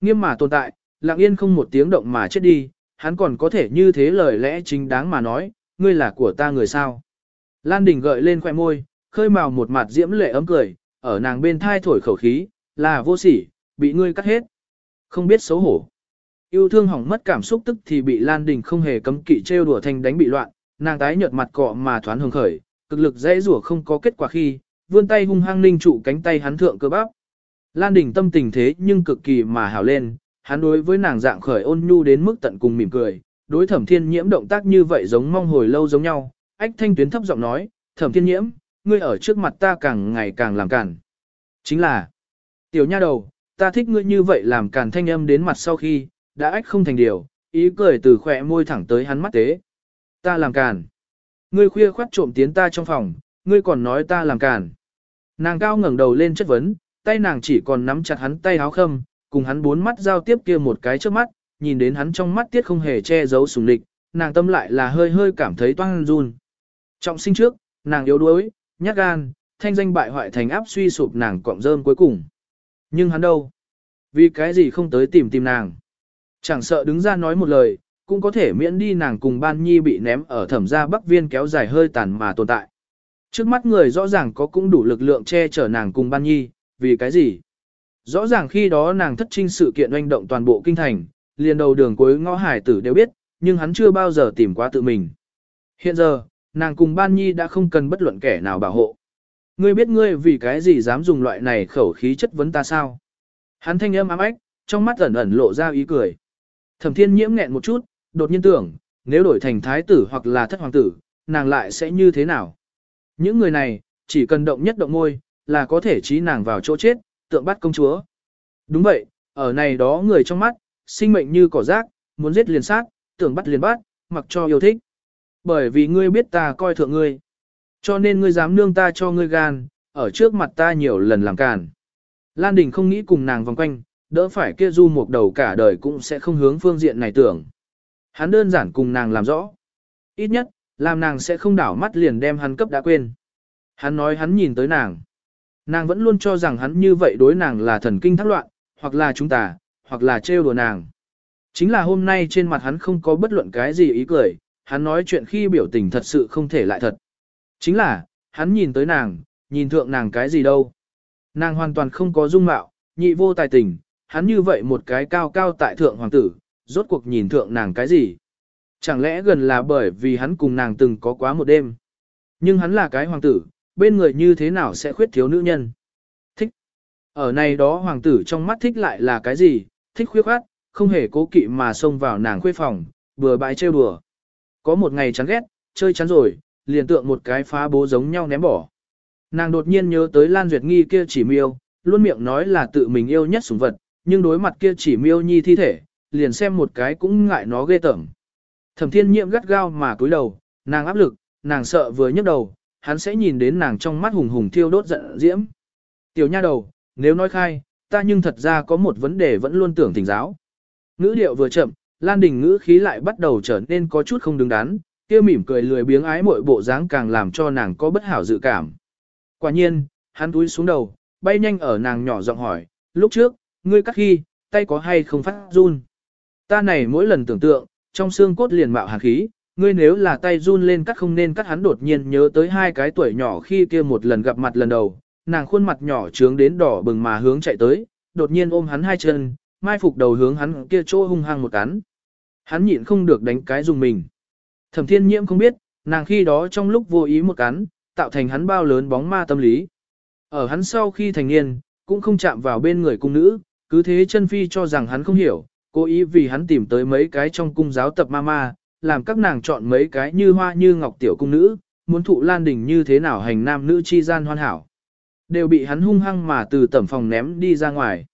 Nghiêm mà tồn tại, lặng yên không một tiếng động mà chết đi, hắn còn có thể như thế lời lẽ chính đáng mà nói, ngươi là của ta người sao. Lan Đình gợi lên khoẻ môi, khơi màu một mặt diễm lệ ấm cười, ở nàng bên thai thổi khẩu khí, là vô sỉ, bị ngươi cắt hết. Không biết xấu hổ. Yêu thương hỏng mất cảm xúc tức thì bị Lan Đình không hề cấm kỵ trêu đùa thành đánh bị loạn, nàng tái nhợt mặt cọ mà thoán hương khởi, cực lực dễ rủa không có kết quả khi, vươn tay hung hăng ninh trụ cánh tay hắn thượng cơ bắp. Lan Đình tâm tình thế nhưng cực kỳ mà hào lên, hắn đối với nàng dạng khởi ôn nhu đến mức tận cùng mỉm cười, đối thẩm thiên nhiễm động tác như vậy giống mong hồi lâu giống nhau, ách thanh tuyến thấp giọng nói, thẩm thiên nhiễm, ngươi ở trước mặt ta càng ngày càng làm cản. Chính là, tiểu nha đầu, ta thích ngươi như vậy làm cản thanh âm đến mặt sau khi, đã ách không thành điều, ý cười từ khỏe môi thẳng tới hắn mắt tế. Ta làm cản. Ngươi khuya khoát trộm tiến ta trong phòng, ngươi còn nói ta làm cản. Nàng cao ngẩng đầu lên chất vấn, tay nàng chỉ còn nắm chặt hắn tay háo khâm, cùng hắn bốn mắt giao tiếp kia một cái trước mắt, nhìn đến hắn trong mắt tiết không hề che giấu sùng địch, nàng tâm lại là hơi hơi cảm thấy toan run. Trọng sinh trước, nàng yếu đuối, nhát gan, thanh danh bại hoại thành áp suy sụp nàng cọng rơm cuối cùng. Nhưng hắn đâu? Vì cái gì không tới tìm tìm nàng? Chẳng sợ đứng ra nói một lời, cũng có thể miễn đi nàng cùng ban nhi bị ném ở thẩm gia bắc viên kéo dài hơi tàn mà tồn tại. Trước mắt người rõ ràng có cũng đủ lực lượng che chở nàng cùng ban nhi, vì cái gì? Rõ ràng khi đó nàng thất trinh sự kiện oanh động toàn bộ kinh thành, liền đầu đường cuối ngõ hải tử đều biết, nhưng hắn chưa bao giờ tìm qua tự mình. Hiện giờ, nàng cùng ban nhi đã không cần bất luận kẻ nào bảo hộ. Ngươi biết ngươi vì cái gì dám dùng loại này khẩu khí chất vấn ta sao? Hắn thanh âm ám ách, trong mắt ẩn ẩn lộ ra ý cười. Thẩm thiên nhiễm nghẹn một chút, đột nhiên tưởng, nếu đổi thành thái tử hoặc là thất hoàng tử, nàng lại sẽ như thế nào? Những người này, chỉ cần động nhất động môi, là có thể trí nàng vào chỗ chết, tượng bắt công chúa. Đúng vậy, ở này đó người trong mắt, sinh mệnh như cỏ rác, muốn giết liền sát, tưởng bắt liền bắt, mặc cho yêu thích. Bởi vì ngươi biết ta coi thượng ngươi. Cho nên ngươi dám nương ta cho ngươi gan, ở trước mặt ta nhiều lần làm càn. Lan Đình không nghĩ cùng nàng vòng quanh, đỡ phải kia du một đầu cả đời cũng sẽ không hướng phương diện này tưởng. Hắn đơn giản cùng nàng làm rõ. Ít nhất, làm nàng sẽ không đảo mắt liền đem hắn cấp đã quên. Hắn nói hắn nhìn tới nàng. Nàng vẫn luôn cho rằng hắn như vậy đối nàng là thần kinh thác loạn, hoặc là chúng ta, hoặc là trêu đùa nàng. Chính là hôm nay trên mặt hắn không có bất luận cái gì ý cười, hắn nói chuyện khi biểu tình thật sự không thể lại thật. Chính là, hắn nhìn tới nàng, nhìn thượng nàng cái gì đâu. Nàng hoàn toàn không có dung mạo, nhị vô tài tình, hắn như vậy một cái cao cao tại thượng hoàng tử, rốt cuộc nhìn thượng nàng cái gì. Chẳng lẽ gần là bởi vì hắn cùng nàng từng có quá một đêm. Nhưng hắn là cái hoàng tử, bên người như thế nào sẽ khuyết thiếu nữ nhân. Thích. Ở này đó hoàng tử trong mắt thích lại là cái gì, thích khuyết khát, không hề cố kỵ mà xông vào nàng khuê phòng, bừa bãi trêu đùa. Có một ngày chán ghét, chơi chán rồi, liền tượng một cái phá bố giống nhau ném bỏ. Nàng đột nhiên nhớ tới Lan Duyệt Nghi kia chỉ miêu, luôn miệng nói là tự mình yêu nhất sủng vật, nhưng đối mặt kia chỉ miêu nhi thi thể, liền xem một cái cũng ngại nó ghê tởm. Thẩm thiên nhiệm gắt gao mà cúi đầu, nàng áp lực, nàng sợ vừa nhấc đầu, hắn sẽ nhìn đến nàng trong mắt hùng hùng thiêu đốt giận diễm. Tiểu nha đầu, nếu nói khai, ta nhưng thật ra có một vấn đề vẫn luôn tưởng thỉnh giáo. Ngữ điệu vừa chậm, Lan Đình ngữ khí lại bắt đầu trở nên có chút không đứng đắn, kia mỉm cười lười biếng ái mọi bộ dáng càng làm cho nàng có bất hảo dự cảm. Quả nhiên, hắn túi xuống đầu, bay nhanh ở nàng nhỏ giọng hỏi, lúc trước, ngươi cắt khi, tay có hay không phát run. Ta này mỗi lần tưởng tượng, trong xương cốt liền mạo hàn khí, ngươi nếu là tay run lên cắt không nên cắt hắn đột nhiên nhớ tới hai cái tuổi nhỏ khi kia một lần gặp mặt lần đầu, nàng khuôn mặt nhỏ trướng đến đỏ bừng mà hướng chạy tới, đột nhiên ôm hắn hai chân, mai phục đầu hướng hắn kia chỗ hung hăng một cắn. Hắn nhịn không được đánh cái dùng mình. Thẩm thiên nhiễm không biết, nàng khi đó trong lúc vô ý một cắn, tạo thành hắn bao lớn bóng ma tâm lý. Ở hắn sau khi thành niên, cũng không chạm vào bên người cung nữ, cứ thế chân phi cho rằng hắn không hiểu, cố ý vì hắn tìm tới mấy cái trong cung giáo tập ma ma, làm các nàng chọn mấy cái như hoa như ngọc tiểu cung nữ, muốn thụ lan đình như thế nào hành nam nữ chi gian hoàn hảo. Đều bị hắn hung hăng mà từ tẩm phòng ném đi ra ngoài.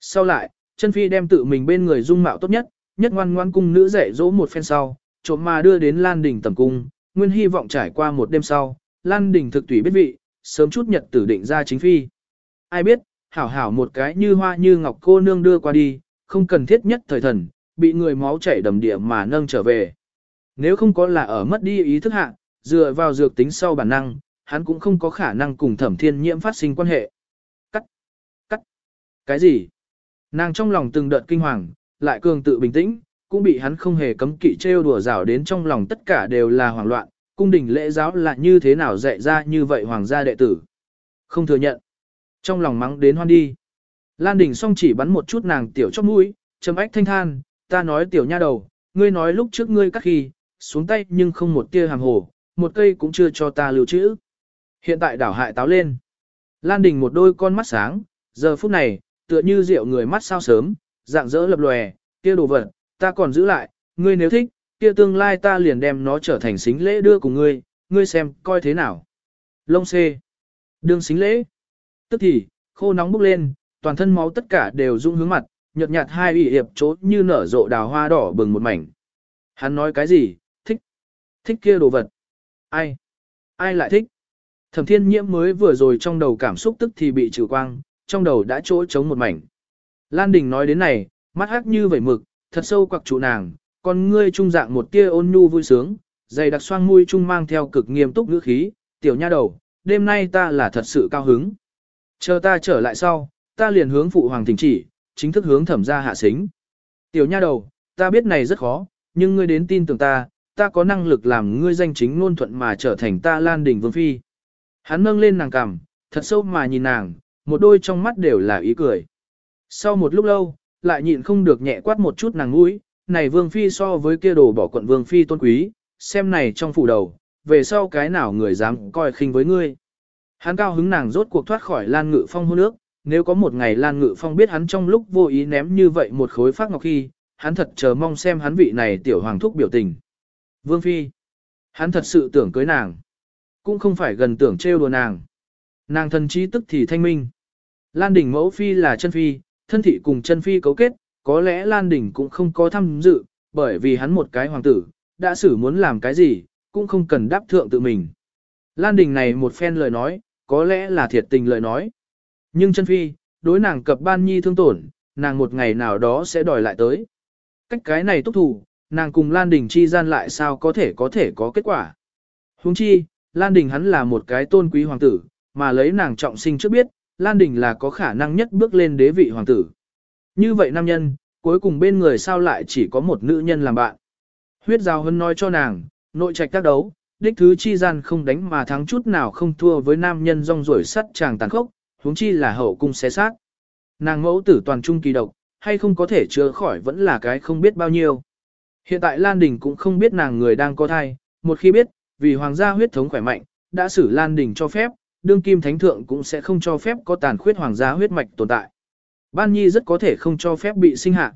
Sau lại, chân phi đem tự mình bên người dung mạo tốt nhất, nhất ngoan ngoan cung nữ dạy dỗ một phen sau, trộm mà đưa đến Lan Đình tẩm cung, nguyên hy vọng trải qua một đêm sau, Lan Đình thực tùy biết vị, sớm chút nhật tử định ra chính phi. Ai biết, hảo hảo một cái như hoa như ngọc cô nương đưa qua đi, không cần thiết nhất thời thần, bị người máu chảy đầm địa mà nâng trở về. Nếu không có là ở mất đi ý thức hạ, dựa vào dược tính sau bản năng, hắn cũng không có khả năng cùng thẩm thiên nhiễm phát sinh quan hệ. Cắt! Cắt! Cái gì? Nàng trong lòng từng đợt kinh hoàng, lại cường tự bình tĩnh, cũng bị hắn không hề cấm kỵ trêu đùa rảo đến trong lòng tất cả đều là hoảng loạn, cung đình lễ giáo là như thế nào dạy ra như vậy hoàng gia đệ tử. Không thừa nhận. Trong lòng mắng đến hoan đi. Lan Đình song chỉ bắn một chút nàng tiểu chóp mũi, trầm ách thanh than, ta nói tiểu nha đầu, ngươi nói lúc trước ngươi cắt khi, xuống tay nhưng không một tia hàng hồ, một cây cũng chưa cho ta lưu trữ. Hiện tại đảo hại táo lên. Lan Đình một đôi con mắt sáng, giờ phút này, tựa như rượu người mắt sao sớm, dạng dỡ lập lòe, kia đồ vật, ta còn giữ lại, ngươi nếu thích, kia tương lai ta liền đem nó trở thành xính lễ đưa cùng ngươi, ngươi xem, coi thế nào. Lông xê. Đương xính lễ. Tức thì, khô nóng bốc lên, toàn thân máu tất cả đều rung hướng mặt, nhợt nhạt hai ủy hiệp chốt như nở rộ đào hoa đỏ bừng một mảnh. Hắn nói cái gì, thích, kia đồ vật. Ai, ai lại thích. Thẩm thiên nhiễm mới vừa rồi trong đầu cảm xúc tức thì bị trừ quang, trong đầu đã chỗ trống một mảnh. Lan Đình nói đến này, mắt hắc như vẩy mực, thật sâu quặc trụ nàng, con ngươi trung dạng một tia ôn nhu vui sướng, dày đặc xoang mũi trung mang theo cực nghiêm túc ngữ khí, tiểu nha đầu, đêm nay ta là thật sự cao hứng. Chờ ta trở lại sau, ta liền hướng phụ hoàng thỉnh chỉ, chính thức hướng thẩm ra hạ xính. Tiểu nha đầu, ta biết này rất khó, nhưng ngươi đến tin tưởng ta, ta có năng lực làm ngươi danh chính ngôn thuận mà trở thành ta lan đỉnh vương phi. Hắn nâng lên nàng cằm, thật sâu mà nhìn nàng, một đôi trong mắt đều là ý cười. Sau một lúc lâu, lại nhịn không được nhẹ quát một chút nàng mũi, này vương phi so với kia đồ bỏ quận vương phi tôn quý, xem này trong phủ đầu, về sau cái nào người dám coi khinh với ngươi. Hắn cao hứng nàng rốt cuộc thoát khỏi Lan Ngự Phong hôn nước, nếu có một ngày Lan Ngự Phong biết hắn trong lúc vô ý ném như vậy một khối phát ngọc khi, hắn thật chờ mong xem hắn vị này tiểu hoàng thúc biểu tình. Vương Phi. Hắn thật sự tưởng cưới nàng. Cũng không phải gần tưởng trêu đùa nàng. Nàng thần trí tức thì thanh minh. Lan Đình mẫu Phi là chân Phi, thân thị cùng chân Phi cấu kết, có lẽ Lan Đình cũng không có tham dự, bởi vì hắn một cái hoàng tử, đã xử muốn làm cái gì, cũng không cần đáp thượng tự mình. Lan Đình này một phen lời nói, có lẽ là thiệt tình lời nói. Nhưng chân phi, đối nàng cập ban nhi thương tổn, nàng một ngày nào đó sẽ đòi lại tới. Cách cái này túc thủ, nàng cùng Lan Đình chi gian lại sao có thể có thể có kết quả. Huống chi, Lan Đình hắn là một cái tôn quý hoàng tử, mà lấy nàng trọng sinh trước biết, Lan Đình là có khả năng nhất bước lên đế vị hoàng tử. Như vậy nam nhân, cuối cùng bên người sao lại chỉ có một nữ nhân làm bạn. Huyết giao hân nói cho nàng, nội trạch tác đấu, đích thứ chi gian không đánh mà thắng chút nào không thua với nam nhân rong rổi sắt chàng tàn khốc, huống chi là hậu cung xé xác. Nàng mẫu tử toàn trung kỳ độc, hay không có thể chữa khỏi vẫn là cái không biết bao nhiêu. Hiện tại Lan Đình cũng không biết nàng người đang có thai, một khi biết, vì hoàng gia huyết thống khỏe mạnh, đã xử Lan Đình cho phép, đương kim thánh thượng cũng sẽ không cho phép có tàn khuyết hoàng gia huyết mạch tồn tại. Ban Nhi rất có thể không cho phép bị sinh hạ.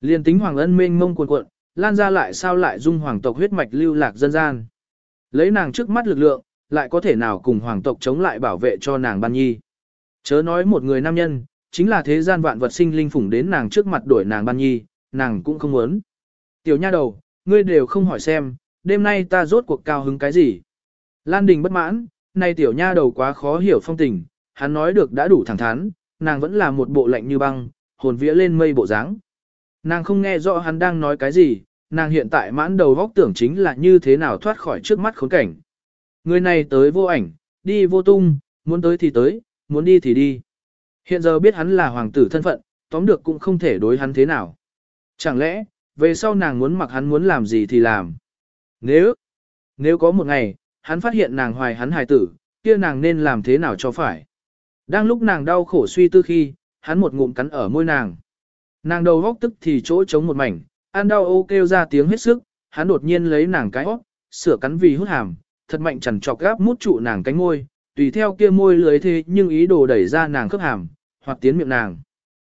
Liên tính hoàng ân mênh mông cuồn cuộn, Lan ra lại sao lại dung hoàng tộc huyết mạch lưu lạc dân gian. Lấy nàng trước mắt lực lượng, lại có thể nào cùng hoàng tộc chống lại bảo vệ cho nàng Ban Nhi. Chớ nói một người nam nhân, chính là thế gian vạn vật sinh linh phủng đến nàng trước mặt đổi nàng ban nhi, nàng cũng không muốn. Tiểu nha đầu, ngươi đều không hỏi xem, đêm nay ta rốt cuộc cao hứng cái gì. Lan Đình bất mãn, nay tiểu nha đầu quá khó hiểu phong tình, hắn nói được đã đủ thẳng thắn, nàng vẫn là một bộ lạnh như băng, hồn vía lên mây bộ dáng. Nàng không nghe rõ hắn đang nói cái gì, nàng hiện tại mãn đầu vóc tưởng chính là như thế nào thoát khỏi trước mắt khốn cảnh. Người này tới vô ảnh, đi vô tung, muốn tới thì tới, muốn đi thì đi. Hiện giờ biết hắn là hoàng tử thân phận, tóm được cũng không thể đối hắn thế nào. Chẳng lẽ, về sau nàng muốn mặc hắn muốn làm gì thì làm. Nếu, nếu có một ngày, hắn phát hiện nàng hoài hắn hài tử, kia nàng nên làm thế nào cho phải. Đang lúc nàng đau khổ suy tư khi, hắn một ngụm cắn ở môi nàng. Nàng đầu góc tức thì chỗ trống một mảnh, ăn đau ô kêu ra tiếng hết sức, hắn đột nhiên lấy nàng cái óc, sửa cắn vì hút hàm, thật mạnh chẳng chọc gáp mút trụ nàng cánh môi, tùy theo kia môi lưới thế nhưng ý đồ đẩy ra nàng khớp hàm, hoặc tiến miệng nàng.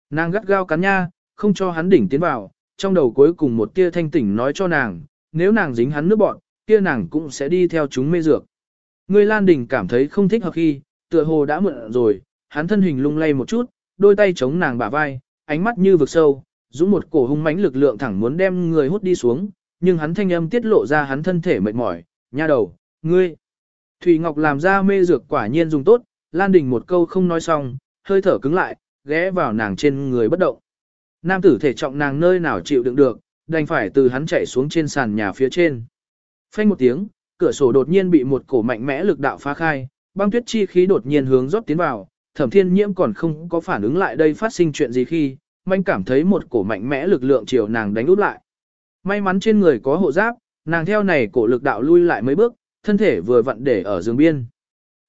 Nàng gắt gao cắn nha, không cho hắn đỉnh tiến vào, trong đầu cuối cùng một tia thanh tỉnh nói cho nàng, nếu nàng dính hắn nước bọn, kia nàng cũng sẽ đi theo chúng mê dược. Người Lan Đình cảm thấy không thích hợp khi, tựa hồ đã mượn rồi, hắn thân hình lung lay một chút, đôi tay chống nàng bả vai, ánh mắt như vực sâu, dũng một cổ hung mãnh lực lượng thẳng muốn đem người hút đi xuống, nhưng hắn thanh âm tiết lộ ra hắn thân thể mệt mỏi, nha đầu, ngươi. Thủy Ngọc làm ra mê dược quả nhiên dùng tốt, Lan Đình một câu không nói xong, hơi thở cứng lại, ghé vào nàng trên người bất động. Nam tử thể trọng nàng nơi nào chịu đựng được, đành phải từ hắn chạy xuống trên sàn nhà phía trên. Phanh một tiếng, cửa sổ đột nhiên bị một cổ mạnh mẽ lực đạo phá khai, băng tuyết chi khí đột nhiên hướng rót tiến vào, thẩm thiên nhiễm còn không có phản ứng lại đây phát sinh chuyện gì khi, manh cảm thấy một cổ mạnh mẽ lực lượng chiều nàng đánh úp lại. May mắn trên người có hộ giáp, nàng theo này cổ lực đạo lui lại mấy bước, thân thể vừa vặn để ở giường biên.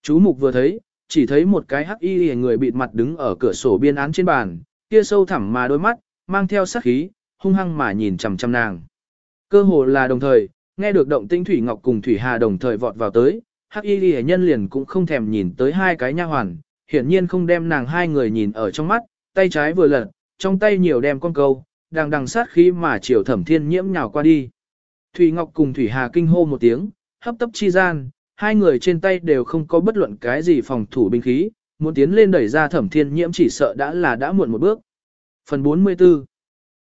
Chú mục vừa thấy, chỉ thấy một cái hắc y người bịt mặt đứng ở cửa sổ biên án trên bàn, kia sâu thẳm mà đôi mắt, mang theo sát khí, hung hăng mà nhìn chằm chằm nàng. Cơ hồ là đồng thời, nghe được động tĩnh Thủy Ngọc cùng Thủy Hà đồng thời vọt vào tới, hắc y Liễu nhân liền cũng không thèm nhìn tới hai cái nha hoàn, hiển nhiên không đem nàng hai người nhìn ở trong mắt, tay trái vừa lật, trong tay nhiều đem con câu, đang đằng sát khí mà chiều thẩm thiên nhiễm nhào qua đi. Thủy Ngọc cùng Thủy Hà kinh hô một tiếng, hấp tấp chi gian, hai người trên tay đều không có bất luận cái gì phòng thủ binh khí, muốn tiến lên đẩy ra thẩm thiên nhiễm chỉ sợ đã là đã muộn một bước. Phần 44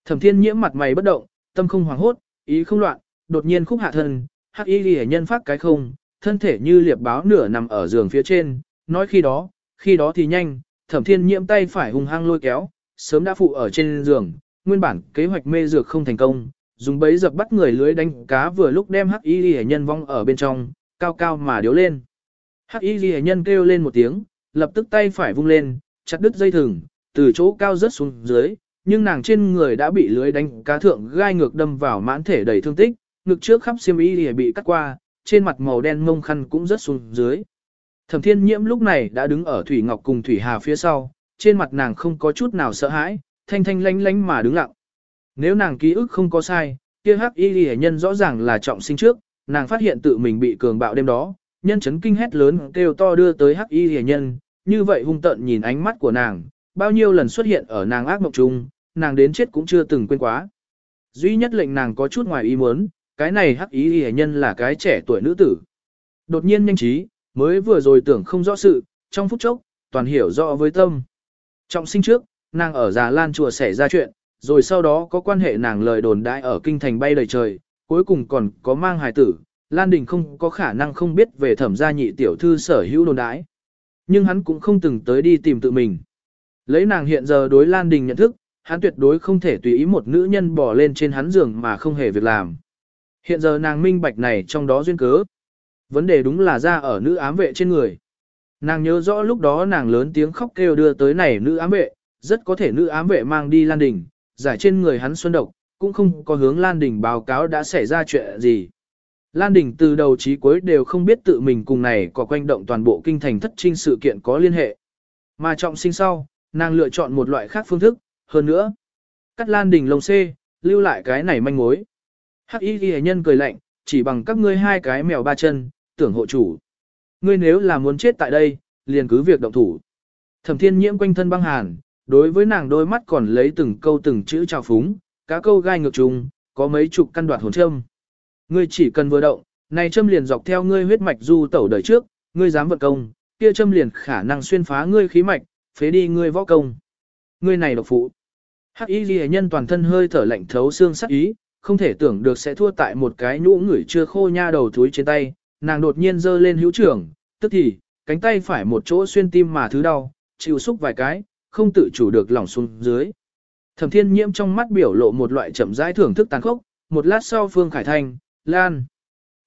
Thẩm thiên nhiễm mặt mày bất động, tâm không hoảng hốt, ý không loạn, đột nhiên khúc hạ thân, hắc y ghi nhân phát cái không, thân thể như liệp báo nửa nằm ở giường phía trên, nói khi đó, khi đó thì nhanh, thẩm thiên nhiễm tay phải hung hăng lôi kéo, sớm đã phụ ở trên giường, nguyên bản kế hoạch mê dược không thành công, dùng bấy dập bắt người lưới đánh cá vừa lúc đem hắc y ghi nhân vong ở bên trong, cao cao mà điếu lên. Hắc y ghi nhân kêu lên một tiếng, lập tức tay phải vung lên, chặt đứt dây thừng, từ chỗ cao rớt xuống dưới, nhưng nàng trên người đã bị lưới đánh cá thượng gai ngược đâm vào mãn thể đầy thương tích, ngực trước khắp xiêm y bị cắt qua, trên mặt màu đen mông khăn cũng rớt xuống dưới. Thẩm Thiên Nhiễm lúc này đã đứng ở Thủy Ngọc cùng Thủy Hà phía sau, trên mặt nàng không có chút nào sợ hãi, thanh thanh lánh lánh mà đứng lặng. Nếu nàng ký ức không có sai, kia hắc y lìa nhân rõ ràng là trọng sinh trước, nàng phát hiện tự mình bị cường bạo đêm đó, nhân chấn kinh hét lớn kêu to đưa tới hắc y lìa nhân, như vậy hung tợn nhìn ánh mắt của nàng, bao nhiêu lần xuất hiện ở nàng ác mộng chung, nàng đến chết cũng chưa từng quên quá. Duy nhất lệnh nàng có chút ngoài ý muốn, cái này hắc ý hề nhân là cái trẻ tuổi nữ tử. Đột nhiên nhanh trí, mới vừa rồi tưởng không rõ sự, trong phút chốc, toàn hiểu rõ với tâm. Trọng sinh trước, nàng ở già lan chùa xảy ra chuyện, rồi sau đó có quan hệ nàng lời đồn đại ở kinh thành bay đầy trời, cuối cùng còn có mang hài tử, Lan Đình không có khả năng không biết về thẩm gia nhị tiểu thư sở hữu đồn đái. Nhưng hắn cũng không từng tới đi tìm tự mình. Lấy nàng hiện giờ đối Lan Đình nhận thức, hắn tuyệt đối không thể tùy ý một nữ nhân bỏ lên trên hắn giường mà không hề việc làm. Hiện giờ nàng minh bạch này trong đó duyên cớ. Vấn đề đúng là ra ở nữ ám vệ trên người. Nàng nhớ rõ lúc đó nàng lớn tiếng khóc kêu đưa tới này nữ ám vệ, rất có thể nữ ám vệ mang đi Lan Đình, giải trên người hắn xuân độc, cũng không có hướng Lan Đình báo cáo đã xảy ra chuyện gì. Lan Đình từ đầu chí cuối đều không biết tự mình cùng này có quanh động toàn bộ kinh thành thất trinh sự kiện có liên hệ. Mà trọng sinh sau, nàng lựa chọn một loại khác phương thức, hơn nữa. Cắt Lan Đình lông xê, lưu lại cái này manh mối. Hắc y ghi nhân cười lạnh, chỉ bằng các ngươi hai cái mèo ba chân, tưởng hộ chủ. Ngươi nếu là muốn chết tại đây, liền cứ việc động thủ. Thẩm thiên nhiễm quanh thân băng hàn, đối với nàng đôi mắt còn lấy từng câu từng chữ trào phúng, cá câu gai ngược trùng, có mấy chục căn đoạt hồn châm. Ngươi chỉ cần vừa động, này châm liền dọc theo ngươi huyết mạch du tẩu đời trước, ngươi dám vận công, kia châm liền khả năng xuyên phá ngươi khí mạch, phế đi ngươi võ công. Ngươi này độc phụ. Hắc y Liễu nhân toàn thân hơi thở lạnh thấu xương sắc ý, không thể tưởng được sẽ thua tại một cái nhũ người chưa khô nha đầu thúi trên tay, nàng đột nhiên giơ lên hữu trưởng, tức thì, cánh tay phải một chỗ xuyên tim mà thứ đau, chịu xúc vài cái, không tự chủ được lỏng xuống dưới. Thẩm thiên nhiễm trong mắt biểu lộ một loại chậm rãi thưởng thức tàn khốc, một lát sau Phương Khải Thanh, Lan.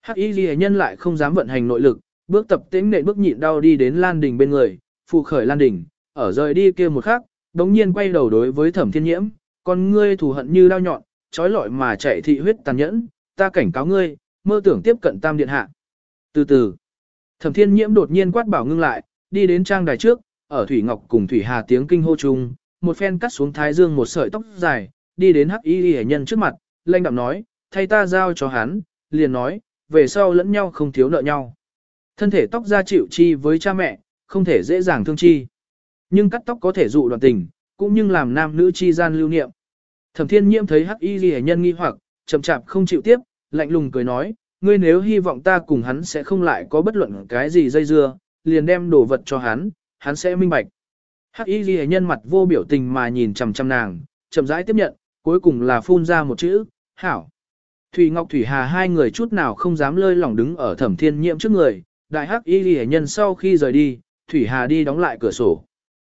Hắc y ghi nhân lại không dám vận hành nội lực, bước tập tĩnh nệ bước nhịn đau đi đến Lan Đình bên người, phụ khởi Lan Đình, ở rời đi kia một khắc, đống nhiên quay đầu đối với thẩm thiên nhiễm, con ngươi thù hận như đao nhọn, trói lọi mà chạy thị huyết tàn nhẫn, ta cảnh cáo ngươi, mơ tưởng tiếp cận tam điện hạ. Từ từ, thẩm thiên nhiễm đột nhiên quát bảo ngưng lại, đi đến trang đài trước, ở Thủy Ngọc cùng Thủy Hà tiếng kinh hô chung, một phen cắt xuống thái dương một sợi tóc dài, đi đến hắc y Lệ nhân trước mặt, lanh đạm nói, thay ta giao cho hắn, liền nói, về sau lẫn nhau không thiếu nợ nhau. Thân thể tóc ra chịu chi với cha mẹ, không thể dễ dàng thương chi. Nhưng cắt tóc có thể dụ đoàn tình, cũng như làm nam nữ chi gian lưu niệm. Thẩm thiên nhiễm thấy hắc y ghi nhân nghi hoặc, chậm chạp không chịu tiếp, lạnh lùng cười nói, ngươi nếu hy vọng ta cùng hắn sẽ không lại có bất luận cái gì dây dưa, liền đem đồ vật cho hắn, hắn sẽ minh bạch. Hắc y ghi nhân mặt vô biểu tình mà nhìn chằm chằm nàng, chậm rãi tiếp nhận, cuối cùng là phun ra một chữ, hảo. Thủy Ngọc Thủy Hà hai người chút nào không dám lơi lỏng đứng ở thẩm thiên nhiễm trước người, đại hắc y ghi nhân sau khi rời đi, Thủy Hà đi đóng lại cửa sổ.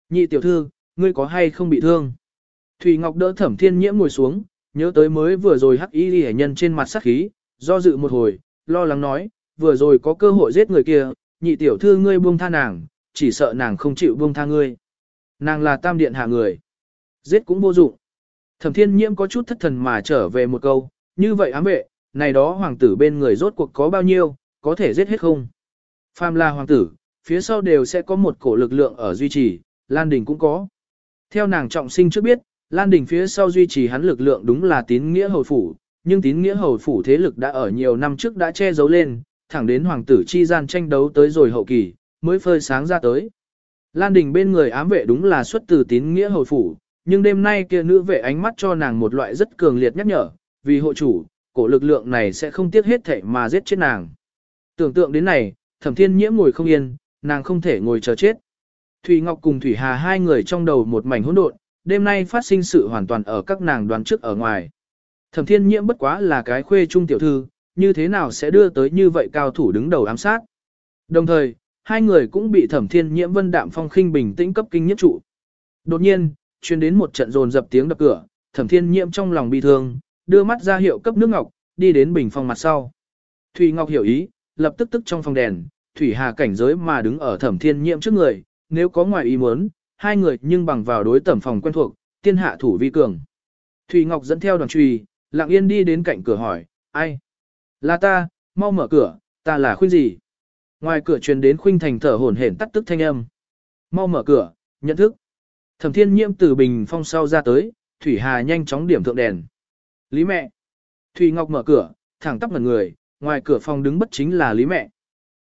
Nhị tiểu thư, ngươi có hay không bị thương? Thủy Ngọc đỡ thẩm thiên nhiễm ngồi xuống, nhớ tới mới vừa rồi hắc y ghi nhân trên mặt sắc khí, do dự một hồi, lo lắng nói, vừa rồi có cơ hội giết người kia, nhị tiểu thư ngươi buông tha nàng, chỉ sợ nàng không chịu buông tha ngươi. Nàng là tam điện hạ người. Giết cũng vô dụng. Thẩm thiên nhiễm có chút thất thần mà trở về một câu, như vậy ám vệ, này đó hoàng tử bên người rốt cuộc có bao nhiêu, có thể giết hết không? Phàm là hoàng tử, phía sau đều sẽ có một cổ lực lượng ở duy trì, Lan Đình cũng có. Theo nàng trọng sinh trước biết, Lan Đình phía sau duy trì hắn lực lượng đúng là tín nghĩa hầu phủ, nhưng tín nghĩa hầu phủ thế lực đã ở nhiều năm trước đã che giấu lên, thẳng đến hoàng tử chi gian tranh đấu tới rồi hậu kỳ, mới phơi sáng ra tới. Lan Đình bên người ám vệ đúng là xuất từ tín nghĩa hầu phủ, nhưng đêm nay kia nữ vệ ánh mắt cho nàng một loại rất cường liệt nhắc nhở, vì hộ chủ, cổ lực lượng này sẽ không tiếc hết thảy mà giết chết nàng. Tưởng tượng đến này, thẩm thiên nhiễm ngồi không yên, nàng không thể ngồi chờ chết. Thủy Ngọc cùng Thủy Hà hai người trong đầu một mảnh hỗn độn, đêm nay phát sinh sự hoàn toàn ở các nàng đoán trước ở ngoài. Thẩm thiên nhiễm bất quá là cái khuê trung tiểu thư, như thế nào sẽ đưa tới như vậy cao thủ đứng đầu ám sát. Đồng thời, hai người cũng bị thẩm thiên nhiễm vân đạm phong khinh bình tĩnh cấp kinh nhất trụ. Đột nhiên, chuyên đến một trận rồn dập tiếng đập cửa, thẩm thiên nhiễm trong lòng bi thương, đưa mắt ra hiệu cấp nước ngọc, đi đến bình phong mặt sau. Thủy Ngọc hiểu ý, lập tức tức trong phòng đèn, Thủy Hà cảnh giới mà đứng ở thẩm thiên nhiễm trước người, nếu có ngoài ý muốn, hai người nhưng bằng vào đối tẩm phòng quen thuộc, tiên hạ thủ vi cường. Thủy Ngọc dẫn theo đoàn trùy, lặng yên đi đến cạnh cửa hỏi, ai? Là ta, mau mở cửa, ta là khuyên gì? Ngoài cửa truyền đến khuynh thành thở hổn hển tắt tức thanh âm. Mau mở cửa, nhận thức. Thẩm thiên nhiễm từ bình phong sau ra tới, Thủy Hà nhanh chóng điểm thượng đèn. Lý mẹ. Thủy Ngọc mở cửa, thẳng tắp ngần người, ngoài cửa phòng đứng bất chính là Lý mẹ.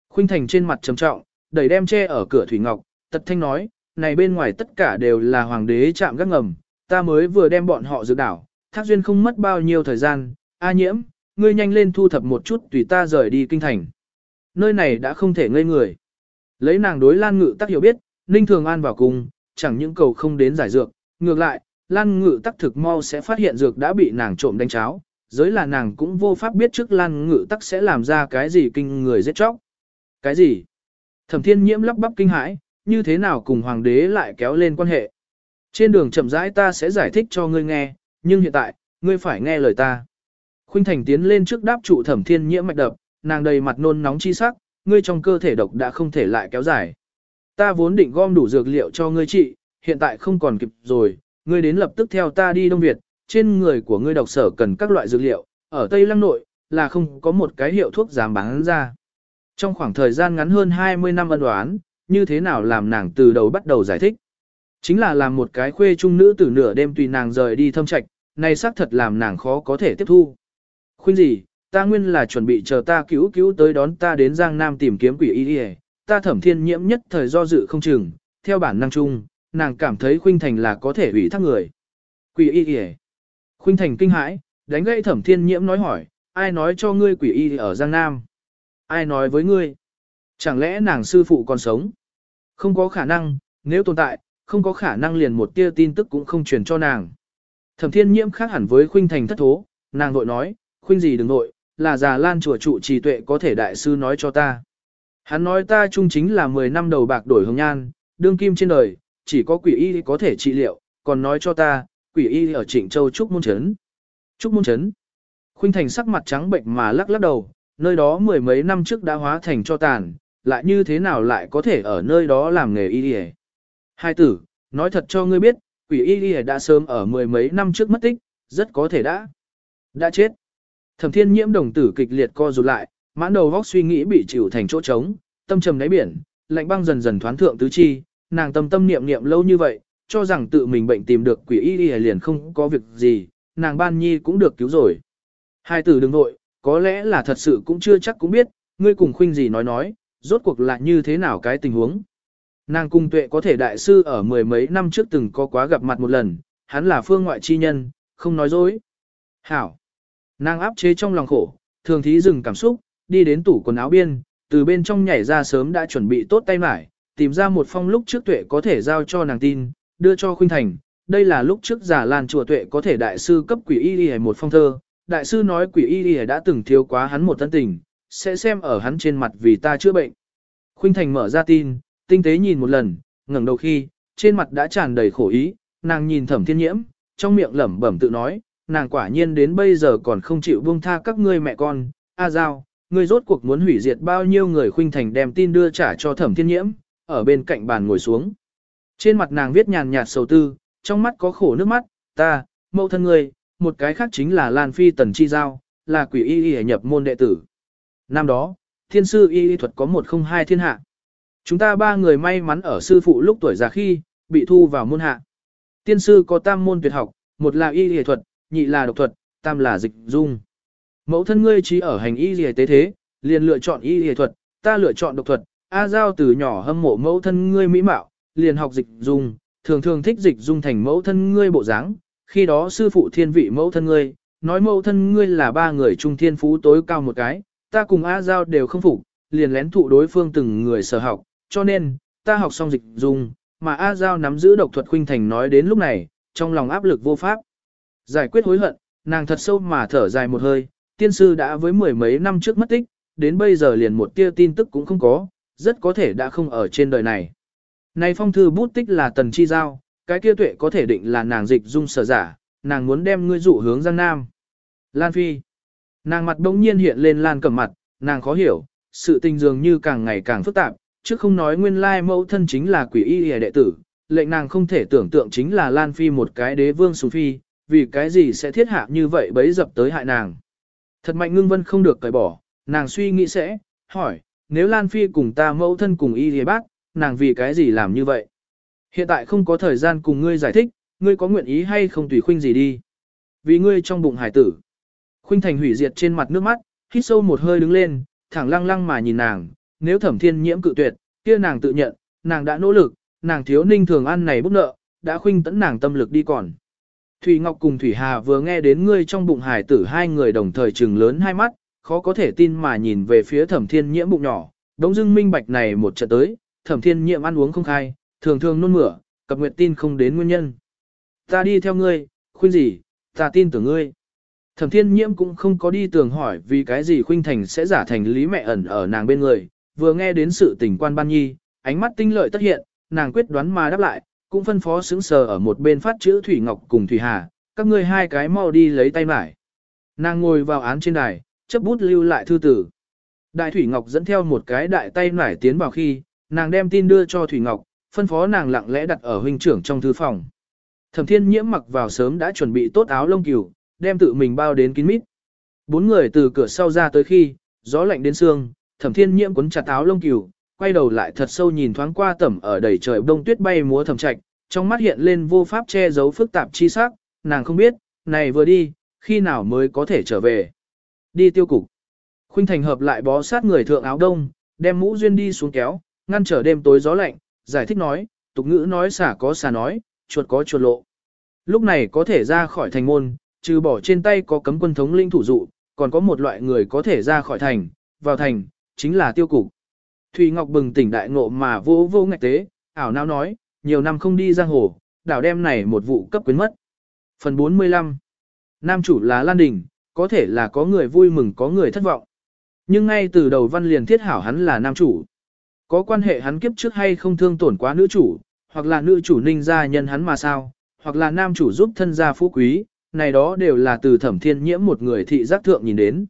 Khuynh thành trên mặt trầm trọng, đẩy đem che ở cửa Thủy Ngọc, tật thanh nói, này bên ngoài tất cả đều là hoàng đế chạm gác ngầm, ta mới vừa đem bọn họ dự đảo, thác duyên không mất bao nhiêu thời gian, a nhiễm, ngươi nhanh lên thu thập một chút tùy ta rời đi kinh thành. Nơi này đã không thể ngây người. Lấy nàng đối Lan Ngự tác hiểu biết, Ninh Thường An vào cùng, chẳng những cầu không đến giải dược, ngược lại, Lan Ngự tắc thực mau sẽ phát hiện dược đã bị nàng trộm đánh cháo, giới là nàng cũng vô pháp biết trước Lan Ngự tắc sẽ làm ra cái gì kinh người giết chóc. Cái gì? Thẩm Thiên Nhiễm lắp bắp kinh hãi, như thế nào cùng hoàng đế lại kéo lên quan hệ? Trên đường chậm rãi ta sẽ giải thích cho ngươi nghe, nhưng hiện tại, ngươi phải nghe lời ta. Khuynh Thành tiến lên trước đáp trụ Thẩm Thiên Nhiễm mạch đập, nàng đầy mặt nôn nóng chi sắc, ngươi trong cơ thể độc đã không thể lại kéo dài. Ta vốn định gom đủ dược liệu cho ngươi trị, hiện tại không còn kịp rồi, ngươi đến lập tức theo ta đi Đông Việt, trên người của ngươi độc sở cần các loại dược liệu, ở Tây Lăng Nội, là không có một cái hiệu thuốc dám bán ra. Trong khoảng thời gian ngắn hơn 20 năm ân đoán, như thế nào làm nàng từ đầu bắt đầu giải thích. Chính là làm một cái khuê trung nữ từ nửa đêm tùy nàng rời đi thâm trạch, này xác thật làm nàng khó có thể tiếp thu. Khuyên gì, ta nguyên là chuẩn bị chờ ta cứu cứu tới đón ta đến Giang Nam tìm kiếm quỷ y y ta thẩm thiên nhiễm nhất thời do dự không chừng, theo bản năng chung, nàng cảm thấy Khuynh Thành là có thể ủy thác người. Quỷ y y Khuynh Thành kinh hãi, đánh gãy thẩm thiên nhiễm nói hỏi, ai nói cho ngươi quỷ y ở Giang Nam? Ai nói với ngươi? Chẳng lẽ nàng sư phụ còn sống? Không có khả năng, nếu tồn tại, không có khả năng liền một tia tin tức cũng không truyền cho nàng. Thẩm thiên nhiễm khác hẳn với Khuynh Thành thất thố, nàng vội nói, Khuynh gì đừng nội, là già lan chùa trụ trì tuệ có thể đại sư nói cho ta. Hắn nói ta chung chính là 10 năm đầu bạc đổi hồng nhan, đương kim trên đời, chỉ có quỷ y có thể trị liệu, còn nói cho ta, quỷ y ở Trịnh Châu Trúc Môn Trấn. Trúc Môn Trấn. Khuynh Thành sắc mặt trắng bệnh mà lắc lắc đầu, nơi đó mười mấy năm trước đã hóa thành cho tàn, lại như thế nào lại có thể ở nơi đó làm nghề y y. Hai tử, nói thật cho ngươi biết, quỷ y y đã sớm ở mười mấy năm trước mất tích, rất có thể đã. Đã chết. Thẩm thiên nhiễm đồng tử kịch liệt co rụt lại, mãn đầu vóc suy nghĩ bị chịu thành chỗ trống, tâm trầm đáy biển, lạnh băng dần dần thoán thượng tứ chi, nàng tâm tâm niệm niệm lâu như vậy, cho rằng tự mình bệnh tìm được quỷ y y liền không có việc gì, nàng ban nhi cũng được cứu rồi. Hai tử đừng nội, có lẽ là thật sự cũng chưa chắc cũng biết, ngươi cùng khuynh gì nói nói, rốt cuộc là như thế nào cái tình huống. Nàng cung tuệ có thể đại sư ở mười mấy năm trước từng có quá gặp mặt một lần, hắn là phương ngoại chi nhân, không nói dối. Hảo. Nàng áp chế trong lòng khổ, thường thí dừng cảm xúc, đi đến tủ quần áo biên, từ bên trong nhảy ra sớm đã chuẩn bị tốt tay mải, tìm ra một phong lúc trước tuệ có thể giao cho nàng tin, đưa cho Khuynh Thành. Đây là lúc trước giả làn chùa tuệ có thể đại sư cấp quỷ y y một phong thơ, đại sư nói quỷ y y đã từng thiếu quá hắn một thân tình, sẽ xem ở hắn trên mặt vì ta chữa bệnh. Khuynh Thành mở ra tin, tinh tế nhìn một lần, ngẩng đầu khi, trên mặt đã tràn đầy khổ ý, nàng nhìn thẩm thiên nhiễm, trong miệng lẩm bẩm tự nói, nàng quả nhiên đến bây giờ còn không chịu buông tha các ngươi mẹ con, A Giao, ngươi rốt cuộc muốn hủy diệt bao nhiêu người khuynh thành đem tin đưa trả cho thẩm thiên nhiễm, ở bên cạnh bàn ngồi xuống. Trên mặt nàng viết nhàn nhạt sầu tư, trong mắt có khổ nước mắt, ta, mẫu thân ngươi, một cái khác chính là Lan Phi Tần Chi Giao, là quỷ y y nhập môn đệ tử. Năm đó, thiên sư y y thuật có một không hai thiên hạ. Chúng ta ba người may mắn ở sư phụ lúc tuổi già khi, bị thu vào môn hạ. Tiên sư có tam môn tuyệt học, một là y y thuật, nhị là độc thuật, tam là dịch dung. Mẫu thân ngươi chỉ ở hành y y tế thế, liền lựa chọn y y thuật, ta lựa chọn độc thuật. A Giao từ nhỏ hâm mộ mẫu thân ngươi mỹ mạo, liền học dịch dung, thường thường thích dịch dung thành mẫu thân ngươi bộ dáng. Khi đó sư phụ thiên vị mẫu thân ngươi, nói mẫu thân ngươi là ba người trung thiên phú tối cao một cái, ta cùng A Giao đều không phục, liền lén thụ đối phương từng người sở học, cho nên, ta học xong dịch dung, mà A Giao nắm giữ độc thuật khuynh thành nói đến lúc này, trong lòng áp lực vô pháp. Giải quyết hối hận, nàng thật sâu mà thở dài một hơi, tiên sư đã với mười mấy năm trước mất tích, đến bây giờ liền một tia tin tức cũng không có, rất có thể đã không ở trên đời này. Này phong thư bút tích là tần chi giao, cái kia tuệ có thể định là nàng dịch dung sở giả, nàng muốn đem ngươi dụ hướng Giang Nam. Lan Phi. Nàng mặt đông nhiên hiện lên Lan cẩm mặt, nàng khó hiểu, sự tình dường như càng ngày càng phức tạp, chứ không nói nguyên lai mẫu thân chính là quỷ y hề đệ tử, lệnh nàng không thể tưởng tượng chính là Lan Phi một cái đế vương sùng phi, vì cái gì sẽ thiết hạ như vậy bấy dập tới hại nàng. Thật mạnh ngưng vân không được cởi bỏ, nàng suy nghĩ sẽ, hỏi, nếu Lan Phi cùng ta mẫu thân cùng y thì bác, nàng vì cái gì làm như vậy? Hiện tại không có thời gian cùng ngươi giải thích, ngươi có nguyện ý hay không tùy khuynh gì đi. Vì ngươi trong bụng hải tử. Khuynh thành hủy diệt trên mặt nước mắt, hít sâu một hơi đứng lên, thẳng lăng lăng mà nhìn nàng, nếu thẩm thiên nhiễm cự tuyệt, kia nàng tự nhận, nàng đã nỗ lực, nàng thiếu ninh thường ăn này bút nợ, đã khuynh tẫn nàng tâm lực đi còn. Thủy Ngọc cùng Thủy Hà vừa nghe đến ngươi trong bụng hải tử hai người đồng thời trừng lớn hai mắt, khó có thể tin mà nhìn về phía thẩm thiên nhiễm bụng nhỏ, đống dưng minh bạch này một trận tới, thẩm thiên nhiễm ăn uống không khai, thường thường nôn mửa, cập nguyện tin không đến nguyên nhân. Ta đi theo ngươi, khuyên gì, ta tin tưởng ngươi. Thẩm thiên nhiễm cũng không có đi tường hỏi vì cái gì khuynh thành sẽ giả thành lý mẹ ẩn ở nàng bên người, vừa nghe đến sự tình quan ban nhi, ánh mắt tinh lợi tất hiện, nàng quyết đoán mà đáp lại, cũng phân phó xứng sờ ở một bên phát chữ Thủy Ngọc cùng Thủy Hà, các ngươi hai cái mau đi lấy tay mải. Nàng ngồi vào án trên đài, chấp bút lưu lại thư tử. Đại Thủy Ngọc dẫn theo một cái đại tay nải tiến vào khi, nàng đem tin đưa cho Thủy Ngọc, phân phó nàng lặng lẽ đặt ở huynh trưởng trong thư phòng. Thẩm Thiên Nhiễm mặc vào sớm đã chuẩn bị tốt áo lông cừu, đem tự mình bao đến kín mít. Bốn người từ cửa sau ra tới khi, gió lạnh đến xương, Thẩm Thiên Nhiễm cuốn chặt áo lông cừu, quay đầu lại thật sâu nhìn thoáng qua tẩm ở đầy trời đông tuyết bay múa thẩm trạch, trong mắt hiện lên vô pháp che giấu phức tạp chi sắc, nàng không biết, này vừa đi, khi nào mới có thể trở về. Đi tiêu cục. Khuynh Thành hợp lại bó sát người thượng áo đông, đem mũ duyên đi xuống kéo, ngăn trở đêm tối gió lạnh, giải thích nói, tục ngữ nói xả có xả nói, chuột có chuột lộ. Lúc này có thể ra khỏi thành môn, trừ bỏ trên tay có cấm quân thống linh thủ dụ, còn có một loại người có thể ra khỏi thành, vào thành, chính là tiêu cục. Thùy Ngọc bừng tỉnh đại ngộ mà vô vô ngạch tế, ảo não nói, nhiều năm không đi giang hồ, đảo đem này một vụ cấp quyến mất. Phần 45 Nam chủ là Lan Đình, có thể là có người vui mừng có người thất vọng. Nhưng ngay từ đầu văn liền thiết hảo hắn là nam chủ. Có quan hệ hắn kiếp trước hay không thương tổn quá nữ chủ, hoặc là nữ chủ ninh gia nhân hắn mà sao, hoặc là nam chủ giúp thân gia phú quý, này đó đều là từ thẩm thiên nhiễm một người thị giác thượng nhìn đến.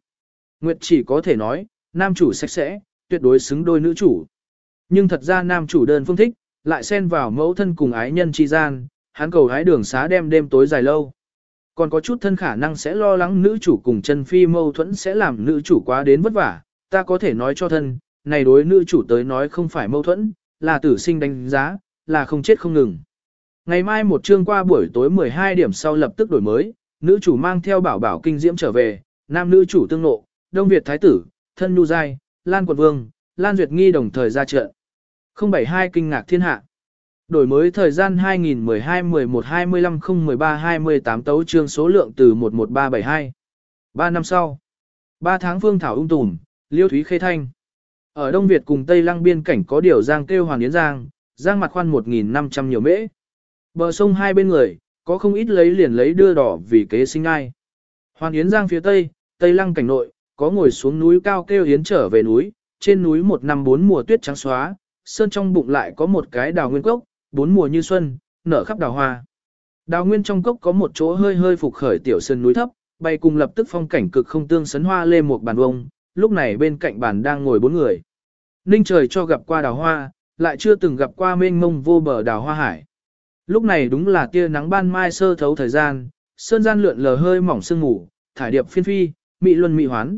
Nguyệt chỉ có thể nói, nam chủ sạch sẽ, tuyệt đối xứng đôi nữ chủ. Nhưng thật ra nam chủ đơn phương thích, lại xen vào mẫu thân cùng ái nhân chi gian, hắn cầu hái đường xá đem đêm tối dài lâu. Còn có chút thân khả năng sẽ lo lắng nữ chủ cùng chân phi mâu thuẫn sẽ làm nữ chủ quá đến vất vả, ta có thể nói cho thân, này đối nữ chủ tới nói không phải mâu thuẫn, là tử sinh đánh giá, là không chết không ngừng. Ngày mai một chương qua buổi tối 12 điểm sau lập tức đổi mới, nữ chủ mang theo bảo bảo kinh diễm trở về, nam nữ chủ tương nộ, Đông Việt Thái tử, thân nhu giai, Lan Quận Vương, Lan Duyệt Nghi đồng thời ra trận. 072 kinh ngạc thiên hạ. Đổi mới thời gian 2012 11 25 013 28 tấu trương số lượng từ 11372. 3 năm sau. 3 tháng phương thảo ung tùm, liêu thúy khê thanh. Ở Đông Việt cùng Tây Lăng biên cảnh có điều giang kêu hoàng yến giang, giang mặt khoan 1.500 nhiều mễ. Bờ sông hai bên người, có không ít lấy liền lấy đưa đỏ vì kế sinh ai. hoàng yến giang phía tây, Tây Lăng cảnh nội, có ngồi xuống núi cao kêu yến trở về núi, trên núi một năm bốn mùa tuyết trắng xóa, sơn trong bụng lại có một cái đào nguyên cốc, bốn mùa như xuân, nở khắp đào hoa. Đào nguyên trong cốc có một chỗ hơi hơi phục khởi tiểu sơn núi thấp, bay cùng lập tức phong cảnh cực không tương sấn hoa lê một bàn vông, lúc này bên cạnh bàn đang ngồi bốn người. Ninh trời cho gặp qua đào hoa, lại chưa từng gặp qua mênh mông vô bờ đào hoa hải. Lúc này đúng là tia nắng ban mai sơ thấu thời gian, sơn gian lượn lờ hơi mỏng sương ngủ, thải điệp phiên phi, mị luân mị hoán.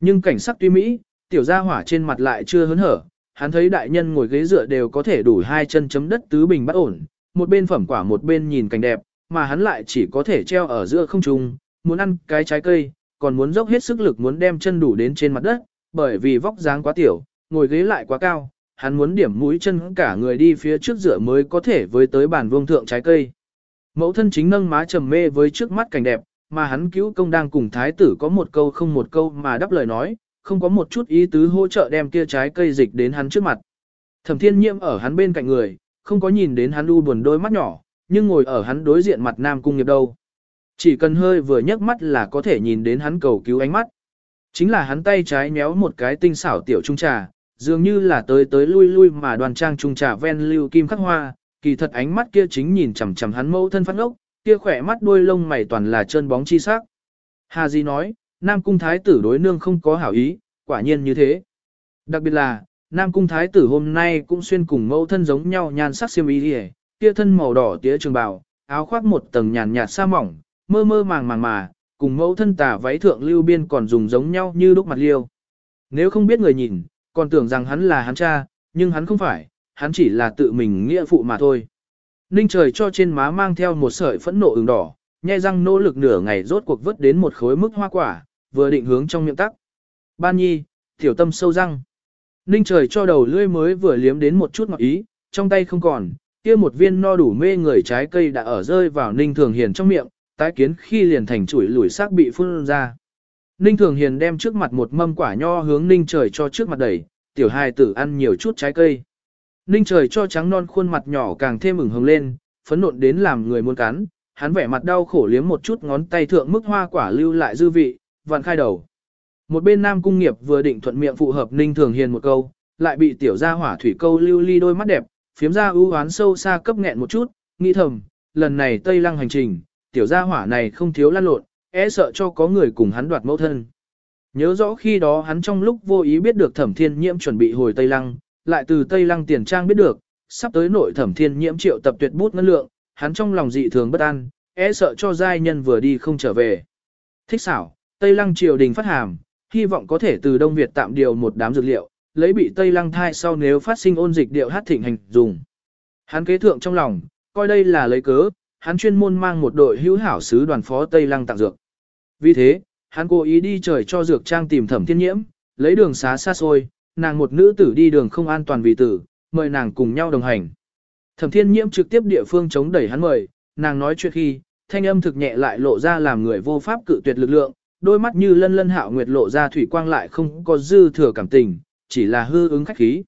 Nhưng cảnh sắc tuy mỹ, tiểu gia hỏa trên mặt lại chưa hớn hở, hắn thấy đại nhân ngồi ghế dựa đều có thể đủ hai chân chấm đất tứ bình bắt ổn, một bên phẩm quả một bên nhìn cảnh đẹp, mà hắn lại chỉ có thể treo ở giữa không trung, muốn ăn cái trái cây, còn muốn dốc hết sức lực muốn đem chân đủ đến trên mặt đất, bởi vì vóc dáng quá tiểu, ngồi ghế lại quá cao, hắn muốn điểm mũi chân cả người đi phía trước dựa mới có thể với tới bàn vương thượng trái cây. Mẫu thân chính nâng má trầm mê với trước mắt cảnh đẹp, mà hắn cứu công đang cùng thái tử có một câu không một câu mà đáp lời nói, không có một chút ý tứ hỗ trợ đem kia trái cây dịch đến hắn trước mặt. Thẩm thiên nhiễm ở hắn bên cạnh người, không có nhìn đến hắn u buồn đôi mắt nhỏ, nhưng ngồi ở hắn đối diện mặt nam cung nghiệp đâu. Chỉ cần hơi vừa nhấc mắt là có thể nhìn đến hắn cầu cứu ánh mắt. Chính là hắn tay trái méo một cái tinh xảo tiểu trung trà, dường như là tới tới lui lui mà đoàn trang trung trà ven lưu kim khắc hoa, kỳ thật ánh mắt kia chính nhìn chằm chằm hắn mẫu thân phát ngốc, kia khỏe mắt đuôi lông mày toàn là chân bóng chi sắc. Hà Di nói, Nam Cung Thái tử đối nương không có hảo ý, quả nhiên như thế. Đặc biệt là, Nam Cung Thái tử hôm nay cũng xuyên cùng mẫu thân giống nhau nhan sắc xiêm y đi kia thân màu đỏ tía trường bào, áo khoác một tầng nhàn nhạt sa mỏng, mơ mơ màng màng mà, cùng mẫu thân tà váy thượng lưu biên còn dùng giống nhau như đúc mặt liêu. Nếu không biết người nhìn, còn tưởng rằng hắn là hắn cha, nhưng hắn không phải, hắn chỉ là tự mình nghĩa phụ mà thôi. Ninh trời cho trên má mang theo một sợi phẫn nộ ửng đỏ, nhai răng nỗ lực nửa ngày rốt cuộc vớt đến một khối mức hoa quả, vừa định hướng trong miệng tắc. Ban nhi, tiểu tâm sâu răng. Ninh trời cho đầu lưỡi mới vừa liếm đến một chút ngọt ý, trong tay không còn, kia một viên no đủ mê người trái cây đã ở rơi vào Ninh Thường Hiền trong miệng, tái kiến khi liền thành chuỗi lủi xác bị phun ra. Ninh Thường Hiền đem trước mặt một mâm quả nho hướng Ninh trời cho trước mặt đẩy, tiểu hài tử ăn nhiều chút trái cây. Ninh trời cho trắng non khuôn mặt nhỏ càng thêm ửng hồng lên, phấn nộn đến làm người muốn cắn, hắn vẻ mặt đau khổ liếm một chút ngón tay thượng mức hoa quả lưu lại dư vị, vạn khai đầu. Một bên Nam Cung Nghiệp vừa định thuận miệng phụ hợp Ninh Thường Hiền một câu, lại bị tiểu gia hỏa thủy câu lưu ly đôi mắt đẹp, phiếm ra ưu hoán sâu xa cấp nghẹn một chút, nghĩ thầm, lần này Tây Lăng hành trình, tiểu gia hỏa này không thiếu lan lộn, e sợ cho có người cùng hắn đoạt mẫu thân. Nhớ rõ khi đó hắn trong lúc vô ý biết được thẩm thiên nhiễm chuẩn bị hồi Tây Lăng, lại từ Tây Lăng tiền trang biết được, sắp tới nội thẩm thiên nhiễm triệu tập tuyệt bút ngân lượng, hắn trong lòng dị thường bất an, e sợ cho giai nhân vừa đi không trở về. Thích xảo, Tây Lăng triều đình phát hàm, hy vọng có thể từ Đông Việt tạm điều một đám dược liệu, lấy bị Tây Lăng thai sau nếu phát sinh ôn dịch điệu hát thịnh hành dùng. Hắn kế thượng trong lòng, coi đây là lấy cớ, hắn chuyên môn mang một đội hữu hảo sứ đoàn phó Tây Lăng tặng dược. Vì thế, hắn cố ý đi trời cho dược trang tìm thẩm thiên nhiễm, lấy đường xá xa xôi, nàng một nữ tử đi đường không an toàn vì tử, mời nàng cùng nhau đồng hành. Thẩm thiên nhiễm trực tiếp địa phương chống đẩy hắn mời, nàng nói chuyện khi, thanh âm thực nhẹ lại lộ ra làm người vô pháp cự tuyệt lực lượng, đôi mắt như lân lân hạo nguyệt lộ ra thủy quang lại không có dư thừa cảm tình, chỉ là hư ứng khách khí.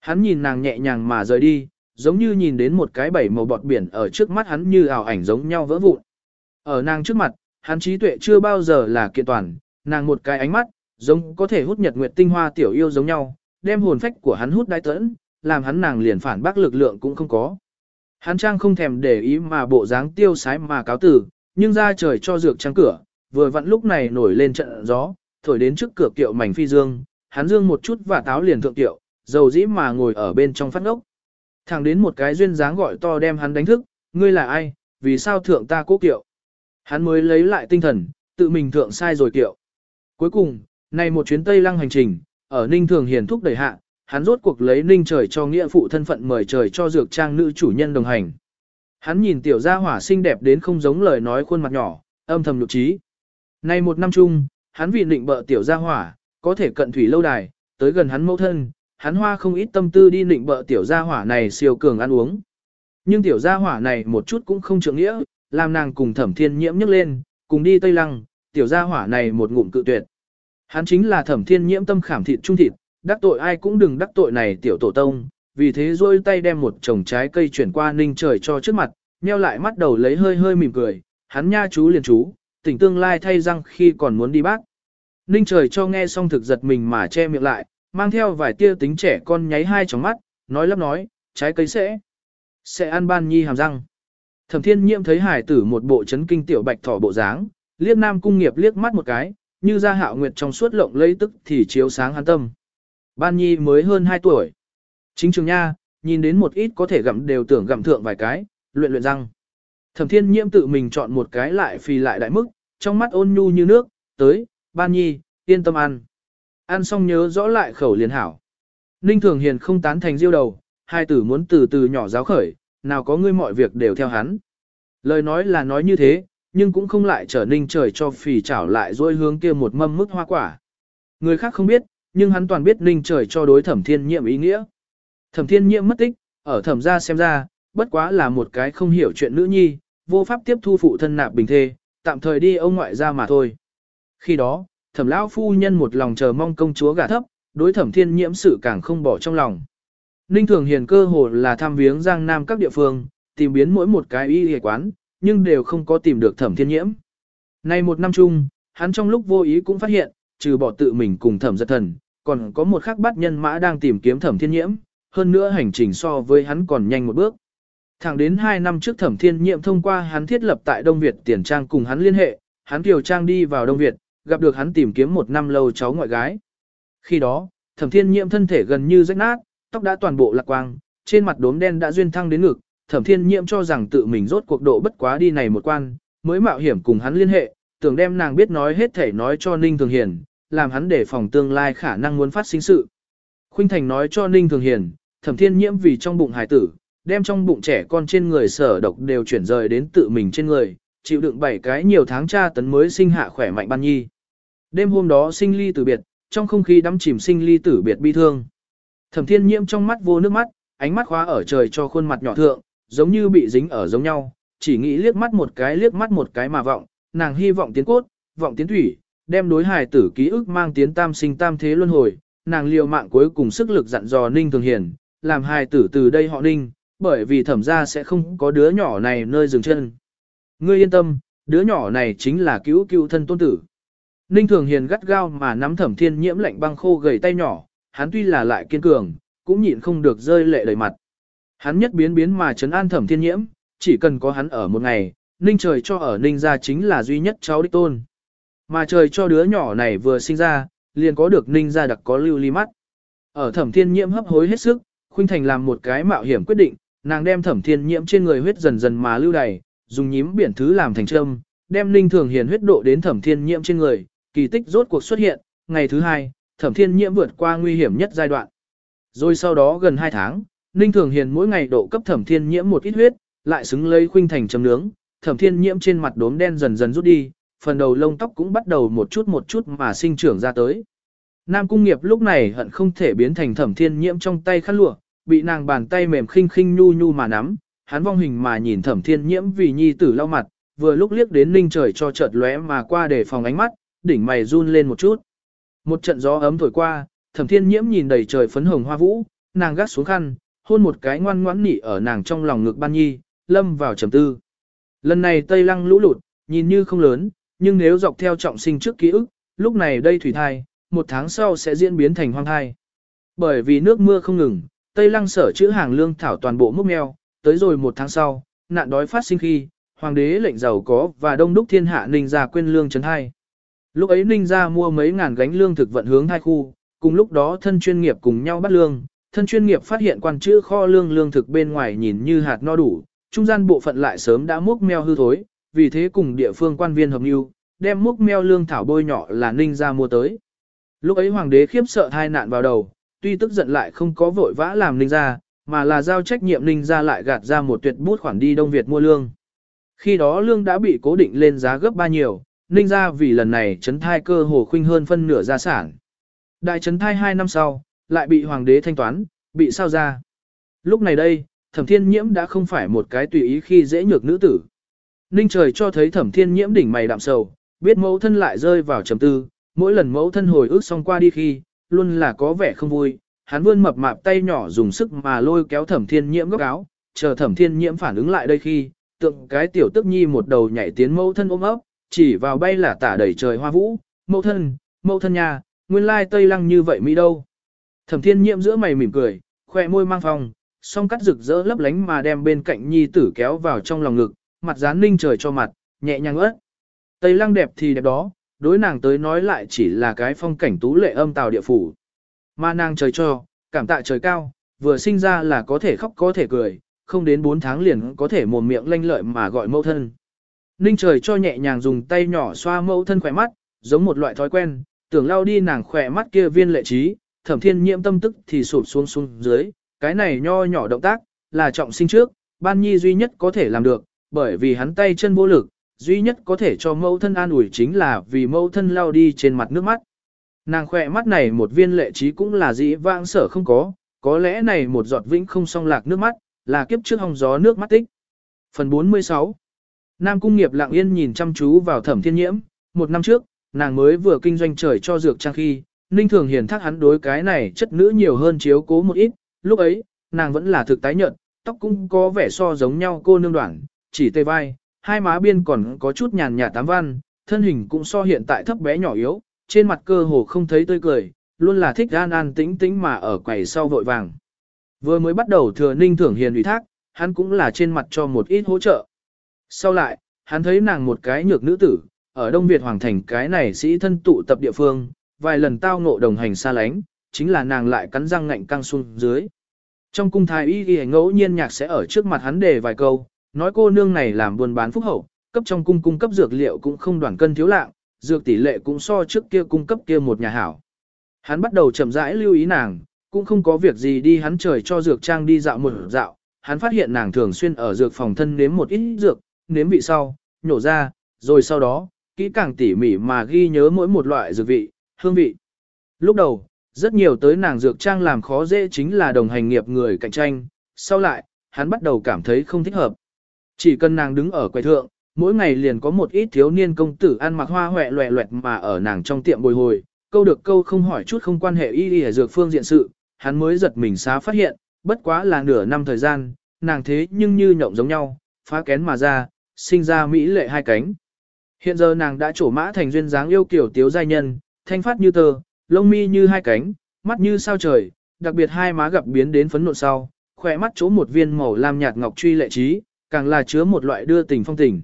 Hắn nhìn nàng nhẹ nhàng mà rời đi, giống như nhìn đến một cái bảy màu bọt biển ở trước mắt hắn như ảo ảnh giống nhau vỡ vụn. Ở nàng trước mặt, hắn trí tuệ chưa bao giờ là kiện toàn, nàng một cái ánh mắt, giống có thể hút nhật nguyệt tinh hoa tiểu yêu giống nhau, đem hồn phách của hắn hút đáy tẫn, làm hắn nàng liền phản bác lực lượng cũng không có. Hắn trang không thèm để ý mà bộ dáng tiêu sái mà cáo tử, nhưng ra trời cho dược trang cửa, vừa vặn lúc này nổi lên trận gió, thổi đến trước cửa kiệu mảnh phi dương, hắn dương một chút và táo liền thượng kiệu, dầu dĩ mà ngồi ở bên trong phát ngốc. Thẳng đến một cái duyên dáng gọi to đem hắn đánh thức, ngươi là ai, vì sao thượng ta cố kiệu. Hắn mới lấy lại tinh thần, tự mình thượng sai rồi kiệu. Cuối cùng, này một chuyến Tây Lăng hành trình, ở Ninh Thường Hiền thúc đẩy hạ, hắn rốt cuộc lấy Ninh trời cho nghĩa phụ thân phận mời trời cho dược trang nữ chủ nhân đồng hành. Hắn nhìn tiểu gia hỏa xinh đẹp đến không giống lời nói khuôn mặt nhỏ, âm thầm lục trí nay một năm chung, hắn vì định bợ tiểu gia hỏa, có thể cận thủy lâu đài, tới gần hắn mẫu thân, hắn hoa không ít tâm tư đi định bợ tiểu gia hỏa này siêu cường ăn uống. Nhưng tiểu gia hỏa này một chút cũng không trượng nghĩa, làm nàng cùng thẩm thiên nhiễm nhấc lên, cùng đi Tây Lăng, tiểu gia hỏa này một ngụm cự tuyệt. Hắn chính là thẩm thiên nhiễm tâm khảm thịt trung thịt, đắc tội ai cũng đừng đắc tội này tiểu tổ tông, vì thế rôi tay đem một chồng trái cây chuyển qua ninh trời cho trước mặt, nheo lại mắt đầu lấy hơi hơi mỉm cười, hắn nha chú liền chú, tỉnh tương lai thay răng khi còn muốn đi bác. Ninh trời cho nghe xong thực giật mình mà che miệng lại, mang theo vài tia tính trẻ con nháy hai tròng mắt, nói lắp nói, trái cây sẽ, sẽ ăn ban nhi hàm răng. Thẩm thiên nhiễm thấy hải tử một bộ chấn kinh tiểu bạch thỏ bộ dáng, liếc nam cung nghiệp liếc mắt một cái, như ra hạo nguyệt trong suốt lộng lấy tức thì chiếu sáng hắn tâm. Ban nhi mới hơn 2 tuổi. Chính trường nha, nhìn đến một ít có thể gặm đều tưởng gặm thượng vài cái, luyện luyện răng. Thẩm thiên nhiễm tự mình chọn một cái lại phì lại đại mức, trong mắt ôn nhu như nước, tới, ban nhi, yên tâm ăn. Ăn xong nhớ rõ lại khẩu liền hảo. Ninh Thường Hiền không tán thành diêu đầu, hai tử muốn từ từ nhỏ giáo khởi, nào có ngươi mọi việc đều theo hắn. Lời nói là nói như thế, nhưng cũng không lại trở ninh trời cho phì chảo lại dôi hướng kia một mâm mức hoa quả. Người khác không biết, nhưng hắn toàn biết ninh trời cho đối thẩm thiên nhiệm ý nghĩa. Thẩm thiên nhiệm mất tích, ở thẩm gia xem ra, bất quá là một cái không hiểu chuyện nữ nhi, vô pháp tiếp thu phụ thân nạp bình thê, tạm thời đi ông ngoại ra mà thôi. Khi đó, thẩm lão phu nhân một lòng chờ mong công chúa gả thấp, đối thẩm thiên nhiễm sự càng không bỏ trong lòng. Ninh Thường Hiền cơ hồ là tham viếng Giang Nam các địa phương, tìm biến mỗi một cái y hề quán, nhưng đều không có tìm được thẩm thiên nhiễm. Nay một năm chung, hắn trong lúc vô ý cũng phát hiện, trừ bỏ tự mình cùng thẩm giật thần, còn có một khắc bắt nhân mã đang tìm kiếm thẩm thiên nhiễm, hơn nữa hành trình so với hắn còn nhanh một bước. Thẳng đến 2 năm trước thẩm thiên Nhiệm thông qua hắn thiết lập tại Đông Việt tiền trang cùng hắn liên hệ, hắn kiều trang đi vào Đông Việt, gặp được hắn tìm kiếm một năm lâu cháu ngoại gái. Khi đó, thẩm thiên Nhiệm thân thể gần như rách nát, tóc đã toàn bộ lạc quang, trên mặt đốm đen đã duyên thăng đến ngực, thẩm thiên Nhiệm cho rằng tự mình rốt cuộc độ bất quá đi này một quan, mới mạo hiểm cùng hắn liên hệ, tưởng đem nàng biết nói hết thể nói cho Ninh Thường Hiền, làm hắn để phòng tương lai khả năng muốn phát sinh sự. Khuynh Thành nói cho Ninh Thường Hiền, thẩm thiên nhiễm vì trong bụng hải tử, đem trong bụng trẻ con trên người sở độc đều chuyển rời đến tự mình trên người, chịu đựng bảy cái nhiều tháng tra tấn mới sinh hạ khỏe mạnh ban nhi. Đêm hôm đó sinh ly tử biệt, trong không khí đắm chìm sinh ly tử biệt bi thương. Thẩm thiên nhiễm trong mắt vô nước mắt, ánh mắt khóa ở trời cho khuôn mặt nhỏ thượng, giống như bị dính ở giống nhau, chỉ nghĩ liếc mắt một cái liếc mắt một cái mà vọng, nàng hy vọng tiến cốt, vọng tiến thủy, đem đối hài tử ký ức mang tiến tam sinh tam thế luân hồi, nàng liều mạng cuối cùng sức lực dặn dò Ninh Thường Hiền, làm hài tử từ đây họ Ninh, bởi vì thẩm ra sẽ không có đứa nhỏ này nơi dừng chân. Ngươi yên tâm, đứa nhỏ này chính là cứu cứu thân tôn tử. Ninh Thường Hiền gắt gao mà nắm thẩm thiên nhiễm lạnh băng khô gầy tay nhỏ, hắn tuy là lại kiên cường, cũng nhịn không được rơi lệ đầy mặt. Hắn nhất biến biến mà trấn an thẩm thiên nhiễm, chỉ cần có hắn ở một ngày, Ninh trời cho ở Ninh gia chính là duy nhất cháu đích tôn. Mà trời cho đứa nhỏ này vừa sinh ra, liền có được Ninh gia đặc có lưu ly mắt. Ở thẩm thiên nhiễm hấp hối hết sức, Khuynh Thành làm một cái mạo hiểm quyết định, nàng đem thẩm thiên nhiễm trên người huyết dần dần mà lưu đầy, dùng nhím biển thứ làm thành trâm, đem Ninh thường hiền huyết độ đến thẩm thiên nhiễm trên người, kỳ tích rốt cuộc xuất hiện, ngày thứ hai, thẩm thiên nhiễm vượt qua nguy hiểm nhất giai đoạn. Rồi sau đó gần 2 tháng, Ninh Thường Hiền mỗi ngày độ cấp thẩm thiên nhiễm một ít huyết, lại xứng lấy khuynh thành chấm nướng, thẩm thiên nhiễm trên mặt đốm đen dần dần rút đi, phần đầu lông tóc cũng bắt đầu một chút một chút mà sinh trưởng ra tới. Nam Cung Nghiệp lúc này hận không thể biến thành thẩm thiên nhiễm trong tay khăn lụa, bị nàng bàn tay mềm khinh khinh nhu nhu mà nắm, hắn vong hình mà nhìn thẩm thiên nhiễm vì nhi tử lau mặt, vừa lúc liếc đến ninh trời cho chợt lóe mà qua để phòng ánh mắt, đỉnh mày run lên một chút. Một trận gió ấm thổi qua, thẩm thiên nhiễm nhìn đầy trời phấn hồng hoa vũ, nàng gác xuống khăn, hôn một cái ngoan ngoãn nỉ ở nàng trong lòng ngực ban nhi, lâm vào trầm tư. Lần này Tây Lăng lũ lụt, nhìn như không lớn, nhưng nếu dọc theo trọng sinh trước ký ức, lúc này đây thủy thai, một tháng sau sẽ diễn biến thành hoang thai. Bởi vì nước mưa không ngừng, Tây Lăng sở chữ hàng lương thảo toàn bộ múc meo, tới rồi một tháng sau, nạn đói phát sinh khi, hoàng đế lệnh giàu có và đông đúc thiên hạ ninh ra quên lương chấn hai. Lúc ấy ninh ra mua mấy ngàn gánh lương thực vận hướng hai khu, cùng lúc đó thân chuyên nghiệp cùng nhau bắt lương, thân chuyên nghiệp phát hiện quan chữ kho lương lương thực bên ngoài nhìn như hạt no đủ, trung gian bộ phận lại sớm đã múc meo hư thối, vì thế cùng địa phương quan viên hợp mưu, đem múc meo lương thảo bôi nhỏ là ninh ra mua tới. Lúc ấy hoàng đế khiếp sợ hai nạn vào đầu, tuy tức giận lại không có vội vã làm ninh ra, mà là giao trách nhiệm ninh ra lại gạt ra một tuyệt bút khoản đi Đông Việt mua lương. Khi đó lương đã bị cố định lên giá gấp ba nhiều, ninh ra vì lần này chấn thai cơ hồ khuynh hơn phân nửa gia sản. Đại chấn thai hai năm sau, lại bị hoàng đế thanh toán, bị sao ra. Lúc này đây, thẩm thiên nhiễm đã không phải một cái tùy ý khi dễ nhược nữ tử. Ninh trời cho thấy thẩm thiên nhiễm đỉnh mày đạm sầu, biết mẫu thân lại rơi vào trầm tư, mỗi lần mẫu thân hồi ức xong qua đi khi, luôn là có vẻ không vui. Hắn vươn mập mạp tay nhỏ dùng sức mà lôi kéo thẩm thiên nhiễm góc áo, chờ thẩm thiên nhiễm phản ứng lại đây khi, tượng cái tiểu tức nhi một đầu nhảy tiến mẫu thân ôm ấp, chỉ vào bay là tả đầy trời hoa vũ, mẫu thân, mẫu thân nhà, nguyên lai tây lăng như vậy mỹ đâu. Thẩm thiên nhiễm giữa mày mỉm cười, khoe môi mang phòng, song cắt rực rỡ lấp lánh mà đem bên cạnh nhi tử kéo vào trong lòng ngực, mặt dán ninh trời cho mặt, nhẹ nhàng ớt. Tây lăng đẹp thì đẹp đó, đối nàng tới nói lại chỉ là cái phong cảnh tú lệ âm tào địa phủ. Mà nàng trời cho, cảm tạ trời cao, vừa sinh ra là có thể khóc có thể cười, không đến 4 tháng liền có thể mồm miệng lanh lợi mà gọi mẫu thân. Ninh trời cho nhẹ nhàng dùng tay nhỏ xoa mẫu thân khỏe mắt, giống một loại thói quen, tưởng lao đi nàng khỏe mắt kia viên lệ trí, thẩm thiên nhiễm tâm tức thì sụp xuống xuống dưới, cái này nho nhỏ động tác, là trọng sinh trước, ban nhi duy nhất có thể làm được, bởi vì hắn tay chân vô lực, duy nhất có thể cho mẫu thân an ủi chính là vì mẫu thân lao đi trên mặt nước mắt. Nàng khỏe mắt này một viên lệ trí cũng là dĩ vãng sở không có, có lẽ này một giọt vĩnh không song lạc nước mắt, là kiếp trước hong gió nước mắt tích. Phần 46 Nam Cung Nghiệp lặng yên nhìn chăm chú vào thẩm thiên nhiễm, một năm trước, nàng mới vừa kinh doanh trời cho dược trang khi, Ninh Thường Hiền thác hắn đối cái này chất nữ nhiều hơn chiếu cố một ít, lúc ấy, nàng vẫn là thực tái nhợt, tóc cũng có vẻ so giống nhau cô nương đoạn, chỉ tê vai, hai má biên còn có chút nhàn nhạt tám văn, thân hình cũng so hiện tại thấp bé nhỏ yếu, trên mặt cơ hồ không thấy tươi cười, luôn là thích an an tĩnh tĩnh mà ở quầy sau vội vàng. Vừa mới bắt đầu thừa Ninh thưởng Hiền ủy thác, hắn cũng là trên mặt cho một ít hỗ trợ. Sau lại, hắn thấy nàng một cái nhược nữ tử, ở Đông Việt Hoàng Thành cái này sĩ thân tụ tập địa phương, vài lần tao ngộ đồng hành xa lánh, chính là nàng lại cắn răng ngạnh căng xuống dưới. Trong cung thái y ghi ngẫu nhiên nhạc sẽ ở trước mặt hắn đề vài câu, nói cô nương này làm buôn bán phúc hậu, cấp trong cung cung cấp dược liệu cũng không đoàn cân thiếu lạng, dược tỷ lệ cũng so trước kia cung cấp kia một nhà hảo. Hắn bắt đầu chậm rãi lưu ý nàng, cũng không có việc gì đi hắn trời cho dược trang đi dạo một dạo, hắn phát hiện nàng thường xuyên ở dược phòng thân nếm một ít dược, nếm vị sau, nhổ ra, rồi sau đó, kỹ càng tỉ mỉ mà ghi nhớ mỗi một loại dược vị, hương vị. Lúc đầu, rất nhiều tới nàng dược trang làm khó dễ chính là đồng hành nghiệp người cạnh tranh, sau lại, hắn bắt đầu cảm thấy không thích hợp. Chỉ cần nàng đứng ở quầy thượng, mỗi ngày liền có một ít thiếu niên công tử ăn mặc hoa hoẹ loẹ loẹt mà ở nàng trong tiệm bồi hồi, câu được câu không hỏi chút không quan hệ y y dược phương diện sự, hắn mới giật mình xá phát hiện, bất quá là nửa năm thời gian, nàng thế nhưng như nhộng giống nhau, phá kén mà ra, sinh ra mỹ lệ hai cánh. Hiện giờ nàng đã trổ mã thành duyên dáng yêu kiểu tiếu giai nhân, thanh phát như tờ, lông mi như hai cánh, mắt như sao trời, đặc biệt hai má gặp biến đến phấn nộn sau, khỏe mắt chỗ một viên màu lam nhạt ngọc truy lệ trí, càng là chứa một loại đưa tình phong tình.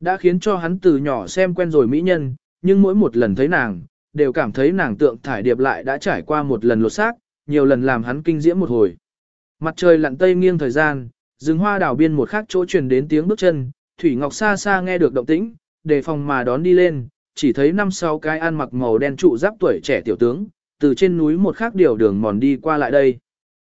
Đã khiến cho hắn từ nhỏ xem quen rồi mỹ nhân, nhưng mỗi một lần thấy nàng, đều cảm thấy nàng tượng thải điệp lại đã trải qua một lần lột xác, nhiều lần làm hắn kinh diễm một hồi. Mặt trời lặn tây nghiêng thời gian, rừng hoa đảo biên một khác chỗ truyền đến tiếng bước chân, Thủy Ngọc xa xa nghe được động tĩnh, đề phòng mà đón đi lên, chỉ thấy năm sáu cái ăn mặc màu đen trụ giáp tuổi trẻ tiểu tướng, từ trên núi một khác điều đường mòn đi qua lại đây.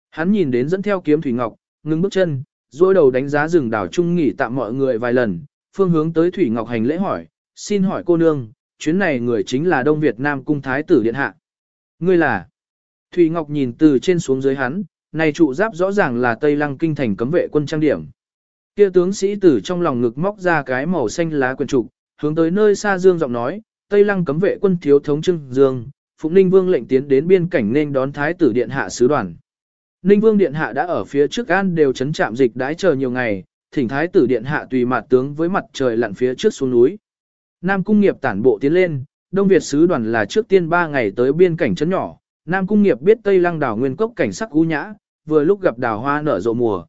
Hắn nhìn đến dẫn theo kiếm Thủy Ngọc, ngưng bước chân, dôi đầu đánh giá rừng đảo trung nghỉ tạm mọi người vài lần, phương hướng tới Thủy Ngọc hành lễ hỏi, xin hỏi cô nương, chuyến này người chính là Đông Việt Nam Cung Thái tử Điện Hạ. Ngươi là? Thủy Ngọc nhìn từ trên xuống dưới hắn, này trụ giáp rõ ràng là Tây Lăng Kinh thành cấm vệ quân trang điểm. Kia tướng sĩ tử trong lòng ngực móc ra cái màu xanh lá quyền trục, hướng tới nơi xa dương giọng nói, Tây Lăng cấm vệ quân thiếu thống trưng dương, Phụng Ninh Vương lệnh tiến đến biên cảnh nên đón Thái tử Điện Hạ sứ đoàn. Ninh Vương Điện Hạ đã ở phía trước an đều chấn chạm dịch đãi chờ nhiều ngày, thỉnh Thái tử Điện Hạ tùy mặt tướng với mặt trời lặn phía trước xuống núi. Nam Cung Nghiệp tản bộ tiến lên, Đông Việt sứ đoàn là trước tiên 3 ngày tới biên cảnh trấn nhỏ, Nam Cung Nghiệp biết Tây Lăng đảo nguyên cốc cảnh sắc u nhã, vừa lúc gặp đào hoa nở rộ mùa.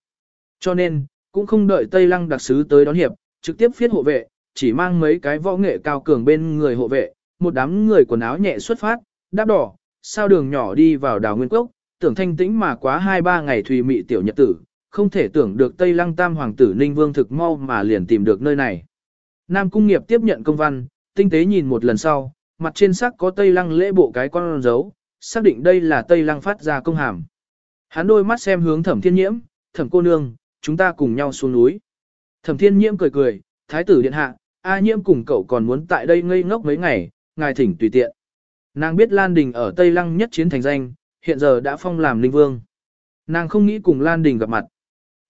Cho nên, cũng không đợi Tây Lăng đặc sứ tới đón hiệp, trực tiếp phiết hộ vệ, chỉ mang mấy cái võ nghệ cao cường bên người hộ vệ, một đám người quần áo nhẹ xuất phát, đáp đỏ, sao đường nhỏ đi vào đảo Nguyên Cốc, tưởng thanh tĩnh mà quá 2-3 ngày thùy mị tiểu nhật tử, không thể tưởng được Tây Lăng Tam Hoàng tử Ninh Vương thực mau mà liền tìm được nơi này. Nam Cung Nghiệp tiếp nhận công văn, tinh tế nhìn một lần sau, mặt trên sắc có Tây Lăng lễ bộ cái con dấu, xác định đây là Tây Lăng phát ra công hàm. Hắn đôi mắt xem hướng thẩm thiên nhiễm, thẩm cô nương, chúng ta cùng nhau xuống núi. Thẩm thiên nhiễm cười cười, thái tử điện hạ, A nhiễm cùng cậu còn muốn tại đây ngây ngốc mấy ngày, ngài thỉnh tùy tiện. Nàng biết Lan Đình ở Tây Lăng nhất chiến thành danh, hiện giờ đã phong làm linh vương. Nàng không nghĩ cùng Lan Đình gặp mặt.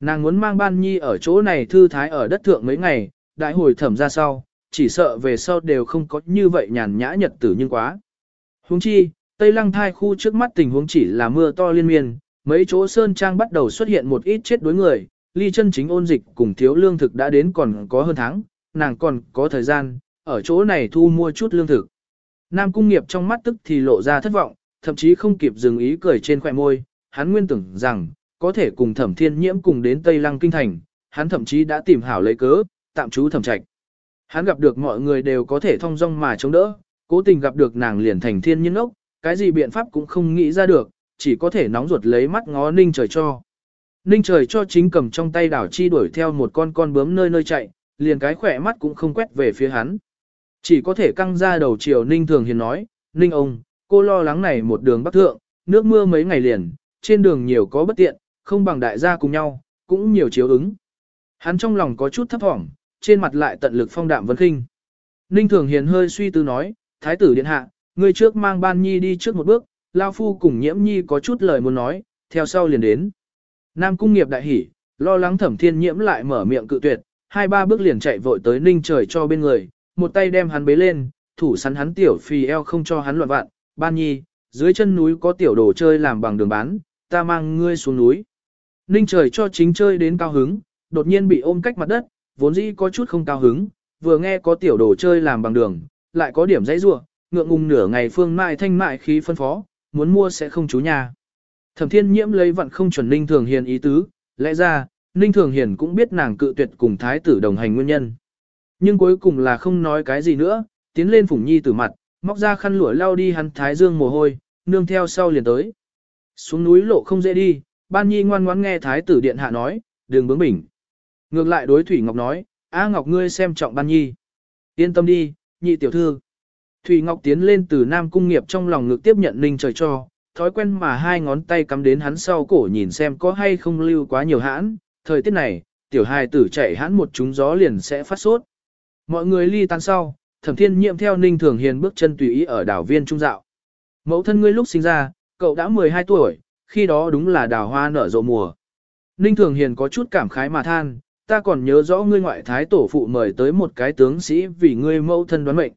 Nàng muốn mang ban nhi ở chỗ này thư thái ở đất thượng mấy ngày, đại hồi thẩm ra sau, chỉ sợ về sau đều không có như vậy nhàn nhã nhật tử nhưng quá. Huống chi, Tây Lăng thai khu trước mắt tình huống chỉ là mưa to liên miên, mấy chỗ sơn trang bắt đầu xuất hiện một ít chết đối người, ly chân chính ôn dịch cùng thiếu lương thực đã đến còn có hơn tháng, nàng còn có thời gian, ở chỗ này thu mua chút lương thực. Nam cung nghiệp trong mắt tức thì lộ ra thất vọng, thậm chí không kịp dừng ý cười trên khỏe môi, hắn nguyên tưởng rằng, có thể cùng thẩm thiên nhiễm cùng đến Tây Lăng Kinh Thành, hắn thậm chí đã tìm hảo lấy cớ, tạm trú thẩm trạch. Hắn gặp được mọi người đều có thể thông dong mà chống đỡ, cố tình gặp được nàng liền thành thiên nhân ốc, cái gì biện pháp cũng không nghĩ ra được, chỉ có thể nóng ruột lấy mắt ngó ninh trời cho. Ninh trời cho chính cầm trong tay đảo chi đuổi theo một con con bướm nơi nơi chạy, liền cái khỏe mắt cũng không quét về phía hắn. Chỉ có thể căng ra đầu chiều Ninh Thường Hiền nói, Ninh ông, cô lo lắng này một đường bắc thượng, nước mưa mấy ngày liền, trên đường nhiều có bất tiện, không bằng đại gia cùng nhau, cũng nhiều chiếu ứng. Hắn trong lòng có chút thấp thỏm, trên mặt lại tận lực phong đạm vấn khinh. Ninh Thường Hiền hơi suy tư nói, Thái tử điện hạ, người trước mang ban nhi đi trước một bước, Lao Phu cùng nhiễm nhi có chút lời muốn nói, theo sau liền đến. Nam cung nghiệp đại hỉ, lo lắng thẩm thiên nhiễm lại mở miệng cự tuyệt, hai ba bước liền chạy vội tới ninh trời cho bên người, một tay đem hắn bế lên, thủ sắn hắn tiểu phì eo không cho hắn loạn vạn, ban nhi, dưới chân núi có tiểu đồ chơi làm bằng đường bán, ta mang ngươi xuống núi. Ninh trời cho chính chơi đến cao hứng, đột nhiên bị ôm cách mặt đất, vốn dĩ có chút không cao hứng, vừa nghe có tiểu đồ chơi làm bằng đường, lại có điểm dãy rua, ngượng ngùng nửa ngày phương mại thanh mại khí phân phó, muốn mua sẽ không chú nhà. Thẩm thiên nhiễm lấy vận không chuẩn Ninh Thường Hiền ý tứ, lẽ ra, Ninh Thường Hiền cũng biết nàng cự tuyệt cùng thái tử đồng hành nguyên nhân. Nhưng cuối cùng là không nói cái gì nữa, tiến lên phủng Nhi tử mặt, móc ra khăn lụa lao đi hắn thái dương mồ hôi, nương theo sau liền tới. Xuống núi lộ không dễ đi, Ban Nhi ngoan ngoãn nghe thái tử điện hạ nói, đừng bướng bỉnh. Ngược lại đối Thủy Ngọc nói, A Ngọc ngươi xem trọng Ban Nhi. Yên tâm đi, nhị tiểu thư. Thủy Ngọc tiến lên từ Nam Cung Nghiệp trong lòng ngực tiếp nhận Ninh trời cho, thói quen mà hai ngón tay cắm đến hắn sau cổ nhìn xem có hay không lưu quá nhiều hãn, thời tiết này, tiểu hài tử chạy hãn một chúng gió liền sẽ phát sốt. Mọi người ly tan sau, thẩm thiên nhiệm theo Ninh Thường Hiền bước chân tùy ý ở đảo viên trung dạo. Mẫu thân ngươi lúc sinh ra, cậu đã 12 tuổi, khi đó đúng là đào hoa nở rộ mùa. Ninh Thường Hiền có chút cảm khái mà than, ta còn nhớ rõ ngươi ngoại thái tổ phụ mời tới một cái tướng sĩ vì ngươi mẫu thân đoán mệnh.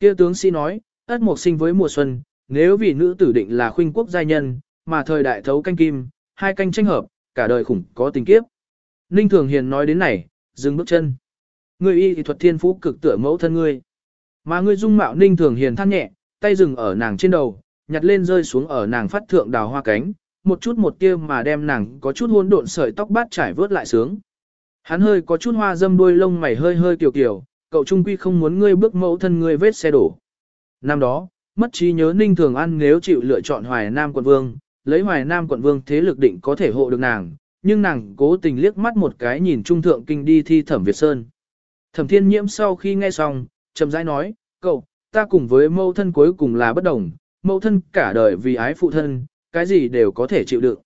Kia tướng sĩ nói, ất mộc sinh với mùa xuân, nếu vì nữ tử định là khuynh quốc giai nhân, mà thời đại thấu canh kim, hai canh tranh hợp, cả đời khủng có tình kiếp. Ninh Thường Hiền nói đến này, dừng bước chân. Ngươi y thuật thiên phú cực tựa mẫu thân ngươi. Mà ngươi dung mạo Ninh Thường Hiền than nhẹ, tay dừng ở nàng trên đầu, nhặt lên rơi xuống ở nàng phát thượng đào hoa cánh, một chút một tia mà đem nàng có chút hỗn độn sợi tóc bát trải vớt lại sướng. Hắn hơi có chút hoa dâm đuôi lông mày hơi hơi kiều kiều, cậu trung quy không muốn ngươi bước mẫu thân ngươi vết xe đổ. Năm đó, mất trí nhớ Ninh Thường An nếu chịu lựa chọn Hoài Nam quận vương, lấy Hoài Nam quận vương thế lực định có thể hộ được nàng, nhưng nàng cố tình liếc mắt một cái nhìn trung thượng kinh đi thi thẩm Việt Sơn. Thẩm thiên nhiễm sau khi nghe xong, chậm rãi nói, cậu, ta cùng với mâu thân cuối cùng là bất đồng, mâu thân cả đời vì ái phụ thân, cái gì đều có thể chịu đựng.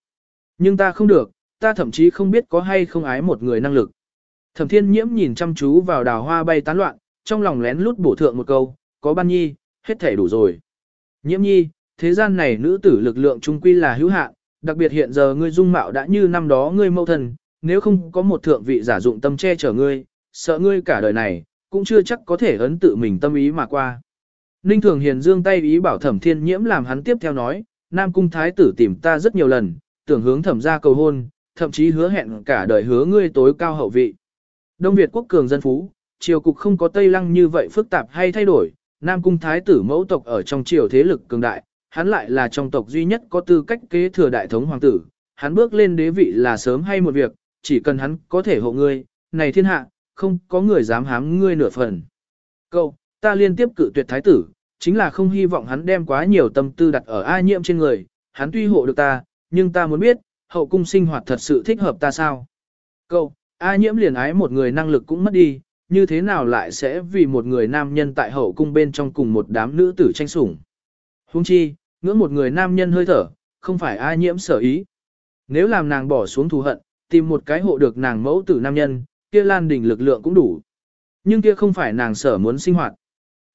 Nhưng ta không được, ta thậm chí không biết có hay không ái một người năng lực. Thẩm thiên nhiễm nhìn chăm chú vào đào hoa bay tán loạn, trong lòng lén lút bổ thượng một câu, có ban nhi, hết thể đủ rồi. Nhiễm nhi, thế gian này nữ tử lực lượng trung quy là hữu hạn, đặc biệt hiện giờ ngươi dung mạo đã như năm đó ngươi mâu thân, nếu không có một thượng vị giả dụng tâm che chở ngươi, sợ ngươi cả đời này, cũng chưa chắc có thể ấn tự mình tâm ý mà qua. Ninh Thường Hiền dương tay ý bảo thẩm thiên nhiễm làm hắn tiếp theo nói, Nam Cung Thái tử tìm ta rất nhiều lần, tưởng hướng thẩm ra cầu hôn, thậm chí hứa hẹn cả đời hứa ngươi tối cao hậu vị. Đông Việt quốc cường dân phú, triều cục không có Tây Lăng như vậy phức tạp hay thay đổi, Nam Cung Thái tử mẫu tộc ở trong triều thế lực cường đại, hắn lại là trong tộc duy nhất có tư cách kế thừa đại thống hoàng tử, hắn bước lên đế vị là sớm hay một việc, chỉ cần hắn có thể hộ ngươi, này thiên hạ, không có người dám hám ngươi nửa phần. Câu, ta liên tiếp cự tuyệt thái tử, chính là không hy vọng hắn đem quá nhiều tâm tư đặt ở ai nhiễm trên người, hắn tuy hộ được ta, nhưng ta muốn biết, hậu cung sinh hoạt thật sự thích hợp ta sao? Câu, A nhiễm liền ái một người năng lực cũng mất đi, như thế nào lại sẽ vì một người nam nhân tại hậu cung bên trong cùng một đám nữ tử tranh sủng. Huống chi, ngưỡng một người nam nhân hơi thở, không phải A nhiễm sở ý. Nếu làm nàng bỏ xuống thù hận, tìm một cái hộ được nàng mẫu tử nam nhân, kia lan đỉnh lực lượng cũng đủ. Nhưng kia không phải nàng sở muốn sinh hoạt.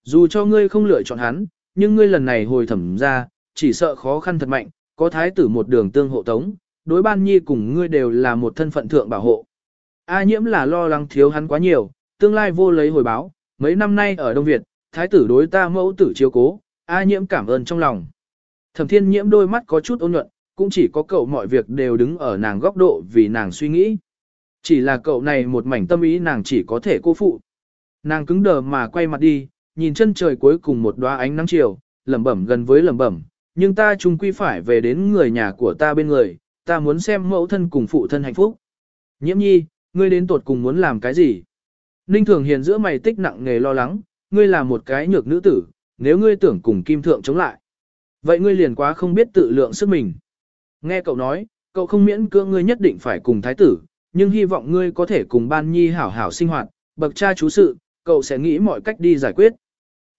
Dù cho ngươi không lựa chọn hắn, nhưng ngươi lần này hồi thẩm ra, chỉ sợ khó khăn thật mạnh, có thái tử một đường tương hộ tống, đối ban nhi cùng ngươi đều là một thân phận thượng bảo hộ. A nhiễm là lo lắng thiếu hắn quá nhiều, tương lai vô lấy hồi báo, mấy năm nay ở Đông Việt, thái tử đối ta mẫu tử chiếu cố, A nhiễm cảm ơn trong lòng. Thẩm thiên nhiễm đôi mắt có chút ôn nhuận, cũng chỉ có cậu mọi việc đều đứng ở nàng góc độ vì nàng suy nghĩ. Chỉ là cậu này một mảnh tâm ý nàng chỉ có thể cô phụ. Nàng cứng đờ mà quay mặt đi, nhìn chân trời cuối cùng một đóa ánh nắng chiều, lẩm bẩm gần với lẩm bẩm, nhưng ta chung quy phải về đến người nhà của ta bên người, ta muốn xem mẫu thân cùng phụ thân hạnh phúc. Nhiễm nhi, ngươi đến tột cùng muốn làm cái gì? Ninh Thường Hiền giữa mày tích nặng nghề lo lắng, ngươi là một cái nhược nữ tử, nếu ngươi tưởng cùng Kim Thượng chống lại. Vậy ngươi liền quá không biết tự lượng sức mình. Nghe cậu nói, cậu không miễn cưỡng ngươi nhất định phải cùng thái tử, nhưng hy vọng ngươi có thể cùng ban nhi hảo hảo sinh hoạt, bậc cha chú sự, cậu sẽ nghĩ mọi cách đi giải quyết.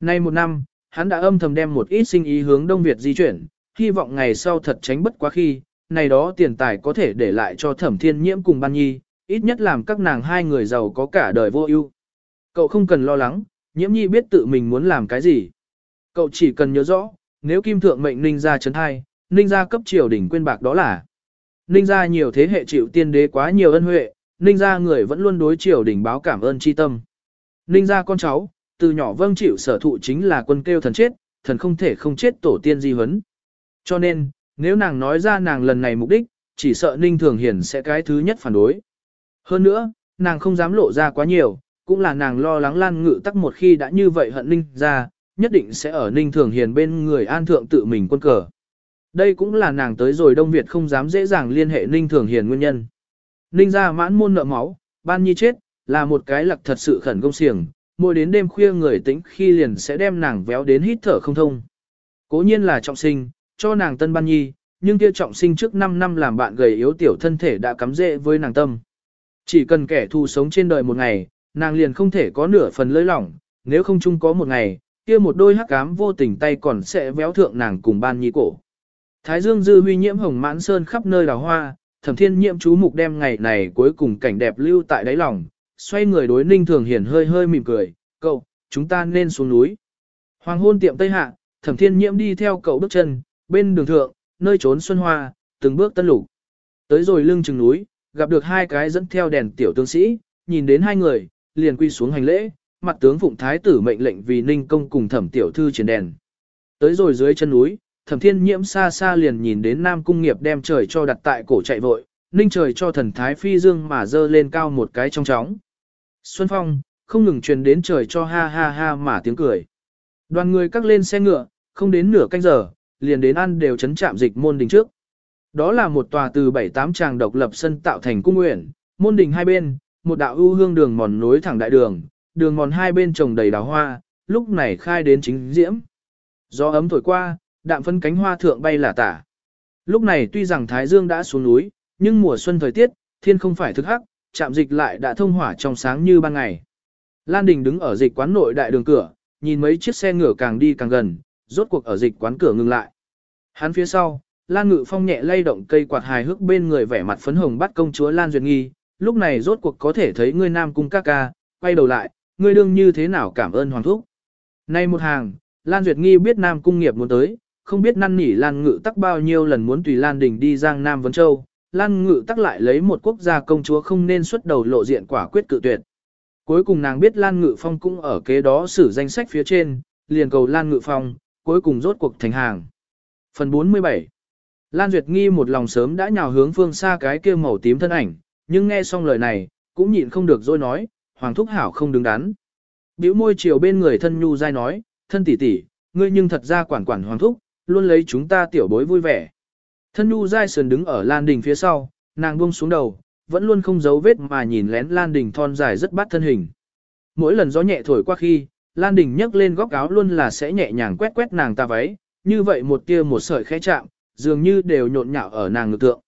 Nay một năm, hắn đã âm thầm đem một ít sinh ý hướng Đông Việt di chuyển, hy vọng ngày sau thật tránh bất quá khi, này đó tiền tài có thể để lại cho thẩm thiên nhiễm cùng ban nhi, ít nhất làm các nàng hai người giàu có cả đời vô ưu. Cậu không cần lo lắng, nhiễm nhi biết tự mình muốn làm cái gì. Cậu chỉ cần nhớ rõ, nếu kim thượng mệnh ninh ra chấn hai, ninh ra cấp triều đỉnh quên bạc đó là. Ninh ra nhiều thế hệ chịu tiên đế quá nhiều ân huệ, ninh ra người vẫn luôn đối triều đình báo cảm ơn tri tâm. Ninh ra con cháu, từ nhỏ vâng chịu sở thụ chính là quân kêu thần chết, thần không thể không chết tổ tiên di huấn. Cho nên, nếu nàng nói ra nàng lần này mục đích, chỉ sợ Ninh Thường Hiền sẽ cái thứ nhất phản đối. Hơn nữa, nàng không dám lộ ra quá nhiều, cũng là nàng lo lắng Lan Ngự tắc một khi đã như vậy hận Ninh ra, nhất định sẽ ở Ninh Thường Hiền bên người an thượng tự mình quân cờ. Đây cũng là nàng tới rồi Đông Việt không dám dễ dàng liên hệ Ninh Thường Hiền nguyên nhân. Ninh ra mãn môn nợ máu, ban nhi chết, là một cái lặc thật sự khẩn công xiềng, mỗi đến đêm khuya người tĩnh khi liền sẽ đem nàng véo đến hít thở không thông. Cố nhiên là trọng sinh, cho nàng tân ban nhi, nhưng kia trọng sinh trước 5 năm làm bạn gầy yếu tiểu thân thể đã cắm rễ với nàng tâm. Chỉ cần kẻ thù sống trên đời một ngày, nàng liền không thể có nửa phần lơi lỏng, nếu không chung có một ngày, kia một đôi hắc cám vô tình tay còn sẽ véo thượng nàng cùng ban nhi cổ. Thái dương dư huy nhiễm hồng mãn sơn khắp nơi đào hoa, thẩm thiên nhiễm chú mục đem ngày này cuối cùng cảnh đẹp lưu tại đáy lòng, xoay người đối ninh thường hiển hơi hơi mỉm cười, cậu, chúng ta nên xuống núi. Hoàng hôn tiệm Tây Hạ, thẩm thiên nhiễm đi theo cậu bước chân, bên đường thượng, nơi trốn xuân hoa, từng bước tân lục. Tới rồi lưng chừng núi, gặp được hai cái dẫn theo đèn tiểu tướng sĩ, nhìn đến hai người, liền quy xuống hành lễ, mặt tướng phụng thái tử mệnh lệnh vì ninh công cùng thẩm tiểu thư triển đèn. Tới rồi dưới chân núi, thẩm thiên nhiễm xa xa liền nhìn đến nam cung nghiệp đem trời cho đặt tại cổ chạy vội, ninh trời cho thần thái phi dương mà dơ lên cao một cái trong chóng. Xuân phong, không ngừng truyền đến trời cho ha ha ha mà tiếng cười. Đoàn người cắt lên xe ngựa, không đến nửa canh giờ, liền đến ăn đều chấn chạm dịch môn đình trước. Đó là một tòa từ 7-8 tràng độc lập sân tạo thành cung nguyện, môn đình hai bên, một đạo ưu hương đường mòn nối thẳng đại đường, đường mòn hai bên trồng đầy đào hoa, lúc này khai đến chính diễm. Gió ấm thổi qua, đạm phân cánh hoa thượng bay là tả. Lúc này tuy rằng Thái Dương đã xuống núi, nhưng mùa xuân thời tiết, thiên không phải thức hắc, chạm dịch lại đã thông hỏa trong sáng như ban ngày. Lan Đình đứng ở dịch quán nội đại đường cửa, nhìn mấy chiếc xe ngựa càng đi càng gần, rốt cuộc ở dịch quán cửa ngừng lại. Hắn phía sau, Lan Ngự Phong nhẹ lay động cây quạt hài hước bên người vẻ mặt phấn hồng bắt công chúa Lan Duyệt Nghi, lúc này rốt cuộc có thể thấy ngươi nam cung ca ca, quay đầu lại, ngươi đương như thế nào cảm ơn hoàng thúc. Nay một hàng, Lan Duyệt Nghi biết nam cung nghiệp muốn tới, không biết năn nỉ Lan Ngự tắc bao nhiêu lần muốn tùy Lan Đình đi Giang Nam Vân Châu, Lan Ngự tắc lại lấy một quốc gia công chúa không nên xuất đầu lộ diện quả quyết cự tuyệt. Cuối cùng nàng biết Lan Ngự Phong cũng ở kế đó xử danh sách phía trên, liền cầu Lan Ngự Phong, cuối cùng rốt cuộc thành hàng. Phần 47 Lan Duyệt Nghi một lòng sớm đã nhào hướng phương xa cái kia màu tím thân ảnh, nhưng nghe xong lời này, cũng nhịn không được rồi nói, Hoàng Thúc Hảo không đứng đắn. Biểu môi chiều bên người thân nhu dai nói, thân tỷ tỷ, ngươi nhưng thật ra quản quản Hoàng Thúc, luôn lấy chúng ta tiểu bối vui vẻ. Thân nhu dai sườn đứng ở Lan Đình phía sau, nàng buông xuống đầu, vẫn luôn không giấu vết mà nhìn lén Lan Đình thon dài rất bắt thân hình. Mỗi lần gió nhẹ thổi qua khi, Lan Đình nhấc lên góc áo luôn là sẽ nhẹ nhàng quét quét nàng ta váy, như vậy một tia một sợi khẽ chạm, dường như đều nhộn nhạo ở nàng ngực tượng.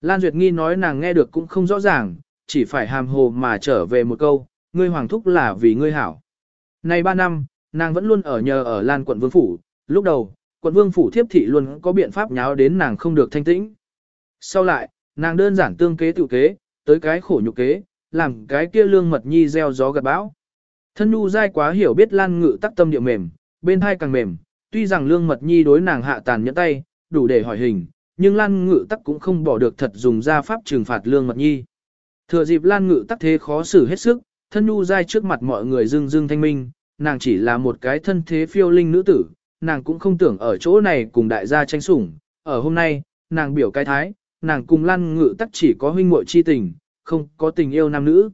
Lan Duyệt Nghi nói nàng nghe được cũng không rõ ràng, chỉ phải hàm hồ mà trở về một câu, ngươi hoàng thúc là vì ngươi hảo. Này ba năm, nàng vẫn luôn ở nhờ ở Lan quận vương phủ, lúc đầu, quận vương phủ thiếp thị luôn có biện pháp nháo đến nàng không được thanh tĩnh. Sau lại, nàng đơn giản tương kế tự kế, tới cái khổ nhục kế, làm cái kia lương mật nhi gieo gió gặt bão. Thân nhu dai quá hiểu biết Lan Ngự tắc tâm địa mềm, bên hai càng mềm, tuy rằng Lương Mật Nhi đối nàng hạ tàn nhẫn tay, đủ để hỏi hình, nhưng Lan Ngự tắc cũng không bỏ được thật dùng ra pháp trừng phạt Lương Mật Nhi. Thừa dịp Lan Ngự tắc thế khó xử hết sức, thân nhu dai trước mặt mọi người dưng dưng thanh minh, nàng chỉ là một cái thân thế phiêu linh nữ tử, nàng cũng không tưởng ở chỗ này cùng đại gia tranh sủng, ở hôm nay, nàng biểu cái thái, nàng cùng Lan Ngự tắc chỉ có huynh muội chi tình, không có tình yêu nam nữ.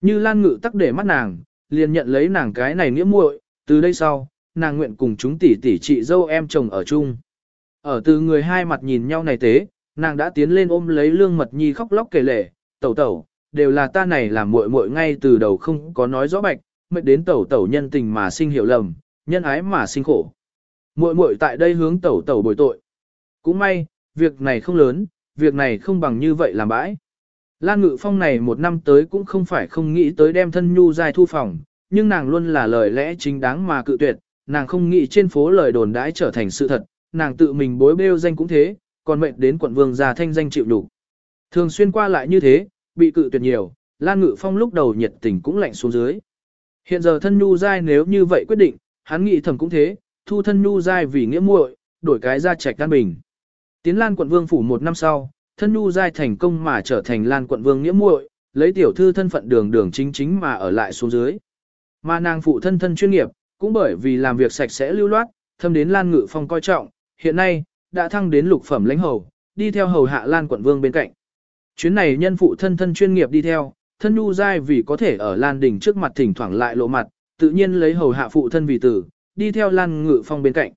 Như Lan Ngự tắc để mắt nàng, liền nhận lấy nàng cái này nghĩa muội, từ đây sau, nàng nguyện cùng chúng tỷ tỷ chị dâu em chồng ở chung. Ở từ người hai mặt nhìn nhau này tế, nàng đã tiến lên ôm lấy lương mật nhi khóc lóc kể lể, tẩu tẩu, đều là ta này làm muội muội ngay từ đầu không có nói rõ bạch, mệt đến tẩu tẩu nhân tình mà sinh hiểu lầm, nhân ái mà sinh khổ. Muội muội tại đây hướng tẩu tẩu bồi tội. Cũng may, việc này không lớn, việc này không bằng như vậy làm bãi. Lan Ngự Phong này một năm tới cũng không phải không nghĩ tới đem thân nhu giai thu phòng, nhưng nàng luôn là lời lẽ chính đáng mà cự tuyệt, nàng không nghĩ trên phố lời đồn đãi trở thành sự thật, nàng tự mình bối bêu danh cũng thế, còn mệnh đến quận vương già thanh danh chịu đủ. Thường xuyên qua lại như thế, bị cự tuyệt nhiều, Lan Ngự Phong lúc đầu nhiệt tình cũng lạnh xuống dưới. Hiện giờ thân nhu giai nếu như vậy quyết định, hắn nghĩ thầm cũng thế, thu thân nhu giai vì nghĩa muội, đổi cái ra trạch đan bình. Tiến Lan quận vương phủ một năm sau, thân nhu giai thành công mà trở thành Lan quận vương nghĩa muội, lấy tiểu thư thân phận đường đường chính chính mà ở lại xuống dưới. Mà nàng phụ thân thân chuyên nghiệp, cũng bởi vì làm việc sạch sẽ lưu loát, thâm đến Lan Ngự Phong coi trọng, hiện nay, đã thăng đến lục phẩm lãnh hầu, đi theo hầu hạ Lan quận vương bên cạnh. Chuyến này nhân phụ thân thân chuyên nghiệp đi theo, thân nhu giai vì có thể ở Lan Đình trước mặt thỉnh thoảng lại lộ mặt, tự nhiên lấy hầu hạ phụ thân vì tử, đi theo Lan Ngự Phong bên cạnh.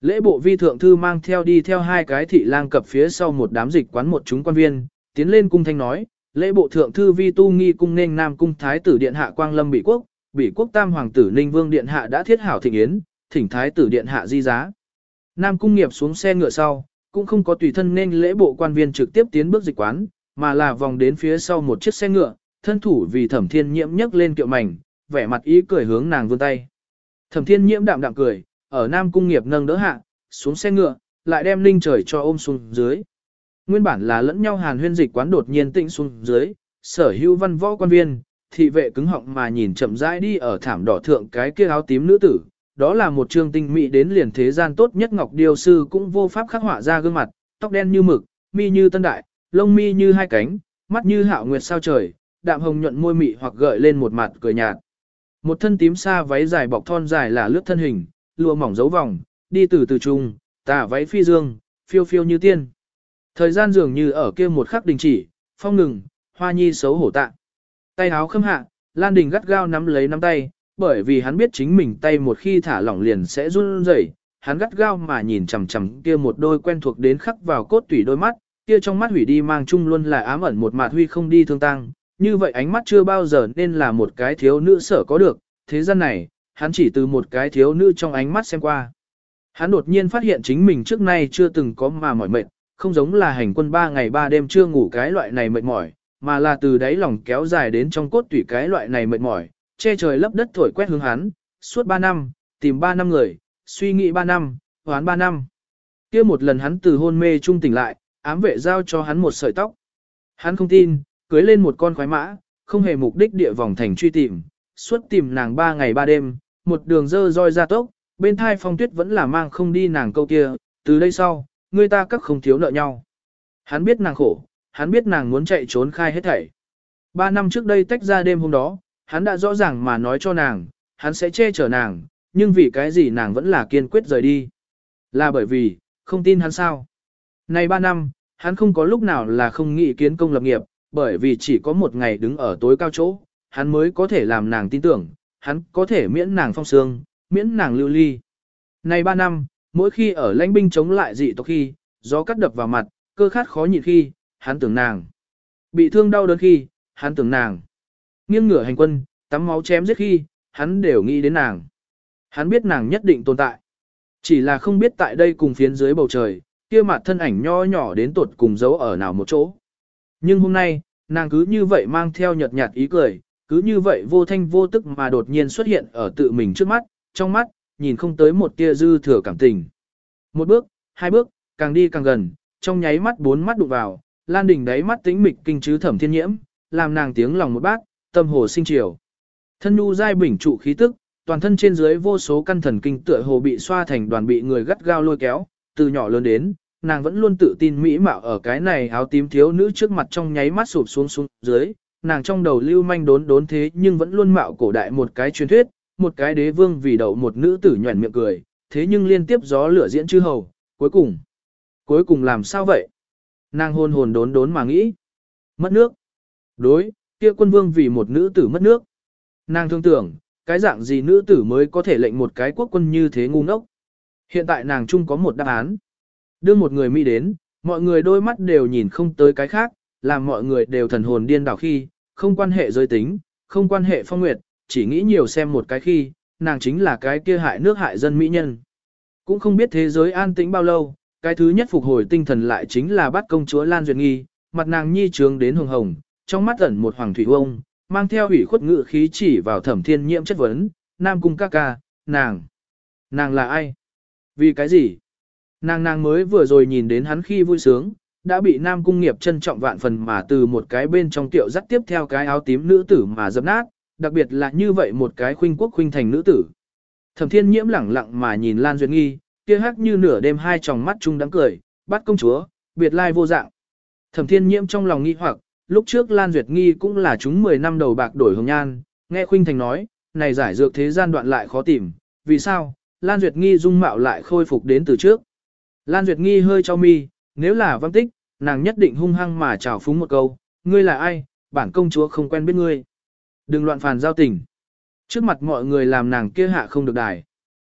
Lễ bộ vi thượng thư mang theo đi theo hai cái thị lang cập phía sau một đám dịch quán một chúng quan viên, tiến lên cung thanh nói, lễ bộ thượng thư vi tu nghi cung nên nam cung thái tử điện hạ quang lâm bị quốc, bị quốc tam hoàng tử ninh vương điện hạ đã thiết hảo thịnh yến, thỉnh thái tử điện hạ di giá. Nam cung nghiệp xuống xe ngựa sau, cũng không có tùy thân nên lễ bộ quan viên trực tiếp tiến bước dịch quán, mà là vòng đến phía sau một chiếc xe ngựa, thân thủ vì thẩm thiên nhiễm nhấc lên kiệu mảnh, vẻ mặt ý cười hướng nàng vươn tay. Thẩm thiên nhiễm đạm đạm cười, ở Nam Cung nghiệp nâng đỡ hạ, xuống xe ngựa, lại đem linh trời cho ôm xuống dưới. Nguyên bản là lẫn nhau hàn huyên dịch quán đột nhiên tĩnh xuống dưới, sở hữu văn võ quan viên, thị vệ cứng họng mà nhìn chậm rãi đi ở thảm đỏ thượng cái kia áo tím nữ tử. Đó là một trương tinh mỹ đến liền thế gian tốt nhất ngọc điêu sư cũng vô pháp khắc họa ra gương mặt, tóc đen như mực, mi như tân đại, lông mi như hai cánh, mắt như hạo nguyệt sao trời, đạm hồng nhuận môi mị hoặc gợi lên một mặt cười nhạt. Một thân tím xa váy dài bọc thon dài là lướt thân hình, lụa mỏng dấu vòng, đi từ từ trung, tà váy phi dương, phiêu phiêu như tiên. Thời gian dường như ở kia một khắc đình chỉ, phong ngừng, hoa nhi xấu hổ tạ. Tay áo khâm hạ, Lan Đình gắt gao nắm lấy nắm tay, bởi vì hắn biết chính mình tay một khi thả lỏng liền sẽ run rẩy. Hắn gắt gao mà nhìn chằm chằm kia một đôi quen thuộc đến khắc vào cốt tủy đôi mắt, kia trong mắt hủy đi mang chung luôn là ám ẩn một mạt huy không đi thương tăng, như vậy ánh mắt chưa bao giờ nên là một cái thiếu nữ sở có được, thế gian này, hắn chỉ từ một cái thiếu nữ trong ánh mắt xem qua. Hắn đột nhiên phát hiện chính mình trước nay chưa từng có mà mỏi mệt, không giống là hành quân ba ngày ba đêm chưa ngủ cái loại này mệt mỏi, mà là từ đáy lòng kéo dài đến trong cốt tủy cái loại này mệt mỏi, che trời lấp đất thổi quét hướng hắn, suốt ba năm, tìm ba năm người, suy nghĩ ba năm, hoán ba năm. kia một lần hắn từ hôn mê trung tỉnh lại, ám vệ giao cho hắn một sợi tóc. Hắn không tin, cưới lên một con khoái mã, không hề mục đích địa vòng thành truy tìm, suốt tìm nàng ba ngày ba đêm, một đường dơ roi ra tốc, bên thai phong tuyết vẫn là mang không đi nàng câu kia, từ đây sau, người ta các không thiếu nợ nhau. Hắn biết nàng khổ, hắn biết nàng muốn chạy trốn khai hết thảy. Ba năm trước đây tách ra đêm hôm đó, hắn đã rõ ràng mà nói cho nàng, hắn sẽ che chở nàng, nhưng vì cái gì nàng vẫn là kiên quyết rời đi. Là bởi vì, không tin hắn sao. Này ba năm, hắn không có lúc nào là không nghĩ kiến công lập nghiệp, bởi vì chỉ có một ngày đứng ở tối cao chỗ, hắn mới có thể làm nàng tin tưởng, hắn có thể miễn nàng phong sương, miễn nàng lưu ly. Này ba năm, mỗi khi ở lãnh binh chống lại dị tộc khi, gió cắt đập vào mặt, cơ khát khó nhịn khi, hắn tưởng nàng. Bị thương đau đớn khi, hắn tưởng nàng. Nghiêng ngửa hành quân, tắm máu chém giết khi, hắn đều nghĩ đến nàng. Hắn biết nàng nhất định tồn tại. Chỉ là không biết tại đây cùng phiến dưới bầu trời, kia mặt thân ảnh nho nhỏ đến tột cùng giấu ở nào một chỗ. Nhưng hôm nay, nàng cứ như vậy mang theo nhợt nhạt ý cười, cứ như vậy vô thanh vô tức mà đột nhiên xuất hiện ở tự mình trước mắt, trong mắt, nhìn không tới một tia dư thừa cảm tình. Một bước, hai bước, càng đi càng gần, trong nháy mắt bốn mắt đụng vào, Lan Đình đáy mắt tĩnh mịch kinh chứ thẩm thiên nhiễm, làm nàng tiếng lòng một bát, tâm hồ sinh chiều. Thân nhu dai bình trụ khí tức, toàn thân trên dưới vô số căn thần kinh tựa hồ bị xoa thành đoàn bị người gắt gao lôi kéo, từ nhỏ lớn đến, nàng vẫn luôn tự tin mỹ mạo ở cái này áo tím thiếu nữ trước mặt trong nháy mắt sụp xuống xuống dưới, nàng trong đầu lưu manh đốn đốn thế nhưng vẫn luôn mạo cổ đại một cái truyền thuyết, một cái đế vương vì đậu một nữ tử nhuẩn miệng cười, thế nhưng liên tiếp gió lửa diễn chư hầu, cuối cùng, cuối cùng làm sao vậy? Nàng hôn hồn đốn đốn mà nghĩ, mất nước, đối, kia quân vương vì một nữ tử mất nước. Nàng thương tưởng, cái dạng gì nữ tử mới có thể lệnh một cái quốc quân như thế ngu ngốc. Hiện tại nàng chung có một đáp án. Đưa một người Mỹ đến, mọi người đôi mắt đều nhìn không tới cái khác, làm mọi người đều thần hồn điên đảo khi, không quan hệ giới tính, không quan hệ phong nguyệt, chỉ nghĩ nhiều xem một cái khi, nàng chính là cái kia hại nước hại dân mỹ nhân. Cũng không biết thế giới an tĩnh bao lâu, cái thứ nhất phục hồi tinh thần lại chính là bắt công chúa Lan Duyệt Nghi, mặt nàng nhi trướng đến hồng hồng, trong mắt ẩn một hoàng thủy ông, mang theo ủy khuất ngự khí chỉ vào thẩm thiên nhiễm chất vấn, nam cung ca ca, nàng, nàng là ai? Vì cái gì? Nàng nàng mới vừa rồi nhìn đến hắn khi vui sướng, đã bị nam cung nghiệp trân trọng vạn phần mà từ một cái bên trong tiệu dắt tiếp theo cái áo tím nữ tử mà dập nát, đặc biệt là như vậy một cái khuynh quốc khuynh thành nữ tử. Thẩm thiên nhiễm lẳng lặng mà nhìn Lan Duyệt Nghi, kia hắc như nửa đêm hai tròng mắt chung đắng cười, bắt công chúa, biệt lai vô dạng. Thẩm thiên nhiễm trong lòng nghi hoặc, lúc trước Lan Duyệt Nghi cũng là chúng 10 năm đầu bạc đổi hồng nhan, nghe khuynh thành nói, này giải dược thế gian đoạn lại khó tìm, vì sao, Lan Duyệt Nghi dung mạo lại khôi phục đến từ trước. Lan Duyệt Nghi hơi cho mi, nếu là văn tích, nàng nhất định hung hăng mà trào phúng một câu, ngươi là ai, bản công chúa không quen biết ngươi. Đừng loạn phàn giao tình. Trước mặt mọi người làm nàng kia hạ không được đài.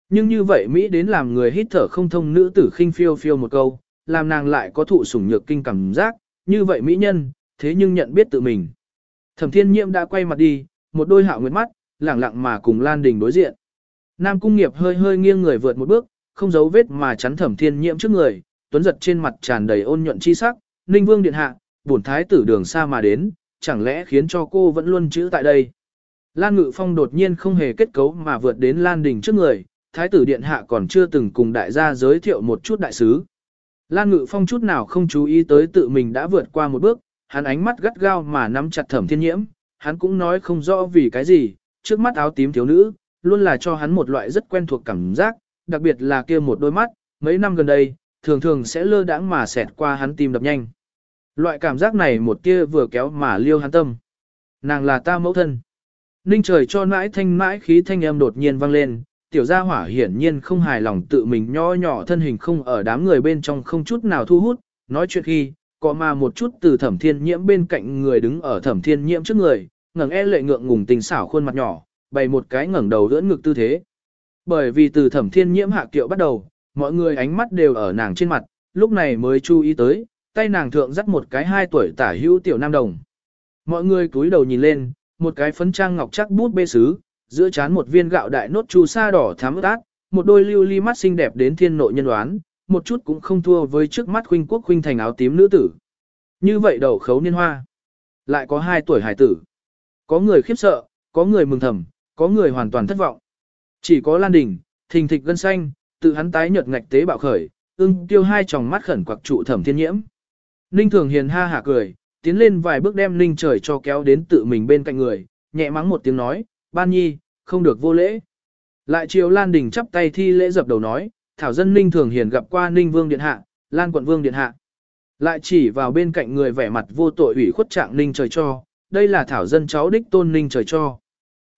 Nhưng như vậy Mỹ đến làm người hít thở không thông nữ tử khinh phiêu phiêu một câu, làm nàng lại có thụ sủng nhược kinh cảm giác, như vậy Mỹ nhân, thế nhưng nhận biết tự mình. Thẩm thiên nhiễm đã quay mặt đi, một đôi hạo nguyệt mắt, lẳng lặng mà cùng Lan Đình đối diện. Nam cung nghiệp hơi hơi nghiêng người vượt một bước, không giấu vết mà chắn thẩm thiên nhiễm trước người, tuấn giật trên mặt tràn đầy ôn nhuận chi sắc, ninh vương điện hạ, bổn thái tử đường xa mà đến, chẳng lẽ khiến cho cô vẫn luôn chữ tại đây. Lan Ngự Phong đột nhiên không hề kết cấu mà vượt đến Lan Đình trước người, thái tử điện hạ còn chưa từng cùng đại gia giới thiệu một chút đại sứ. Lan Ngự Phong chút nào không chú ý tới tự mình đã vượt qua một bước, hắn ánh mắt gắt gao mà nắm chặt thẩm thiên nhiễm, hắn cũng nói không rõ vì cái gì, trước mắt áo tím thiếu nữ, luôn là cho hắn một loại rất quen thuộc cảm giác, đặc biệt là kia một đôi mắt, mấy năm gần đây, thường thường sẽ lơ đãng mà xẹt qua hắn tim đập nhanh. Loại cảm giác này một kia vừa kéo mà liêu hắn tâm. Nàng là ta mẫu thân. Ninh trời cho mãi thanh mãi khí thanh em đột nhiên vang lên, tiểu gia hỏa hiển nhiên không hài lòng tự mình nho nhỏ thân hình không ở đám người bên trong không chút nào thu hút, nói chuyện khi, có mà một chút từ thẩm thiên nhiễm bên cạnh người đứng ở thẩm thiên nhiễm trước người, ngẩng e lệ ngượng ngùng tình xảo khuôn mặt nhỏ, bày một cái ngẩng đầu đỡ ngực tư thế. Bởi vì từ thẩm thiên nhiễm hạ kiệu bắt đầu, mọi người ánh mắt đều ở nàng trên mặt, lúc này mới chú ý tới, tay nàng thượng dắt một cái hai tuổi tả hữu tiểu nam đồng. Mọi người cúi đầu nhìn lên, một cái phấn trang ngọc chắc bút bê sứ, giữa chán một viên gạo đại nốt chu sa đỏ thắm ướt át, một đôi lưu ly mắt xinh đẹp đến thiên nội nhân đoán, một chút cũng không thua với trước mắt huynh quốc huynh thành áo tím nữ tử. Như vậy đầu khấu niên hoa. Lại có hai tuổi hải tử. Có người khiếp sợ, có người mừng thầm, có người hoàn toàn thất vọng. Chỉ có Lan Đình, thình thịch gân xanh, tự hắn tái nhợt ngạch tế bạo khởi, ưng tiêu hai tròng mắt khẩn quặc trụ thẩm thiên nhiễm. Ninh thường hiền ha hả cười, tiến lên vài bước đem Ninh trời cho kéo đến tự mình bên cạnh người, nhẹ mắng một tiếng nói, ban nhi, không được vô lễ. Lại chiều Lan Đình chắp tay thi lễ dập đầu nói, thảo dân Ninh thường hiền gặp qua Ninh vương điện hạ, Lan quận vương điện hạ. Lại chỉ vào bên cạnh người vẻ mặt vô tội ủy khuất trạng Ninh trời cho, đây là thảo dân cháu đích tôn Ninh trời cho.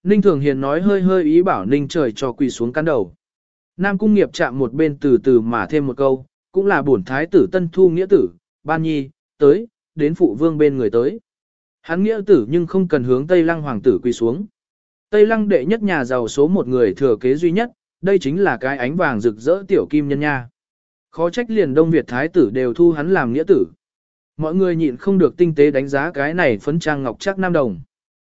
Ninh thường hiền nói hơi hơi ý bảo Ninh trời cho quỳ xuống căn đầu. Nam cung nghiệp chạm một bên từ từ mà thêm một câu, cũng là bổn thái tử tân thu nghĩa tử, ban nhi, tới, đến phụ vương bên người tới. Hắn nghĩa tử nhưng không cần hướng Tây Lăng hoàng tử quỳ xuống. Tây Lăng đệ nhất nhà giàu số một người thừa kế duy nhất, đây chính là cái ánh vàng rực rỡ tiểu kim nhân nha. Khó trách liền Đông Việt thái tử đều thu hắn làm nghĩa tử. Mọi người nhịn không được tinh tế đánh giá cái này phấn trang ngọc chắc nam đồng.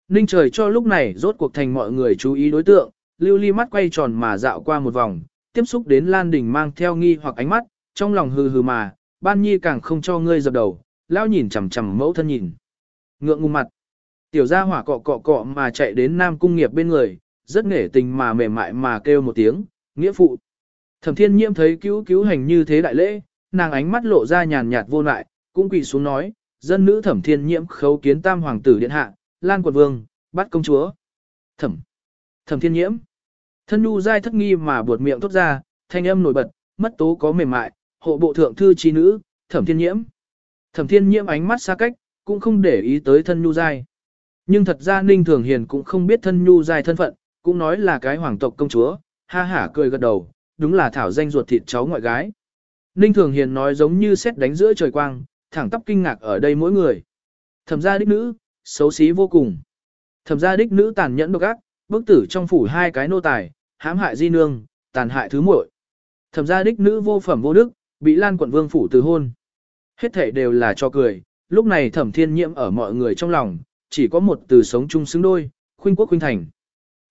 Ninh trời cho lúc này rốt cuộc thành mọi người chú ý đối tượng, lưu ly mắt quay tròn mà dạo qua một vòng, tiếp xúc đến Lan Đình mang theo nghi hoặc ánh mắt, trong lòng hừ hừ mà, ban nhi càng không cho ngươi dập đầu, lao nhìn chằm chằm mẫu thân nhìn. Ngượng ngùng mặt, tiểu gia hỏa cọ cọ cọ mà chạy đến nam cung nghiệp bên người, rất nghệ tình mà mềm mại mà kêu một tiếng, nghĩa phụ. Thẩm thiên nhiễm thấy cứu cứu hành như thế đại lễ, nàng ánh mắt lộ ra nhàn nhạt vô lại, cũng quỳ xuống nói, dân nữ thẩm thiên nhiễm khấu kiến tam hoàng tử điện hạ, lan quận vương, bắt công chúa. Thẩm, thẩm thiên nhiễm. Thân nu dai thất nghi mà buột miệng thốt ra, thanh âm nổi bật, mất tố có mềm mại, hộ bộ thượng thư trí nữ, thẩm thiên nhiễm. Thẩm thiên nhiễm ánh mắt xa cách, cũng không để ý tới thân nhu dai. Nhưng thật ra Ninh Thường Hiền cũng không biết thân nhu dai thân phận, cũng nói là cái hoàng tộc công chúa, ha hả cười gật đầu, đúng là thảo danh ruột thịt cháu ngoại gái. Ninh Thường Hiền nói giống như xét đánh giữa trời quang, thẳng tắp kinh ngạc ở đây mỗi người. Thẩm gia đích nữ, xấu xí vô cùng. Thẩm gia đích nữ tàn nhẫn độc ác, bức tử trong phủ hai cái nô tài, hãm hại di nương, tàn hại thứ muội. Thẩm gia đích nữ vô phẩm vô đức, bị Lan quận vương phủ từ hôn. Hết thể đều là cho cười, lúc này thẩm thiên nhiễm ở mọi người trong lòng, chỉ có một từ sống chung xứng đôi, khuynh quốc khuynh thành.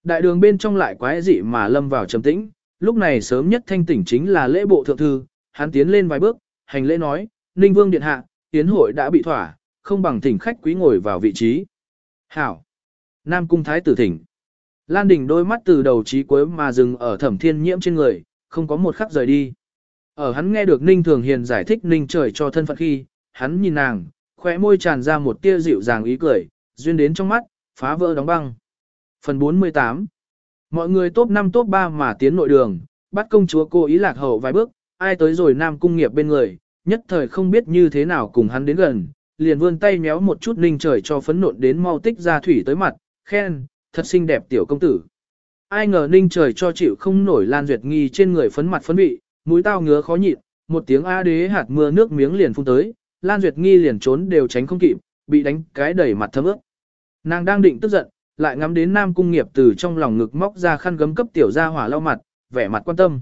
Đại đường bên trong lại quái dị mà lâm vào trầm tĩnh, lúc này sớm nhất thanh tỉnh chính là lễ bộ thượng thư, hắn tiến lên vài bước, hành lễ nói, Ninh Vương Điện Hạ, tiến hội đã bị thỏa, không bằng thỉnh khách quý ngồi vào vị trí. Hảo! Nam Cung Thái tử thỉnh. Lan Đình đôi mắt từ đầu chí cuối mà dừng ở thẩm thiên nhiễm trên người, không có một khắc rời đi. Ở hắn nghe được Ninh Thường Hiền giải thích Ninh trời cho thân phận khi, hắn nhìn nàng, khóe môi tràn ra một tia dịu dàng ý cười, duyên đến trong mắt, phá vỡ đóng băng. Phần 48 Mọi người top 5 top 3 mà tiến nội đường, bắt công chúa cô ý lạc hậu vài bước, ai tới rồi nam cung nghiệp bên người, nhất thời không biết như thế nào cùng hắn đến gần, liền vươn tay méo một chút ninh trời cho phấn nộn đến mau tích ra thủy tới mặt, khen, thật xinh đẹp tiểu công tử. Ai ngờ ninh trời cho chịu không nổi lan duyệt nghi trên người phấn mặt phấn bị, mũi tao ngứa khó nhịn, một tiếng a đế hạt mưa nước miếng liền phun tới, lan duyệt nghi liền trốn đều tránh không kịp, bị đánh cái đẩy mặt thấm ướt. Nàng đang định tức giận, lại ngắm đến nam cung nghiệp từ trong lòng ngực móc ra khăn gấm cấp tiểu ra hỏa lau mặt, vẻ mặt quan tâm.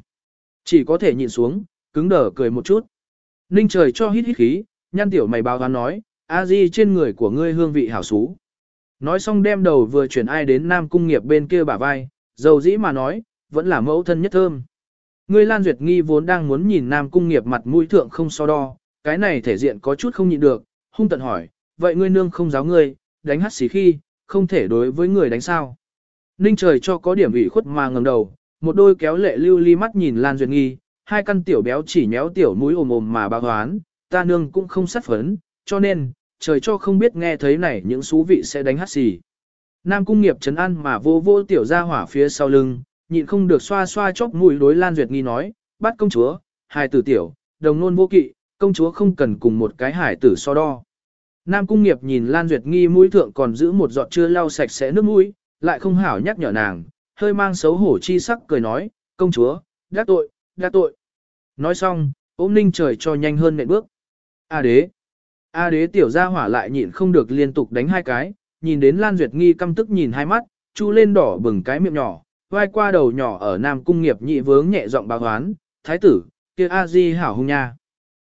Chỉ có thể nhìn xuống, cứng đờ cười một chút. Ninh trời cho hít hít khí, nhăn tiểu mày báo hắn nói, a di trên người của ngươi hương vị hảo xú. Nói xong đem đầu vừa chuyển ai đến nam cung nghiệp bên kia bả vai, dầu dĩ mà nói, vẫn là mẫu thân nhất thơm. Ngươi Lan Duyệt Nghi vốn đang muốn nhìn nam cung nghiệp mặt mũi thượng không so đo, cái này thể diện có chút không nhịn được, hung tận hỏi, vậy ngươi nương không giáo ngươi, đánh hát xí khi, không thể đối với người đánh sao. Ninh trời cho có điểm ủy khuất mà ngẩng đầu, một đôi kéo lệ lưu ly mắt nhìn Lan Duyệt Nghi, hai căn tiểu béo chỉ nhéo tiểu mũi ồm ồm mà bà hoán, ta nương cũng không sát phấn, cho nên, trời cho không biết nghe thấy này những xú vị sẽ đánh hát xì. Nam cung nghiệp trấn an mà vô vô tiểu ra hỏa phía sau lưng, nhịn không được xoa xoa chóc mũi đối Lan Duyệt Nghi nói, bắt công chúa, hài tử tiểu, đồng nôn vô kỵ, công chúa không cần cùng một cái hải tử so đo. Nam cung nghiệp nhìn Lan Duyệt Nghi mũi thượng còn giữ một giọt chưa lau sạch sẽ nước mũi, lại không hảo nhắc nhở nàng, hơi mang xấu hổ chi sắc cười nói, công chúa, đắc tội, đắc tội. Nói xong, ôm ninh trời cho nhanh hơn nệm bước. A đế. A đế tiểu gia hỏa lại nhịn không được liên tục đánh hai cái, nhìn đến Lan Duyệt Nghi căm tức nhìn hai mắt, chu lên đỏ bừng cái miệng nhỏ, vai qua đầu nhỏ ở Nam cung nghiệp nhị vướng nhẹ giọng báo hoán, thái tử, kia A Di hảo hung nha.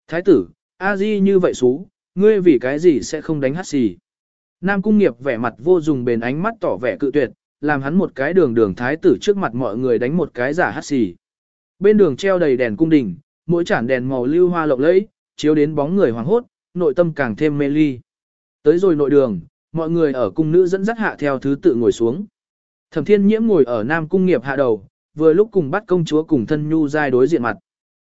Thái tử, A Di như vậy xú, ngươi vì cái gì sẽ không đánh hát xì. Nam cung nghiệp vẻ mặt vô dùng bền ánh mắt tỏ vẻ cự tuyệt, làm hắn một cái đường đường thái tử trước mặt mọi người đánh một cái giả hát xì. Bên đường treo đầy đèn cung đình, mỗi chản đèn màu lưu hoa lộng lẫy, chiếu đến bóng người hoàng hốt, nội tâm càng thêm mê ly. Tới rồi nội đường, mọi người ở cung nữ dẫn dắt hạ theo thứ tự ngồi xuống. Thẩm Thiên Nhiễm ngồi ở Nam cung nghiệp hạ đầu, vừa lúc cùng bắt công chúa cùng thân nhu giai đối diện mặt.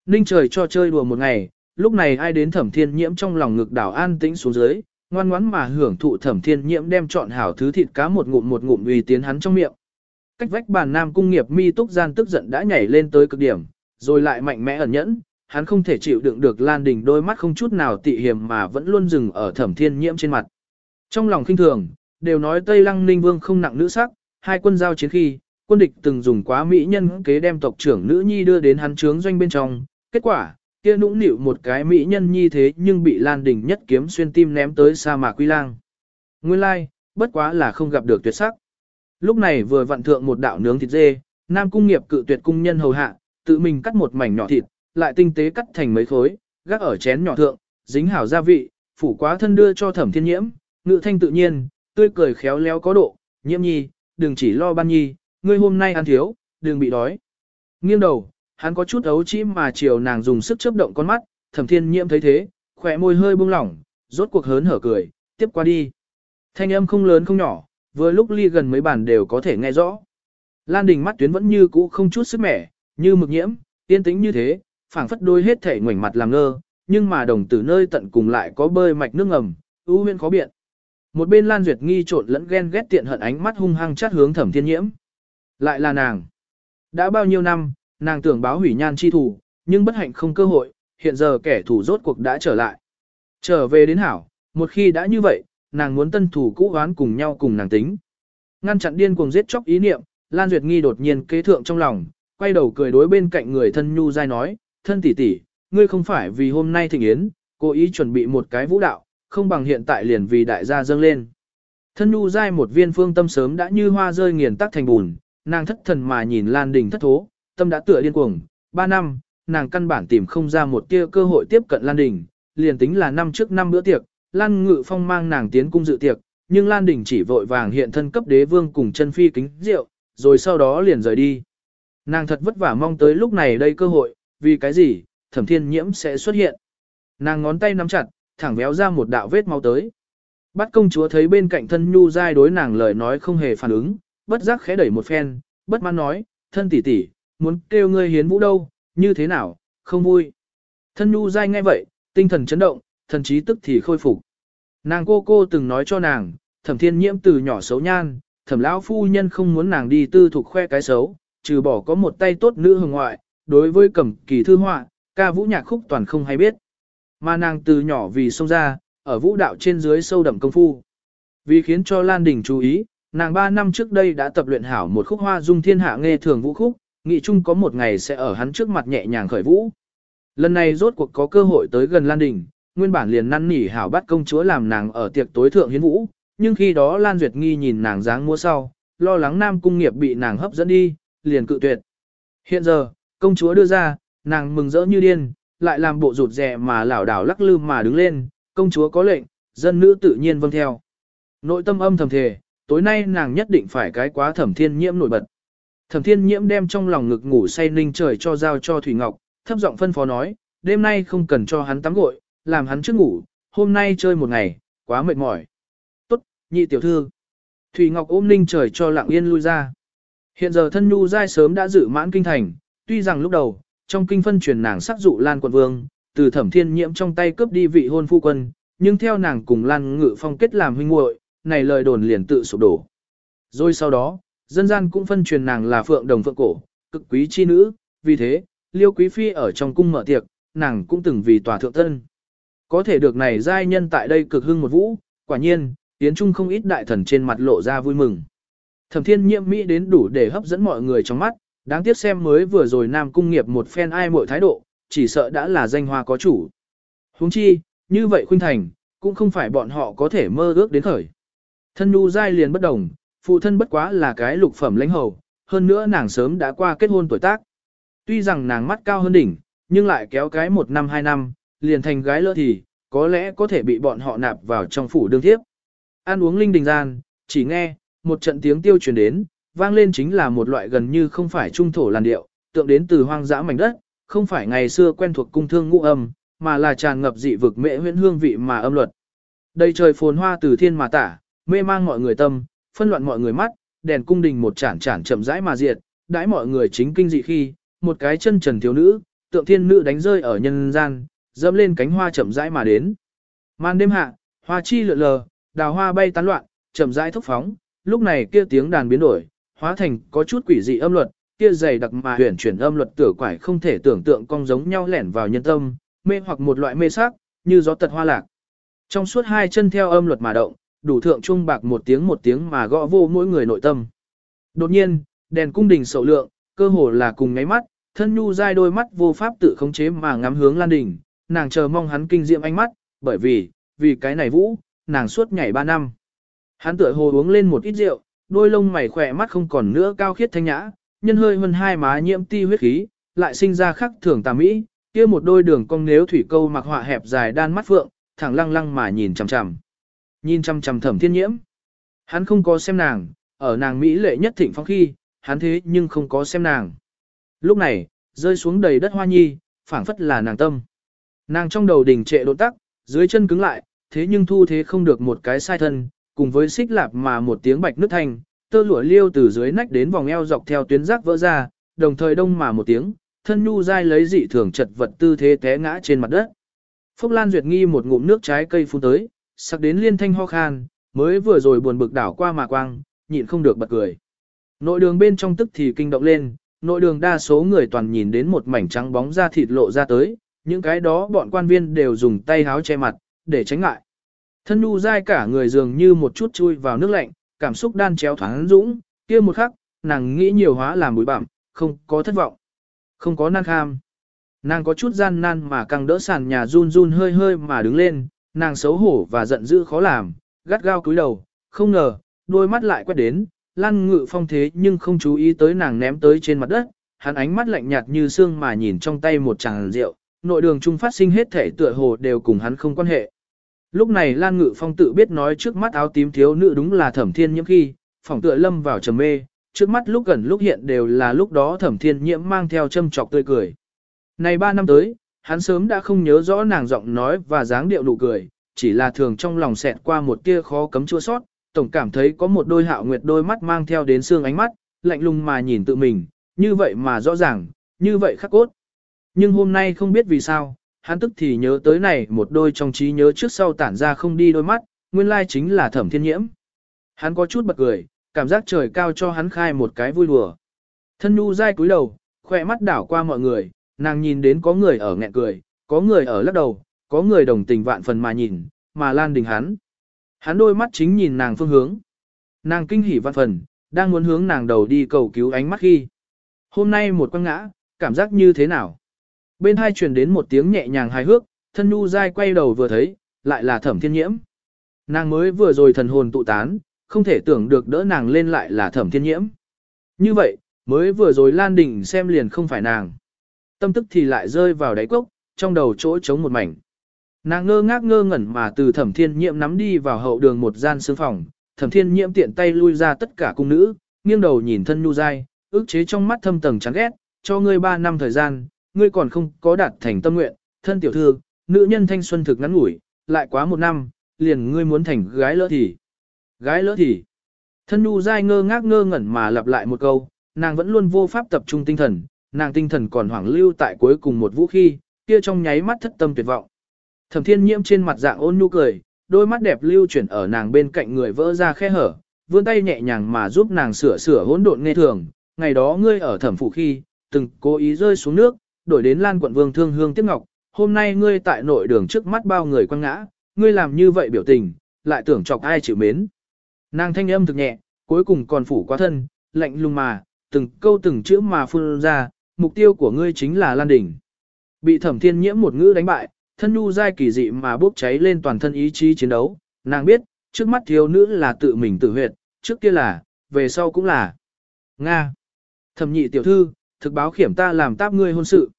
Ninh trời cho chơi đùa một ngày, lúc này ai đến Thẩm Thiên Nhiễm trong lòng ngực đảo an tĩnh xuống dưới, ngoan ngoãn mà hưởng thụ Thẩm Thiên Nhiễm đem chọn hảo thứ thịt cá một ngụm một ngụm uy tiến hắn trong miệng. Cách vách bàn Nam cung nghiệp mi túc gian tức giận đã nhảy lên tới cực điểm, rồi lại mạnh mẽ ẩn nhẫn, hắn không thể chịu đựng được Lan Đình đôi mắt không chút nào tị hiểm mà vẫn luôn dừng ở Thẩm Thiên Nhiễm trên mặt. Trong lòng khinh thường, đều nói Tây Lăng Ninh Vương không nặng nữ sắc, hai quân giao chiến khi, quân địch từng dùng quá mỹ nhân kế đem tộc trưởng nữ nhi đưa đến hắn trướng doanh bên trong, kết quả, kia nũng nịu một cái mỹ nhân nhi thế nhưng bị Lan Đình nhất kiếm xuyên tim ném tới sa mạc Quy Lang. Nguyên lai, like, bất quá là không gặp được tuyệt sắc. Lúc này vừa vận thượng một đạo nướng thịt dê, Nam cung nghiệp cự tuyệt cung nhân hầu hạ, tự mình cắt một mảnh nhỏ thịt, lại tinh tế cắt thành mấy khối, gác ở chén nhỏ thượng, dính hảo gia vị, phủ quá thân đưa cho Thẩm Thiên Nhiễm, ngự thanh tự nhiên, tươi cười khéo léo có độ, "Nhiễm nhi, đừng chỉ lo ban nhi, ngươi hôm nay ăn thiếu, đừng bị đói." Nghiêng đầu, hắn có chút ấu chim mà chiều nàng dùng sức chớp động con mắt, Thẩm Thiên Nhiễm thấy thế, khỏe môi hơi buông lỏng, rốt cuộc hớn hở cười, "Tiếp qua đi." Thanh âm không lớn không nhỏ, vừa lúc ly gần mấy bản đều có thể nghe rõ. Lan Đình mắt tuyến vẫn như cũ không chút sức mẻ, như mực nhiễm, yên tĩnh như thế, phảng phất đôi hết thể ngoảnh mặt làm ngơ, nhưng mà đồng tử nơi tận cùng lại có bơi mạch nước ngầm, ưu huyên khó biện. Một bên Lan Duyệt nghi trộn lẫn ghen ghét tiện hận ánh mắt hung hăng chát hướng Thẩm Thiên Nhiễm. Lại là nàng. Đã bao nhiêu năm, nàng tưởng báo hủy nhan chi thủ, nhưng bất hạnh không cơ hội, hiện giờ kẻ thù rốt cuộc đã trở lại. Trở về đến hảo, một khi đã như vậy, nàng muốn tân thủ cũ oán cùng nhau cùng nàng tính. Ngăn chặn điên cuồng giết chóc ý niệm, Lan Duyệt Nghi đột nhiên kế thượng trong lòng, quay đầu cười đối bên cạnh người thân nhu dai nói, thân tỷ tỷ, ngươi không phải vì hôm nay thịnh yến, cố ý chuẩn bị một cái vũ đạo, không bằng hiện tại liền vì đại gia dâng lên. Thân nu dai một viên phương tâm sớm đã như hoa rơi nghiền tắc thành bùn, nàng thất thần mà nhìn Lan Đình thất thố, tâm đã tựa điên cuồng, ba năm, nàng căn bản tìm không ra một tia cơ hội tiếp cận Lan Đình, liền tính là năm trước năm bữa tiệc, Lan Ngự Phong mang nàng tiến cung dự tiệc, nhưng Lan Đình chỉ vội vàng hiện thân cấp đế vương cùng chân phi kính rượu, rồi sau đó liền rời đi. Nàng thật vất vả mong tới lúc này đây cơ hội, vì cái gì, thẩm thiên nhiễm sẽ xuất hiện. Nàng ngón tay nắm chặt, thẳng véo ra một đạo vết máu tới. Bắt công chúa thấy bên cạnh thân nhu dai đối nàng lời nói không hề phản ứng, bất giác khẽ đẩy một phen, bất mãn nói, thân tỷ tỷ, muốn kêu ngươi hiến vũ đâu, như thế nào, không vui. Thân nhu dai nghe vậy, tinh thần chấn động, thần trí tức thì khôi phục. Nàng cô cô từng nói cho nàng, thẩm thiên nhiễm từ nhỏ xấu nhan, thẩm lão phu nhân không muốn nàng đi tư thuộc khoe cái xấu, trừ bỏ có một tay tốt nữ hồng ngoại, đối với cẩm kỳ thư họa, ca vũ nhạc khúc toàn không hay biết. Mà nàng từ nhỏ vì sông ra, ở vũ đạo trên dưới sâu đậm công phu. Vì khiến cho Lan Đình chú ý, nàng 3 năm trước đây đã tập luyện hảo một khúc hoa dung thiên hạ nghe thường vũ khúc, nghị chung có một ngày sẽ ở hắn trước mặt nhẹ nhàng khởi vũ. Lần này rốt cuộc có cơ hội tới gần Lan Đình, nguyên bản liền năn nỉ hảo bắt công chúa làm nàng ở tiệc tối thượng hiến vũ, nhưng khi đó Lan Duyệt Nghi nhìn nàng dáng mua sau, lo lắng Nam Cung Nghiệp bị nàng hấp dẫn đi, liền cự tuyệt. Hiện giờ, công chúa đưa ra, nàng mừng rỡ như điên, lại làm bộ rụt rè mà lảo đảo lắc lư mà đứng lên, công chúa có lệnh, dân nữ tự nhiên vâng theo. Nội tâm âm thầm thề, tối nay nàng nhất định phải cái quá thẩm thiên nhiễm nổi bật. Thẩm thiên nhiễm đem trong lòng ngực ngủ say ninh trời cho giao cho Thủy Ngọc, thấp giọng phân phó nói, đêm nay không cần cho hắn tắm gội, làm hắn trước ngủ, hôm nay chơi một ngày, quá mệt mỏi. Tốt, nhị tiểu thư. Thủy Ngọc ôm ninh trời cho lặng yên lui ra. Hiện giờ thân nhu dai sớm đã dự mãn kinh thành, tuy rằng lúc đầu, trong kinh phân truyền nàng sắc dụ Lan quận vương, từ thẩm thiên nhiễm trong tay cướp đi vị hôn phu quân, nhưng theo nàng cùng Lan ngự phong kết làm huynh muội, này lời đồn liền tự sụp đổ. Rồi sau đó, dân gian cũng phân truyền nàng là phượng đồng phượng cổ, cực quý chi nữ, vì thế, liêu quý phi ở trong cung mở tiệc, nàng cũng từng vì tòa thượng thân. Có thể được này giai nhân tại đây cực hưng một vũ, quả nhiên, tiến trung không ít đại thần trên mặt lộ ra vui mừng. Thẩm thiên nhiễm Mỹ đến đủ để hấp dẫn mọi người trong mắt, đáng tiếc xem mới vừa rồi nam cung nghiệp một phen ai mọi thái độ, chỉ sợ đã là danh hoa có chủ. Huống chi, như vậy khuynh thành, cũng không phải bọn họ có thể mơ ước đến khởi. Thân nu giai liền bất đồng, phụ thân bất quá là cái lục phẩm lãnh hầu, hơn nữa nàng sớm đã qua kết hôn tuổi tác. Tuy rằng nàng mắt cao hơn đỉnh, nhưng lại kéo cái một năm hai năm, liền thành gái lỡ thì, có lẽ có thể bị bọn họ nạp vào trong phủ đương thiếp. Ăn uống linh đình gian, chỉ nghe, một trận tiếng tiêu truyền đến, vang lên chính là một loại gần như không phải trung thổ làn điệu, tượng đến từ hoang dã mảnh đất, không phải ngày xưa quen thuộc cung thương ngũ âm, mà là tràn ngập dị vực mệ huyễn hương vị mà âm luật. Đây trời phồn hoa từ thiên mà tả, mê mang mọi người tâm, phân loạn mọi người mắt, đèn cung đình một chản chản chậm rãi mà diệt, đãi mọi người chính kinh dị khi, một cái chân trần thiếu nữ, tượng thiên nữ đánh rơi ở nhân gian, dẫm lên cánh hoa chậm rãi mà đến. Màn đêm hạ, hoa chi lượn lờ, đào hoa bay tán loạn, chậm rãi thốc phóng, lúc này kia tiếng đàn biến đổi, hóa thành có chút quỷ dị âm luật, kia dày đặc mà huyền chuyển âm luật tựa quải không thể tưởng tượng cong giống nhau lẻn vào nhân tâm, mê hoặc một loại mê sắc, như gió tật hoa lạc. Trong suốt hai chân theo âm luật mà động, đủ thượng trung bạc một tiếng một tiếng mà gõ vô mỗi người nội tâm. Đột nhiên, đèn cung đình sầu lượng, cơ hồ là cùng ngáy mắt, thân nhu dai đôi mắt vô pháp tự khống chế mà ngắm hướng Lan Đình, nàng chờ mong hắn kinh diệm ánh mắt, bởi vì, vì cái này vũ, nàng suốt nhảy ba năm. Hắn tựa hồ uống lên một ít rượu, đôi lông mày khỏe mắt không còn nữa cao khiết thanh nhã, nhân hơi hơn hai má nhiễm ti huyết khí, lại sinh ra khắc thường tà mỹ, kia một đôi đường cong nếu thủy câu mặc họa hẹp dài đan mắt phượng, thẳng lăng lăng mà nhìn chằm chằm. Nhìn chằm chằm thẩm thiên nhiễm. Hắn không có xem nàng, ở nàng Mỹ lệ nhất thịnh phong khi, hắn thế nhưng không có xem nàng. Lúc này, rơi xuống đầy đất hoa nhi, phảng phất là nàng tâm. Nàng trong đầu đỉnh trệ đột tắc, dưới chân cứng lại, thế nhưng thu thế không được một cái sai thân, cùng với xích lạp mà một tiếng bạch nứt thanh, tơ lụa liêu từ dưới nách đến vòng eo dọc theo tuyến rác vỡ ra, đồng thời đông mà một tiếng, thân nhu dai lấy dị thường chật vật tư thế té ngã trên mặt đất. Phúc Lan duyệt nghi một ngụm nước trái cây phun tới, sắc đến liên thanh ho khan, mới vừa rồi buồn bực đảo qua mà quang, nhịn không được bật cười. Nội đường bên trong tức thì kinh động lên, nội đường đa số người toàn nhìn đến một mảnh trắng bóng da thịt lộ ra tới, những cái đó bọn quan viên đều dùng tay háo che mặt, để tránh ngại. Thân nu dai cả người dường như một chút chui vào nước lạnh, cảm xúc đan chéo thoáng dũng, kia một khắc, nàng nghĩ nhiều hóa làm bụi bặm, không có thất vọng, không có nan kham. Nàng có chút gian nan mà càng đỡ sàn nhà run run hơi hơi mà đứng lên, nàng xấu hổ và giận dữ khó làm, gắt gao cúi đầu, không ngờ, đôi mắt lại quét đến, Lan Ngự Phong thế nhưng không chú ý tới nàng ném tới trên mặt đất, hắn ánh mắt lạnh nhạt như xương mà nhìn trong tay một chàng rượu, nội đường trung phát sinh hết thể tựa hồ đều cùng hắn không quan hệ. Lúc này Lan Ngự Phong tự biết nói trước mắt áo tím thiếu nữ đúng là thẩm thiên nhiễm khi, phòng tựa lâm vào trầm mê, trước mắt lúc gần lúc hiện đều là lúc đó thẩm thiên nhiễm mang theo châm chọc tươi cười. Này ba năm tới, Hắn sớm đã không nhớ rõ nàng giọng nói và dáng điệu nụ cười, chỉ là thường trong lòng xẹt qua một tia khó cấm chua sót, tổng cảm thấy có một đôi hạo nguyệt đôi mắt mang theo đến xương ánh mắt, lạnh lùng mà nhìn tự mình, như vậy mà rõ ràng, như vậy khắc cốt. Nhưng hôm nay không biết vì sao, hắn tức thì nhớ tới này một đôi trong trí nhớ trước sau tản ra không đi đôi mắt, nguyên lai chính là thẩm thiên nhiễm. Hắn có chút bật cười, cảm giác trời cao cho hắn khai một cái vui đùa. Thân nhu dai cúi đầu, khỏe mắt đảo qua mọi người, nàng nhìn đến có người ở nghẹn cười, có người ở lắc đầu, có người đồng tình vạn phần mà nhìn, mà lan đình hắn. Hắn đôi mắt chính nhìn nàng phương hướng. Nàng kinh hỉ vạn phần, đang muốn hướng nàng đầu đi cầu cứu ánh mắt khi. Hôm nay một quăng ngã, cảm giác như thế nào? Bên hai truyền đến một tiếng nhẹ nhàng hài hước, thân nhu dai quay đầu vừa thấy, lại là thẩm thiên nhiễm. Nàng mới vừa rồi thần hồn tụ tán, không thể tưởng được đỡ nàng lên lại là thẩm thiên nhiễm. Như vậy, mới vừa rồi Lan Đình xem liền không phải nàng. Tâm tức thì lại rơi vào đáy cốc, trong đầu chỗ trống một mảnh. Nàng ngơ ngác ngơ ngẩn mà từ thẩm thiên nhiễm nắm đi vào hậu đường một gian sương phòng, thẩm thiên nhiễm tiện tay lui ra tất cả cung nữ, nghiêng đầu nhìn thân nhu dai, ước chế trong mắt thâm tầng chán ghét, cho ngươi ba năm thời gian, ngươi còn không có đạt thành tâm nguyện, thân tiểu thư, nữ nhân thanh xuân thực ngắn ngủi, lại quá một năm, liền ngươi muốn thành gái lỡ thì. Gái lỡ thì. Thân nhu dai ngơ ngác ngơ ngẩn mà lặp lại một câu, nàng vẫn luôn vô pháp tập trung tinh thần, nàng tinh thần còn hoảng lưu tại cuối cùng một vũ khi, kia trong nháy mắt thất tâm tuyệt vọng. Thẩm thiên nhiễm trên mặt dạng ôn nhu cười, đôi mắt đẹp lưu chuyển ở nàng bên cạnh người vỡ ra khe hở, vươn tay nhẹ nhàng mà giúp nàng sửa sửa hỗn độn nghe thường. Ngày đó ngươi ở thẩm phủ khi, từng cố ý rơi xuống nước, đổi đến lan quận vương thương hương tiếc ngọc. Hôm nay ngươi tại nội đường trước mắt bao người quăng ngã, ngươi làm như vậy biểu tình, lại tưởng chọc ai chịu mến. Nàng thanh âm thực nhẹ, cuối cùng còn phủ quá thân, lạnh lùng mà, từng câu từng chữ mà phun ra, mục tiêu của ngươi chính là Lan Đỉnh. Bị thẩm thiên nhiễm một ngữ đánh bại, thân nhu dai kỳ dị mà bốc cháy lên toàn thân ý chí chiến đấu, nàng biết, trước mắt thiếu nữ là tự mình tự huyệt, trước kia là, về sau cũng là. Nga. Thẩm nhị tiểu thư, thực báo khiểm ta làm táp ngươi hôn sự.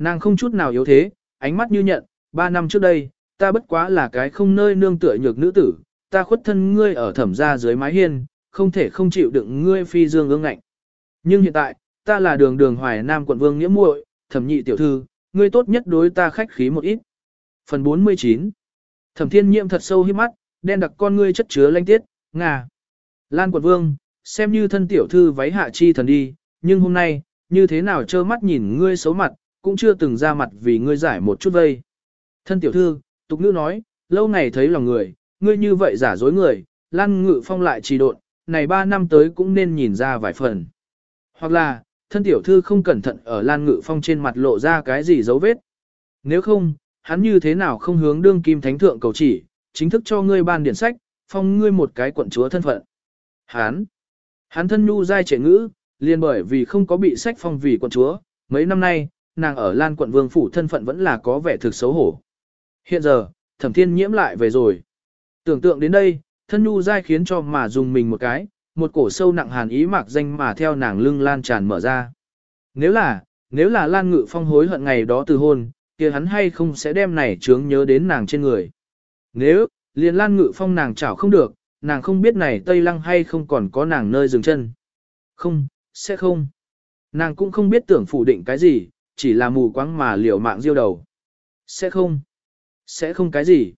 Nàng không chút nào yếu thế, ánh mắt như nhận, ba năm trước đây, ta bất quá là cái không nơi nương tựa nhược nữ tử, ta khuất thân ngươi ở thẩm gia dưới mái hiên, không thể không chịu đựng ngươi phi dương ương ngạnh. Nhưng hiện tại, ta là đường đường hoài nam quận vương nghĩa muội, thẩm nhị tiểu thư, ngươi tốt nhất đối ta khách khí một ít. Phần 49 Thẩm thiên nhiệm thật sâu hiếp mắt, đen đặc con ngươi chất chứa lanh tiết, ngà. Lan quận vương, xem như thân tiểu thư váy hạ chi thần đi, nhưng hôm nay, như thế nào trơ mắt nhìn ngươi xấu mặt, cũng chưa từng ra mặt vì ngươi giải một chút vây. Thân tiểu thư, tục nữ nói, lâu ngày thấy lòng người, ngươi như vậy giả dối người, Lan ngự phong lại trì độn, này ba năm tới cũng nên nhìn ra vài phần. Hoặc là, thân tiểu thư không cẩn thận ở Lan ngự phong trên mặt lộ ra cái gì dấu vết. Nếu không, hắn như thế nào không hướng đương kim thánh thượng cầu chỉ, chính thức cho ngươi ban điển sách, phong ngươi một cái quận chúa thân phận. Hắn, hắn thân nhu dai trẻ ngữ, liền bởi vì không có bị sách phong vì quận chúa, mấy năm nay, nàng ở Lan quận vương phủ thân phận vẫn là có vẻ thực xấu hổ. Hiện giờ, thẩm thiên nhiễm lại về rồi. Tưởng tượng đến đây, thân nhu dai khiến cho mà dùng mình một cái, một cổ sâu nặng hàn ý mạc danh mà theo nàng lưng lan tràn mở ra. Nếu là, nếu là Lan Ngự Phong hối hận ngày đó từ hôn, kia hắn hay không sẽ đem này chướng nhớ đến nàng trên người. Nếu, liền Lan Ngự Phong nàng chảo không được, nàng không biết này Tây Lăng hay không còn có nàng nơi dừng chân. Không, sẽ không. Nàng cũng không biết tưởng phủ định cái gì, chỉ là mù quáng mà liều mạng diêu đầu. Sẽ không. Sẽ không cái gì.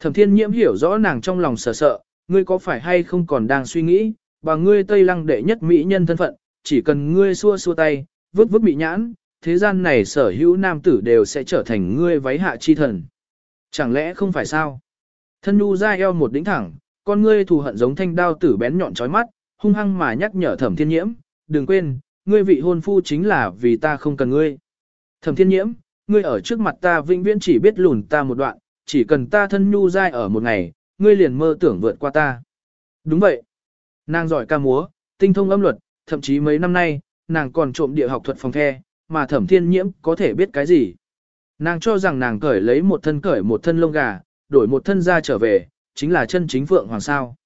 Thẩm thiên nhiễm hiểu rõ nàng trong lòng sợ sợ, ngươi có phải hay không còn đang suy nghĩ, và ngươi Tây Lăng đệ nhất mỹ nhân thân phận, chỉ cần ngươi xua xua tay, vứt vứt bị nhãn, thế gian này sở hữu nam tử đều sẽ trở thành ngươi váy hạ chi thần. Chẳng lẽ không phải sao? Thân nu ra eo một đỉnh thẳng, con ngươi thù hận giống thanh đao tử bén nhọn chói mắt, hung hăng mà nhắc nhở thẩm thiên nhiễm, đừng quên, ngươi vị hôn phu chính là vì ta không cần ngươi. Thẩm thiên nhiễm, ngươi ở trước mặt ta vĩnh viễn chỉ biết lùn ta một đoạn, chỉ cần ta thân nhu dai ở một ngày, ngươi liền mơ tưởng vượt qua ta. Đúng vậy. Nàng giỏi ca múa, tinh thông âm luật, thậm chí mấy năm nay, nàng còn trộm địa học thuật phòng the, mà thẩm thiên nhiễm có thể biết cái gì. Nàng cho rằng nàng cởi lấy một thân cởi một thân lông gà, đổi một thân ra trở về, chính là chân chính Phượng Hoàng sao.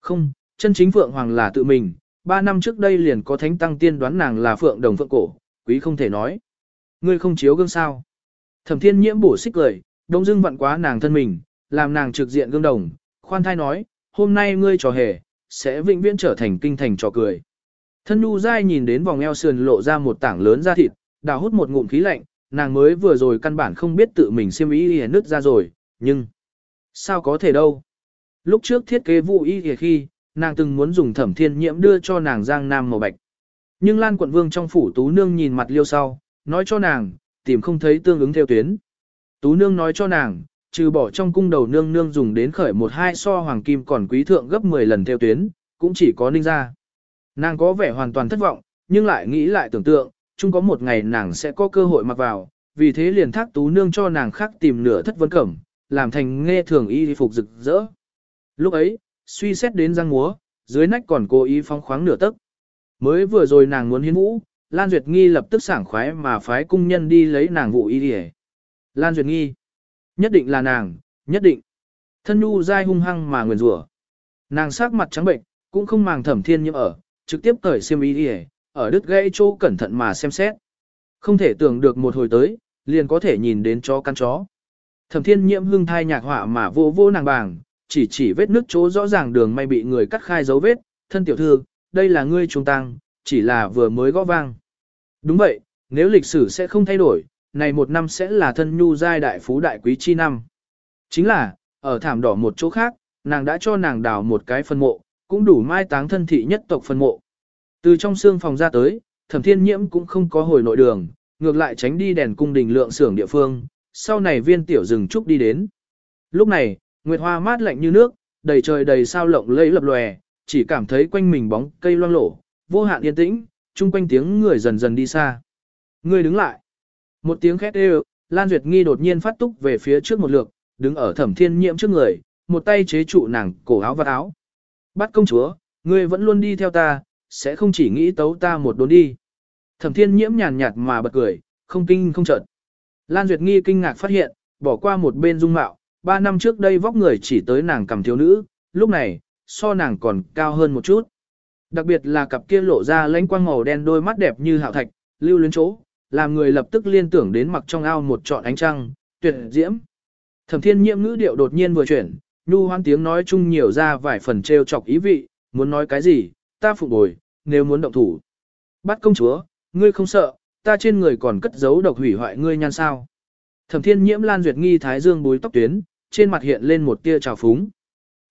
Không, chân chính Phượng Hoàng là tự mình, ba năm trước đây liền có thánh tăng tiên đoán nàng là Phượng đồng Phượng cổ, quý không thể nói. Ngươi không chiếu gương sao. Thẩm thiên nhiễm bổ xích cười, đông dưng vặn quá nàng thân mình, làm nàng trực diện gương đồng, khoan thai nói, hôm nay ngươi trò hề, sẽ vĩnh viễn trở thành kinh thành trò cười. Thân nu dai nhìn đến vòng eo sườn lộ ra một tảng lớn da thịt, đào hút một ngụm khí lạnh, nàng mới vừa rồi căn bản không biết tự mình xiêm ý y nứt ra rồi, nhưng sao có thể đâu. Lúc trước thiết kế vụ y y khi, nàng từng muốn dùng thẩm thiên nhiễm đưa cho nàng giang nam màu bạch. Nhưng Lan quận vương trong phủ tú nương nhìn mặt liêu sau, nói cho nàng, tìm không thấy tương ứng theo tuyến. Tú nương nói cho nàng, trừ bỏ trong cung đầu nương nương dùng đến khởi một hai so hoàng kim còn quý thượng gấp 10 lần theo tuyến, cũng chỉ có ninh ra. Nàng có vẻ hoàn toàn thất vọng, nhưng lại nghĩ lại tưởng tượng, chung có một ngày nàng sẽ có cơ hội mặc vào, vì thế liền thác tú nương cho nàng khác tìm nửa thất vấn cẩm, làm thành nghe thường y phục rực rỡ. Lúc ấy, suy xét đến răng múa, dưới nách còn cố ý phong khoáng nửa tấc. Mới vừa rồi nàng muốn hiến vũ, Lan Duyệt Nghi lập tức sảng khoái mà phái cung nhân đi lấy nàng vụ y đi Lan Duyệt Nghi, nhất định là nàng, nhất định. Thân nhu dai hung hăng mà nguyền rủa. Nàng sắc mặt trắng bệnh, cũng không màng thẩm thiên nhiễm ở, trực tiếp cởi xiêm y đi ở đứt gãy chỗ cẩn thận mà xem xét. Không thể tưởng được một hồi tới, liền có thể nhìn đến chó căn chó. Thẩm thiên nhiễm hương thai nhạc họa mà vô vô nàng bàng, chỉ chỉ vết nước chỗ rõ ràng đường may bị người cắt khai dấu vết, thân tiểu thư, đây là ngươi trung tăng, chỉ là vừa mới gõ vang. Đúng vậy, nếu lịch sử sẽ không thay đổi, này một năm sẽ là thân nhu giai đại phú đại quý chi năm. Chính là, ở thảm đỏ một chỗ khác, nàng đã cho nàng đào một cái phân mộ, cũng đủ mai táng thân thị nhất tộc phân mộ. Từ trong xương phòng ra tới, thẩm thiên nhiễm cũng không có hồi nội đường, ngược lại tránh đi đèn cung đình lượng xưởng địa phương, sau này viên tiểu rừng trúc đi đến. Lúc này, nguyệt hoa mát lạnh như nước, đầy trời đầy sao lộng lẫy lập lòe, chỉ cảm thấy quanh mình bóng cây loang lổ, vô hạn yên tĩnh, chung quanh tiếng người dần dần đi xa. Người đứng lại. Một tiếng khét đều, Lan Duyệt Nghi đột nhiên phát túc về phía trước một lượt, đứng ở thẩm thiên nhiễm trước người, một tay chế trụ nàng cổ áo và áo. Bắt công chúa, ngươi vẫn luôn đi theo ta, sẽ không chỉ nghĩ tấu ta một đốn đi. Thẩm thiên nhiễm nhàn nhạt mà bật cười, không kinh không chợt. Lan Duyệt Nghi kinh ngạc phát hiện, bỏ qua một bên dung mạo, ba năm trước đây vóc người chỉ tới nàng cầm thiếu nữ, lúc này, so nàng còn cao hơn một chút. Đặc biệt là cặp kia lộ ra lãnh quang màu đen đôi mắt đẹp như hạo thạch, lưu luyến chỗ, làm người lập tức liên tưởng đến mặc trong ao một trọn ánh trăng, tuyệt diễm. Thẩm thiên nhiễm ngữ điệu đột nhiên vừa chuyển, nhu hoan tiếng nói chung nhiều ra vài phần trêu chọc ý vị, muốn nói cái gì, ta phục bồi, nếu muốn động thủ. Bắt công chúa, ngươi không sợ, ta trên người còn cất giấu độc hủy hoại ngươi nhan sao. Thẩm thiên nhiễm lan duyệt nghi thái dương búi tóc tuyến, trên mặt hiện lên một tia trào phúng.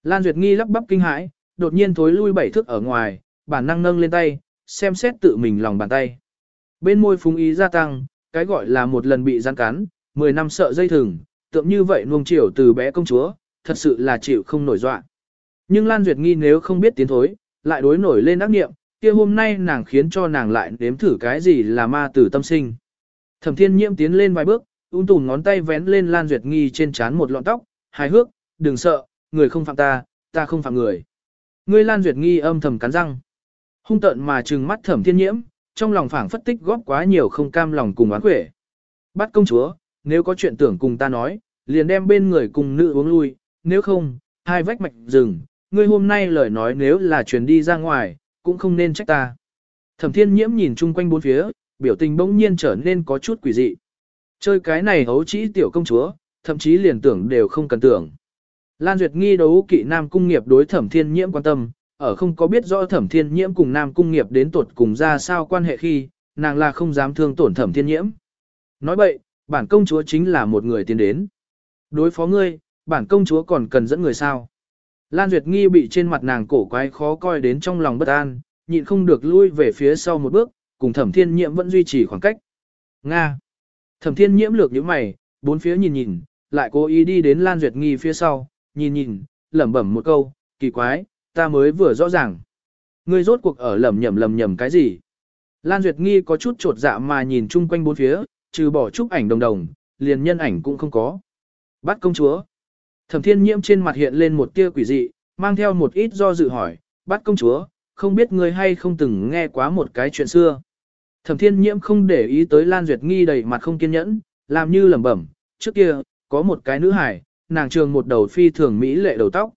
Lan duyệt nghi lắp bắp kinh hãi, đột nhiên thối lui bảy thước ở ngoài, bản năng nâng lên tay, xem xét tự mình lòng bàn tay. Bên môi phúng ý gia tăng, cái gọi là một lần bị gian cắn, 10 năm sợ dây thừng, tượng như vậy nuông chiều từ bé công chúa, thật sự là chịu không nổi dọa. Nhưng Lan Duyệt nghi nếu không biết tiến thối, lại đối nổi lên ác nghiệm, kia hôm nay nàng khiến cho nàng lại nếm thử cái gì là ma tử tâm sinh. Thẩm thiên nhiễm tiến lên vài bước, ung tùn ngón tay vén lên Lan Duyệt nghi trên trán một lọn tóc, hài hước, đừng sợ, người không phạm ta, ta không phạm người. Ngươi Lan Duyệt nghi âm thầm cắn răng. Hung tợn mà trừng mắt thẩm thiên nhiễm, trong lòng phảng phất tích góp quá nhiều không cam lòng cùng oán quể. Bắt công chúa, nếu có chuyện tưởng cùng ta nói, liền đem bên người cùng nữ uống lui, nếu không, hai vách mạch rừng, ngươi hôm nay lời nói nếu là truyền đi ra ngoài, cũng không nên trách ta. Thẩm thiên nhiễm nhìn chung quanh bốn phía, biểu tình bỗng nhiên trở nên có chút quỷ dị. Chơi cái này hấu chỉ tiểu công chúa, thậm chí liền tưởng đều không cần tưởng. Lan Duyệt nghi đấu kỵ nam cung nghiệp đối thẩm thiên nhiễm quan tâm, ở không có biết rõ thẩm thiên nhiễm cùng nam cung nghiệp đến tuột cùng ra sao quan hệ khi, nàng là không dám thương tổn thẩm thiên nhiễm. Nói vậy, bản công chúa chính là một người tiến đến. Đối phó ngươi, bản công chúa còn cần dẫn người sao. Lan Duyệt Nghi bị trên mặt nàng cổ quái khó coi đến trong lòng bất an, nhịn không được lui về phía sau một bước, cùng thẩm thiên nhiễm vẫn duy trì khoảng cách. Nga. Thẩm thiên nhiễm lược những mày, bốn phía nhìn nhìn, lại cố ý đi đến Lan Duyệt Nghi phía sau, nhìn nhìn, lẩm bẩm một câu, kỳ quái, ta mới vừa rõ ràng. Ngươi rốt cuộc ở lầm nhầm lầm nhầm cái gì? Lan Duyệt Nghi có chút trột dạ mà nhìn chung quanh bốn phía, trừ bỏ chúc ảnh đồng đồng, liền nhân ảnh cũng không có. Bắt công chúa. Thẩm thiên nhiễm trên mặt hiện lên một tia quỷ dị, mang theo một ít do dự hỏi, bắt công chúa, không biết ngươi hay không từng nghe quá một cái chuyện xưa. Thẩm thiên nhiễm không để ý tới Lan Duyệt Nghi đầy mặt không kiên nhẫn, làm như lẩm bẩm, trước kia, có một cái nữ hải, nàng trường một đầu phi thường mỹ lệ đầu tóc.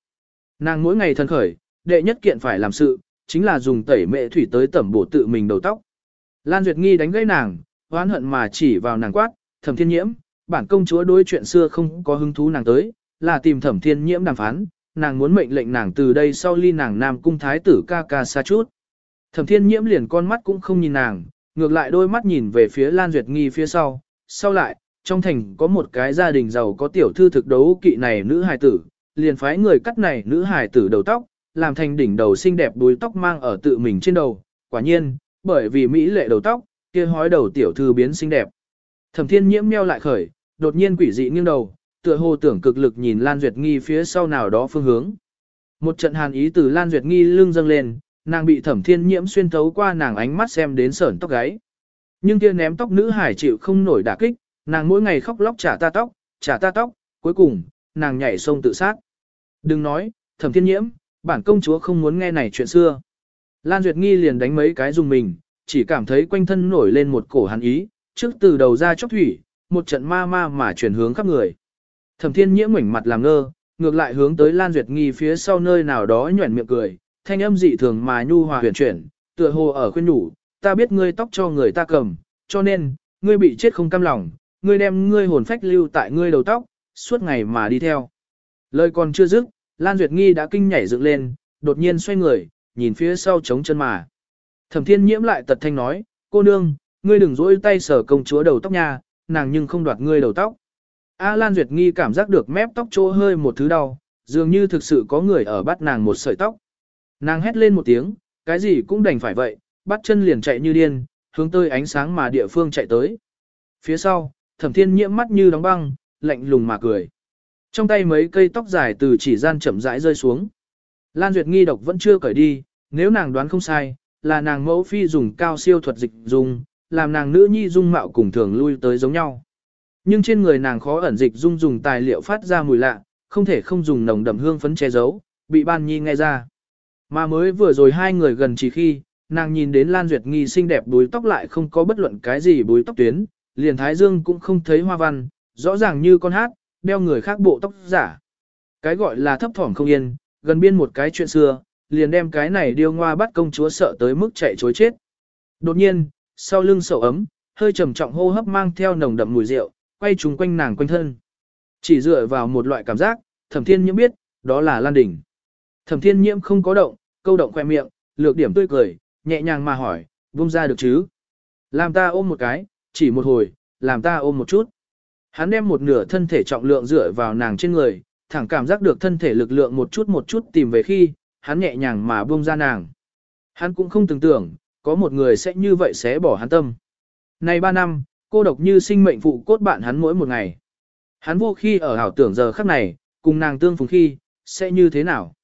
Nàng mỗi ngày thân khởi, đệ nhất kiện phải làm sự, chính là dùng tẩy mệ thủy tới tẩm bổ tự mình đầu tóc. Lan Duyệt Nghi đánh gây nàng, oán hận mà chỉ vào nàng quát, thẩm thiên nhiễm, bản công chúa đối chuyện xưa không có hứng thú nàng tới, là tìm thẩm thiên nhiễm đàm phán, nàng muốn mệnh lệnh nàng từ đây sau ly nàng nam cung thái tử ca ca xa chút. Thẩm thiên nhiễm liền con mắt cũng không nhìn nàng, ngược lại đôi mắt nhìn về phía Lan Duyệt Nghi phía sau, sau lại, trong thành có một cái gia đình giàu có tiểu thư thực đấu kỵ này nữ hài tử, liền phái người cắt này nữ hài tử đầu tóc, làm thành đỉnh đầu xinh đẹp đuôi tóc mang ở tự mình trên đầu. Quả nhiên, bởi vì Mỹ lệ đầu tóc, kia hói đầu tiểu thư biến xinh đẹp. Thẩm thiên nhiễm meo lại khởi, đột nhiên quỷ dị nghiêng đầu, tựa hồ tưởng cực lực nhìn Lan Duyệt Nghi phía sau nào đó phương hướng. Một trận hàn ý từ Lan Duyệt Nghi lưng dâng lên, nàng bị thẩm thiên nhiễm xuyên thấu qua nàng ánh mắt xem đến sởn tóc gáy. Nhưng kia ném tóc nữ hải chịu không nổi đả kích, nàng mỗi ngày khóc lóc trả ta tóc, trả ta tóc, cuối cùng, nàng nhảy sông tự sát. Đừng nói, thẩm thiên nhiễm, bản công chúa không muốn nghe này chuyện xưa. Lan Duyệt Nghi liền đánh mấy cái dùng mình, chỉ cảm thấy quanh thân nổi lên một cổ hàn ý, trước từ đầu ra chốc thủy, một trận ma ma mà chuyển hướng khắp người. Thẩm thiên nhiễm ngoảnh mặt làm ngơ, ngược lại hướng tới Lan Duyệt Nghi phía sau nơi nào đó nhuẩn miệng cười, thanh âm dị thường mà nhu hòa huyền chuyển, tựa hồ ở khuyên nhủ, ta biết ngươi tóc cho người ta cầm, cho nên, ngươi bị chết không cam lòng, ngươi đem ngươi hồn phách lưu tại ngươi đầu tóc, suốt ngày mà đi theo. Lời còn chưa dứt, Lan Duyệt Nghi đã kinh nhảy dựng lên, đột nhiên xoay người, nhìn phía sau trống chân mà. Thẩm Thiên Nhiễm lại tật thanh nói, cô nương, ngươi đừng dỗi tay sở công chúa đầu tóc nha, nàng nhưng không đoạt ngươi đầu tóc. A Lan Duyệt Nghi cảm giác được mép tóc chỗ hơi một thứ đau, dường như thực sự có người ở bắt nàng một sợi tóc. Nàng hét lên một tiếng, cái gì cũng đành phải vậy, bắt chân liền chạy như điên, hướng tới ánh sáng mà địa phương chạy tới. Phía sau, thẩm thiên nhiễm mắt như đóng băng, lạnh lùng mà cười. Trong tay mấy cây tóc dài từ chỉ gian chậm rãi rơi xuống. Lan Duyệt nghi độc vẫn chưa cởi đi, nếu nàng đoán không sai, là nàng mẫu phi dùng cao siêu thuật dịch dùng, làm nàng nữ nhi dung mạo cùng thường lui tới giống nhau. Nhưng trên người nàng khó ẩn dịch dung dùng tài liệu phát ra mùi lạ, không thể không dùng nồng đậm hương phấn che giấu, bị ban nhi nghe ra. Mà mới vừa rồi hai người gần chỉ khi, nàng nhìn đến Lan Duyệt Nghi xinh đẹp búi tóc lại không có bất luận cái gì búi tóc tuyến, liền Thái Dương cũng không thấy hoa văn, rõ ràng như con hát, đeo người khác bộ tóc giả. Cái gọi là thấp thỏm không yên, gần biên một cái chuyện xưa, liền đem cái này điêu ngoa bắt công chúa sợ tới mức chạy chối chết. Đột nhiên, sau lưng sầu ấm, hơi trầm trọng hô hấp mang theo nồng đậm mùi rượu, quay trùng quanh nàng quanh thân. Chỉ dựa vào một loại cảm giác, thẩm thiên nhiễm biết, đó là Lan Đỉnh. Thẩm thiên nhiễm không có động, câu động khoe miệng, lược điểm tươi cười, nhẹ nhàng mà hỏi, buông ra được chứ? Làm ta ôm một cái, chỉ một hồi, làm ta ôm một chút. Hắn đem một nửa thân thể trọng lượng dựa vào nàng trên người, thẳng cảm giác được thân thể lực lượng một chút một chút tìm về khi, hắn nhẹ nhàng mà buông ra nàng. Hắn cũng không tưởng tưởng, có một người sẽ như vậy sẽ bỏ hắn tâm. Này ba năm, cô độc như sinh mệnh phụ cốt bạn hắn mỗi một ngày. Hắn vô khi ở hảo tưởng giờ khắc này, cùng nàng tương phùng khi, sẽ như thế nào?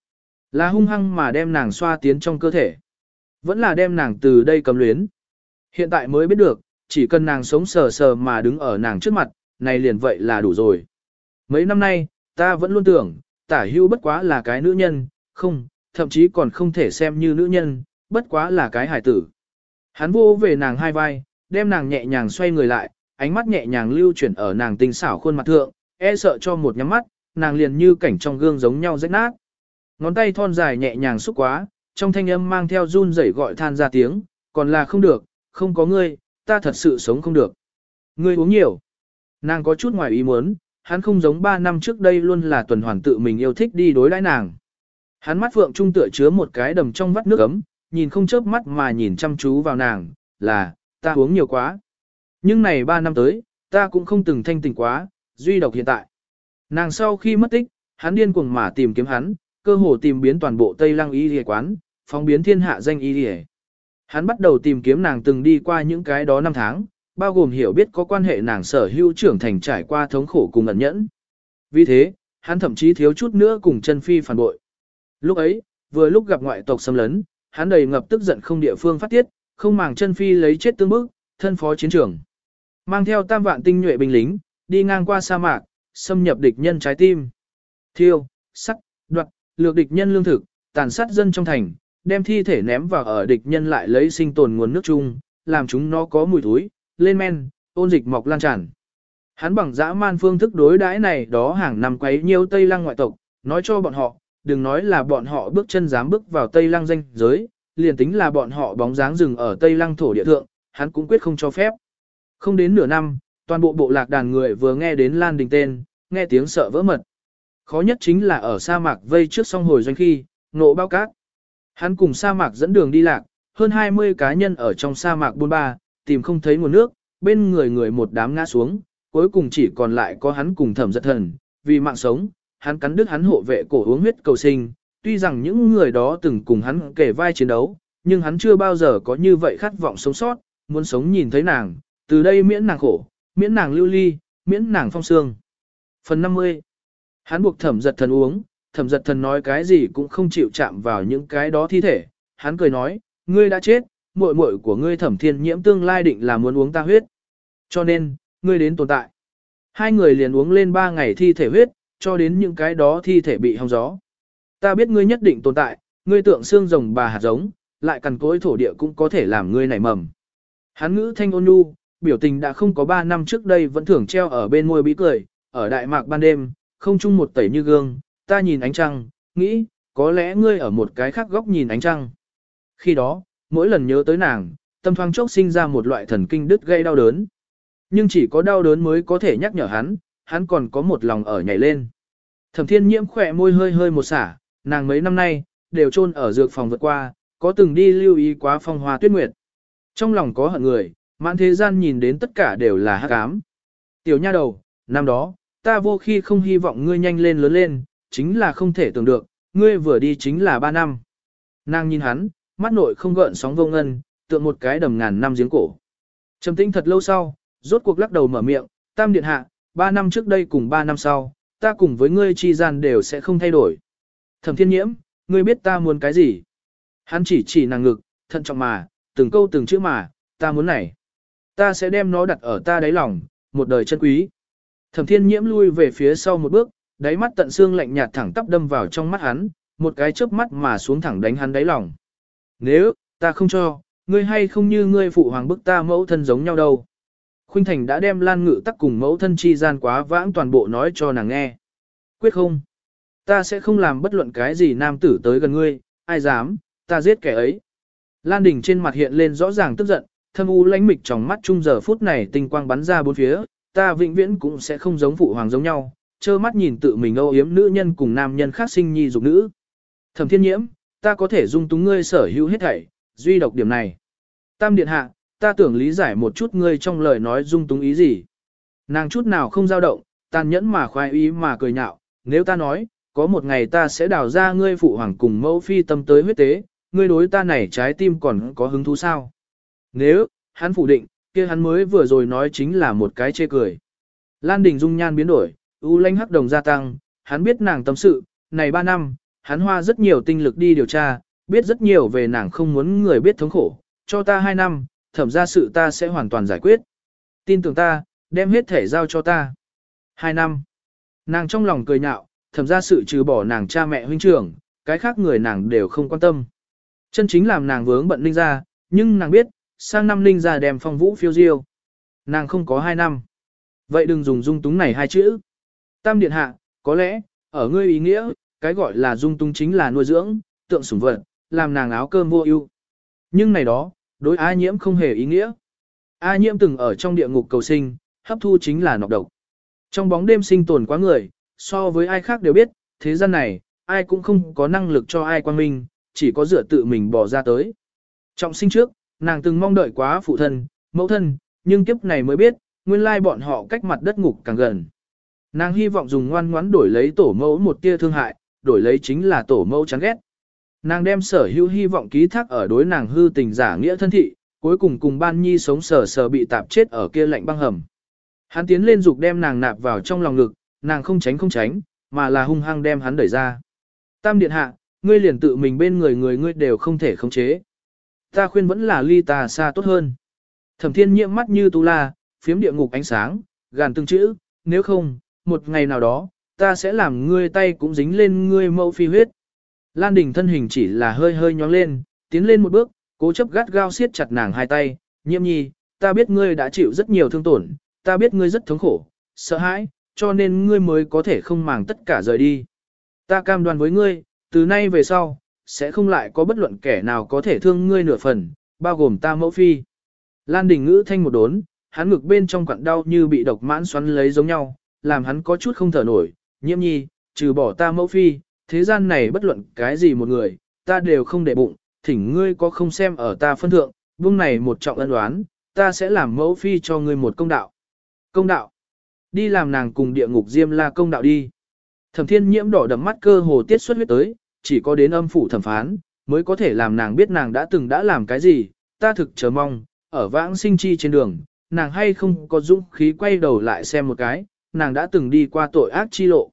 Là hung hăng mà đem nàng xoa tiến trong cơ thể. Vẫn là đem nàng từ đây cầm luyến. Hiện tại mới biết được, chỉ cần nàng sống sờ sờ mà đứng ở nàng trước mặt, này liền vậy là đủ rồi. Mấy năm nay, ta vẫn luôn tưởng, tả hưu bất quá là cái nữ nhân, không, thậm chí còn không thể xem như nữ nhân, bất quá là cái hải tử. Hắn vô về nàng hai vai, đem nàng nhẹ nhàng xoay người lại, ánh mắt nhẹ nhàng lưu chuyển ở nàng tinh xảo khuôn mặt thượng, e sợ cho một nhắm mắt, nàng liền như cảnh trong gương giống nhau rách nát. Ngón tay thon dài nhẹ nhàng xúc quá, trong thanh âm mang theo run rẩy gọi than ra tiếng, còn là không được, không có ngươi, ta thật sự sống không được. Ngươi uống nhiều. Nàng có chút ngoài ý muốn, hắn không giống ba năm trước đây luôn là tuần hoàn tự mình yêu thích đi đối đãi nàng. Hắn mắt phượng trung tựa chứa một cái đầm trong vắt nước ấm, nhìn không chớp mắt mà nhìn chăm chú vào nàng, là, ta uống nhiều quá. Nhưng này ba năm tới, ta cũng không từng thanh tỉnh quá, duy độc hiện tại. Nàng sau khi mất tích, hắn điên cuồng mà tìm kiếm hắn, cơ hồ tìm biến toàn bộ Tây Lăng y y quán, phóng biến thiên hạ danh y y. Hắn bắt đầu tìm kiếm nàng từng đi qua những cái đó năm tháng, bao gồm hiểu biết có quan hệ nàng sở hữu trưởng thành trải qua thống khổ cùng ẩn nhẫn. Vì thế, hắn thậm chí thiếu chút nữa cùng chân phi phản bội. Lúc ấy, vừa lúc gặp ngoại tộc xâm lấn, hắn đầy ngập tức giận không địa phương phát tiết, không màng chân phi lấy chết tương bức, thân phó chiến trường. Mang theo tam vạn tinh nhuệ binh lính, đi ngang qua sa mạc, xâm nhập địch nhân trái tim. Thiêu, sắt, đoạt, lược địch nhân lương thực, tàn sát dân trong thành, đem thi thể ném vào ở địch nhân lại lấy sinh tồn nguồn nước chung, làm chúng nó có mùi thối, lên men, ôn dịch mọc lan tràn. Hắn bằng dã man phương thức đối đãi này đó hàng năm quấy nhiều Tây Lăng ngoại tộc, nói cho bọn họ, đừng nói là bọn họ bước chân dám bước vào Tây Lăng danh giới, liền tính là bọn họ bóng dáng rừng ở Tây Lăng thổ địa thượng, hắn cũng quyết không cho phép. Không đến nửa năm, toàn bộ bộ lạc đàn người vừa nghe đến Lan Đình tên, nghe tiếng sợ vỡ mật. Khó nhất chính là ở sa mạc vây trước song hồi doanh khi, nộ bao cát. Hắn cùng sa mạc dẫn đường đi lạc, hơn 20 cá nhân ở trong sa mạc buôn ba, tìm không thấy nguồn nước, bên người người một đám ngã xuống, cuối cùng chỉ còn lại có hắn cùng thẩm giật thần, vì mạng sống, hắn cắn đứt hắn hộ vệ cổ uống huyết cầu sinh, tuy rằng những người đó từng cùng hắn kể vai chiến đấu, nhưng hắn chưa bao giờ có như vậy khát vọng sống sót, muốn sống nhìn thấy nàng, từ đây miễn nàng khổ, miễn nàng lưu ly, miễn nàng phong sương. Phần 50 Hắn buộc thẩm giật thần uống, thẩm giật thần nói cái gì cũng không chịu chạm vào những cái đó thi thể, hắn cười nói, ngươi đã chết, muội muội của ngươi thẩm thiên nhiễm tương lai định là muốn uống ta huyết. Cho nên, ngươi đến tồn tại. Hai người liền uống lên ba ngày thi thể huyết, cho đến những cái đó thi thể bị hong gió. Ta biết ngươi nhất định tồn tại, ngươi tượng xương rồng bà hạt giống, lại cần cối thổ địa cũng có thể làm ngươi nảy mầm. Hán ngữ thanh ôn nhu, biểu tình đã không có ba năm trước đây vẫn thường treo ở bên môi bí cười, ở đại mạc ban đêm, không chung một tẩy như gương, ta nhìn ánh trăng, nghĩ, có lẽ ngươi ở một cái khác góc nhìn ánh trăng. Khi đó, mỗi lần nhớ tới nàng, tâm thoáng chốc sinh ra một loại thần kinh đứt gây đau đớn. Nhưng chỉ có đau đớn mới có thể nhắc nhở hắn, hắn còn có một lòng ở nhảy lên. Thẩm thiên nhiễm khỏe môi hơi hơi một xả, nàng mấy năm nay, đều chôn ở dược phòng vượt qua, có từng đi lưu ý quá phong hoa tuyết nguyệt. Trong lòng có hận người, mãn thế gian nhìn đến tất cả đều là hắc ám. Tiểu nha đầu, năm đó, ta vô khi không hy vọng ngươi nhanh lên lớn lên, chính là không thể tưởng được, ngươi vừa đi chính là ba năm. Nàng nhìn hắn, mắt nội không gợn sóng vô ngân, tượng một cái đầm ngàn năm giếng cổ. Trầm tĩnh thật lâu sau, rốt cuộc lắc đầu mở miệng, tam điện hạ, ba năm trước đây cùng ba năm sau, ta cùng với ngươi chi gian đều sẽ không thay đổi. Thẩm thiên nhiễm, ngươi biết ta muốn cái gì? Hắn chỉ chỉ nàng ngực, thận trọng mà, từng câu từng chữ mà, ta muốn này. Ta sẽ đem nó đặt ở ta đáy lòng, một đời chân quý. Thẩm thiên nhiễm lui về phía sau một bước, đáy mắt tận xương lạnh nhạt thẳng tắp đâm vào trong mắt hắn, một cái chớp mắt mà xuống thẳng đánh hắn đáy lòng. Nếu, ta không cho, ngươi hay không như ngươi phụ hoàng bức ta mẫu thân giống nhau đâu. Khuynh Thành đã đem Lan Ngự tắc cùng mẫu thân chi gian quá vãng toàn bộ nói cho nàng nghe. Quyết không. Ta sẽ không làm bất luận cái gì nam tử tới gần ngươi, ai dám, ta giết kẻ ấy. Lan Đình trên mặt hiện lên rõ ràng tức giận, thâm u lãnh mịch trong mắt chung giờ phút này tinh quang bắn ra bốn phía, ta vĩnh viễn cũng sẽ không giống phụ hoàng giống nhau, trơ mắt nhìn tự mình âu yếm nữ nhân cùng nam nhân khác sinh nhi dục nữ. Thẩm thiên nhiễm, ta có thể dung túng ngươi sở hữu hết thảy, duy độc điểm này. Tam điện hạ, ta tưởng lý giải một chút ngươi trong lời nói dung túng ý gì. Nàng chút nào không dao động, tàn nhẫn mà khoái ý mà cười nhạo, nếu ta nói, có một ngày ta sẽ đào ra ngươi phụ hoàng cùng mẫu phi tâm tới huyết tế, ngươi đối ta này trái tim còn có hứng thú sao? Nếu, hắn phủ định, kia hắn mới vừa rồi nói chính là một cái chê cười. Lan Đình dung nhan biến đổi, u lanh hắc đồng gia tăng, hắn biết nàng tâm sự, này ba năm, hắn hoa rất nhiều tinh lực đi điều tra, biết rất nhiều về nàng không muốn người biết thống khổ, cho ta hai năm, thẩm ra sự ta sẽ hoàn toàn giải quyết. Tin tưởng ta, đem hết thể giao cho ta. Hai năm. Nàng trong lòng cười nhạo, thẩm ra sự trừ bỏ nàng cha mẹ huynh trưởng, cái khác người nàng đều không quan tâm. Chân chính làm nàng vướng bận linh ra, nhưng nàng biết, sang năm linh ra đem phong vũ phiêu diêu. Nàng không có hai năm. Vậy đừng dùng dung túng này hai chữ. Tam điện hạ, có lẽ, ở ngươi ý nghĩa, cái gọi là dung túng chính là nuôi dưỡng, tượng sủng vật, làm nàng áo cơm vô ưu. Nhưng này đó, đối A nhiễm không hề ý nghĩa. A nhiễm từng ở trong địa ngục cầu sinh, hấp thu chính là nọc độc. Trong bóng đêm sinh tồn quá người, so với ai khác đều biết, thế gian này, ai cũng không có năng lực cho ai quan minh, chỉ có dựa tự mình bỏ ra tới. Trọng sinh trước, nàng từng mong đợi quá phụ thân, mẫu thân, nhưng kiếp này mới biết, nguyên lai bọn họ cách mặt đất ngục càng gần. Nàng hy vọng dùng ngoan ngoãn đổi lấy tổ mẫu một tia thương hại, đổi lấy chính là tổ mẫu chán ghét. Nàng đem sở hữu hy vọng ký thác ở đối nàng hư tình giả nghĩa thân thị, cuối cùng cùng ban nhi sống sờ sờ bị tạp chết ở kia lạnh băng hầm. Hắn tiến lên dục đem nàng nạp vào trong lòng ngực, nàng không tránh không tránh, mà là hung hăng đem hắn đẩy ra. Tam điện hạ, ngươi liền tự mình bên người người ngươi đều không thể khống chế. Ta khuyên vẫn là ly ta xa tốt hơn. Thẩm thiên nhiễm mắt như tu la, phiếm địa ngục ánh sáng, gàn từng chữ, nếu không, một ngày nào đó, ta sẽ làm ngươi tay cũng dính lên ngươi mẫu phi huyết. Lan Đình thân hình chỉ là hơi hơi nhóng lên, tiến lên một bước, cố chấp gắt gao siết chặt nàng hai tay, nhiễm nhi, ta biết ngươi đã chịu rất nhiều thương tổn, ta biết ngươi rất thống khổ, sợ hãi, cho nên ngươi mới có thể không màng tất cả rời đi. Ta cam đoan với ngươi, từ nay về sau, sẽ không lại có bất luận kẻ nào có thể thương ngươi nửa phần, bao gồm ta mẫu phi. Lan Đình ngữ thanh một đốn, hắn ngực bên trong quặn đau như bị độc mãn xoắn lấy giống nhau, làm hắn có chút không thở nổi, nhiễm nhi, trừ bỏ ta mẫu phi, thế gian này bất luận cái gì một người, ta đều không để bụng, thỉnh ngươi có không xem ở ta phân thượng, buông này một trọng ân đoán, ta sẽ làm mẫu phi cho ngươi một công đạo. Công đạo. Đi làm nàng cùng địa ngục diêm la công đạo đi. Thẩm thiên nhiễm đỏ đậm mắt cơ hồ tiết xuất huyết tới, chỉ có đến âm phủ thẩm phán, mới có thể làm nàng biết nàng đã từng đã làm cái gì, ta thực chờ mong, ở vãng sinh chi trên đường, nàng hay không có dũng khí quay đầu lại xem một cái, nàng đã từng đi qua tội ác chi lộ.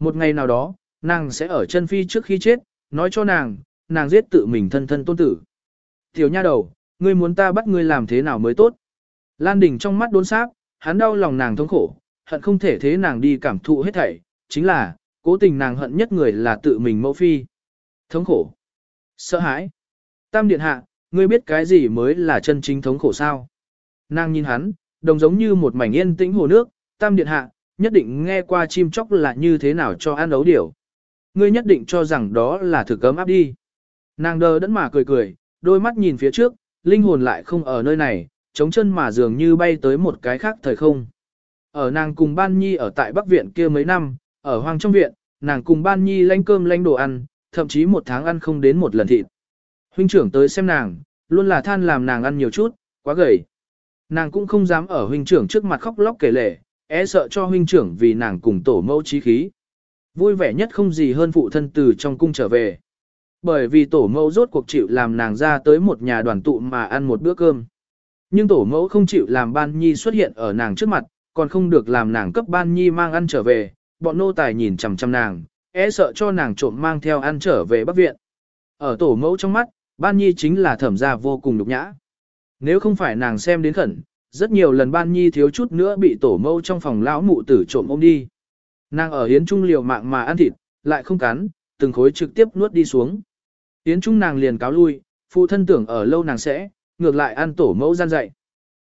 Một ngày nào đó, nàng sẽ ở chân phi trước khi chết, nói cho nàng, nàng giết tự mình thân thân tôn tử. Tiểu nha đầu, ngươi muốn ta bắt ngươi làm thế nào mới tốt? Lan Đình trong mắt đốn xác, hắn đau lòng nàng thống khổ, hận không thể thế nàng đi cảm thụ hết thảy, chính là, cố tình nàng hận nhất người là tự mình mẫu phi. Thống khổ. Sợ hãi. Tam điện hạ, ngươi biết cái gì mới là chân chính thống khổ sao? Nàng nhìn hắn, đồng giống như một mảnh yên tĩnh hồ nước, tam điện hạ, nhất định nghe qua chim chóc là như thế nào cho ăn ấu điểu. Ngươi nhất định cho rằng đó là thực cấm áp đi. Nàng đờ đẫn mà cười cười, đôi mắt nhìn phía trước, linh hồn lại không ở nơi này, chống chân mà dường như bay tới một cái khác thời không. Ở nàng cùng Ban Nhi ở tại Bắc Viện kia mấy năm, ở Hoàng trong viện, nàng cùng Ban Nhi lanh cơm lanh đồ ăn, thậm chí một tháng ăn không đến một lần thịt. Huynh trưởng tới xem nàng, luôn là than làm nàng ăn nhiều chút, quá gầy. Nàng cũng không dám ở huynh trưởng trước mặt khóc lóc kể lể, e sợ cho huynh trưởng vì nàng cùng tổ mẫu trí khí. Vui vẻ nhất không gì hơn phụ thân từ trong cung trở về. Bởi vì tổ mẫu rốt cuộc chịu làm nàng ra tới một nhà đoàn tụ mà ăn một bữa cơm. Nhưng tổ mẫu không chịu làm ban nhi xuất hiện ở nàng trước mặt, còn không được làm nàng cấp ban nhi mang ăn trở về, bọn nô tài nhìn chằm chằm nàng, e sợ cho nàng trộm mang theo ăn trở về bắc viện. Ở tổ mẫu trong mắt, ban nhi chính là thẩm gia vô cùng nhục nhã. Nếu không phải nàng xem đến khẩn, rất nhiều lần ban nhi thiếu chút nữa bị tổ mâu trong phòng lão mụ tử trộm ôm đi. Nàng ở hiến trung liều mạng mà ăn thịt, lại không cắn, từng khối trực tiếp nuốt đi xuống. Hiến trung nàng liền cáo lui, phụ thân tưởng ở lâu nàng sẽ, ngược lại ăn tổ mẫu gian dạy.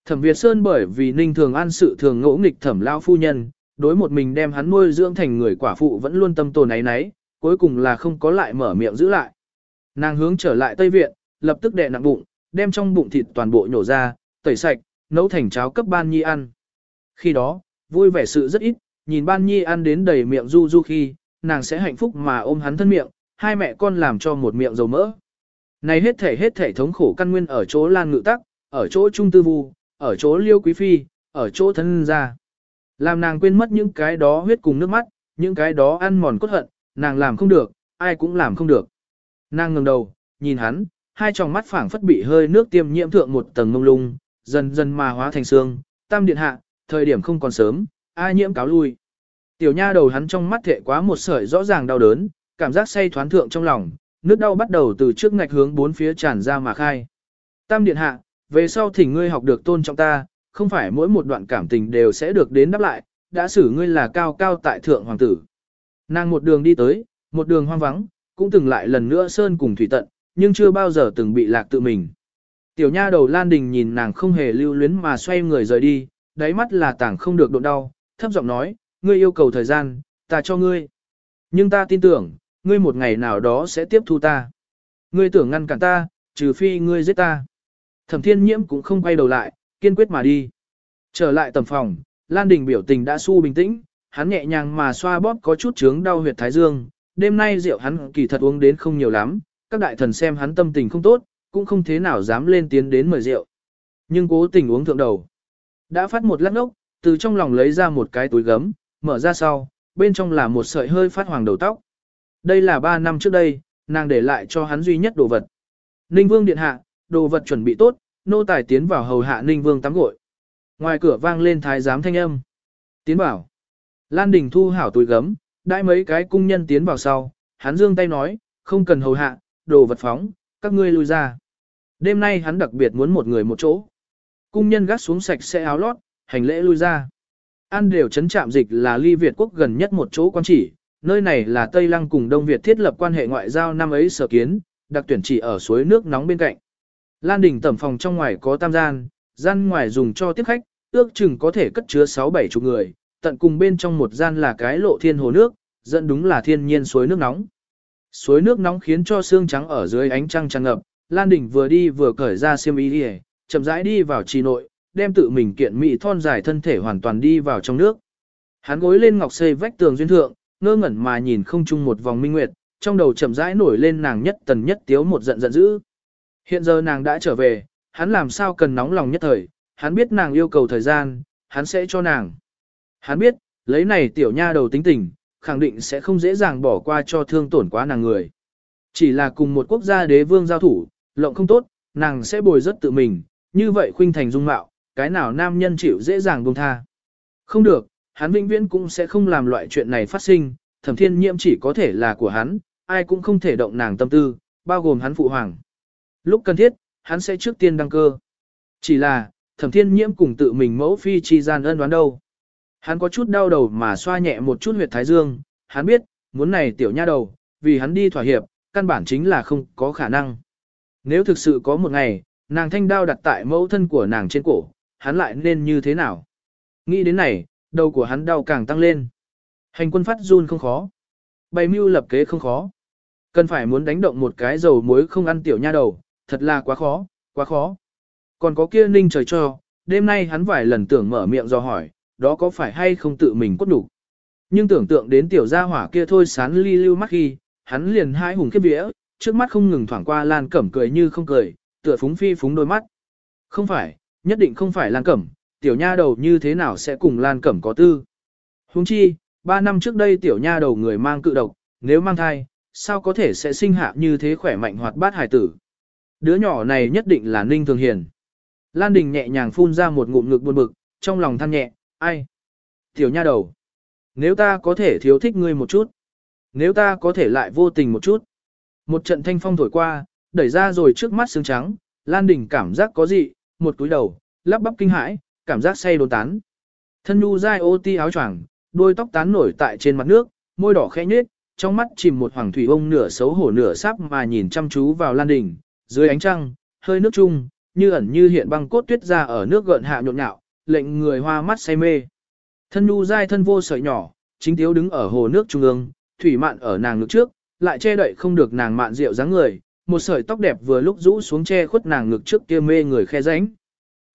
Thẩm Việt Sơn bởi vì ninh thường ăn sự thường ngỗ nghịch thẩm lao phu nhân, đối một mình đem hắn nuôi dưỡng thành người quả phụ vẫn luôn tâm tồn náy nấy, cuối cùng là không có lại mở miệng giữ lại. Nàng hướng trở lại Tây Viện, lập tức đè nặng bụng, đem trong bụng thịt toàn bộ nhổ ra, tẩy sạch, nấu thành cháo cấp ban nhi ăn. Khi đó, vui vẻ sự rất ít, nhìn ban nhi ăn đến đầy miệng du du khi, nàng sẽ hạnh phúc mà ôm hắn thân miệng, hai mẹ con làm cho một miệng dầu mỡ. Này hết thể hết thể thống khổ căn nguyên ở chỗ Lan Ngự Tắc, ở chỗ Trung Tư Vu, ở chỗ Liêu Quý Phi, ở chỗ thân gia. Làm nàng quên mất những cái đó huyết cùng nước mắt, những cái đó ăn mòn cốt hận, nàng làm không được, ai cũng làm không được. Nàng ngẩng đầu, nhìn hắn, hai tròng mắt phảng phất bị hơi nước tiêm nhiễm thượng một tầng mông lung, dần dần mà hóa thành xương, tam điện hạ, thời điểm không còn sớm, ai nhiễm cáo lui. Tiểu nha đầu hắn trong mắt thệ quá một sợi rõ ràng đau đớn, cảm giác say thoán thượng trong lòng, nước đau bắt đầu từ trước ngạch hướng bốn phía tràn ra mà khai. Tam điện hạ, về sau thỉnh ngươi học được tôn trọng ta, không phải mỗi một đoạn cảm tình đều sẽ được đến đáp lại, đã xử ngươi là cao cao tại thượng hoàng tử. Nàng một đường đi tới, một đường hoang vắng, cũng từng lại lần nữa sơn cùng thủy tận, nhưng chưa bao giờ từng bị lạc tự mình. Tiểu nha đầu Lan Đình nhìn nàng không hề lưu luyến mà xoay người rời đi, đáy mắt là tảng không được độ đau, thấp giọng nói, ngươi yêu cầu thời gian, ta cho ngươi. Nhưng ta tin tưởng, ngươi một ngày nào đó sẽ tiếp thu ta. Ngươi tưởng ngăn cản ta, trừ phi ngươi giết ta. Thẩm thiên nhiễm cũng không quay đầu lại, kiên quyết mà đi. Trở lại tầm phòng, Lan Đình biểu tình đã su bình tĩnh, hắn nhẹ nhàng mà xoa bóp có chút chướng đau huyệt thái dương. Đêm nay rượu hắn kỳ thật uống đến không nhiều lắm, các đại thần xem hắn tâm tình không tốt, cũng không thế nào dám lên tiến đến mời rượu. Nhưng cố tình uống thượng đầu. Đã phát một lát ốc, từ trong lòng lấy ra một cái túi gấm, mở ra sau, bên trong là một sợi hơi phát hoàng đầu tóc. Đây là 3 năm trước đây, nàng để lại cho hắn duy nhất đồ vật. Ninh Vương điện hạ, đồ vật chuẩn bị tốt, nô tài tiến vào hầu hạ Ninh Vương tắm gội. Ngoài cửa vang lên thái giám thanh âm. Tiến vào. Lan Đình thu hảo túi gấm, đãi mấy cái cung nhân tiến vào sau, hắn dương tay nói, không cần hầu hạ, đồ vật phóng, các ngươi lui ra. Đêm nay hắn đặc biệt muốn một người một chỗ. Cung nhân gác xuống sạch sẽ áo lót, hành lễ lui ra. An đều chấn trạm dịch là ly Việt quốc gần nhất một chỗ quan chỉ, nơi này là Tây Lăng cùng Đông Việt thiết lập quan hệ ngoại giao năm ấy sở kiến, đặc tuyển chỉ ở suối nước nóng bên cạnh. Lan đỉnh tẩm phòng trong ngoài có tam gian, gian ngoài dùng cho tiếp khách, ước chừng có thể cất chứa 6-7 chục người, tận cùng bên trong một gian là cái lộ thiên hồ nước, dẫn đúng là thiên nhiên suối nước nóng. Suối nước nóng khiến cho xương trắng ở dưới ánh trăng tràn ngập, Lan Đình vừa đi vừa cởi ra xiêm y đi chậm rãi đi vào trì nội, đem tự mình kiện mỹ thon dài thân thể hoàn toàn đi vào trong nước. Hắn gối lên ngọc xây vách tường duyên thượng, ngơ ngẩn mà nhìn không chung một vòng minh nguyệt, trong đầu chậm rãi nổi lên nàng nhất tần nhất tiếu một giận giận dữ. Hiện giờ nàng đã trở về, hắn làm sao cần nóng lòng nhất thời, hắn biết nàng yêu cầu thời gian, hắn sẽ cho nàng. Hắn biết, lấy này tiểu nha đầu tính tình, khẳng định sẽ không dễ dàng bỏ qua cho thương tổn quá nàng người. Chỉ là cùng một quốc gia đế vương giao thủ, lộng không tốt, nàng sẽ bồi rất tự mình, như vậy khuynh thành dung mạo, cái nào nam nhân chịu dễ dàng buông tha. Không được, hắn vĩnh viễn cũng sẽ không làm loại chuyện này phát sinh, thẩm thiên nhiễm chỉ có thể là của hắn, ai cũng không thể động nàng tâm tư, bao gồm hắn phụ hoàng. Lúc cần thiết, hắn sẽ trước tiên đăng cơ. Chỉ là, thẩm thiên nhiễm cùng tự mình mẫu phi chi gian ân đoán đâu. Hắn có chút đau đầu mà xoa nhẹ một chút huyệt thái dương, hắn biết, muốn này tiểu nha đầu, vì hắn đi thỏa hiệp, căn bản chính là không có khả năng. Nếu thực sự có một ngày, nàng thanh đao đặt tại mẫu thân của nàng trên cổ, hắn lại nên như thế nào? Nghĩ đến này, đầu của hắn đau càng tăng lên. Hành quân phát run không khó. Bày mưu lập kế không khó. Cần phải muốn đánh động một cái dầu muối không ăn tiểu nha đầu, thật là quá khó, quá khó. Còn có kia ninh trời cho, đêm nay hắn vài lần tưởng mở miệng do hỏi, đó có phải hay không tự mình cốt đủ. Nhưng tưởng tượng đến tiểu gia hỏa kia thôi sán ly lưu mắt khi, hắn liền hai hùng khiếp vía, trước mắt không ngừng thoảng qua Lan Cẩm cười như không cười, tựa phúng phi phúng đôi mắt. Không phải, nhất định không phải Lan Cẩm, tiểu nha đầu như thế nào sẽ cùng Lan Cẩm có tư. Huống chi, ba năm trước đây tiểu nha đầu người mang cự độc, nếu mang thai, sao có thể sẽ sinh hạ như thế khỏe mạnh hoạt bát hài tử. Đứa nhỏ này nhất định là Ninh Thường Hiền. Lan Đình nhẹ nhàng phun ra một ngụm ngực buồn bực, trong lòng than nhẹ, ai? Tiểu nha đầu. Nếu ta có thể thiếu thích ngươi một chút. Nếu ta có thể lại vô tình một chút. Một trận thanh phong thổi qua, đẩy ra rồi trước mắt sương trắng, Lan Đình cảm giác có gì, một túi đầu, lắp bắp kinh hãi, cảm giác say đồn tán. Thân nhu dai ô ti áo choàng, đôi tóc tán nổi tại trên mặt nước, môi đỏ khẽ nhếch, trong mắt chìm một hoàng thủy ông nửa xấu hổ nửa sắp mà nhìn chăm chú vào Lan Đình, dưới ánh trăng, hơi nước chung, như ẩn như hiện băng cốt tuyết ra ở nước gợn hạ nhộn nhạo, lệnh người hoa mắt say mê. Thân nhu dai thân vô sợi nhỏ, chính thiếu đứng ở hồ nước trung ương, thủy mạn ở nàng ngực trước, lại che đậy không được nàng mạn rượu dáng người, một sợi tóc đẹp vừa lúc rũ xuống che khuất nàng ngực trước kia mê người khe ránh.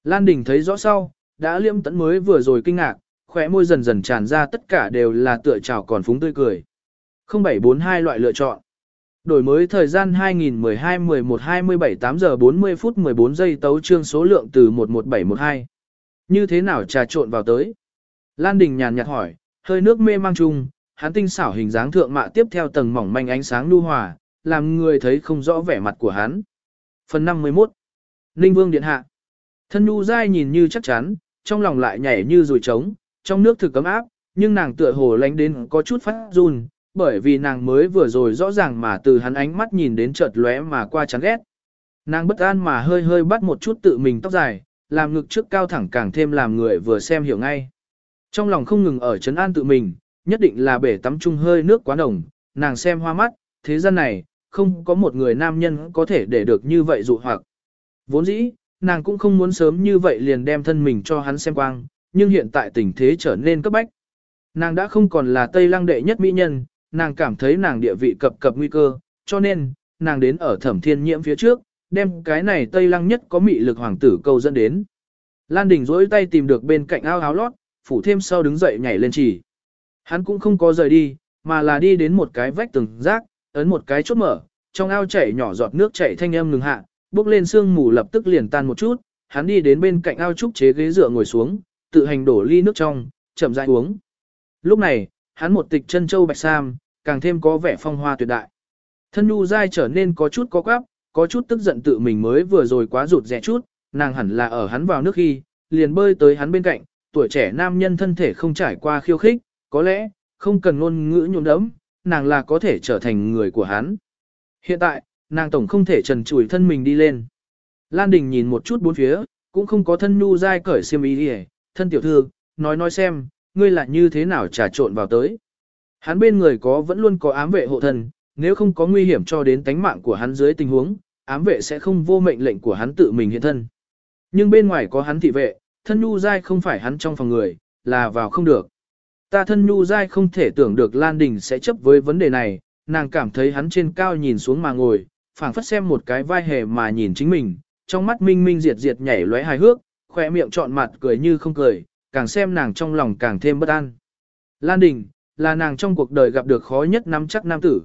Lan Đình thấy rõ sau, đã liêm tẫn mới vừa rồi kinh ngạc, khóe môi dần dần tràn ra tất cả đều là tựa trào còn phúng tươi cười. 0742 loại lựa chọn. Đổi mới thời gian 2012-11-27 8 giờ 40 phút 14 giây tấu trương số lượng từ 11712. Như thế nào trà trộn vào tới? Lan Đình nhàn nhạt hỏi, hơi nước mê mang chung, hắn tinh xảo hình dáng thượng mạ tiếp theo tầng mỏng manh ánh sáng nu hòa, làm người thấy không rõ vẻ mặt của hắn. Phần 51 Ninh Vương Điện Hạ Thân nu dai nhìn như chắc chắn, trong lòng lại nhảy như rùi trống, trong nước thực cấm áp, nhưng nàng tựa hồ lánh đến có chút phát run, bởi vì nàng mới vừa rồi rõ ràng mà từ hắn ánh mắt nhìn đến chợt lóe mà qua chán ghét. Nàng bất an mà hơi hơi bắt một chút tự mình tóc dài, làm ngực trước cao thẳng càng thêm làm người vừa xem hiểu ngay. Trong lòng không ngừng ở chấn an tự mình, nhất định là bể tắm chung hơi nước quá nồng, nàng xem hoa mắt, thế gian này, không có một người nam nhân có thể để được như vậy dụ hoặc. Vốn dĩ, nàng cũng không muốn sớm như vậy liền đem thân mình cho hắn xem quang, nhưng hiện tại tình thế trở nên cấp bách. Nàng đã không còn là Tây Lăng đệ nhất mỹ nhân, nàng cảm thấy nàng địa vị cập cập nguy cơ, cho nên, nàng đến ở thẩm thiên nhiễm phía trước, đem cái này Tây Lăng nhất có mị lực hoàng tử câu dẫn đến. Lan Đình dỗi tay tìm được bên cạnh ao áo lót, phủ thêm sau đứng dậy nhảy lên chỉ. Hắn cũng không có rời đi, mà là đi đến một cái vách tường rác, ấn một cái chốt mở, trong ao chảy nhỏ giọt nước chảy thanh âm ngừng hạ, bước lên sương mù lập tức liền tan một chút, hắn đi đến bên cạnh ao trúc chế ghế dựa ngồi xuống, tự hành đổ ly nước trong, chậm rãi uống. Lúc này, hắn một tịch chân châu bạch sam, càng thêm có vẻ phong hoa tuyệt đại. Thân nhu dai trở nên có chút có quáp, có chút tức giận tự mình mới vừa rồi quá rụt rẻ chút, nàng hẳn là ở hắn vào nước khi, liền bơi tới hắn bên cạnh, tuổi trẻ nam nhân thân thể không trải qua khiêu khích, có lẽ, không cần ngôn ngữ nhuộm đấm, nàng là có thể trở thành người của hắn. Hiện tại, nàng tổng không thể trần trùi thân mình đi lên. Lan Đình nhìn một chút bốn phía, cũng không có thân nhu dai cởi xiêm y gì thân tiểu thư, nói nói xem, ngươi là như thế nào trà trộn vào tới. Hắn bên người có vẫn luôn có ám vệ hộ thân, nếu không có nguy hiểm cho đến tánh mạng của hắn dưới tình huống, ám vệ sẽ không vô mệnh lệnh của hắn tự mình hiện thân. Nhưng bên ngoài có hắn thị vệ, thân nhu dai không phải hắn trong phòng người, là vào không được. Ta thân nhu dai không thể tưởng được Lan Đình sẽ chấp với vấn đề này, nàng cảm thấy hắn trên cao nhìn xuống mà ngồi, phảng phất xem một cái vai hề mà nhìn chính mình, trong mắt minh minh diệt diệt nhảy lóe hài hước, khỏe miệng trọn mặt cười như không cười, càng xem nàng trong lòng càng thêm bất an. Lan Đình, là nàng trong cuộc đời gặp được khó nhất nắm chắc nam tử.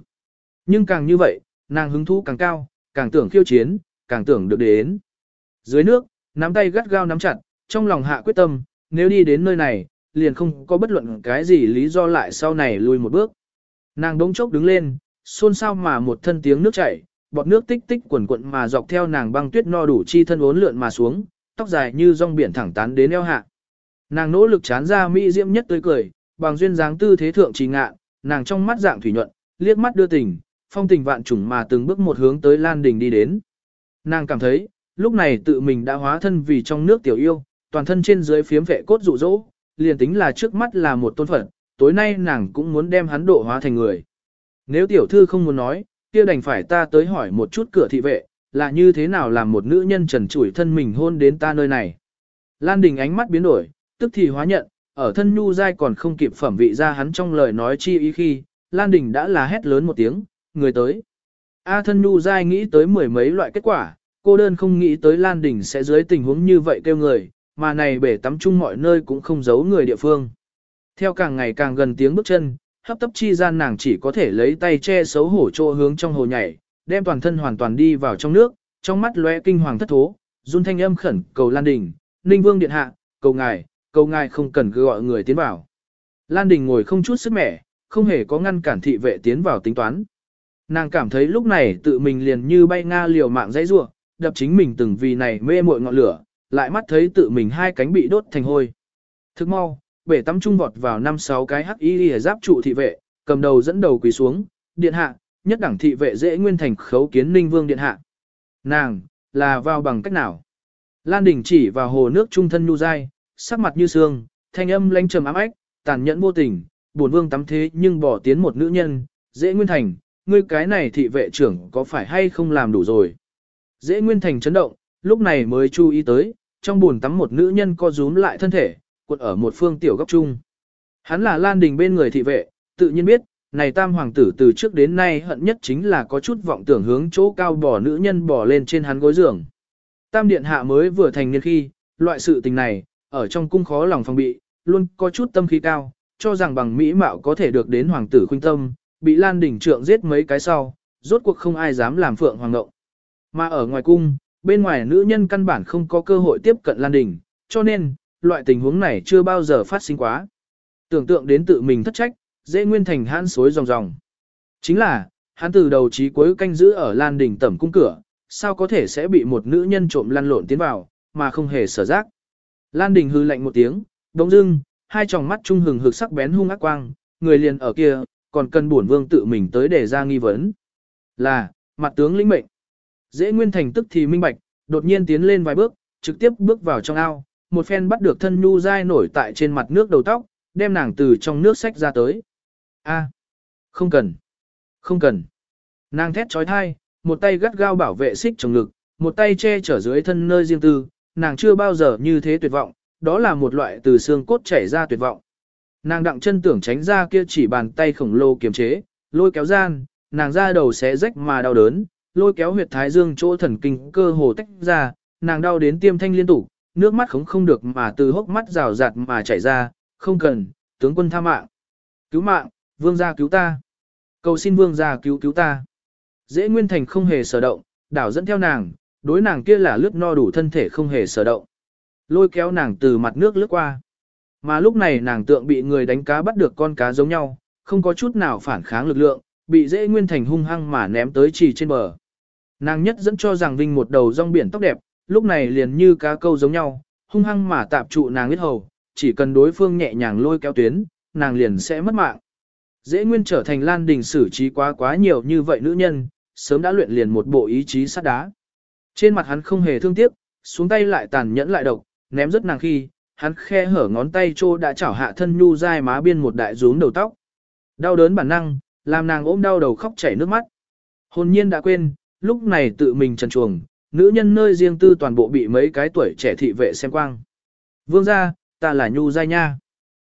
Nhưng càng như vậy, nàng hứng thú càng cao, càng tưởng khiêu chiến, càng tưởng được đến. Dưới nước, nắm tay gắt gao nắm chặt, trong lòng hạ quyết tâm, nếu đi đến nơi này, liền không có bất luận cái gì lý do lại sau này lùi một bước. Nàng đống chốc đứng lên, xôn xao mà một thân tiếng nước chảy, bọt nước tích tích quần quận mà dọc theo nàng băng tuyết no đủ chi thân uốn lượn mà xuống, tóc dài như rong biển thẳng tán đến eo hạ. Nàng nỗ lực chán ra mỹ diễm nhất tươi cười, bằng duyên dáng tư thế thượng trì ngạ, nàng trong mắt dạng thủy nhuận, liếc mắt đưa tình, phong tình vạn trùng mà từng bước một hướng tới Lan Đình đi đến. Nàng cảm thấy, lúc này tự mình đã hóa thân vì trong nước tiểu yêu, toàn thân trên dưới phiếm vệ cốt rụ rỗ, liền tính là trước mắt là một tôn phận, tối nay nàng cũng muốn đem hắn độ hóa thành người. Nếu tiểu thư không muốn nói, kia đành phải ta tới hỏi một chút cửa thị vệ, là như thế nào làm một nữ nhân trần trụi thân mình hôn đến ta nơi này. Lan Đình ánh mắt biến đổi, tức thì hóa nhận, ở thân nhu dai còn không kịp phẩm vị ra hắn trong lời nói chi ý khi, Lan Đình đã là hét lớn một tiếng, người tới. A thân nhu dai nghĩ tới mười mấy loại kết quả, cô đơn không nghĩ tới Lan Đình sẽ dưới tình huống như vậy kêu người, mà này bể tắm chung mọi nơi cũng không giấu người địa phương. Theo càng ngày càng gần tiếng bước chân, hấp tấp chi gian nàng chỉ có thể lấy tay che xấu hổ trô hướng trong hồ nhảy, đem toàn thân hoàn toàn đi vào trong nước, trong mắt lóe kinh hoàng thất thố, run thanh âm khẩn cầu Lan Đình, Ninh Vương điện hạ, cầu ngài, cầu ngài không cần cứ gọi người tiến vào. Lan Đình ngồi không chút sức mẻ, không hề có ngăn cản thị vệ tiến vào tính toán. Nàng cảm thấy lúc này tự mình liền như bay nga liều mạng dãy rua, đập chính mình từng vì này mê muội ngọn lửa, lại mắt thấy tự mình hai cánh bị đốt thành hôi. Thức mau, bể tắm trung vọt vào năm sáu cái hắc y giáp trụ thị vệ, cầm đầu dẫn đầu quỳ xuống, điện hạ, nhất đẳng thị vệ dễ nguyên thành khấu kiến ninh vương điện hạ. Nàng, là vào bằng cách nào? Lan Đình chỉ vào hồ nước trung thân nhu dai, sắc mặt như xương, thanh âm lanh trầm ám ách, tàn nhẫn vô tình, buồn vương tắm thế nhưng bỏ tiến một nữ nhân, dễ nguyên thành, ngươi cái này thị vệ trưởng có phải hay không làm đủ rồi. Dễ nguyên thành chấn động, lúc này mới chú ý tới, trong buồn tắm một nữ nhân co rúm lại thân thể, cuộn ở một phương tiểu góc chung. Hắn là Lan Đình bên người thị vệ, tự nhiên biết, này tam hoàng tử từ trước đến nay hận nhất chính là có chút vọng tưởng hướng chỗ cao bỏ nữ nhân bỏ lên trên hắn gối giường. Tam điện hạ mới vừa thành niên khi, loại sự tình này, ở trong cung khó lòng phòng bị, luôn có chút tâm khí cao, cho rằng bằng mỹ mạo có thể được đến hoàng tử khuynh tâm, bị Lan Đình trượng giết mấy cái sau, rốt cuộc không ai dám làm phượng hoàng ngộng. Mà ở ngoài cung, bên ngoài nữ nhân căn bản không có cơ hội tiếp cận Lan Đình, cho nên, loại tình huống này chưa bao giờ phát sinh quá. Tưởng tượng đến tự mình thất trách, dễ nguyên thành hãn xối ròng ròng. Chính là, hắn từ đầu chí cuối canh giữ ở Lan Đình tẩm cung cửa, sao có thể sẽ bị một nữ nhân trộm lăn lộn tiến vào, mà không hề sở giác. Lan Đình hư lạnh một tiếng, đống dưng, hai tròng mắt trung hừng hực sắc bén hung ác quang, người liền ở kia, còn cần bổn vương tự mình tới để ra nghi vấn. Là, mặt tướng lĩnh mệnh. Dễ Nguyên Thành tức thì minh bạch, đột nhiên tiến lên vài bước, trực tiếp bước vào trong ao, một phen bắt được thân nhu dai nổi tại trên mặt nước đầu tóc, đem nàng từ trong nước sách ra tới. A, không cần, không cần. Nàng thét trói thai, một tay gắt gao bảo vệ xích trong ngực, một tay che chở dưới thân nơi riêng tư, nàng chưa bao giờ như thế tuyệt vọng, đó là một loại từ xương cốt chảy ra tuyệt vọng. Nàng đặng chân tưởng tránh ra kia chỉ bàn tay khổng lồ kiềm chế, lôi kéo gian, nàng ra đầu xé rách mà đau đớn, lôi kéo huyệt thái dương chỗ thần kinh cơ hồ tách ra, nàng đau đến tiêm thanh liên tục, nước mắt không không được mà từ hốc mắt rào rạt mà chảy ra, không cần, tướng quân tha mạng. Cứu mạng, vương gia cứu ta. Cầu xin vương gia cứu cứu ta. Dễ Nguyên Thành không hề sở động, đảo dẫn theo nàng, đối nàng kia là lướt no đủ thân thể không hề sở động. Lôi kéo nàng từ mặt nước lướt qua. Mà lúc này nàng tượng bị người đánh cá bắt được con cá giống nhau, không có chút nào phản kháng lực lượng, bị dễ nguyên thành hung hăng mà ném tới trì trên bờ. Nàng nhất dẫn cho rằng Vinh một đầu rong biển tóc đẹp, lúc này liền như cá câu giống nhau, hung hăng mà tạp trụ nàng biết hầu, chỉ cần đối phương nhẹ nhàng lôi kéo tuyến, nàng liền sẽ mất mạng. Dễ nguyên trở thành lan đình xử trí quá quá nhiều như vậy nữ nhân, sớm đã luyện liền một bộ ý chí sắt đá. Trên mặt hắn không hề thương tiếc, xuống tay lại tàn nhẫn lại độc, ném rất nàng khi, hắn khe hở ngón tay trô đã chảo hạ thân nhu dai má biên một đại rúm đầu tóc. Đau đớn bản năng, làm nàng ôm đau đầu khóc chảy nước mắt. Hồn nhiên đã quên, lúc này tự mình trần chuồng, nữ nhân nơi riêng tư toàn bộ bị mấy cái tuổi trẻ thị vệ xem quang. Vương gia, ta là nhu giai nha.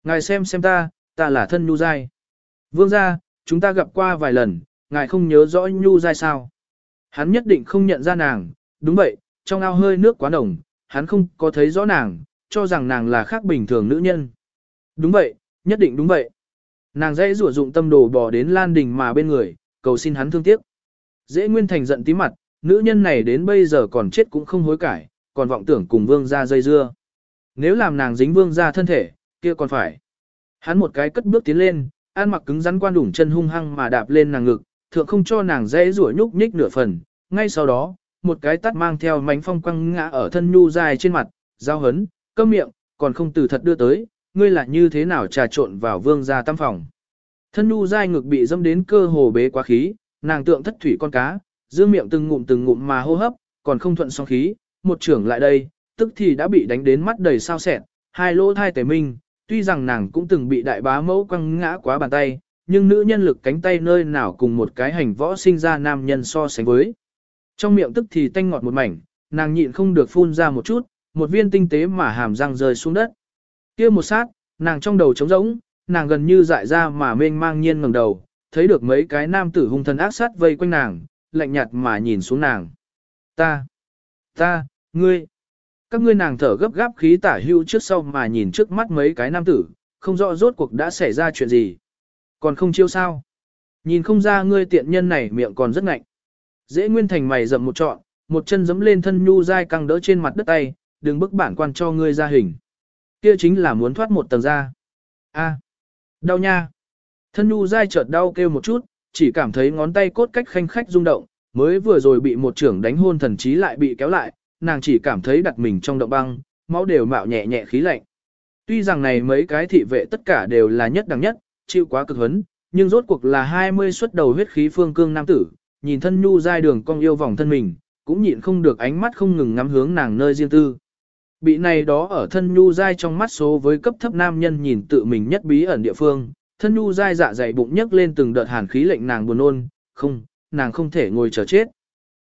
Ngài xem xem ta, ta là thân nhu giai Vương gia, chúng ta gặp qua vài lần, ngài không nhớ rõ nhu giai sao. Hắn nhất định không nhận ra nàng, đúng vậy, trong ao hơi nước quá nồng, hắn không có thấy rõ nàng, cho rằng nàng là khác bình thường nữ nhân. Đúng vậy, nhất định đúng vậy. Nàng dãy rủa dụng tâm đồ bỏ đến Lan Đình mà bên người, cầu xin hắn thương tiếc. Dễ Nguyên Thành giận tí mặt, nữ nhân này đến bây giờ còn chết cũng không hối cải, còn vọng tưởng cùng vương ra dây dưa. nếu làm nàng dính vương ra thân thể, kia còn phải. Hắn một cái cất bước tiến lên, an mặc cứng rắn quan đủng chân hung hăng mà đạp lên nàng ngực, thượng không cho nàng dễ rủa nhúc nhích nửa phần, ngay sau đó, một cái tắt mang theo mánh phong quăng ngã ở thân nhu dài trên mặt, giao hấn, câm miệng, còn không từ thật đưa tới, ngươi là như thế nào trà trộn vào vương gia tam phòng. Thân nhu dai ngực bị dâm đến cơ hồ bế quá khí, nàng tượng thất thủy con cá, giữ miệng từng ngụm từng ngụm mà hô hấp, còn không thuận song khí, một trưởng lại đây, tức thì đã bị đánh đến mắt đầy sao sẹn, hai lỗ thai tề minh, tuy rằng nàng cũng từng bị đại bá mẫu quăng ngã quá bàn tay, nhưng nữ nhân lực cánh tay nơi nào cùng một cái hành võ sinh ra nam nhân so sánh với. Trong miệng tức thì tanh ngọt một mảnh, nàng nhịn không được phun ra một chút, một viên tinh tế mà hàm răng rơi xuống đất. kia một sát, nàng trong đầu trống rỗng, nàng gần như dại ra mà mênh mang nhiên ngẩng đầu, thấy được mấy cái nam tử hung thần ác sát vây quanh nàng, lạnh nhạt mà nhìn xuống nàng. Ta, ta, ngươi, các ngươi nàng thở gấp gáp khí tả hưu trước sau mà nhìn trước mắt mấy cái nam tử, không rõ rốt cuộc đã xảy ra chuyện gì. Còn không chiêu sao? Nhìn không ra ngươi tiện nhân này miệng còn rất ngạnh. Dễ nguyên thành mày rậm một trọn, một chân giẫm lên thân nhu dai căng đỡ trên mặt đất tay, đừng bức bản quan cho ngươi ra hình. Kia chính là muốn thoát một tầng ra. A, đau nha. Thân nhu dai chợt đau kêu một chút, chỉ cảm thấy ngón tay cốt cách khanh khách rung động, mới vừa rồi bị một trưởng đánh hôn thần trí lại bị kéo lại, nàng chỉ cảm thấy đặt mình trong động băng, máu đều mạo nhẹ nhẹ khí lạnh. Tuy rằng này mấy cái thị vệ tất cả đều là nhất đẳng nhất, chịu quá cực hấn, nhưng rốt cuộc là 20 xuất đầu huyết khí phương cương nam tử, nhìn thân nhu dai đường cong yêu vòng thân mình, cũng nhịn không được ánh mắt không ngừng ngắm hướng nàng nơi riêng tư. Bị này đó ở thân nhu dai trong mắt số với cấp thấp nam nhân nhìn tự mình nhất bí ẩn địa phương, thân nhu dai dạ dày bụng nhấc lên từng đợt hàn khí lệnh nàng buồn nôn, không, nàng không thể ngồi chờ chết.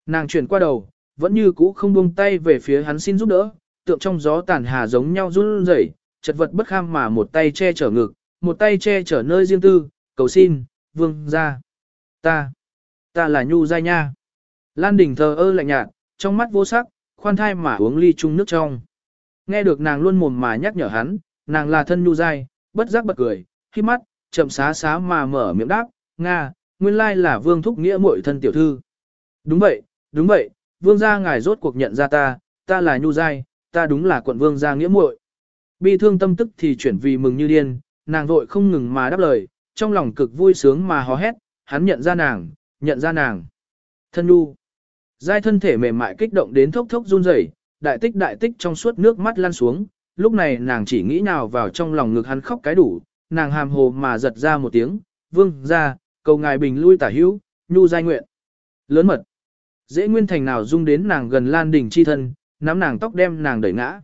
Nàng chuyển qua đầu, vẫn như cũ không buông tay về phía hắn xin giúp đỡ, tượng trong gió tàn hà giống nhau run rẩy, chật vật bất kham mà một tay che chở ngực, một tay che chở nơi riêng tư, cầu xin, vương ra. Ta, ta là nhu dai nha. Lan Đình thờ ơ lạnh nhạt, trong mắt vô sắc, khoan thai mà uống ly chung nước trong. Nghe được nàng luôn mồm mà nhắc nhở hắn, nàng là thân nhu dai, bất giác bật cười, khi mắt, chậm xá xá mà mở miệng đáp, Nga, nguyên lai là vương thúc nghĩa muội thân tiểu thư. Đúng vậy, đúng vậy, vương gia ngài rốt cuộc nhận ra ta, ta là nhu giai, ta đúng là quận vương gia nghĩa muội. Bi thương tâm tức thì chuyển vì mừng như điên, nàng vội không ngừng mà đáp lời, trong lòng cực vui sướng mà hò hét, hắn nhận ra nàng, nhận ra nàng. Thân nhu. Giai thân thể mềm mại kích động đến thốc thốc run rẩy, đại tích đại tích trong suốt nước mắt lăn xuống, lúc này nàng chỉ nghĩ nào vào trong lòng ngực hắn khóc cái đủ, nàng hàm hồ mà giật ra một tiếng, vương ra, cầu ngài bình lui tả hữu, nhu giai nguyện. Lớn mật. Dễ nguyên thành nào dung đến nàng gần lan đỉnh chi thân, nắm nàng tóc đem nàng đẩy ngã.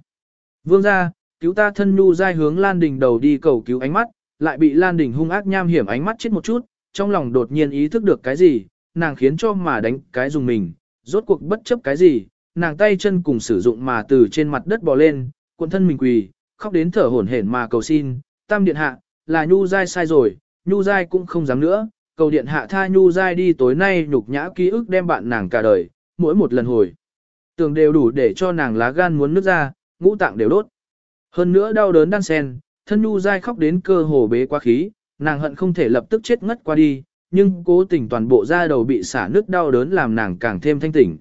Vương ra, cứu ta thân nhu giai hướng lan đỉnh đầu đi cầu cứu ánh mắt, lại bị lan đỉnh hung ác nham hiểm ánh mắt chết một chút, trong lòng đột nhiên ý thức được cái gì, nàng khiến cho mà đánh cái dùng mình, rốt cuộc bất chấp cái gì, nàng tay chân cùng sử dụng mà từ trên mặt đất bò lên, cuộn thân mình quỳ, khóc đến thở hổn hển mà cầu xin, tam điện hạ, là nhu dai sai rồi, nhu dai cũng không dám nữa, cầu điện hạ tha nhu dai đi tối nay nhục nhã ký ức đem bạn nàng cả đời, mỗi một lần hồi. tường đều đủ để cho nàng lá gan muốn nứt ra, ngũ tạng đều đốt. Hơn nữa đau đớn đan sen, thân nhu dai khóc đến cơ hồ bế quá khí, nàng hận không thể lập tức chết ngất qua đi, nhưng cố tình toàn bộ da đầu bị xả nước đau đớn làm nàng càng thêm thanh tỉnh.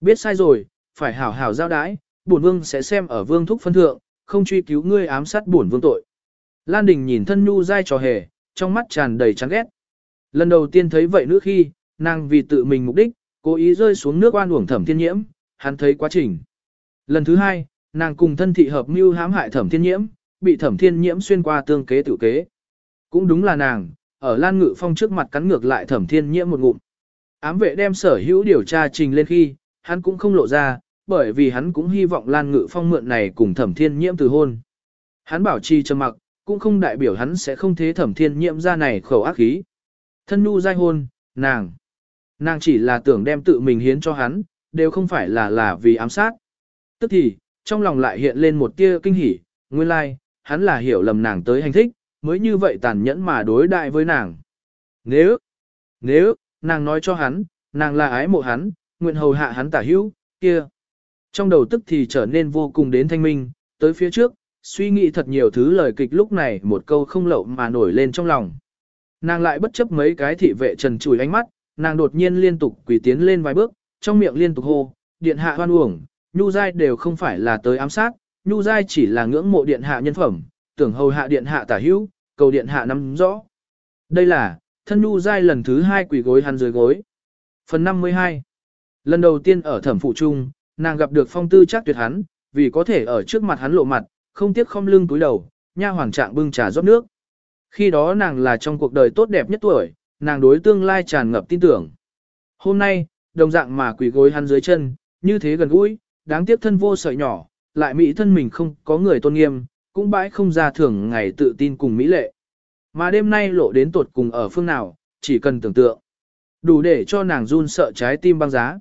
Biết sai rồi, phải hảo hảo giao đái, bổn vương sẽ xem ở vương thúc phân thượng, không truy cứu ngươi ám sát bổn vương tội. Lan Đình nhìn thân nhu dai trò hề, trong mắt tràn đầy chán ghét. Lần đầu tiên thấy vậy nữa khi, nàng vì tự mình mục đích, cố ý rơi xuống nước oan uổng thẩm thiên nhiễm, hắn thấy quá trình. Lần thứ hai, nàng cùng thân thị hợp mưu hãm hại thẩm thiên nhiễm, bị thẩm thiên nhiễm xuyên qua tương kế tự kế. Cũng đúng là nàng, ở Lan Ngự Phong trước mặt cắn ngược lại thẩm thiên nhiễm một ngụm. Ám vệ đem sở hữu điều tra trình lên khi, hắn cũng không lộ ra, bởi vì hắn cũng hy vọng Lan Ngự Phong mượn này cùng thẩm thiên nhiễm từ hôn. Hắn bảo trì trầm mặc, cũng không đại biểu hắn sẽ không thế thẩm thiên nhiễm ra này khẩu ác khí. Thân nu giai hôn, nàng. Nàng chỉ là tưởng đem tự mình hiến cho hắn, đều không phải là là vì ám sát. Tức thì, trong lòng lại hiện lên một tia kinh hỉ, nguyên lai, like, hắn là hiểu lầm nàng tới hành thích, mới như vậy tàn nhẫn mà đối đại với nàng. Nếu, nếu, nàng nói cho hắn, nàng là ái mộ hắn, nguyện hầu hạ hắn tả hữu, kia. Trong đầu tức thì trở nên vô cùng đến thanh minh, tới phía trước, suy nghĩ thật nhiều thứ lời kịch lúc này một câu không lậu mà nổi lên trong lòng. Nàng lại bất chấp mấy cái thị vệ trần chùi ánh mắt, nàng đột nhiên liên tục quỳ tiến lên vài bước, trong miệng liên tục hô, điện hạ hoan uổng, nhu giai đều không phải là tới ám sát, Nhu Giai chỉ là ngưỡng mộ điện hạ nhân phẩm, tưởng hầu hạ điện hạ tả hữu, cầu điện hạ nắm rõ. Đây là, thân Nhu Giai lần thứ hai quỳ gối hắn dưới gối. Phần 52 Lần đầu tiên ở thẩm phụ trung, nàng gặp được phong tư chắc tuyệt hắn, vì có thể ở trước mặt hắn lộ mặt, không tiếc không lưng túi đầu, nha hoàng trạng bưng trà rót nước. Khi đó nàng là trong cuộc đời tốt đẹp nhất tuổi, nàng đối tương lai tràn ngập tin tưởng. Hôm nay, đồng dạng mà quỳ gối hắn dưới chân, như thế gần gũi, đáng tiếc thân vô sợi nhỏ, lại mỹ thân mình không có người tôn nghiêm, cũng bãi không ra thưởng ngày tự tin cùng mỹ lệ. Mà đêm nay lộ đến tột cùng ở phương nào, chỉ cần tưởng tượng. Đủ để cho nàng run sợ trái tim băng giá.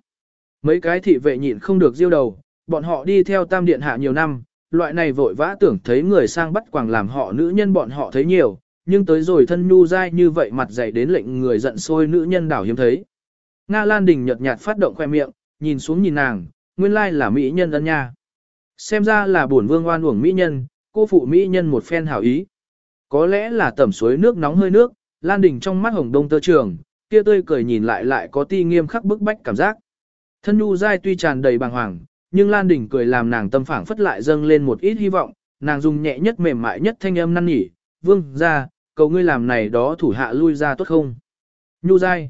Mấy cái thị vệ nhịn không được diêu đầu, bọn họ đi theo tam điện hạ nhiều năm, loại này vội vã tưởng thấy người sang bắt quàng làm họ nữ nhân bọn họ thấy nhiều, nhưng tới rồi thân nhu dai như vậy mặt dày đến lệnh người giận sôi nữ nhân đảo hiếm thấy. Nga Lan Đình nhợt nhạt phát động khoe miệng, nhìn xuống nhìn nàng, nguyên lai là mỹ nhân ân nha. Xem ra là bổn vương oan uổng mỹ nhân, cô phụ mỹ nhân một phen hảo ý. Có lẽ là tẩm suối nước nóng hơi nước, Lan Đình trong mắt hồng đông tơ trường, kia tươi cười nhìn lại lại có ti nghiêm khắc bức bách cảm giác. Thân nhu dai tuy tràn đầy bàng hoàng, nhưng Lan Đình cười làm nàng tâm phảng phất lại dâng lên một ít hy vọng, nàng dùng nhẹ nhất mềm mại nhất thanh âm năn nỉ, vương ra, cầu ngươi làm này đó thủ hạ lui ra tốt không. Nhu dai.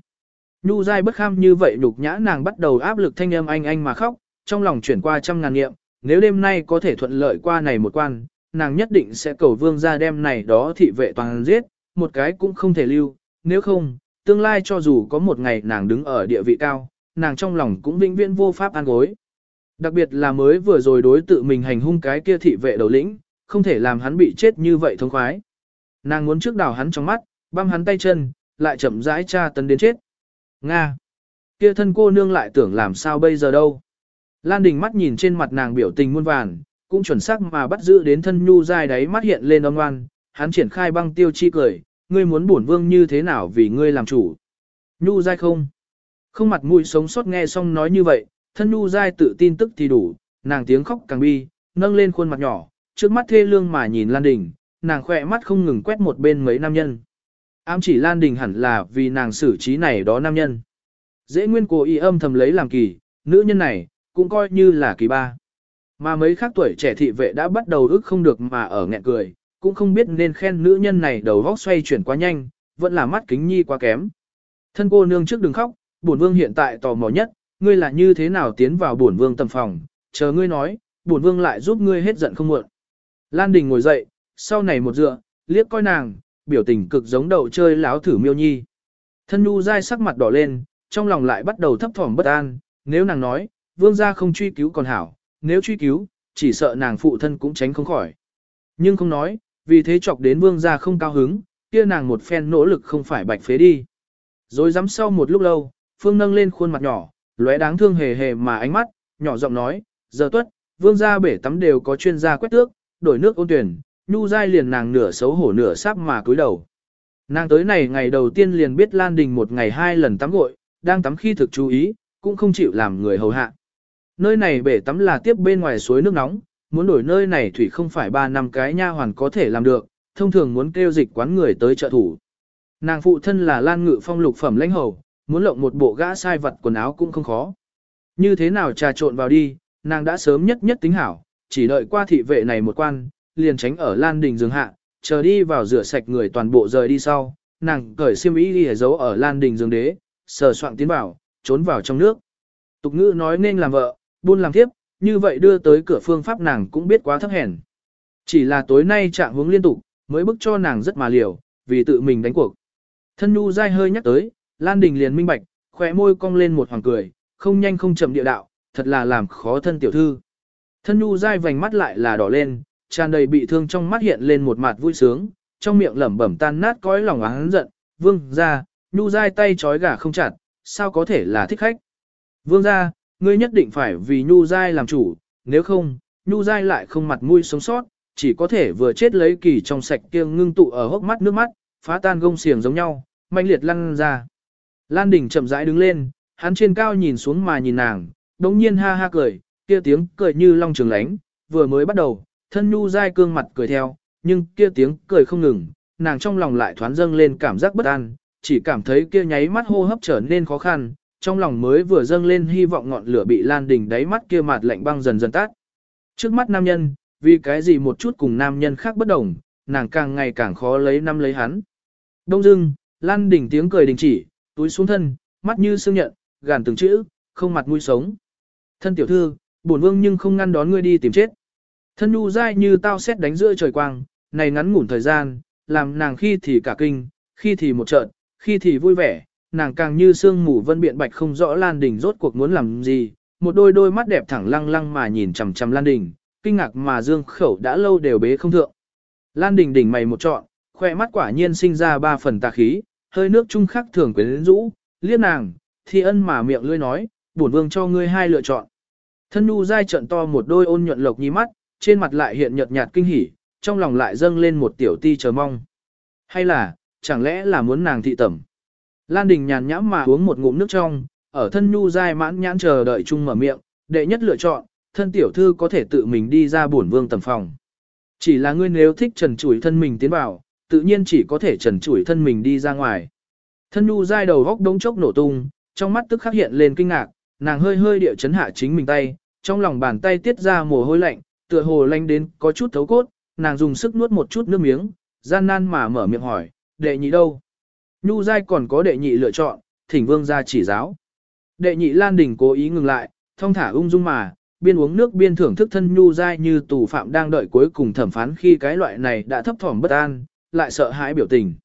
Nhu dai bất kham như vậy nhục nhã nàng bắt đầu áp lực thanh âm anh anh mà khóc, trong lòng chuyển qua trăm ngàn niệm, nếu đêm nay có thể thuận lợi qua này một quan, nàng nhất định sẽ cầu vương ra đem này đó thị vệ toàn giết, một cái cũng không thể lưu, nếu không, tương lai cho dù có một ngày nàng đứng ở địa vị cao, nàng trong lòng cũng vĩnh viễn vô pháp an gối. Đặc biệt là mới vừa rồi đối tự mình hành hung cái kia thị vệ đầu lĩnh, không thể làm hắn bị chết như vậy thông khoái. Nàng muốn trước đảo hắn trong mắt, băm hắn tay chân, lại chậm rãi tra tấn đến chết. Nga! Kia thân cô nương lại tưởng làm sao bây giờ đâu. Lan Đình mắt nhìn trên mặt nàng biểu tình muôn vàn, cũng chuẩn xác mà bắt giữ đến thân nhu dai đáy mắt hiện lên âm ngoan, hắn triển khai băng tiêu chi cười, ngươi muốn bổn vương như thế nào vì ngươi làm chủ. Nhu dai không? Không mặt mũi sống sót nghe xong nói như vậy, thân nhu dai tự tin tức thì đủ, nàng tiếng khóc càng bi, nâng lên khuôn mặt nhỏ, trước mắt thê lương mà nhìn Lan Đình, nàng khỏe mắt không ngừng quét một bên mấy nam nhân. Ám chỉ Lan Đình hẳn là vì nàng xử trí này đó nam nhân. Dễ nguyên cố ý âm thầm lấy làm kỳ, nữ nhân này, cũng coi như là kỳ ba. Mà mấy khác tuổi trẻ thị vệ đã bắt đầu ức không được mà ở nghẹn cười, cũng không biết nên khen nữ nhân này đầu góc xoay chuyển quá nhanh, vẫn là mắt kính nhi quá kém. Thân cô nương trước đừng khóc, bổn vương hiện tại tò mò nhất, ngươi là như thế nào tiến vào bổn vương tầm phòng, chờ ngươi nói, bổn vương lại giúp ngươi hết giận không muộn. Lan Đình ngồi dậy, sau này một dựa, liếc coi nàng, biểu tình cực giống đầu chơi láo thử miêu nhi. Thân nhu dai sắc mặt đỏ lên, trong lòng lại bắt đầu thấp thỏm bất an, nếu nàng nói, vương gia không truy cứu còn hảo, nếu truy cứu, chỉ sợ nàng phụ thân cũng tránh không khỏi. Nhưng không nói, vì thế chọc đến vương gia không cao hứng, kia nàng một phen nỗ lực không phải bạch phế đi. Rồi dám sau một lúc lâu, Phương nâng lên khuôn mặt nhỏ, lóe đáng thương hề hề mà ánh mắt, nhỏ giọng nói, giờ tuất, vương gia bể tắm đều có chuyên gia quét tước, đổi nước ôn tuyển, nhu dai liền nàng nửa xấu hổ nửa sáp mà cúi đầu. Nàng tới này ngày đầu tiên liền biết Lan Đình một ngày hai lần tắm gội, đang tắm khi thực chú ý, cũng không chịu làm người hầu hạ. Nơi này bể tắm là tiếp bên ngoài suối nước nóng, muốn đổi nơi này thủy không phải ba năm cái nha hoàn có thể làm được, thông thường muốn kêu dịch quán người tới trợ thủ. Nàng phụ thân là Lan Ngự Phong lục phẩm lãnh hầu, muốn lộng một bộ gã sai vật quần áo cũng không khó. Như thế nào trà trộn vào đi, nàng đã sớm nhất nhất tính hảo, chỉ đợi qua thị vệ này một quan, liền tránh ở Lan Đình giường hạ, chờ đi vào rửa sạch người toàn bộ rời đi sau, nàng cởi xiêm y đi giấu ở Lan Đình giường đế, sờ soạn tiến vào, trốn vào trong nước. Tục ngữ nói nên làm vợ, buôn làm thiếp như vậy đưa tới cửa phương pháp nàng cũng biết quá thấp hèn. Chỉ là tối nay trạng hướng liên tục, mới bức cho nàng rất mà liều, vì tự mình đánh cuộc. Thân nhu dai hơi nhắc tới, Lan Đình liền minh bạch, khóe môi cong lên một hoàng cười, không nhanh không chậm địa đạo, thật là làm khó thân tiểu thư. Thân nhu dai vành mắt lại là đỏ lên, tràn đầy bị thương trong mắt hiện lên một mặt vui sướng, trong miệng lẩm bẩm tan nát cõi lòng hắn giận, vương ra, nhu dai tay trói gà không chặt, sao có thể là thích khách. Vương ra, ngươi nhất định phải vì nhu dai làm chủ, nếu không, nhu dai lại không mặt mũi sống sót, chỉ có thể vừa chết lấy kỳ trong sạch kia ngưng tụ ở hốc mắt nước mắt, phá tan gông xiềng giống nhau, manh liệt lăn ra. Lan Đình chậm rãi đứng lên, hắn trên cao nhìn xuống mà nhìn nàng, đống nhiên ha ha cười, kia tiếng cười như long trường lánh, vừa mới bắt đầu, thân nhu dai cương mặt cười theo, nhưng kia tiếng cười không ngừng, nàng trong lòng lại thoáng dâng lên cảm giác bất an, chỉ cảm thấy kia nháy mắt hô hấp trở nên khó khăn, trong lòng mới vừa dâng lên hy vọng ngọn lửa bị Lan Đình đáy mắt kia mặt lạnh băng dần dần tắt. Trước mắt nam nhân, vì cái gì một chút cùng nam nhân khác bất đồng, nàng càng ngày càng khó lấy năm lấy hắn. Đông dưng, Lan Đình tiếng cười đình chỉ, túi xuống thân, mắt như sương nhận, gàn từng chữ, không mặt mũi sống. Thân tiểu thư, bổn vương nhưng không ngăn đón ngươi đi tìm chết. Thân nhu dai như tao xét đánh giữa trời quang, này ngắn ngủn thời gian, làm nàng khi thì cả kinh, khi thì một trận, khi thì vui vẻ, nàng càng như sương mù vân biện bạch không rõ Lan Đình rốt cuộc muốn làm gì, một đôi đôi mắt đẹp thẳng lăng lăng mà nhìn chằm chằm Lan Đình, kinh ngạc mà dương khẩu đã lâu đều bế không thượng. Lan Đình đỉnh mày một trọn, khoe mắt quả nhiên sinh ra ba phần tà khí, hơi nước trung khắc thường quyến rũ, liếc nàng, thi ân mà miệng lươi nói, bổn vương cho ngươi hai lựa chọn. Thân nu dai trận to một đôi ôn nhuận lộc nhi mắt, trên mặt lại hiện nhợt nhạt kinh hỉ, trong lòng lại dâng lên một tiểu ti chờ mong. Hay là, chẳng lẽ là muốn nàng thị tẩm? Lan Đình nhàn nhãm mà uống một ngụm nước trong, ở thân nhu dai mãn nhãn chờ đợi chung mở miệng, đệ nhất lựa chọn, thân tiểu thư có thể tự mình đi ra bổn vương tầm phòng. Chỉ là ngươi nếu thích trần chủi thân mình tiến vào, tự nhiên chỉ có thể trần chủi thân mình đi ra ngoài. Thân nhu dai đầu góc đống chốc nổ tung, trong mắt tức khắc hiện lên kinh ngạc, nàng hơi hơi địa chấn hạ chính mình tay, trong lòng bàn tay tiết ra mồ hôi lạnh, tựa hồ lanh đến có chút thấu cốt, nàng dùng sức nuốt một chút nước miếng, gian nan mà mở miệng hỏi, đệ nhị đâu? Nhu dai còn có đệ nhị lựa chọn, thỉnh vương ra chỉ giáo. Đệ nhị Lan Đình cố ý ngừng lại, thông thả ung dung mà, biên uống nước biên thưởng thức thân nhu dai như tù phạm đang đợi cuối cùng thẩm phán khi cái loại này đã thấp thỏm bất an, lại sợ hãi biểu tình.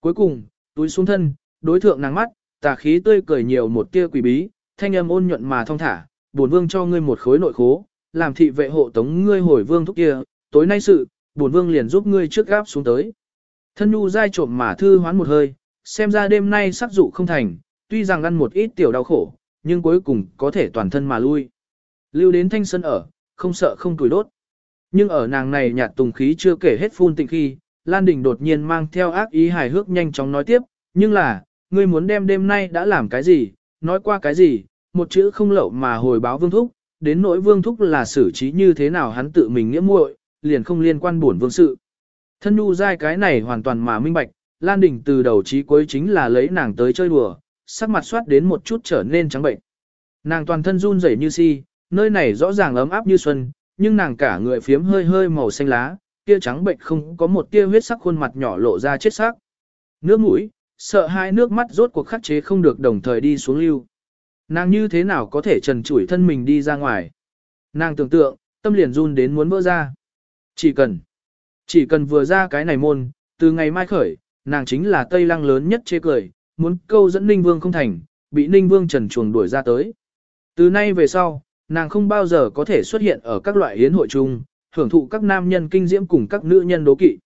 Cuối cùng, túi xuống thân, đối thượng nàng mắt, tà khí tươi cười nhiều một tia quỷ bí, thanh âm ôn nhuận mà thông thả, bổn vương cho ngươi một khối nội khố, làm thị vệ hộ tống ngươi hồi vương thúc kia, tối nay sự, bổn vương liền giúp ngươi trước gáp xuống tới. Thân nhu dai trộm mà thư hoán một hơi, xem ra đêm nay sắc dụ không thành, tuy rằng ăn một ít tiểu đau khổ, nhưng cuối cùng có thể toàn thân mà lui. Lưu đến thanh sân ở, không sợ không tuổi đốt. Nhưng ở nàng này nhạt tùng khí chưa kể hết phun tịnh khi, Lan Đình đột nhiên mang theo ác ý hài hước nhanh chóng nói tiếp, nhưng là, ngươi muốn đem đêm nay đã làm cái gì, nói qua cái gì, một chữ không lậu mà hồi báo vương thúc, đến nỗi vương thúc là xử trí như thế nào hắn tự mình nghĩa muội, liền không liên quan buồn vương sự. Thân nu dai cái này hoàn toàn mà minh bạch, Lan Đình từ đầu chí cuối chính là lấy nàng tới chơi đùa, sắc mặt soát đến một chút trở nên trắng bệnh. Nàng toàn thân run rẩy như si, nơi này rõ ràng ấm áp như xuân, nhưng nàng cả người phiếm hơi hơi màu xanh lá, kia trắng bệnh không có một tia huyết sắc khuôn mặt nhỏ lộ ra chết sắc. Nước mũi, sợ hai nước mắt rốt cuộc khắc chế không được đồng thời đi xuống lưu. Nàng như thế nào có thể trần chủi thân mình đi ra ngoài. Nàng tưởng tượng, tâm liền run đến muốn vỡ ra. Chỉ cần, chỉ cần vừa ra cái này môn, từ ngày mai khởi, nàng chính là Tây Lăng lớn nhất chê cười, muốn câu dẫn Ninh Vương không thành, bị Ninh Vương trần chuồng đuổi ra tới. Từ nay về sau, nàng không bao giờ có thể xuất hiện ở các loại hiến hội chung, hưởng thụ các nam nhân kinh diễm cùng các nữ nhân đố kỵ.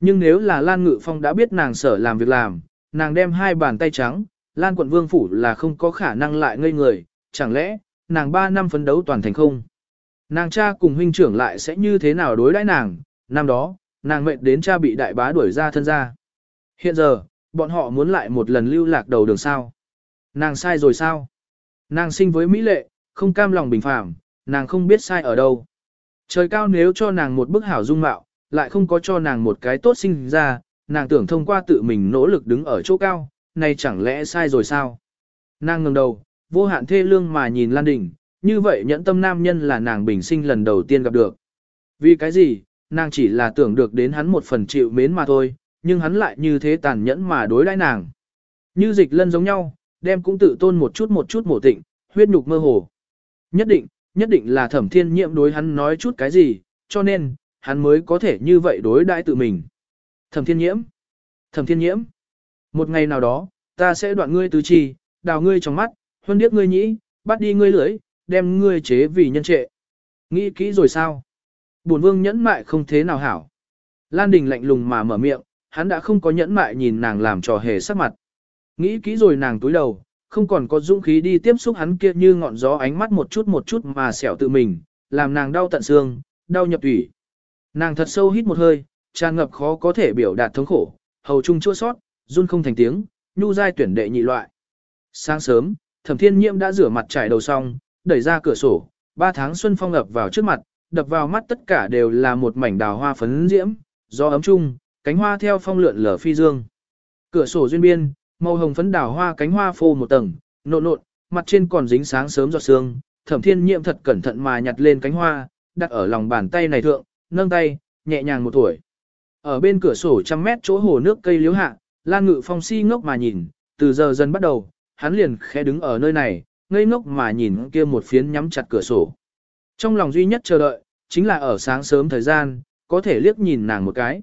Nhưng nếu là Lan Ngự Phong đã biết nàng sở làm việc làm, nàng đem hai bàn tay trắng, Lan quận vương phủ là không có khả năng lại ngây người, chẳng lẽ, nàng ba năm phấn đấu toàn thành không? Nàng cha cùng huynh trưởng lại sẽ như thế nào đối đãi nàng, năm đó, nàng mệnh đến cha bị đại bá đuổi ra thân ra. Hiện giờ, bọn họ muốn lại một lần lưu lạc đầu đường sao. Nàng sai rồi sao? Nàng sinh với Mỹ lệ, không cam lòng bình phàm, nàng không biết sai ở đâu. Trời cao nếu cho nàng một bức hảo dung mạo, lại không có cho nàng một cái tốt sinh ra, nàng tưởng thông qua tự mình nỗ lực đứng ở chỗ cao, này chẳng lẽ sai rồi sao? Nàng ngẩng đầu, vô hạn thê lương mà nhìn Lan Đình, như vậy nhẫn tâm nam nhân là nàng bình sinh lần đầu tiên gặp được. Vì cái gì, nàng chỉ là tưởng được đến hắn một phần chịu mến mà thôi, nhưng hắn lại như thế tàn nhẫn mà đối đãi nàng. Như dịch lân giống nhau, đem cũng tự tôn một chút một chút mổ tịnh, huyết nhục mơ hồ. Nhất định, nhất định là thẩm thiên nhiệm đối hắn nói chút cái gì, cho nên, hắn mới có thể như vậy đối đãi tự mình. Thẩm thiên nhiễm, thẩm thiên nhiễm, một ngày nào đó, ta sẽ đoạn ngươi tứ chi, đào ngươi trong mắt, huân điếc ngươi nhĩ, bắt đi ngươi lưỡi, đem ngươi chế vì nhân trệ. Nghĩ kỹ rồi sao? Bổn vương nhẫn mại không thế nào hảo. Lan Đình lạnh lùng mà mở miệng, hắn đã không có nhẫn mại nhìn nàng làm trò hề sắc mặt. Nghĩ kỹ rồi nàng túi đầu, không còn có dũng khí đi tiếp xúc hắn kia như ngọn gió ánh mắt một chút một chút mà xẻo tự mình, làm nàng đau tận xương, đau nhập tủy. Nàng thật sâu hít một hơi, tràn ngập khó có thể biểu đạt thống khổ, hầu trung chua sót, run không thành tiếng, nhu giai tuyển đệ nhị loại. Sáng sớm, thẩm thiên nhiễm đã rửa mặt trải đầu xong, đẩy ra cửa sổ, ba tháng xuân phong ập vào trước mặt, đập vào mắt tất cả đều là một mảnh đào hoa phấn diễm, gió ấm chung, cánh hoa theo phong lượn lở phi dương. Cửa sổ duyên biên, màu hồng phấn đào hoa cánh hoa phô một tầng, nộn nộn, mặt trên còn dính sáng sớm giọt sương, thẩm thiên Nhiệm thật cẩn thận mà nhặt lên cánh hoa, đặt ở lòng bàn tay này thượng, nâng tay, nhẹ nhàng một tuổi. Ở bên cửa sổ trăm mét chỗ hồ nước cây liếu hạ, Lan Ngự Phong si ngốc mà nhìn, từ giờ dần bắt đầu, hắn liền khẽ đứng ở nơi này, ngây ngốc mà nhìn kia một phiến nhắm chặt cửa sổ. Trong lòng duy nhất chờ đợi, chính là ở sáng sớm thời gian, có thể liếc nhìn nàng một cái.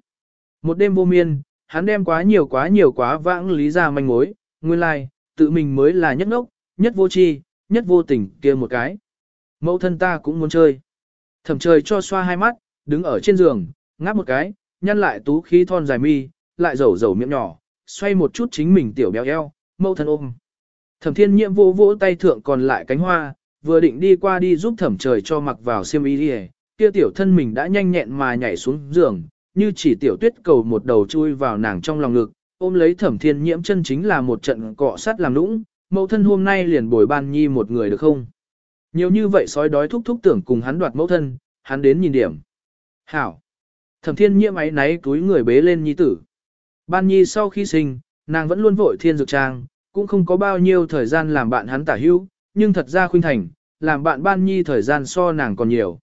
Một đêm vô miên, hắn đem quá nhiều quá nhiều quá vãng lý ra manh mối, nguyên lai, like, tự mình mới là nhất ngốc, nhất vô tri, nhất vô tình kia một cái. Mẫu thân ta cũng muốn chơi. Thẩm trời cho xoa hai mắt, đứng ở trên giường, ngáp một cái, nhăn lại tú khí thon dài mi, lại rầu rầu miệng nhỏ, xoay một chút chính mình tiểu béo eo, mẫu thân ôm. Thẩm thiên nhiệm vô vỗ tay thượng còn lại cánh hoa, vừa định đi qua đi giúp thẩm trời cho mặc vào xiêm y đi kia tiểu thân mình đã nhanh nhẹn mà nhảy xuống giường, như chỉ tiểu tuyết cầu một đầu chui vào nàng trong lòng ngực, ôm lấy thẩm thiên nhiễm chân chính là một trận cọ sát làm nũng, mẫu thân hôm nay liền bồi ban nhi một người được không? Nhiều như vậy sói đói thúc thúc tưởng cùng hắn đoạt mẫu thân, hắn đến nhìn điểm. Hảo! Thẩm thiên nhiễm ấy náy túi người bế lên nhi tử. Ban nhi sau khi sinh, nàng vẫn luôn vội thiên dược trang, cũng không có bao nhiêu thời gian làm bạn hắn tả hữu, nhưng thật ra khuynh thành, làm bạn ban nhi thời gian so nàng còn nhiều.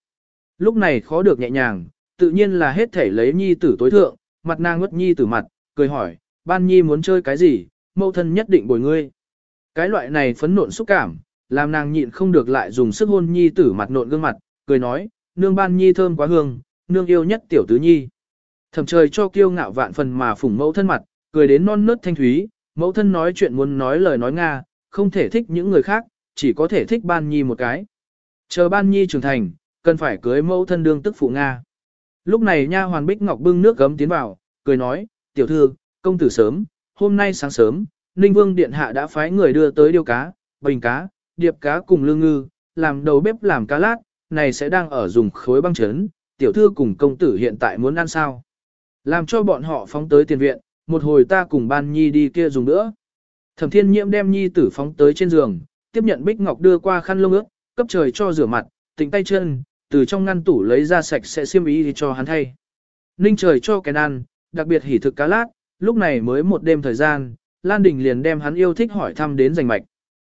Lúc này khó được nhẹ nhàng, tự nhiên là hết thể lấy nhi tử tối thượng, mặt nàng ngất nhi tử mặt, cười hỏi, ban nhi muốn chơi cái gì, mẫu thân nhất định bồi ngươi. Cái loại này phấn nộn xúc cảm, làm nàng nhịn không được lại dùng sức hôn nhi tử mặt nộn gương mặt, cười nói, nương ban nhi thơm quá hương, nương yêu nhất tiểu tứ nhi. Thầm trời cho kiêu ngạo vạn phần mà phủng mẫu thân mặt, cười đến non nớt thanh thúy, mẫu thân nói chuyện muốn nói lời nói Nga, không thể thích những người khác, chỉ có thể thích ban nhi một cái. Chờ ban nhi trưởng thành, cần phải cưới mẫu thân đương tức phụ Nga. Lúc này nha hoàn Bích Ngọc bưng nước gấm tiến vào, cười nói, tiểu thư, công tử sớm, hôm nay sáng sớm, Ninh Vương Điện Hạ đã phái người đưa tới điêu cá, bình cá, điệp cá cùng lương ngư, làm đầu bếp làm cá lát, này sẽ đang ở dùng khối băng chấn, tiểu thư cùng công tử hiện tại muốn ăn sao. Làm cho bọn họ phóng tới tiền viện, một hồi ta cùng ban nhi đi kia dùng nữa. Thẩm thiên nhiễm đem nhi tử phóng tới trên giường, tiếp nhận Bích Ngọc đưa qua khăn lông ướt, cấp trời cho rửa mặt, tỉnh tay chân, từ trong ngăn tủ lấy ra sạch sẽ xiêm ý cho hắn thay. Ninh trời cho cái ăn, đặc biệt hỉ thực cá lát, lúc này mới một đêm thời gian, Lan Đình liền đem hắn yêu thích hỏi thăm đến giành mạch.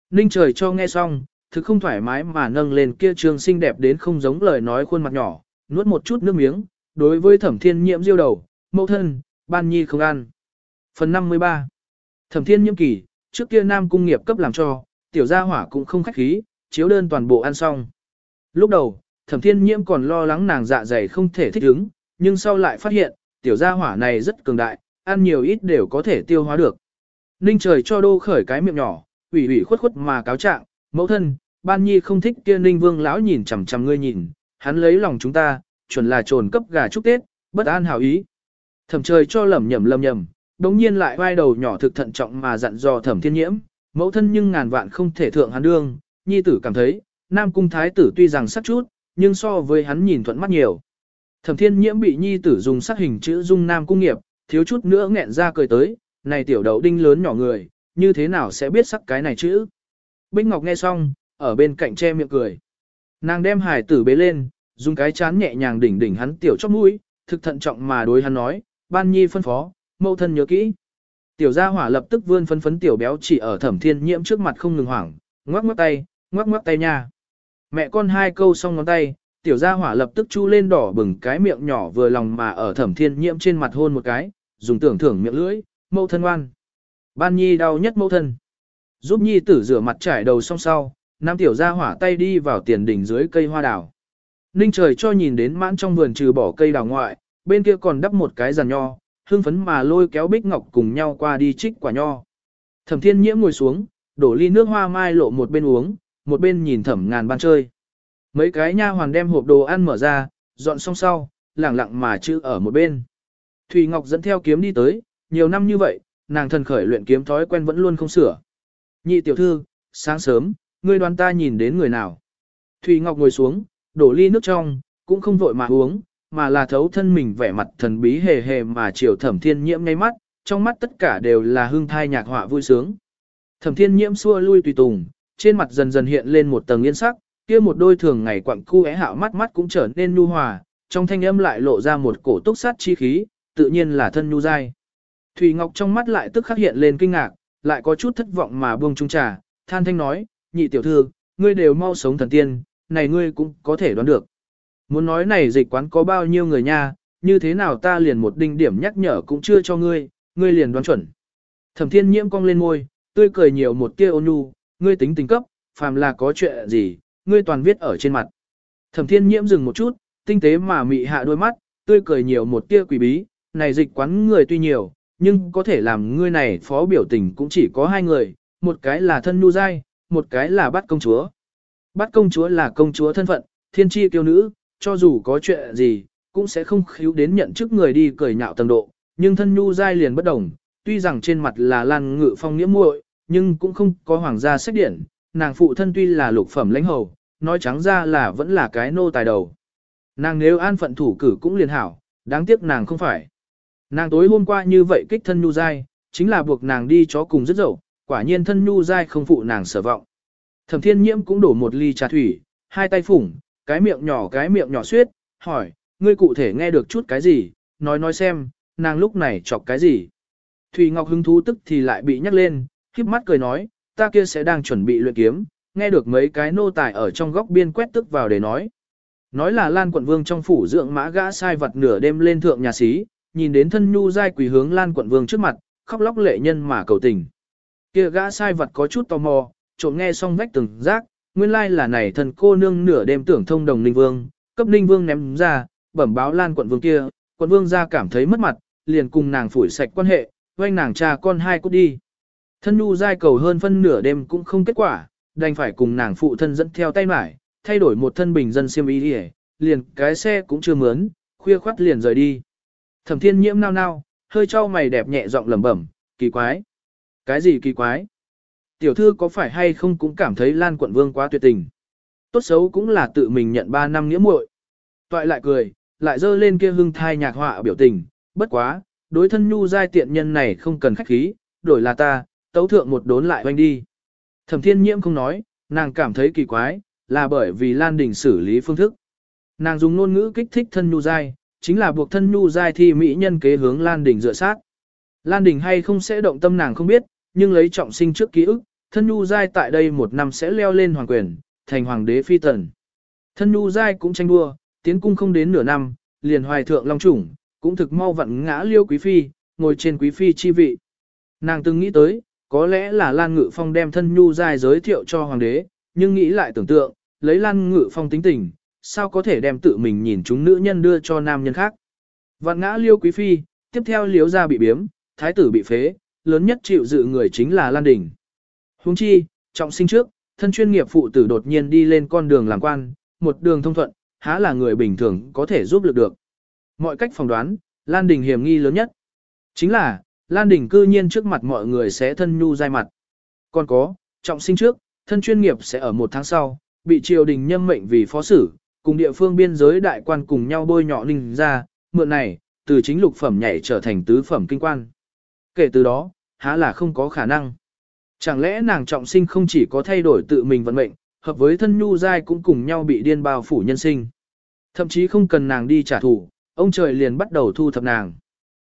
Ninh trời cho nghe xong, thực không thoải mái mà nâng lên kia trường xinh đẹp đến không giống lời nói khuôn mặt nhỏ, nuốt một chút nước miếng, đối với thẩm thiên nhiễm diêu đầu, mẫu thân, ban nhi không ăn. Phần 53 Thẩm thiên nhiễm kỳ, trước kia nam cung nghiệp cấp làm cho, tiểu gia hỏa cũng không khách khí, chiếu đơn toàn bộ ăn xong. Lúc đầu, thẩm thiên nhiễm còn lo lắng nàng dạ dày không thể thích ứng, nhưng sau lại phát hiện, tiểu gia hỏa này rất cường đại, ăn nhiều ít đều có thể tiêu hóa được. Ninh trời cho đô khởi cái miệng nhỏ, ủy ủy khuất khuất mà cáo trạng, mẫu thân, ban nhi không thích kia ninh vương lão nhìn chằm chằm ngươi nhìn, hắn lấy lòng chúng ta, chuẩn là trồn cấp gà chúc Tết, bất an hảo ý. Thẩm trời cho lẩm nhẩm lầm nhầm, đống nhiên lại vai đầu nhỏ thực thận trọng mà dặn dò thẩm thiên nhiễm, mẫu thân nhưng ngàn vạn không thể thượng hắn đương, nhi tử cảm thấy, nam cung thái tử tuy rằng sắc chút, nhưng so với hắn nhìn thuận mắt nhiều. Thẩm thiên nhiễm bị nhi tử dùng sắc hình chữ dung nam cung nghiệp, thiếu chút nữa nghẹn ra cười tới, này tiểu đậu đinh lớn nhỏ người, như thế nào sẽ biết sắc cái này chữ. Bích Ngọc nghe xong, ở bên cạnh che miệng cười. Nàng đem hải tử bế lên, dùng cái chán nhẹ nhàng đỉnh đỉnh hắn tiểu chóp mũi, thực thận trọng mà đối hắn nói, ban nhi phân phó, mẫu thân nhớ kỹ. Tiểu gia hỏa lập tức vươn phấn phấn tiểu béo chỉ ở thẩm thiên nhiễm trước mặt không ngừng hoảng, ngoắc ngoắc tay, ngoắc ngoắc tay nha. Mẹ con hai câu xong ngón tay, tiểu gia hỏa lập tức chu lên đỏ bừng cái miệng nhỏ vừa lòng mà ở thẩm thiên nhiễm trên mặt hôn một cái, dùng tưởng thưởng miệng lưỡi, mẫu thân oan. Ban nhi đau nhất mẫu thân. Giúp nhi tử rửa mặt trải đầu xong sau, nam tiểu gia hỏa tay đi vào tiền đỉnh dưới cây hoa đào. Ninh trời cho nhìn đến mãn trong vườn trừ bỏ cây đào ngoại, bên kia còn đắp một cái giàn nho, hương phấn mà lôi kéo bích ngọc cùng nhau qua đi trích quả nho. Thẩm thiên nhiễm ngồi xuống, đổ ly nước hoa mai lộ một bên uống, một bên nhìn thẩm ngàn ban chơi. Mấy cái nha hoàn đem hộp đồ ăn mở ra, dọn xong sau, lẳng lặng mà chữ ở một bên. Thùy Ngọc dẫn theo kiếm đi tới, nhiều năm như vậy, nàng thần khởi luyện kiếm thói quen vẫn luôn không sửa. Nhị tiểu thư, sáng sớm, ngươi đoán ta nhìn đến người nào. Thùy Ngọc ngồi xuống, đổ ly nước trong, cũng không vội mà uống, mà là thấu thân mình vẻ mặt thần bí hề hề mà chiều thẩm thiên nhiễm ngay mắt, trong mắt tất cả đều là hương thai nhạc họa vui sướng. Thẩm thiên nhiễm xua lui tùy tùng, trên mặt dần dần hiện lên một tầng yên sắc, kia một đôi thường ngày quặng cu é hạo mắt mắt cũng trở nên nhu hòa, trong thanh âm lại lộ ra một cổ túc sát chi khí, tự nhiên là thân nhu dai. Thủy Ngọc trong mắt lại tức khắc hiện lên kinh ngạc, lại có chút thất vọng mà buông trung trà, than thanh nói, nhị tiểu thư, ngươi đều mau sống thần tiên, này ngươi cũng có thể đoán được. Muốn nói này dịch quán có bao nhiêu người nha, như thế nào ta liền một đinh điểm nhắc nhở cũng chưa cho ngươi, ngươi liền đoán chuẩn. Thẩm thiên nhiễm cong lên môi, tươi cười nhiều một tia ôn nhu, ngươi tính tình cấp, phàm là có chuyện gì, ngươi toàn viết ở trên mặt. Thẩm thiên nhiễm dừng một chút, tinh tế mà mị hạ đôi mắt, tươi cười nhiều một tia quỷ bí, này dịch quán người tuy nhiều, nhưng có thể làm ngươi này phó biểu tình cũng chỉ có hai người, một cái là thân nhu giai, một cái là bắt công chúa. Bắt công chúa là công chúa thân phận, thiên tri kiêu nữ, cho dù có chuyện gì, cũng sẽ không khíu đến nhận chức người đi cười nhạo tầng độ, nhưng thân nhu giai liền bất đồng, tuy rằng trên mặt là lan ngự phong nghĩa muội, nhưng cũng không có hoàng gia sách điển, nàng phụ thân tuy là lục phẩm lãnh hầu, nói trắng ra là vẫn là cái nô tài đầu. Nàng nếu an phận thủ cử cũng liền hảo, đáng tiếc nàng không phải. Nàng tối hôm qua như vậy kích thân nhu dai, chính là buộc nàng đi chó cùng rất dậu, quả nhiên thân nhu dai không phụ nàng sở vọng. Thẩm thiên nhiễm cũng đổ một ly trà thủy, hai tay phủng, cái miệng nhỏ cái miệng nhỏ suyết, hỏi, ngươi cụ thể nghe được chút cái gì, nói nói xem, nàng lúc này chọc cái gì. Thủy Ngọc hứng thú tức thì lại bị nhắc lên, khiếp mắt cười nói, ta kia sẽ đang chuẩn bị luyện kiếm, nghe được mấy cái nô tài ở trong góc biên quét tức vào để nói. Nói là Lan quận vương trong phủ dưỡng mã gã sai vật nửa đêm lên thượng nhà xí, nhìn đến thân nhu dai quỳ hướng Lan quận vương trước mặt, khóc lóc lệ nhân mà cầu tình. Kia gã sai vật có chút tò mò, trộm nghe xong vách từng giác, nguyên lai là này thần cô nương nửa đêm tưởng thông đồng Ninh Vương, cấp Ninh Vương ném ra, bẩm báo Lan quận vương kia, quận vương ra cảm thấy mất mặt, liền cùng nàng phủi sạch quan hệ, quanh nàng cha con hai cút đi. Thân Nu dai cầu hơn phân nửa đêm cũng không kết quả, đành phải cùng nàng phụ thân dẫn theo tay mải, thay đổi một thân bình dân xiêm y đi liền cái xe cũng chưa mướn, khuya khoắt liền rời đi. Thẩm thiên nhiễm nao nao, hơi trao mày đẹp nhẹ giọng lẩm bẩm, kỳ quái. Cái gì kỳ quái? Tiểu thư có phải hay không cũng cảm thấy Lan quận vương quá tuyệt tình. Tốt xấu cũng là tự mình nhận 3 năm nghĩa muội. Toại lại cười, lại dơ lên kia hưng thai nhạc họa biểu tình, bất quá, đối thân nhu giai tiện nhân này không cần khách khí, đổi là ta, tấu thượng một đốn lại oanh đi. Thẩm thiên nhiễm không nói, nàng cảm thấy kỳ quái, là bởi vì Lan Đình xử lý phương thức. Nàng dùng ngôn ngữ kích thích thân nhu dai, chính là buộc thân nhu dai thi mỹ nhân kế hướng Lan Đình dựa sát. Lan Đình hay không sẽ động tâm nàng không biết, nhưng lấy trọng sinh trước ký ức, thân nhu dai tại đây một năm sẽ leo lên hoàng quyền, thành hoàng đế phi tần. Thân nhu dai cũng tranh đua, tiến cung không đến nửa năm, liền hoài thượng long chủng, cũng thực mau vặn ngã liêu quý phi, ngồi trên quý phi chi vị. Nàng từng nghĩ tới, có lẽ là Lan Ngự Phong đem thân nhu giai giới thiệu cho hoàng đế, nhưng nghĩ lại tưởng tượng, lấy Lan Ngự Phong tính tình, sao có thể đem tự mình nhìn chúng nữ nhân đưa cho nam nhân khác. Vạn ngã liêu quý phi, tiếp theo liếu ra bị biếm, thái tử bị phế, lớn nhất chịu dự người chính là Lan Đình. Huống chi, trọng sinh trước, thân chuyên nghiệp phụ tử đột nhiên đi lên con đường làm quan, một đường thông thuận, há là người bình thường có thể giúp lực được. Mọi cách phỏng đoán, Lan Đình hiểm nghi lớn nhất. Chính là, Lan Đình cư nhiên trước mặt mọi người sẽ thân nhu dai mặt. Còn có, trọng sinh trước, thân chuyên nghiệp sẽ ở một tháng sau, bị triều đình nhâm mệnh vì phó sử, cùng địa phương biên giới đại quan cùng nhau bôi nhọ linh ra, mượn này, từ chính lục phẩm nhảy trở thành tứ phẩm kinh quan. Kể từ đó, há là không có khả năng. Chẳng lẽ nàng trọng sinh không chỉ có thay đổi tự mình vận mệnh, hợp với thân nhu dai cũng cùng nhau bị điên bao phủ nhân sinh. Thậm chí không cần nàng đi trả thù, ông trời liền bắt đầu thu thập nàng.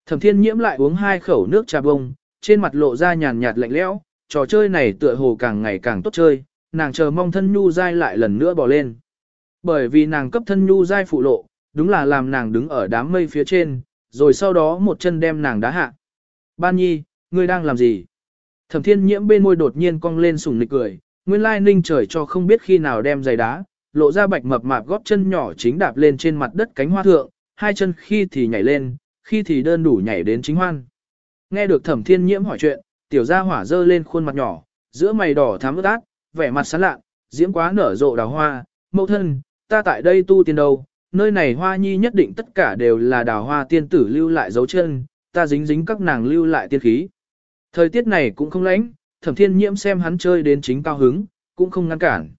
Thẩm thiên nhiễm lại uống hai khẩu nước trà bông, trên mặt lộ ra nhàn nhạt lạnh lẽo, trò chơi này tựa hồ càng ngày càng tốt chơi, nàng chờ mong thân nhu dai lại lần nữa bỏ lên. Bởi vì nàng cấp thân nhu dai phụ lộ, đúng là làm nàng đứng ở đám mây phía trên, rồi sau đó một chân đem nàng đá hạ. Ban nhi, ngươi đang làm gì? Thẩm thiên nhiễm bên môi đột nhiên cong lên sủng nịch cười, nguyên lai ninh trời cho không biết khi nào đem giày đá, lộ ra bạch mập mạp góp chân nhỏ chính đạp lên trên mặt đất cánh hoa thượng, hai chân khi thì nhảy lên, khi thì đơn đủ nhảy đến chính hoan. Nghe được thẩm thiên nhiễm hỏi chuyện, tiểu gia hỏa dơ lên khuôn mặt nhỏ, giữa mày đỏ thắm ướt át, vẻ mặt sán lạ, diễm quá nở rộ đào hoa, mẫu thân, ta tại đây tu tiên đâu, nơi này hoa nhi nhất định tất cả đều là đào hoa tiên tử lưu lại dấu chân, ta dính dính các nàng lưu lại tiên khí. Thời tiết này cũng không lạnh, thẩm thiên nhiễm xem hắn chơi đến chính cao hứng, cũng không ngăn cản.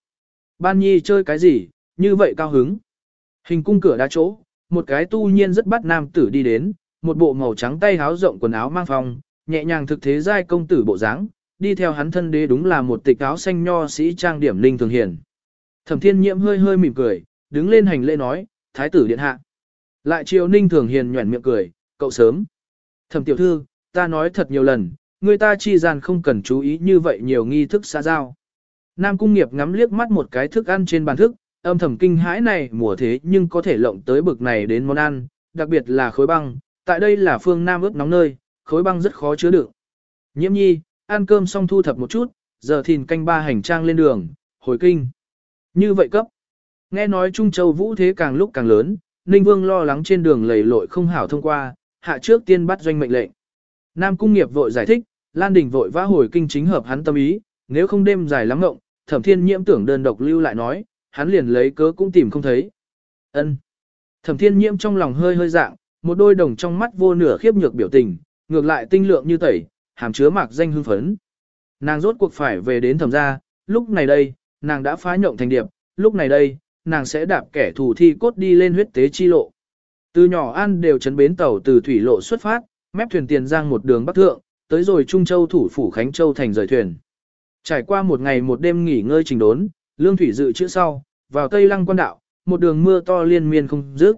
Ban nhi chơi cái gì, như vậy cao hứng. Hình cung cửa đá chỗ, một cái tu nhiên rất bắt nam tử đi đến, một bộ màu trắng tay háo rộng quần áo mang phong, nhẹ nhàng thực thế giai công tử bộ dáng, đi theo hắn thân đế đúng là một tịch áo xanh nho sĩ trang điểm linh thường hiền. Thẩm thiên nhiễm hơi hơi mỉm cười, đứng lên hành lễ nói, thái tử điện hạ. Lại chiều ninh thường hiền nhuẩn miệng cười, cậu sớm. Thẩm tiểu thư, ta nói thật nhiều lần, người ta chi gian không cần chú ý như vậy nhiều nghi thức xã giao. Nam cung nghiệp ngắm liếc mắt một cái thức ăn trên bàn thức, âm thầm kinh hãi này mùa thế nhưng có thể lộng tới bực này đến món ăn, đặc biệt là khối băng, tại đây là phương Nam ướp nóng nơi, khối băng rất khó chứa đựng. Nhiễm nhi, ăn cơm xong thu thập một chút, giờ thìn canh ba hành trang lên đường, hồi kinh. Như vậy cấp. Nghe nói Trung Châu vũ thế càng lúc càng lớn, Ninh Vương lo lắng trên đường lầy lội không hảo thông qua, hạ trước tiên bắt doanh mệnh lệnh. Nam Cung Nghiệp vội giải thích, Lan Đình vội vã hồi kinh chính hợp hắn tâm ý, nếu không đêm dài lắm ngộng, Thẩm Thiên Nhiễm tưởng đơn độc lưu lại nói, hắn liền lấy cớ cũng tìm không thấy. Ân. Thẩm Thiên Nhiễm trong lòng hơi hơi dạng, một đôi đồng trong mắt vô nửa khiếp nhược biểu tình, ngược lại tinh lượng như tẩy, hàm chứa mạc danh hưng phấn. Nàng rốt cuộc phải về đến thẩm gia, lúc này đây, nàng đã phá nhộng thành điệp, lúc này đây, nàng sẽ đạp kẻ thù thi cốt đi lên huyết tế chi lộ. Từ nhỏ an đều chấn bến tàu từ thủy lộ xuất phát, mép thuyền tiền giang một đường bắc thượng, tới rồi Trung Châu thủ phủ Khánh Châu thành rời thuyền. Trải qua một ngày một đêm nghỉ ngơi trình đốn, lương thủy dự trữ sau, vào Tây Lăng quan đạo, một đường mưa to liên miên không dứt.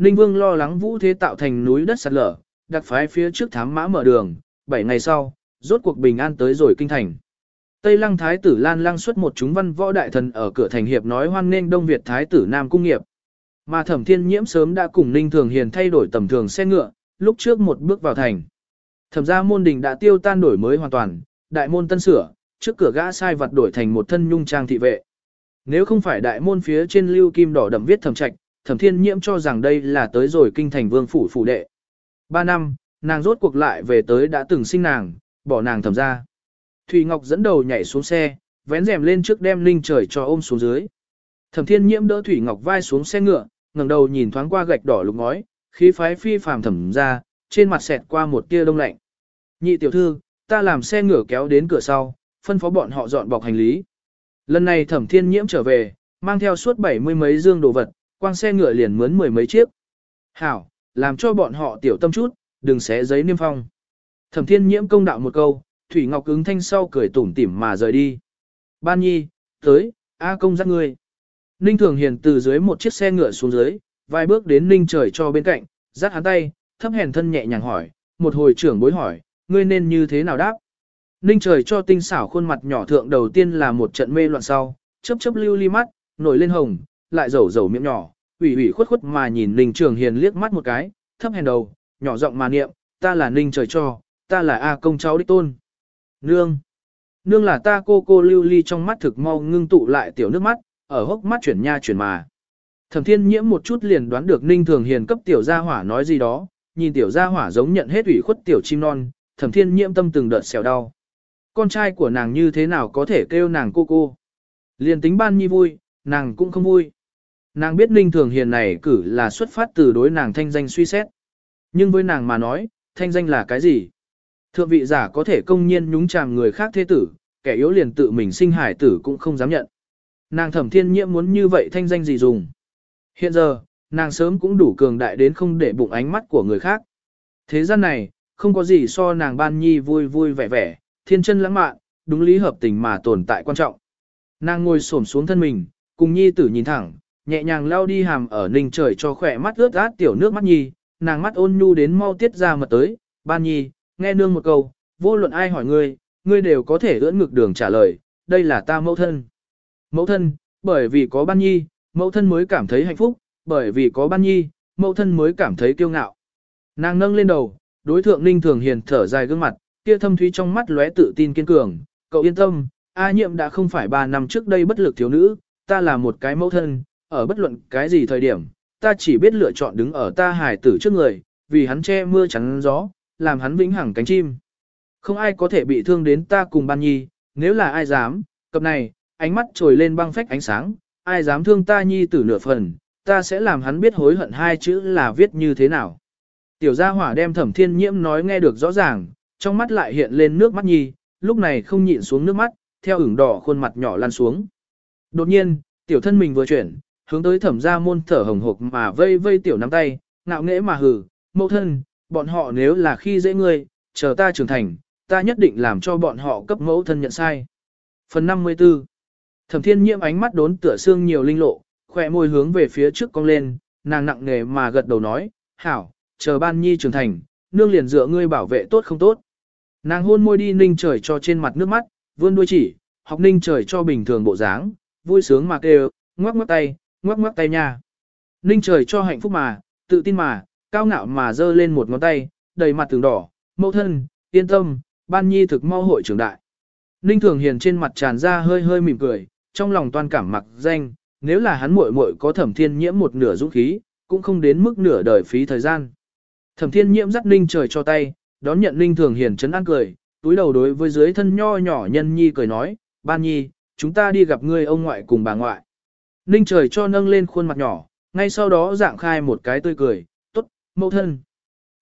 Ninh Vương lo lắng vũ thế tạo thành núi đất sạt lở, đặc phái phía trước thám mã mở đường, 7 ngày sau, rốt cuộc bình an tới rồi kinh thành. Tây Lăng Thái tử Lan Lăng xuất một chúng văn võ đại thần ở cửa thành hiệp nói hoan nghênh Đông Việt Thái tử Nam Cung Nghiệp. Mà Thẩm Thiên Nhiễm sớm đã cùng Ninh Thường Hiền thay đổi tầm thường xe ngựa, lúc trước một bước vào thành. Thẩm gia môn đình đã tiêu tan đổi mới hoàn toàn, đại môn tân sửa, trước cửa gã sai vật đổi thành một thân nhung trang thị vệ. Nếu không phải đại môn phía trên lưu kim đỏ đậm viết thẩm trạch, Thẩm Thiên Nhiễm cho rằng đây là tới rồi kinh thành vương phủ phủ đệ. Ba năm, nàng rốt cuộc lại về tới đã từng sinh nàng, bỏ nàng thẩm ra. Thùy Ngọc dẫn đầu nhảy xuống xe, vén rèm lên trước đem Ninh trời cho ôm xuống dưới. Thẩm Thiên Nhiễm đỡ Thủy Ngọc vai xuống xe ngựa, ngẩng đầu nhìn thoáng qua gạch đỏ lục ngói, khí phái phi phàm thẩm ra, trên mặt xẹt qua một tia đông lạnh. Nhị tiểu thư, ta làm xe ngựa kéo đến cửa sau, phân phó bọn họ dọn bọc hành lý. Lần này Thẩm Thiên Nhiễm trở về, mang theo suốt bảy mươi mấy dương đồ vật, quang xe ngựa liền mướn mười mấy chiếc. Hảo, làm cho bọn họ tiểu tâm chút, đừng xé giấy niêm phong. Thẩm thiên nhiễm công đạo một câu, Thủy Ngọc ứng thanh sau cười tủm tỉm mà rời đi. Ban nhi, tới, A công dắt ngươi. Ninh Thường Hiền từ dưới một chiếc xe ngựa xuống dưới, vài bước đến Ninh trời cho bên cạnh, dắt hắn tay, thấp hèn thân nhẹ nhàng hỏi, một hồi trưởng bối hỏi, ngươi nên như thế nào đáp. Ninh trời cho tinh xảo khuôn mặt nhỏ thượng đầu tiên là một trận mê loạn sau, chớp chớp lưu ly mắt, nổi lên hồng, lại rầu rầu miệng nhỏ, ủy ủy khuất khuất mà nhìn Ninh Trường Hiền liếc mắt một cái, thấp hèn đầu, nhỏ giọng mà niệm, ta là Ninh trời cho, ta là A công cháu đích tôn. Nương. Nương là ta cô cô lưu ly trong mắt thực mau ngưng tụ lại tiểu nước mắt, ở hốc mắt chuyển nha chuyển mà. Thẩm thiên nhiễm một chút liền đoán được Ninh Thường Hiền cấp tiểu gia hỏa nói gì đó, nhìn tiểu gia hỏa giống nhận hết ủy khuất tiểu chim non, thẩm thiên nhiễm tâm từng đợt xèo đau. Con trai của nàng như thế nào có thể kêu nàng cô cô. Liền tính ban nhi vui, nàng cũng không vui. Nàng biết Ninh Thường Hiền này cử là xuất phát từ đối nàng thanh danh suy xét. Nhưng với nàng mà nói, thanh danh là cái gì? Thượng vị giả có thể công nhiên nhúng chàm người khác thế tử, kẻ yếu liền tự mình sinh hải tử cũng không dám nhận. Nàng thẩm thiên nhiễm muốn như vậy thanh danh gì dùng. Hiện giờ, nàng sớm cũng đủ cường đại đến không để bụng ánh mắt của người khác. Thế gian này, không có gì so nàng ban nhi vui vui vẻ vẻ, thiên chân lãng mạn, đúng lý hợp tình mà tồn tại quan trọng. Nàng ngồi xổm xuống thân mình, cùng nhi tử nhìn thẳng, nhẹ nhàng lao đi hàm ở ninh trời cho khỏe mắt ướt át tiểu nước mắt nhi, nàng mắt ôn nhu đến mau tiết ra mật tới, ban nhi, nghe nương một câu, vô luận ai hỏi ngươi, ngươi đều có thể ưỡn ngực đường trả lời, đây là ta mẫu thân. Mẫu thân, bởi vì có ban nhi, mẫu thân mới cảm thấy hạnh phúc, bởi vì có ban nhi, mẫu thân mới cảm thấy kiêu ngạo. Nàng nâng lên đầu, đối thượng ninh thường hiền thở dài gương mặt, kia thâm thúy trong mắt lóe tự tin kiên cường, cậu yên tâm, A nhiệm đã không phải ba năm trước đây bất lực thiếu nữ, ta là một cái mẫu thân, ở bất luận cái gì thời điểm, ta chỉ biết lựa chọn đứng ở ta hài tử trước người, vì hắn che mưa chắn gió, làm hắn vĩnh hằng cánh chim. Không ai có thể bị thương đến ta cùng ban nhi, nếu là ai dám, cặp này, ánh mắt trồi lên băng phách ánh sáng, ai dám thương ta nhi tử nửa phần, ta sẽ làm hắn biết hối hận hai chữ là viết như thế nào. Tiểu gia hỏa đem thẩm thiên nhiễm nói nghe được rõ ràng, trong mắt lại hiện lên nước mắt nhi, lúc này không nhịn xuống nước mắt, theo ửng đỏ khuôn mặt nhỏ lan xuống. Đột nhiên, tiểu thân mình vừa chuyển, hướng tới thẩm gia môn thở hồng hộc mà vây vây tiểu nắm tay, ngạo nghễ mà hử, mẫu thân, bọn họ nếu là khi dễ ngươi, chờ ta trưởng thành, ta nhất định làm cho bọn họ cấp mẫu thân nhận sai. Phần 54 Thẩm thiên nhiễm ánh mắt đốn tựa xương nhiều linh lộ, khỏe môi hướng về phía trước cong lên, nàng nặng nề mà gật đầu nói, hảo, chờ ban nhi trưởng thành, nương liền dựa ngươi bảo vệ tốt không tốt. Nàng hôn môi đi ninh trời cho trên mặt nước mắt, vươn đuôi chỉ, học ninh trời cho bình thường bộ dáng, vui sướng mà kêu, ngoắc ngoắc tay, ngoắc ngoắc tay nha. Ninh trời cho hạnh phúc mà, tự tin mà, cao ngạo mà giơ lên một ngón tay, đầy mặt tường đỏ, mẫu thân, yên tâm, ban nhi thực mau hội trưởng đại. Ninh thường hiền trên mặt tràn ra hơi hơi mỉm cười, trong lòng toàn cảm mặc danh, nếu là hắn muội muội có thẩm thiên nhiễm một nửa dũng khí, cũng không đến mức nửa đời phí thời gian. Thẩm thiên nhiễm dắt ninh trời cho tay, đón nhận ninh thường hiền chấn an cười, túi đầu đối với dưới thân nho nhỏ nhân nhi cười nói, ban nhi, chúng ta đi gặp ngươi ông ngoại cùng bà ngoại. Ninh trời cho nâng lên khuôn mặt nhỏ, ngay sau đó dạng khai một cái tươi cười, tốt, mẫu thân.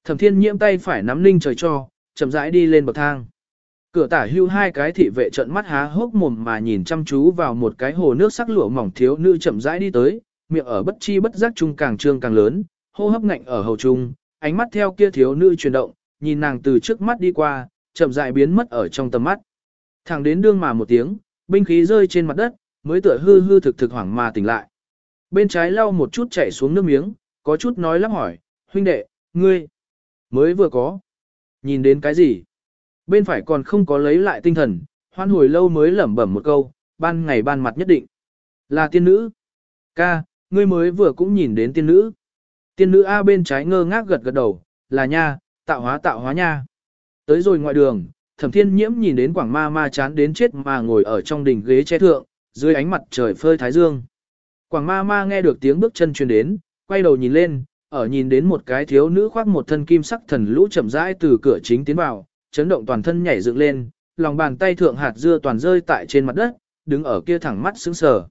Thẩm thiên nhiễm tay phải nắm ninh trời cho, chậm rãi đi lên bậc thang. Cửa tả hưu hai cái thị vệ trận mắt há hốc mồm mà nhìn chăm chú vào một cái hồ nước sắc lụa mỏng thiếu nữ chậm rãi đi tới, miệng ở bất chi bất giác trung càng trương càng lớn, hô hấp ngạnh ở hầu trung, ánh mắt theo kia thiếu nữ chuyển động, nhìn nàng từ trước mắt đi qua, chậm rãi biến mất ở trong tầm mắt. Thẳng đến đương mà một tiếng, binh khí rơi trên mặt đất, mới tựa hư hư thực thực hoảng mà tỉnh lại. Bên trái lau một chút chảy xuống nước miếng, có chút nói lắp hỏi, huynh đệ, ngươi, mới vừa có. Nhìn đến cái gì? Bên phải còn không có lấy lại tinh thần, hoan hồi lâu mới lẩm bẩm một câu, ban ngày ban mặt nhất định. Là tiên nữ. Ca, ngươi mới vừa cũng nhìn đến tiên nữ. Tiên nữ A bên trái ngơ ngác gật gật đầu, là nha, tạo hóa tạo hóa nha. Tới rồi ngoại đường, thẩm thiên nhiễm nhìn đến quảng ma ma chán đến chết mà ngồi ở trong đỉnh ghế che thượng, dưới ánh mặt trời phơi thái dương. Quảng ma ma nghe được tiếng bước chân truyền đến, quay đầu nhìn lên, ở nhìn đến một cái thiếu nữ khoác một thân kim sắc thần lũ chậm rãi từ cửa chính tiến vào, chấn động toàn thân nhảy dựng lên, lòng bàn tay thượng hạt dưa toàn rơi tại trên mặt đất, đứng ở kia thẳng mắt sững sờ.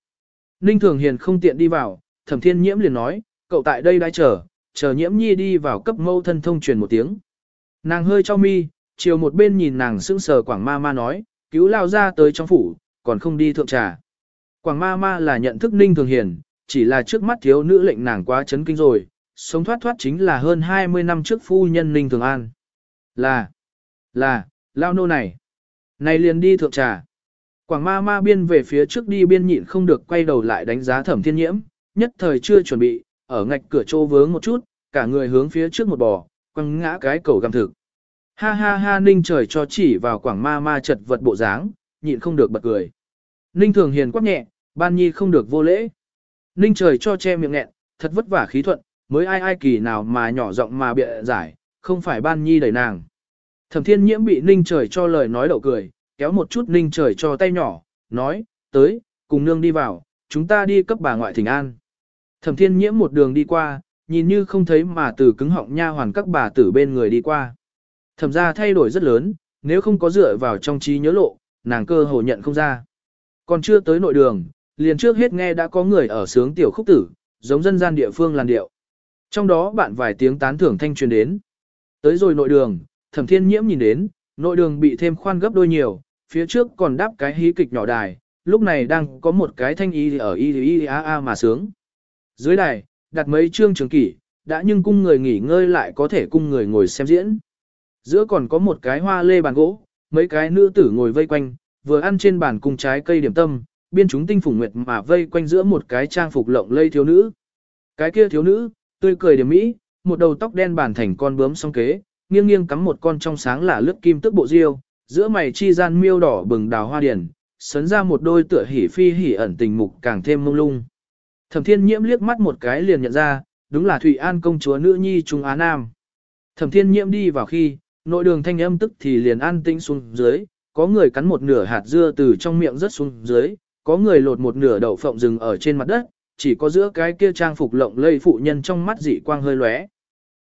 Ninh Thường Hiền không tiện đi vào, Thẩm Thiên Nhiễm liền nói, cậu tại đây đã chờ, chờ Nhiễm Nhi đi vào cấp mâu thân thông truyền một tiếng. Nàng hơi cho mi, chiều một bên nhìn nàng sững sờ Quảng Ma Ma nói, cứu lao ra tới trong phủ, còn không đi thượng trà. Quảng Ma Ma là nhận thức Ninh Thường Hiền, chỉ là trước mắt thiếu nữ lệnh nàng quá chấn kinh rồi, sống thoát thoát chính là hơn 20 năm trước phu nhân Ninh Thường An. Là, là, lao nô này. Này liền đi thượng trà. Quảng ma ma biên về phía trước đi biên nhịn không được quay đầu lại đánh giá thẩm thiên nhiễm, nhất thời chưa chuẩn bị, ở ngạch cửa trô vướng một chút, cả người hướng phía trước một bò, quăng ngã cái cầu găm thực. Ha ha ha ninh trời cho chỉ vào quảng ma ma chật vật bộ dáng, nhịn không được bật cười. Ninh thường hiền quắc nhẹ, ban nhi không được vô lễ. Ninh trời cho che miệng nghẹn, thật vất vả khí thuận, mới ai ai kỳ nào mà nhỏ giọng mà bịa giải, không phải ban nhi đẩy nàng. Thẩm thiên nhiễm bị ninh trời cho lời nói đậu cười, kéo một chút ninh trời cho tay nhỏ, nói, tới, cùng nương đi vào, chúng ta đi cấp bà ngoại thỉnh an. Thẩm thiên nhiễm một đường đi qua, nhìn như không thấy mà từ cứng họng nha hoàn các bà tử bên người đi qua. Thẩm ra thay đổi rất lớn, nếu không có dựa vào trong trí nhớ lộ, nàng cơ hồ nhận không ra. Còn chưa tới nội đường, liền trước hết nghe đã có người ở sướng tiểu khúc tử, giống dân gian địa phương làn điệu. Trong đó bạn vài tiếng tán thưởng thanh truyền đến. Tới rồi nội đường, thẩm thiên nhiễm nhìn đến, nội đường bị thêm khoan gấp đôi nhiều, phía trước còn đáp cái hí kịch nhỏ đài, lúc này đang có một cái thanh y ở y y a a mà sướng. Dưới đài, đặt mấy chương trường kỷ, đã nhưng cung người nghỉ ngơi lại có thể cung người ngồi xem diễn. Giữa còn có một cái hoa lê bàn gỗ, mấy cái nữ tử ngồi vây quanh, vừa ăn trên bàn cùng trái cây điểm tâm, biên chúng tinh phùng nguyệt mà vây quanh giữa một cái trang phục lộng lây thiếu nữ. Cái kia thiếu nữ, tươi cười điểm mỹ, một đầu tóc đen bản thành con bướm song kế, nghiêng nghiêng cắm một con trong sáng là lướt kim tức bộ diêu, giữa mày chi gian miêu đỏ bừng đào hoa điển, sấn ra một đôi tựa hỉ phi hỉ ẩn tình mục càng thêm mông lung. Thẩm Thiên Nhiễm liếc mắt một cái liền nhận ra, đúng là Thụy An công chúa nữ nhi Trung Á Nam. Thẩm Thiên Nhiễm đi vào khi, nội đường thanh âm tức thì liền an tĩnh xuống dưới, có người cắn một nửa hạt dưa từ trong miệng rớt xuống dưới, có người lột một nửa đậu phộng rừng ở trên mặt đất, chỉ có giữa cái kia trang phục lộng lây phụ nhân trong mắt dị quang hơi lóe.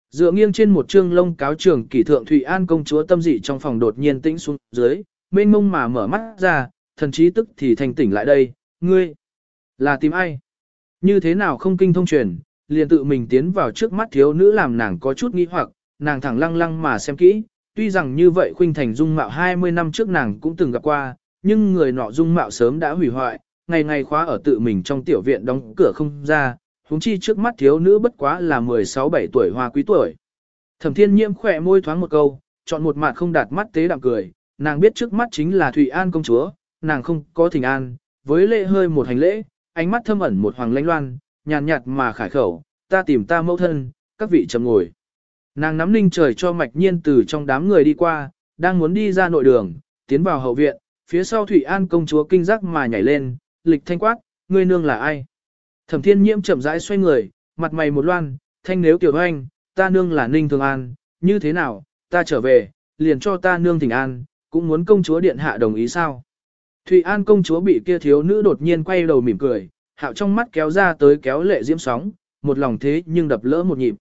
Dựa nghiêng trên một trương lông cáo trường kỳ thượng Thụy An công chúa tâm dị trong phòng đột nhiên tĩnh xuống dưới, mênh mông mà mở mắt ra, thần trí tức thì thành tỉnh lại đây, ngươi, là tìm ai? Như thế nào không kinh thông truyền, liền tự mình tiến vào trước mắt thiếu nữ làm nàng có chút nghi hoặc, nàng thẳng lăng lăng mà xem kỹ, tuy rằng như vậy khuynh thành dung mạo 20 năm trước nàng cũng từng gặp qua, nhưng người nọ dung mạo sớm đã hủy hoại, ngày ngày khóa ở tự mình trong tiểu viện đóng cửa không ra, huống chi trước mắt thiếu nữ bất quá là 16-17 tuổi hoa quý tuổi. Thẩm thiên nhiễm khỏe môi thoáng một câu, chọn một mặt không đạt mắt tế đạm cười, nàng biết trước mắt chính là Thụy An công chúa, nàng không có thỉnh an, với lễ hơi một hành lễ, ánh mắt thâm ẩn một hoàng lãnh loan, nhàn nhạt mà khải khẩu, ta tìm ta mẫu thân, các vị chầm ngồi. Nàng nắm ninh trời cho mạch nhiên từ trong đám người đi qua, đang muốn đi ra nội đường, tiến vào hậu viện, phía sau thủy An công chúa kinh giác mà nhảy lên, lịch thanh quát, ngươi nương là ai? Thẩm thiên nhiễm chậm rãi xoay người, mặt mày một loan, thanh nếu tiểu anh, ta nương là ninh thường an, như thế nào, ta trở về, liền cho ta nương thỉnh an, cũng muốn công chúa điện hạ đồng ý sao. thủy An công chúa bị kia thiếu nữ đột nhiên quay đầu mỉm cười, hạo trong mắt kéo ra tới kéo lệ diễm sóng, một lòng thế nhưng đập lỡ một nhịp.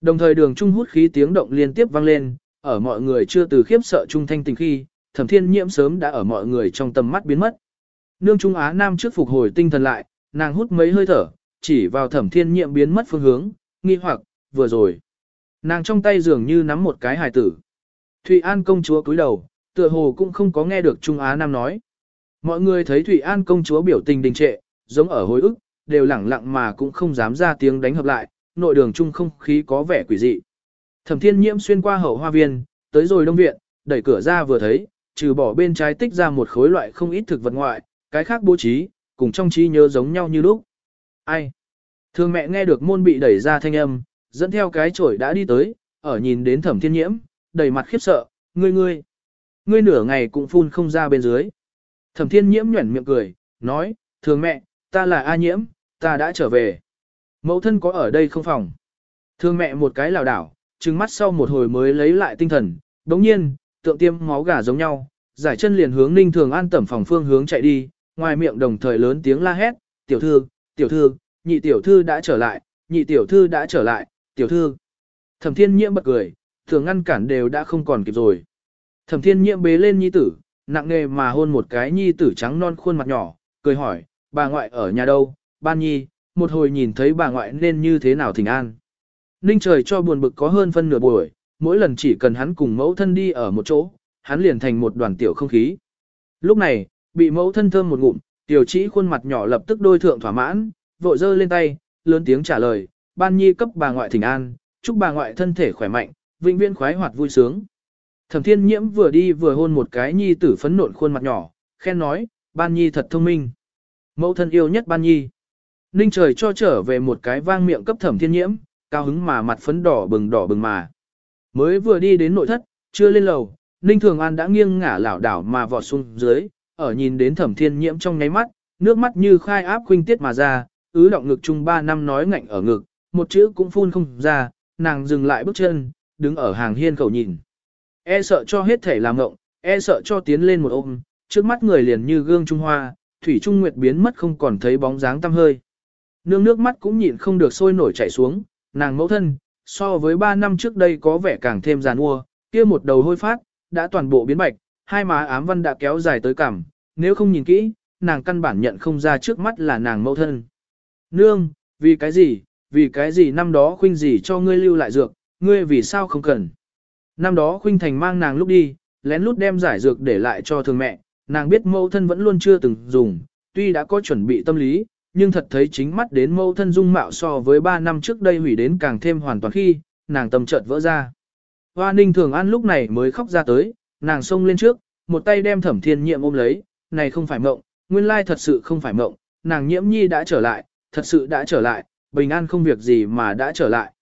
Đồng thời đường trung hút khí tiếng động liên tiếp vang lên, ở mọi người chưa từ khiếp sợ trung thanh tình khi, thẩm thiên nhiễm sớm đã ở mọi người trong tầm mắt biến mất. Nương Trung Á Nam trước phục hồi tinh thần lại, nàng hút mấy hơi thở, chỉ vào thẩm thiên nhiễm biến mất phương hướng, nghi hoặc, vừa rồi. Nàng trong tay dường như nắm một cái hài tử. Thụy An công chúa cúi đầu, tựa hồ cũng không có nghe được Trung Á Nam nói. Mọi người thấy Thụy An công chúa biểu tình đình trệ, giống ở hồi ức, đều lẳng lặng mà cũng không dám ra tiếng đánh hợp lại, nội đường chung không khí có vẻ quỷ dị. Thẩm Thiên Nhiễm xuyên qua hậu hoa viên, tới rồi đông viện, đẩy cửa ra vừa thấy, trừ bỏ bên trái tích ra một khối loại không ít thực vật ngoại, cái khác bố trí, cùng trong trí nhớ giống nhau như lúc. Ai? Thường mẹ nghe được môn bị đẩy ra thanh âm, dẫn theo cái chổi đã đi tới, ở nhìn đến Thẩm Thiên Nhiễm, đầy mặt khiếp sợ, ngươi ngươi, ngươi nửa ngày cũng phun không ra bên dưới. Thẩm Thiên Nhiễm nhuyễn miệng cười, nói, thường mẹ, ta là A Nhiễm, ta đã trở về. Mẫu thân có ở đây không phòng? Thường mẹ một cái lảo đảo, trừng mắt sau một hồi mới lấy lại tinh thần, đồng nhiên, tượng tiêm máu gà giống nhau, giải chân liền hướng ninh thường an tẩm phòng phương hướng chạy đi, ngoài miệng đồng thời lớn tiếng la hét, tiểu thư, tiểu thư, nhị tiểu thư đã trở lại, nhị tiểu thư đã trở lại, tiểu thư. Thẩm thiên nhiễm bật cười, thường ngăn cản đều đã không còn kịp rồi. Thẩm thiên nhiễm bế lên nhi tử, nặng nề mà hôn một cái nhi tử trắng non khuôn mặt nhỏ, cười hỏi, bà ngoại ở nhà đâu, ban nhi, một hồi nhìn thấy bà ngoại nên như thế nào thỉnh an. Ninh trời cho buồn bực có hơn phân nửa buổi, mỗi lần chỉ cần hắn cùng mẫu thân đi ở một chỗ, hắn liền thành một đoàn tiểu không khí. Lúc này, bị mẫu thân thơm một ngụm, tiểu chỉ khuôn mặt nhỏ lập tức đôi thượng thỏa mãn, vội giơ lên tay, lớn tiếng trả lời, ban nhi cấp bà ngoại thỉnh an, chúc bà ngoại thân thể khỏe mạnh, vĩnh viễn khoái hoạt vui sướng. Thẩm thiên nhiễm vừa đi vừa hôn một cái nhi tử phấn nộn khuôn mặt nhỏ, khen nói, ban nhi thật thông minh. Mẫu thân yêu nhất ban nhi. Ninh trời cho trở về một cái vang miệng cấp thẩm thiên nhiễm, cao hứng mà mặt phấn đỏ bừng đỏ bừng mà. Mới vừa đi đến nội thất, chưa lên lầu, Ninh Thường An đã nghiêng ngả lảo đảo mà vọt xuống dưới, ở nhìn đến thẩm thiên nhiễm trong nháy mắt, nước mắt như khai áp khuynh tiết mà ra, ứ động ngực chung ba năm nói ngạnh ở ngực, một chữ cũng phun không ra, nàng dừng lại bước chân, đứng ở hàng hiên khẩu nhìn. E sợ cho hết thể làm ngộng, e sợ cho tiến lên một ôm, trước mắt người liền như gương Trung Hoa, Thủy Trung Nguyệt biến mất không còn thấy bóng dáng tăm hơi. Nương nước mắt cũng nhịn không được sôi nổi chảy xuống, nàng mẫu thân, so với 3 năm trước đây có vẻ càng thêm giàn ua, kia một đầu hôi phát, đã toàn bộ biến bạch, hai má ám văn đã kéo dài tới cằm, nếu không nhìn kỹ, nàng căn bản nhận không ra trước mắt là nàng mẫu thân. Nương, vì cái gì, vì cái gì năm đó khuynh gì cho ngươi lưu lại dược, ngươi vì sao không cần. Năm đó khuynh thành mang nàng lúc đi, lén lút đem giải dược để lại cho thường mẹ, nàng biết mẫu thân vẫn luôn chưa từng dùng, tuy đã có chuẩn bị tâm lý, nhưng thật thấy chính mắt đến mẫu thân dung mạo so với 3 năm trước đây hủy đến càng thêm hoàn toàn khi, nàng tâm chợt vỡ ra. Hoa ninh thường an lúc này mới khóc ra tới, nàng xông lên trước, một tay đem thẩm thiên nhiệm ôm lấy, này không phải mộng, nguyên lai thật sự không phải mộng, nàng nhiễm nhi đã trở lại, thật sự đã trở lại, bình an không việc gì mà đã trở lại.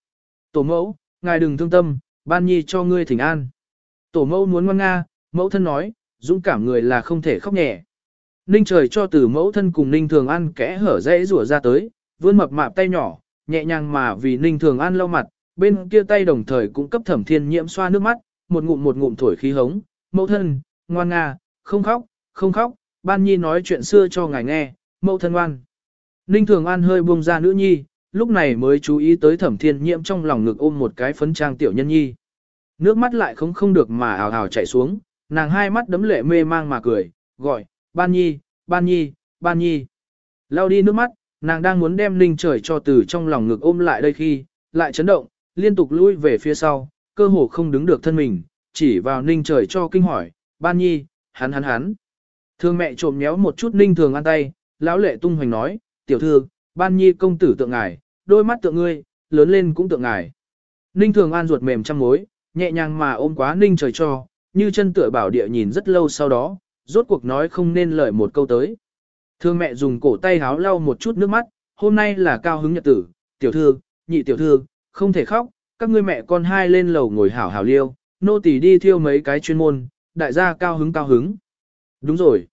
Tổ mẫu, ngài đừng thương tâm, ban nhi cho ngươi thỉnh an. Tổ mẫu muốn ngoan nga, mẫu thân nói, dũng cảm người là không thể khóc nhẹ. Ninh trời cho từ mẫu thân cùng Ninh Thường An kẽ hở dễ rủa ra tới, vươn mập mạp tay nhỏ, nhẹ nhàng mà vì Ninh Thường An lau mặt, bên kia tay đồng thời cũng cấp thẩm thiên nhiễm xoa nước mắt, một ngụm một ngụm thổi khí hống, mẫu thân, ngoan nga, không khóc, không khóc, ban nhi nói chuyện xưa cho ngài nghe, mẫu thân ngoan. Ninh Thường An hơi buông ra nữ nhi, lúc này mới chú ý tới thẩm thiên nhiễm trong lòng ngực ôm một cái phấn trang tiểu nhân nhi. Nước mắt lại không không được mà ào ào chảy xuống, nàng hai mắt đấm lệ mê mang mà cười, gọi, ban nhi, ban nhi, ban nhi. Lao đi nước mắt, nàng đang muốn đem ninh trời cho từ trong lòng ngực ôm lại đây khi, lại chấn động, liên tục lui về phía sau, cơ hồ không đứng được thân mình, chỉ vào ninh trời cho kinh hỏi, ban nhi, hắn hắn hắn. Thương mẹ trộm méo một chút ninh thường ăn tay, lão lệ tung hoành nói, tiểu thư, ban nhi công tử tượng ngài, đôi mắt tượng ngươi, lớn lên cũng tượng ngài. Ninh thường an ruột mềm trăm mối, nhẹ nhàng mà ôm quá ninh trời cho, như chân tựa bảo địa nhìn rất lâu sau đó, rốt cuộc nói không nên lời một câu tới. Thương mẹ dùng cổ tay háo lau một chút nước mắt, hôm nay là cao hứng nhật tử, tiểu thư, nhị tiểu thư, không thể khóc, các ngươi mẹ con hai lên lầu ngồi hảo hảo liêu, nô tỳ đi thiêu mấy cái chuyên môn, đại gia cao hứng cao hứng. Đúng rồi.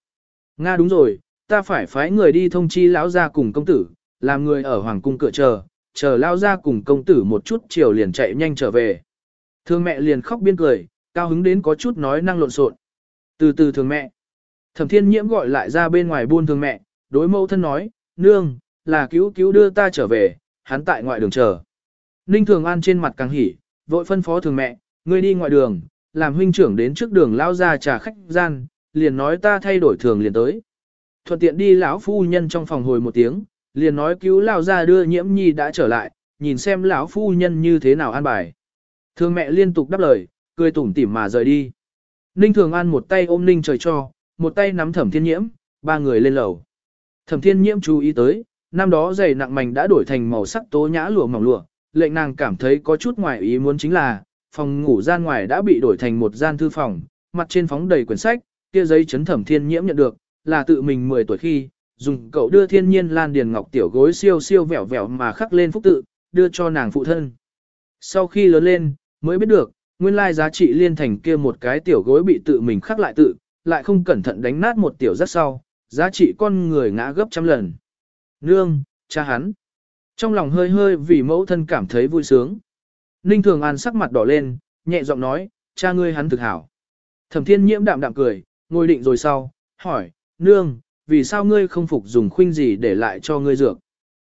Nga đúng rồi, ta phải phái người đi thông chi lão gia cùng công tử, làm người ở hoàng cung cửa chờ, chờ lão gia cùng công tử một chút chiều liền chạy nhanh trở về. Thương mẹ liền khóc biên cười, cao hứng đến có chút nói năng lộn xộn. Từ từ thường mẹ. Thẩm thiên nhiễm gọi lại ra bên ngoài buôn thương mẹ, đối mẫu thân nói, nương, là cứu cứu đưa ta trở về, hắn tại ngoại đường chờ. Ninh thường an trên mặt càng hỉ, vội phân phó thường mẹ, ngươi đi ngoại đường, làm huynh trưởng đến trước đường lao ra trà khách gian, liền nói ta thay đổi thường liền tới. Thuận tiện đi lão phu nhân trong phòng hồi một tiếng, liền nói cứu lao ra đưa nhiễm nhi đã trở lại, nhìn xem lão phu nhân như thế nào an bài. Thường mẹ liên tục đáp lời, cười tủm tỉm mà rời đi. Ninh Thường An một tay ôm Ninh trời cho, một tay nắm thẩm thiên nhiễm, ba người lên lầu. Thẩm thiên nhiễm chú ý tới, năm đó giày nặng mảnh đã đổi thành màu sắc tố nhã lụa mỏng lụa, lệnh nàng cảm thấy có chút ngoài ý muốn chính là, phòng ngủ gian ngoài đã bị đổi thành một gian thư phòng, mặt trên phóng đầy quyển sách, kia giấy chấn thẩm thiên nhiễm nhận được, là tự mình 10 tuổi khi, dùng cậu đưa thiên nhiên lan điền ngọc tiểu gối siêu siêu vẻo vẻo mà khắc lên phúc tự, đưa cho nàng phụ thân. Sau khi lớn lên, mới biết được, nguyên lai giá trị liên thành kia một cái tiểu gối bị tự mình khắc lại tự, lại không cẩn thận đánh nát một tiểu rất sau, giá trị con người ngã gấp trăm lần. Nương, cha hắn. Trong lòng hơi hơi vì mẫu thân cảm thấy vui sướng. Ninh Thường An sắc mặt đỏ lên, nhẹ giọng nói, cha ngươi hắn thực hảo. Thẩm thiên nhiễm đạm đạm cười, ngồi định rồi sau, hỏi, nương, vì sao ngươi không phục dùng khuynh gì để lại cho ngươi dược?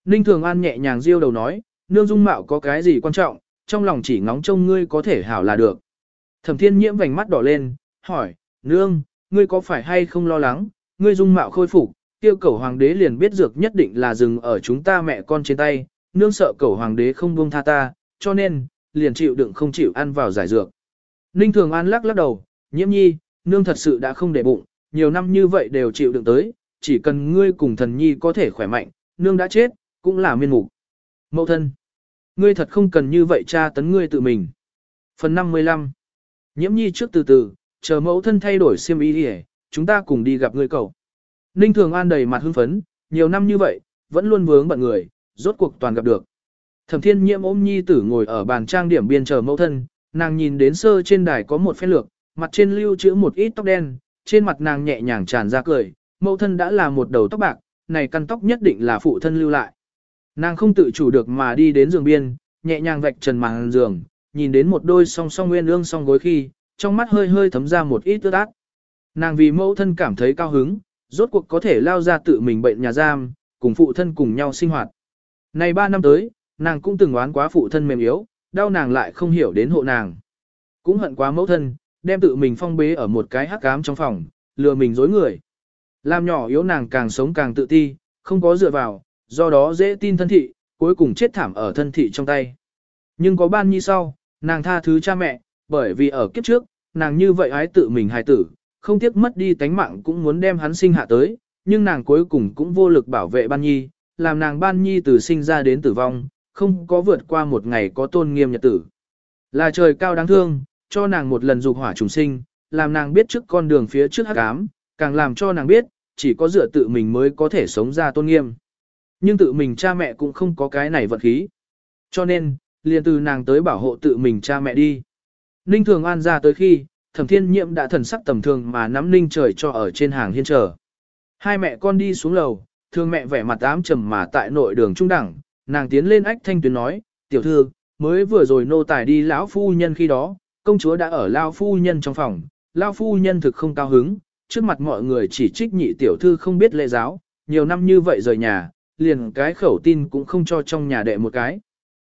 Ninh Thường An nhẹ nhàng riêu đầu nói, nương dung mạo có cái gì quan trọng, trong lòng chỉ ngóng trông ngươi có thể hảo là được. Thẩm thiên nhiễm vành mắt đỏ lên, hỏi, nương, ngươi có phải hay không lo lắng, ngươi dung mạo khôi phục, tiêu cầu hoàng đế liền biết dược nhất định là dừng ở chúng ta mẹ con trên tay, nương sợ cầu hoàng đế không buông tha ta, cho nên, liền chịu đựng không chịu ăn vào giải dược. Ninh Thường An lắc lắc đầu, nhiễm nhi, nương thật sự đã không để bụng, nhiều năm như vậy đều chịu đựng tới, chỉ cần ngươi cùng thần nhi có thể khỏe mạnh, nương đã chết, cũng là miên mục. Mậu thân, ngươi thật không cần như vậy cha tấn ngươi tự mình. Phần 55 Nhiễm nhi trước từ từ, chờ mẫu thân thay đổi xiêm y đi chúng ta cùng đi gặp người cậu. Ninh Thường An đầy mặt hưng phấn, nhiều năm như vậy, vẫn luôn vướng bận người, rốt cuộc toàn gặp được. Thẩm Thiên Nhiễm ôm nhi tử ngồi ở bàn trang điểm biên chờ mẫu thân, nàng nhìn đến sơ trên đài có một phen lược, mặt trên lưu trữ một ít tóc đen, trên mặt nàng nhẹ nhàng tràn ra cười, mẫu thân đã là một đầu tóc bạc, này căn tóc nhất định là phụ thân lưu lại. Nàng không tự chủ được mà đi đến giường biên, nhẹ nhàng vạch trần màn giường, nhìn đến một đôi song song nguyên ương song gối khi, trong mắt hơi hơi thấm ra một ít ướt át. Nàng vì mẫu thân cảm thấy cao hứng, rốt cuộc có thể lao ra tự mình bệnh nhà giam, cùng phụ thân cùng nhau sinh hoạt. Này ba năm tới, nàng cũng từng oán quá phụ thân mềm yếu, đau nàng lại không hiểu đến hộ nàng. Cũng hận quá mẫu thân, đem tự mình phong bế ở một cái hắc ám trong phòng, lừa mình dối người. Làm nhỏ yếu nàng càng sống càng tự ti, không có dựa vào, do đó dễ tin thân thị, cuối cùng chết thảm ở thân thị trong tay. Nhưng có ban nhi sau, nàng tha thứ cha mẹ, bởi vì ở kiếp trước, nàng như vậy ái tự mình hài tử, không tiếc mất đi tánh mạng cũng muốn đem hắn sinh hạ tới, nhưng nàng cuối cùng cũng vô lực bảo vệ ban nhi, làm nàng ban nhi từ sinh ra đến tử vong, không có vượt qua một ngày có tôn nghiêm nhật tử. Là trời cao đáng thương, cho nàng một lần dục hỏa trùng sinh, làm nàng biết trước con đường phía trước hắc ám, càng làm cho nàng biết, chỉ có dựa tự mình mới có thể sống ra tôn nghiêm. Nhưng tự mình cha mẹ cũng không có cái này vật khí. Cho nên, liền từ nàng tới bảo hộ tự mình cha mẹ đi. Ninh Thường An ra tới khi, thẩm thiên nhiệm đã thần sắc tầm thường mà nắm ninh trời cho ở trên hàng hiên chờ. Hai mẹ con đi xuống lầu, thương mẹ vẻ mặt ám trầm mà tại nội đường trung đẳng, nàng tiến lên ách thanh tuyến nói, tiểu thư, mới vừa rồi nô tài đi lão phu nhân khi đó, công chúa đã ở lao phu nhân trong phòng, lao phu nhân thực không cao hứng, trước mặt mọi người chỉ trích nhị tiểu thư không biết lễ giáo, nhiều năm như vậy rời nhà, liền cái khẩu tin cũng không cho trong nhà đệ một cái.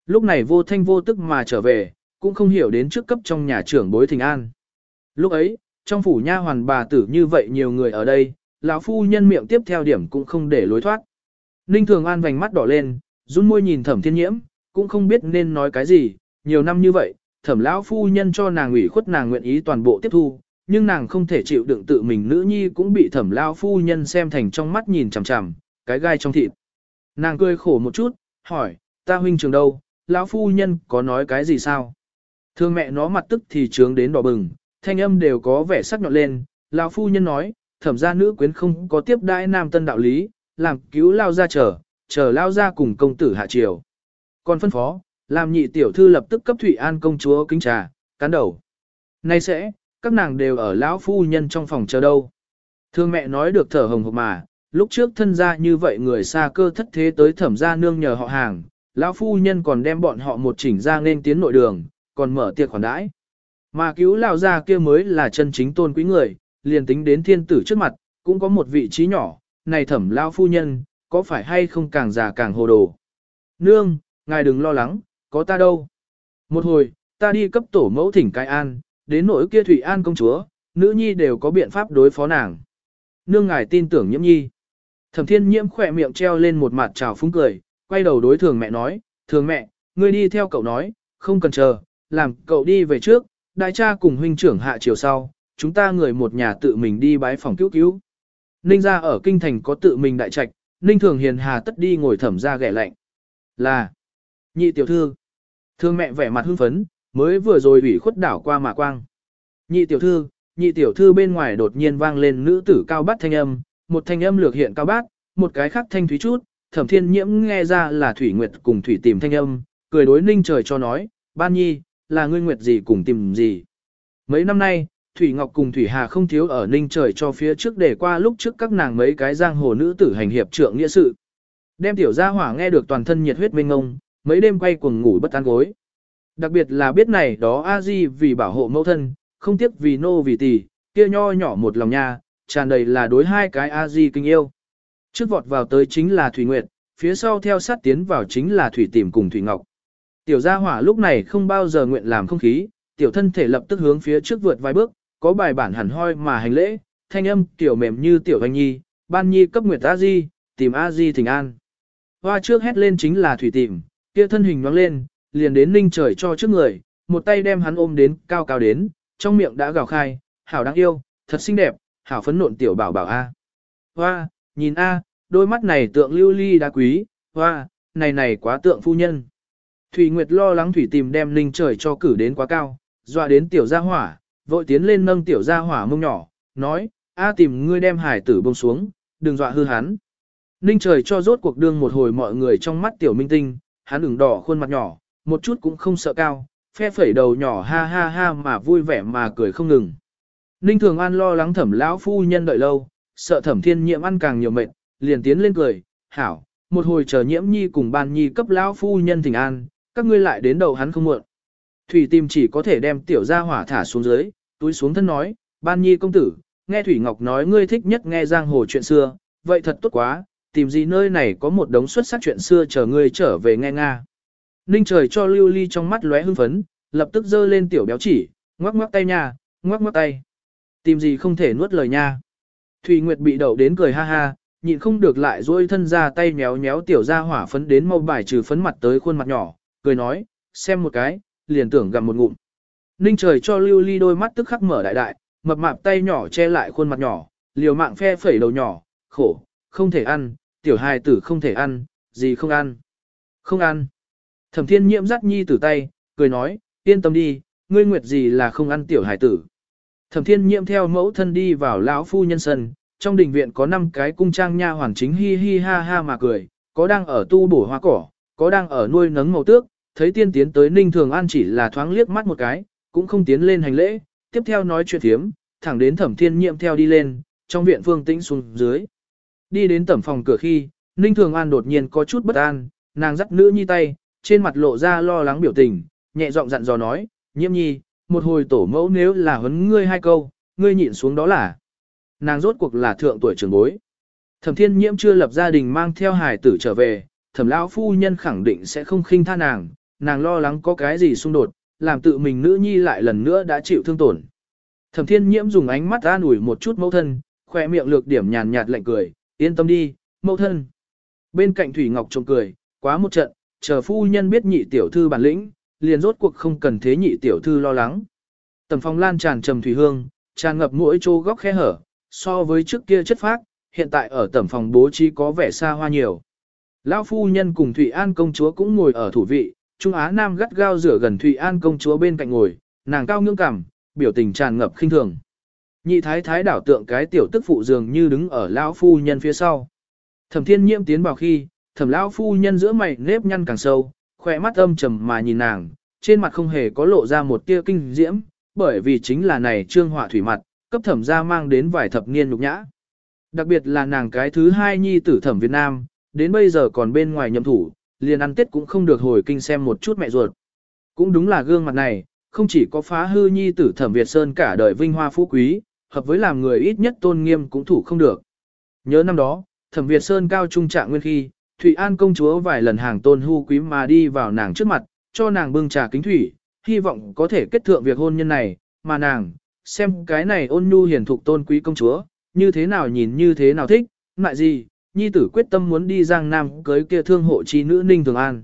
Lúc này vô thanh vô tức mà trở về, cũng không hiểu đến trước cấp trong nhà trưởng bối thình an. Lúc ấy, trong phủ nha hoàn bà tử như vậy nhiều người ở đây, lão phu nhân miệng tiếp theo điểm cũng không để lối thoát. Ninh Thường An vành mắt đỏ lên, run môi nhìn thẩm thiên nhiễm, cũng không biết nên nói cái gì, nhiều năm như vậy, thẩm lão phu nhân cho nàng ủy khuất nàng nguyện ý toàn bộ tiếp thu, nhưng nàng không thể chịu đựng tự mình nữ nhi cũng bị thẩm lão phu nhân xem thành trong mắt nhìn chằm chằm, cái gai trong thịt. Nàng cười khổ một chút, hỏi, ta huynh trường đâu, lão phu nhân có nói cái gì sao? Thương mẹ nó mặt tức thì trướng đến đỏ bừng, thanh âm đều có vẻ sắc nhọn lên, lão phu nhân nói, thẩm gia nữ quyến không có tiếp đãi nam tân đạo lý, làm cứu lao ra chờ, chờ lao ra cùng công tử hạ triều. Còn phân phó, làm nhị tiểu thư lập tức cấp Thụy An công chúa kính trà, cán đầu. Nay sẽ, các nàng đều ở lão phu nhân trong phòng chờ đâu. Thương mẹ nói được thở hồng hộc mà, lúc trước thân gia như vậy người xa cơ thất thế tới thẩm gia nương nhờ họ hàng, lão phu nhân còn đem bọn họ một chỉnh ra nên tiến nội đường, còn mở tiệc khoản đãi. Mà cứu lão gia kia mới là chân chính tôn quý người, liền tính đến thiên tử trước mặt, cũng có một vị trí nhỏ, này thẩm lão phu nhân, có phải hay không càng già càng hồ đồ. Nương, ngài đừng lo lắng, có ta đâu. Một hồi, ta đi cấp tổ mẫu thỉnh cai an, đến nỗi kia Thủy An công chúa, nữ nhi đều có biện pháp đối phó nàng. Nương ngài tin tưởng nhiễm nhi. Thẩm thiên nhiễm khỏe miệng treo lên một mặt trào phúng cười, quay đầu đối thường mẹ nói, thường mẹ, ngươi đi theo cậu nói, không cần chờ, làm cậu đi về trước, đại cha cùng huynh trưởng hạ chiều sau, chúng ta người một nhà tự mình đi bái phòng cứu cứu. Ninh ra ở kinh thành có tự mình đại trạch, Ninh thường hiền hà tất đi ngồi thẩm ra ghẻ lạnh. Là, nhị tiểu thư, thương mẹ vẻ mặt hưng phấn, mới vừa rồi ủy khuất đảo qua mà quang. Nhị tiểu thư, nhị tiểu thư bên ngoài đột nhiên vang lên nữ tử cao bát thanh âm, một thanh âm lược hiện cao bát, một cái khác thanh thúy chút, thẩm thiên nhiễm nghe ra là thủy nguyệt cùng thủy tìm thanh âm, cười đối ninh trời cho nói, ban nhi, là ngươi nguyệt gì cùng tìm gì. Mấy năm nay, Thủy Ngọc cùng Thủy Hà không thiếu ở ninh trời cho phía trước để qua lúc trước các nàng mấy cái giang hồ nữ tử hành hiệp trượng nghĩa sự. Đem tiểu gia hỏa nghe được toàn thân nhiệt huyết mênh ngông, mấy đêm quay cuồng ngủ bất an gối. Đặc biệt là biết này đó a di vì bảo hộ mẫu thân, không tiếc vì nô vì tỷ, kia nho nhỏ một lòng nha, tràn đầy là đối hai cái a di kinh yêu. Trước vọt vào tới chính là Thủy Nguyệt, phía sau theo sát tiến vào chính là Thủy Tìm cùng Thủy Ngọc. Tiểu gia hỏa lúc này không bao giờ nguyện làm không khí, tiểu thân thể lập tức hướng phía trước vượt vài bước, có bài bản hẳn hoi mà hành lễ, thanh âm tiểu mềm như tiểu anh nhi, ban nhi cấp Nguyệt A Di, tìm A Di thỉnh an. Hoa trước hét lên chính là Thủy Tìm, kia thân hình nhoáng lên, liền đến ninh trời cho trước người, một tay đem hắn ôm đến cao cao đến, trong miệng đã gào khai, hảo đáng yêu, thật xinh đẹp, hảo phấn nộn tiểu bảo bảo A. Hoa, nhìn A, đôi mắt này tượng lưu ly đá quý, hoa, này này quá tượng phu nhân. Thủy Nguyệt lo lắng Thủy tìm đem ninh trời cho cử đến quá cao, dọa đến tiểu gia hỏa, vội tiến lên nâng tiểu gia hỏa mông nhỏ, nói, A tìm ngươi đem hải tử bông xuống, đừng dọa hư hắn. Ninh trời cho rốt cuộc đương một hồi mọi người trong mắt tiểu minh tinh, hắn ửng đỏ khuôn mặt nhỏ, một chút cũng không sợ cao, phe phẩy đầu nhỏ ha ha ha mà vui vẻ mà cười không ngừng. Ninh Thường An lo lắng thẩm lão phu nhân đợi lâu, sợ thẩm thiên nhiễm ăn càng nhiều mệt, liền tiến lên cười, hảo, một hồi chờ nhiễm nhi cùng ban nhi cấp lão phu nhân thỉnh an, các ngươi lại đến đầu hắn không muộn. Thủy tìm chỉ có thể đem tiểu gia hỏa thả xuống dưới, túi xuống thân nói, ban nhi công tử, nghe Thủy Ngọc nói ngươi thích nhất nghe giang hồ chuyện xưa, vậy thật tốt quá, tìm gì nơi này có một đống xuất sắc chuyện xưa chờ ngươi trở về nghe nga. Ninh trời cho lưu ly trong mắt lóe hưng phấn, lập tức giơ lên tiểu béo chỉ, ngoắc ngoắc tay nha, ngoắc ngoắc tay. Tìm gì không thể nuốt lời nha. Thủy Nguyệt bị đậu đến cười ha ha, nhịn không được lại duỗi thân ra tay méo méo tiểu ra hỏa phấn đến mau bài trừ phấn mặt tới khuôn mặt nhỏ, cười nói, xem một cái, liền tưởng gặm một ngụm. Ninh trời cho lưu ly đôi mắt tức khắc mở đại đại, mập mạp tay nhỏ che lại khuôn mặt nhỏ, liều mạng phe phẩy đầu nhỏ, khổ, không thể ăn, tiểu hài tử không thể ăn, gì không ăn. Không ăn. Thẩm thiên nhiễm dắt nhi tử tay, cười nói, yên tâm đi, ngươi nguyệt gì là không ăn tiểu hải tử. Thẩm thiên nhiễm theo mẫu thân đi vào lão phu nhân sân, trong đình viện có 5 cái cung trang nha hoàn chính hi hi ha ha mà cười, có đang ở tu bổ hoa cỏ, có đang ở nuôi nấng màu tước, thấy tiên tiến tới ninh thường an chỉ là thoáng liếc mắt một cái, cũng không tiến lên hành lễ, tiếp theo nói chuyện thiếm, thẳng đến thẩm thiên nhiễm theo đi lên, trong viện phương tĩnh xuống dưới. Đi đến tẩm phòng cửa khi, ninh thường an đột nhiên có chút bất an, nàng dắt nữ nhi tay, trên mặt lộ ra lo lắng biểu tình, nhẹ giọng dặn dò nói, nhiễm nhi, một hồi tổ mẫu nếu là huấn ngươi hai câu, ngươi nhịn xuống đó là. Nàng rốt cuộc là thượng tuổi trưởng bối. Thẩm thiên nhiễm chưa lập gia đình mang theo hài tử trở về, thẩm lão phu nhân khẳng định sẽ không khinh tha nàng, nàng lo lắng có cái gì xung đột, làm tự mình nữ nhi lại lần nữa đã chịu thương tổn. Thẩm thiên nhiễm dùng ánh mắt an ủi một chút mẫu thân, khoe miệng lược điểm nhàn nhạt lạnh cười, yên tâm đi, mẫu thân. Bên cạnh Thủy Ngọc trông cười, quá một trận, chờ phu nhân biết nhị tiểu thư bản lĩnh, liền rốt cuộc không cần thế nhị tiểu thư lo lắng. Tầm phòng lan tràn trầm thủy hương, tràn ngập mỗi chỗ góc khe hở, so với trước kia chất phác, hiện tại ở tầm phòng bố trí có vẻ xa hoa nhiều. Lão phu nhân cùng Thủy An công chúa cũng ngồi ở thủ vị, Trung Á Nam gắt gao rửa gần Thụy An công chúa bên cạnh ngồi, nàng cao ngưỡng cảm, biểu tình tràn ngập khinh thường. Nhị thái thái đảo tượng cái tiểu tức phụ dường như đứng ở lão phu nhân phía sau. Thẩm Thiên Nhiễm tiến vào khi, thẩm lão phu nhân giữa mày nếp nhăn càng sâu, khỏe mắt âm trầm mà nhìn nàng, trên mặt không hề có lộ ra một tia kinh diễm, bởi vì chính là này trương họa thủy mặt, cấp thẩm gia mang đến vài thập niên nhục nhã. Đặc biệt là nàng cái thứ hai nhi tử thẩm Việt Nam, đến bây giờ còn bên ngoài nhậm thủ, liền ăn tết cũng không được hồi kinh xem một chút mẹ ruột. Cũng đúng là gương mặt này, không chỉ có phá hư nhi tử thẩm Việt Sơn cả đời vinh hoa phú quý, hợp với làm người ít nhất tôn nghiêm cũng thủ không được. Nhớ năm đó, thẩm Việt Sơn cao trung trạng nguyên khi, Thụy An công chúa vài lần hàng tôn hưu quý mà đi vào nàng trước mặt, cho nàng bưng trà kính thủy, hy vọng có thể kết thượng việc hôn nhân này, mà nàng, xem cái này ôn nhu hiền thục tôn quý công chúa, như thế nào nhìn như thế nào thích, ngại gì, nhi tử quyết tâm muốn đi Giang Nam cưới kia thương hộ chi nữ Ninh Thường An.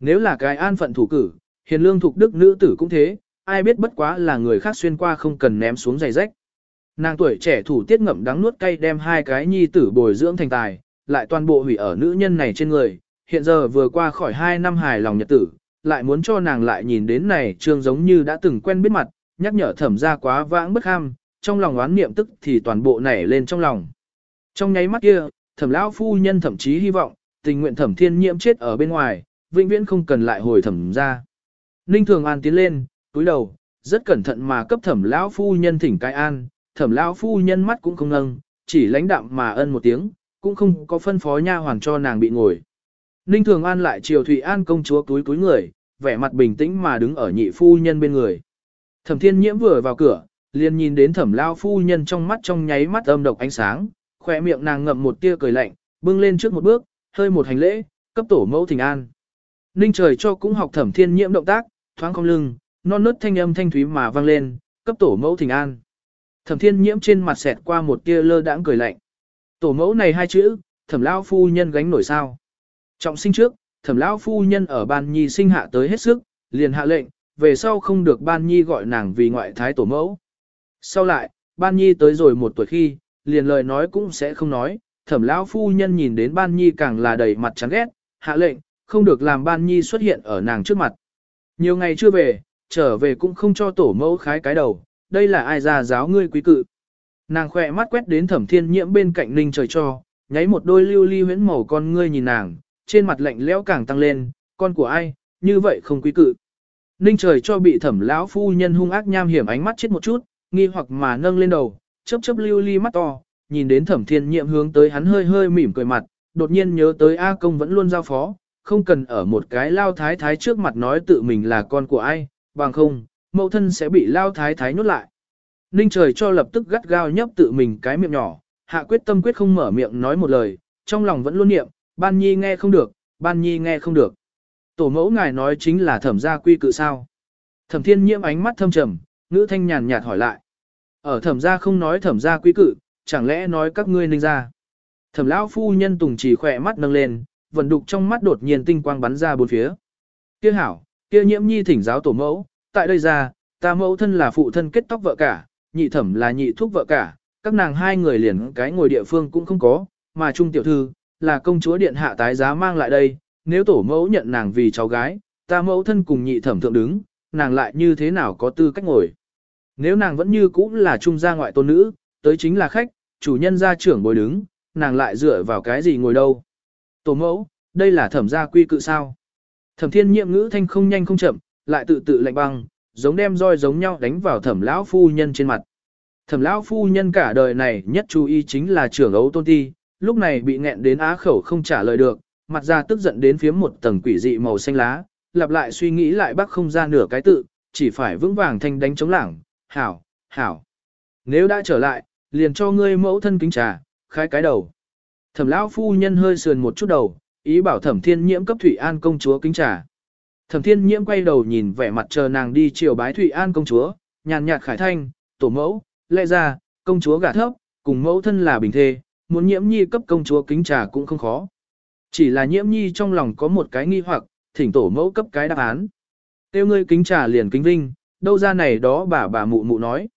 Nếu là cái an phận thủ cử, hiền lương thục đức nữ tử cũng thế, ai biết bất quá là người khác xuyên qua không cần ném xuống giày rách. Nàng tuổi trẻ thủ tiết ngậm đắng nuốt cay đem hai cái nhi tử bồi dưỡng thành tài, lại toàn bộ hủy ở nữ nhân này trên người, hiện giờ vừa qua khỏi hai năm hài lòng nhật tử, lại muốn cho nàng lại nhìn đến này trương giống như đã từng quen biết mặt, nhắc nhở thẩm ra quá vãng bất ham, trong lòng oán niệm tức thì toàn bộ nảy lên trong lòng. Trong nháy mắt kia, thẩm lão phu nhân thậm chí hy vọng, tình nguyện thẩm thiên nhiễm chết ở bên ngoài, vĩnh viễn không cần lại hồi thẩm ra. Ninh Thường An tiến lên, túi đầu, rất cẩn thận mà cấp thẩm lão phu nhân thỉnh cái an, thẩm lão phu nhân mắt cũng không ngâng, chỉ lãnh đạm mà ân một tiếng, cũng không có phân phó nha hoàn cho nàng bị ngồi. Ninh Thường An lại chiều Thụy An công chúa túi túi người, vẻ mặt bình tĩnh mà đứng ở nhị phu nhân bên người. Thẩm Thiên Nhiễm vừa vào cửa, liền nhìn đến Thẩm lão phu nhân trong mắt trong nháy mắt âm độc ánh sáng, khỏe miệng nàng ngậm một tia cười lạnh, bưng lên trước một bước, hơi một hành lễ, cấp tổ mẫu thỉnh an. Ninh trời cho cũng học Thẩm Thiên Nhiễm động tác, thoáng không lưng, non nớt thanh âm thanh thúy mà vang lên, cấp tổ mẫu thỉnh an. Thẩm Thiên Nhiễm trên mặt xẹt qua một tia lơ đãng cười lạnh. Tổ mẫu này hai chữ, Thẩm lão phu nhân gánh nổi sao? Trọng sinh trước, Thẩm lão phu nhân ở ban nhi sinh hạ tới hết sức, liền hạ lệnh, về sau không được ban nhi gọi nàng vì ngoại thái tổ mẫu. Sau lại, ban nhi tới rồi một tuổi khi, liền lời nói cũng sẽ không nói, thẩm lão phu nhân nhìn đến ban nhi càng là đầy mặt chán ghét, hạ lệnh, không được làm ban nhi xuất hiện ở nàng trước mặt. Nhiều ngày chưa về, trở về cũng không cho tổ mẫu khái cái đầu, đây là ai ra giáo ngươi quý cự. Nàng khỏe mắt quét đến thẩm thiên nhiễm bên cạnh ninh trời cho, nháy một đôi lưu ly huyễn màu con ngươi nhìn nàng, trên mặt lạnh lẽo càng tăng lên, con của ai, như vậy không quý cự. Ninh trời cho bị thẩm lão phu nhân hung ác nham hiểm ánh mắt chết một chút, nghi hoặc mà nâng lên đầu, chớp chớp lưu ly mắt to, nhìn đến thẩm thiên nhiệm hướng tới hắn hơi hơi mỉm cười mặt, đột nhiên nhớ tới A công vẫn luôn giao phó, không cần ở một cái lao thái thái trước mặt nói tự mình là con của ai, bằng không, mẫu thân sẽ bị lao thái thái nhốt lại. Ninh trời cho lập tức gắt gao nhấp tự mình cái miệng nhỏ, hạ quyết tâm quyết không mở miệng nói một lời, trong lòng vẫn luôn niệm, ban nhi nghe không được, ban nhi nghe không được. Tổ mẫu ngài nói chính là thẩm gia quy cự sao. Thẩm thiên nhiễm ánh mắt thâm trầm, ngữ thanh nhàn nhạt hỏi lại. Ở thẩm gia không nói thẩm gia quý cự, chẳng lẽ nói các ngươi ninh gia. Thẩm lão phu nhân tùng chỉ khỏe mắt nâng lên, vận đục trong mắt đột nhiên tinh quang bắn ra bốn phía. Kia hảo, kia nhiễm nhi thỉnh giáo tổ mẫu, tại đây ra, ta mẫu thân là phụ thân kết tóc vợ cả, nhị thẩm là nhị thúc vợ cả, các nàng hai người liền cái ngồi địa phương cũng không có, mà trung tiểu thư, là công chúa điện hạ tái giá mang lại đây, nếu tổ mẫu nhận nàng vì cháu gái, ta mẫu thân cùng nhị thẩm thượng đứng, nàng lại như thế nào có tư cách ngồi. Nếu nàng vẫn như cũ là trung gia ngoại tôn nữ, tới chính là khách, chủ nhân gia trưởng bồi đứng, nàng lại dựa vào cái gì ngồi đâu. Tổ mẫu, đây là thẩm gia quy cự sao. Thẩm thiên nhiệm ngữ thanh không nhanh không chậm, lại tự tự lạnh băng, giống đem roi giống nhau đánh vào thẩm lão phu nhân trên mặt. Thẩm lão phu nhân cả đời này nhất chú ý chính là trưởng ấu tôn ti, lúc này bị nghẹn đến á khẩu không trả lời được, mặt ra tức giận đến phía một tầng quỷ dị màu xanh lá, lặp lại suy nghĩ lại bác không ra nửa cái tự, chỉ phải vững vàng thanh đánh chống lảng, hảo, hảo. Nếu đã trở lại, liền cho ngươi mẫu thân kính trà, khai cái đầu. Thẩm lão phu nhân hơi sườn một chút đầu, ý bảo thẩm thiên nhiễm cấp Thủy An công chúa kính trà. Thẩm thiên nhiễm quay đầu nhìn vẻ mặt chờ nàng đi chiều bái Thủy An công chúa, nhàn nhạt khải thanh, tổ mẫu, lẽ ra, công chúa gả thấp, cùng mẫu thân là bình thê, muốn nhiễm nhi cấp công chúa kính trà cũng không khó. Chỉ là nhiễm nhi trong lòng có một cái nghi hoặc, thỉnh tổ mẫu cấp cái đáp án. Tiêu ngươi kính trà liền kính vinh, đâu ra này đó bà bà mụ mụ nói.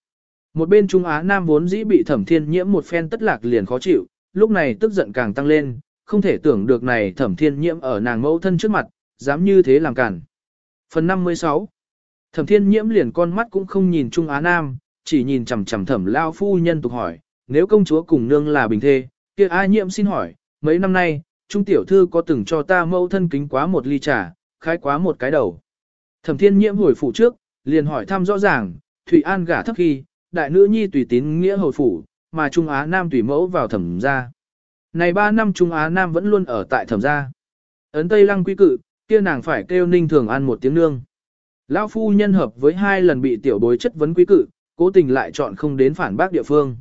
Một bên Trung Á Nam vốn dĩ bị thẩm thiên nhiễm một phen tất lạc liền khó chịu, lúc này tức giận càng tăng lên, không thể tưởng được này thẩm thiên nhiễm ở nàng mẫu thân trước mặt, dám như thế làm cản. Phần 56 Thẩm thiên nhiễm liền con mắt cũng không nhìn Trung Á Nam, chỉ nhìn chằm chằm thẩm lao phu nhân tục hỏi, nếu công chúa cùng nương là bình thê, kia ai nhiễm xin hỏi, mấy năm nay, Trung tiểu thư có từng cho ta mẫu thân kính quá một ly trà, khai quá một cái đầu. Thẩm thiên nhiễm hồi phủ trước, liền hỏi thăm rõ ràng, Thủy An gả thấp khi, đại nữ nhi tùy tín nghĩa hồi phủ, mà Trung Á Nam tùy mẫu vào thẩm gia. Này 3 năm Trung Á Nam vẫn luôn ở tại thẩm gia. Ấn Tây Lăng quy cự, kia nàng phải kêu Ninh Thường ăn một tiếng nương. Lão phu nhân hợp với hai lần bị tiểu bối chất vấn quý cự, cố tình lại chọn không đến phản bác địa phương.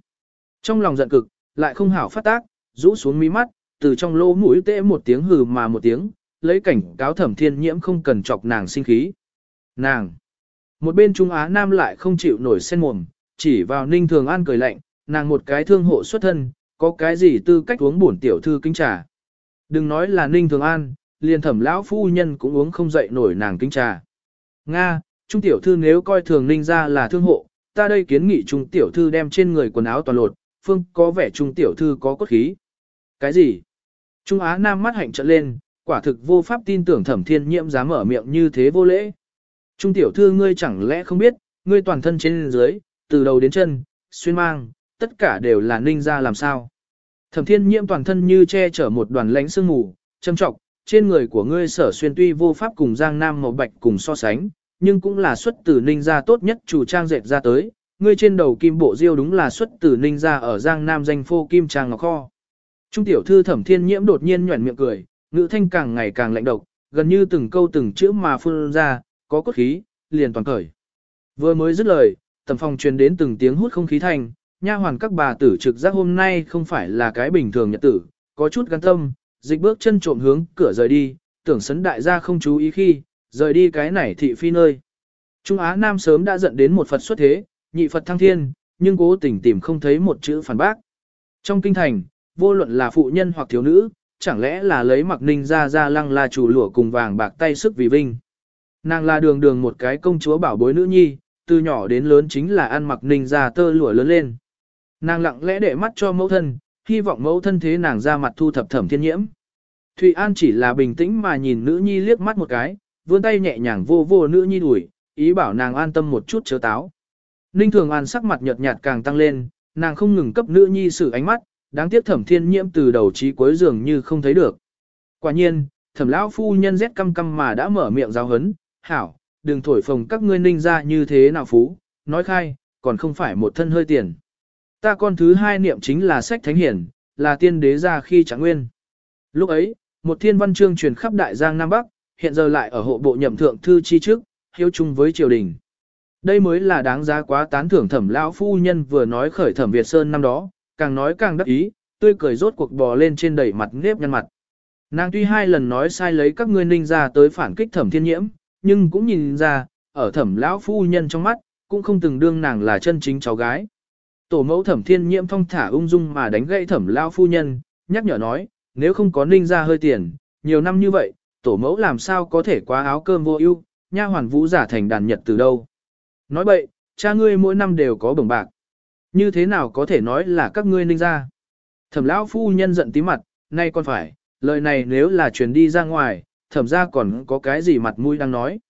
Trong lòng giận cực, lại không hảo phát tác, rũ xuống mí mắt, từ trong lỗ mũi tễ một tiếng hừ mà một tiếng, lấy cảnh cáo thẩm thiên nhiễm không cần chọc nàng sinh khí. Nàng! Một bên Trung Á Nam lại không chịu nổi sen mồm, chỉ vào Ninh Thường An cười lạnh, nàng một cái thương hộ xuất thân, có cái gì tư cách uống bổn tiểu thư kính trà. Đừng nói là Ninh Thường An, liền thẩm lão phu nhân cũng uống không dậy nổi nàng kính trà. Nga, Trung tiểu thư nếu coi thường Ninh ra là thương hộ, ta đây kiến nghị Trung tiểu thư đem trên người quần áo toàn lột, phương có vẻ Trung tiểu thư có cốt khí. Cái gì? Trung Á Nam mắt hạnh trợn lên, quả thực vô pháp tin tưởng thẩm thiên nhiễm dám mở miệng như thế vô lễ. Trung tiểu thư ngươi chẳng lẽ không biết, ngươi toàn thân trên dưới, từ đầu đến chân, xuyên mang, tất cả đều là ninh ra làm sao. Thẩm thiên nhiễm toàn thân như che chở một đoàn lánh sương mù, châm trọng, trên người của ngươi sở xuyên tuy vô pháp cùng giang nam màu bạch cùng so sánh, nhưng cũng là xuất từ ninh gia tốt nhất chủ trang dệt ra tới, ngươi trên đầu kim bộ diêu đúng là xuất từ ninh gia ở giang nam danh phô kim trang ngọc kho. Trung tiểu thư thẩm thiên nhiễm đột nhiên nhuẩn miệng cười, ngữ thanh càng ngày càng lạnh độc, gần như từng câu từng chữ mà phun ra, có cốt khí, liền toàn cởi. Vừa mới dứt lời, tầm phòng truyền đến từng tiếng hút không khí thành, nha hoàn các bà tử trực giác hôm nay không phải là cái bình thường nhật tử, có chút gan tâm, dịch bước chân trộm hướng cửa rời đi, tưởng sấn đại gia không chú ý khi, rời đi cái này thị phi nơi. Trung Á Nam sớm đã giận đến một Phật xuất thế, nhị Phật thăng thiên, nhưng cố tình tìm không thấy một chữ phản bác. Trong kinh thành, vô luận là phụ nhân hoặc thiếu nữ, chẳng lẽ là lấy mặc ninh ra ra lăng là chủ lụa cùng vàng bạc tay sức vì vinh. Nàng là đường đường một cái công chúa bảo bối nữ nhi, từ nhỏ đến lớn chính là ăn mặc ninh ra tơ lụa lớn lên. Nàng lặng lẽ để mắt cho mẫu thân, hy vọng mẫu thân thế nàng ra mặt thu thập thẩm thiên nhiễm. Thụy An chỉ là bình tĩnh mà nhìn nữ nhi liếc mắt một cái, vươn tay nhẹ nhàng vô vô nữ nhi đuổi, ý bảo nàng an tâm một chút chớ táo. Ninh Thường An sắc mặt nhợt nhạt càng tăng lên, nàng không ngừng cấp nữ nhi sự ánh mắt, đáng tiếc thẩm thiên nhiễm từ đầu chí cuối dường như không thấy được. Quả nhiên, thẩm lão phu nhân rét căm căm mà đã mở miệng giáo hấn, hảo, đừng thổi phồng các ngươi ninh ra như thế nào phú, nói khai, còn không phải một thân hơi tiền. Ta con thứ hai niệm chính là sách thánh hiển, là tiên đế ra khi chẳng nguyên. Lúc ấy, một thiên văn chương truyền khắp đại giang Nam Bắc, hiện giờ lại ở hộ bộ nhậm thượng thư chi trước, hiếu chung với triều đình. Đây mới là đáng giá quá tán thưởng thẩm lão phu nhân vừa nói khởi thẩm Việt Sơn năm đó, càng nói càng đắc ý, tươi cười rốt cuộc bò lên trên đầy mặt nếp nhăn mặt. Nàng tuy hai lần nói sai lấy các ngươi ninh ra tới phản kích thẩm thiên nhiễm, nhưng cũng nhìn ra, ở thẩm lão phu nhân trong mắt, cũng không từng đương nàng là chân chính cháu gái. Tổ mẫu thẩm thiên nhiễm thong thả ung dung mà đánh gãy thẩm lão phu nhân, nhắc nhở nói, nếu không có ninh ra hơi tiền, nhiều năm như vậy, tổ mẫu làm sao có thể quá áo cơm vô ưu, nha hoàn vũ giả thành đàn nhật từ đâu. Nói bậy, cha ngươi mỗi năm đều có bổng bạc. Như thế nào có thể nói là các ngươi ninh ra? Thẩm lão phu nhân giận tí mặt, nay còn phải, lời này nếu là truyền đi ra ngoài, thẩm ra còn có cái gì mặt mũi đang nói.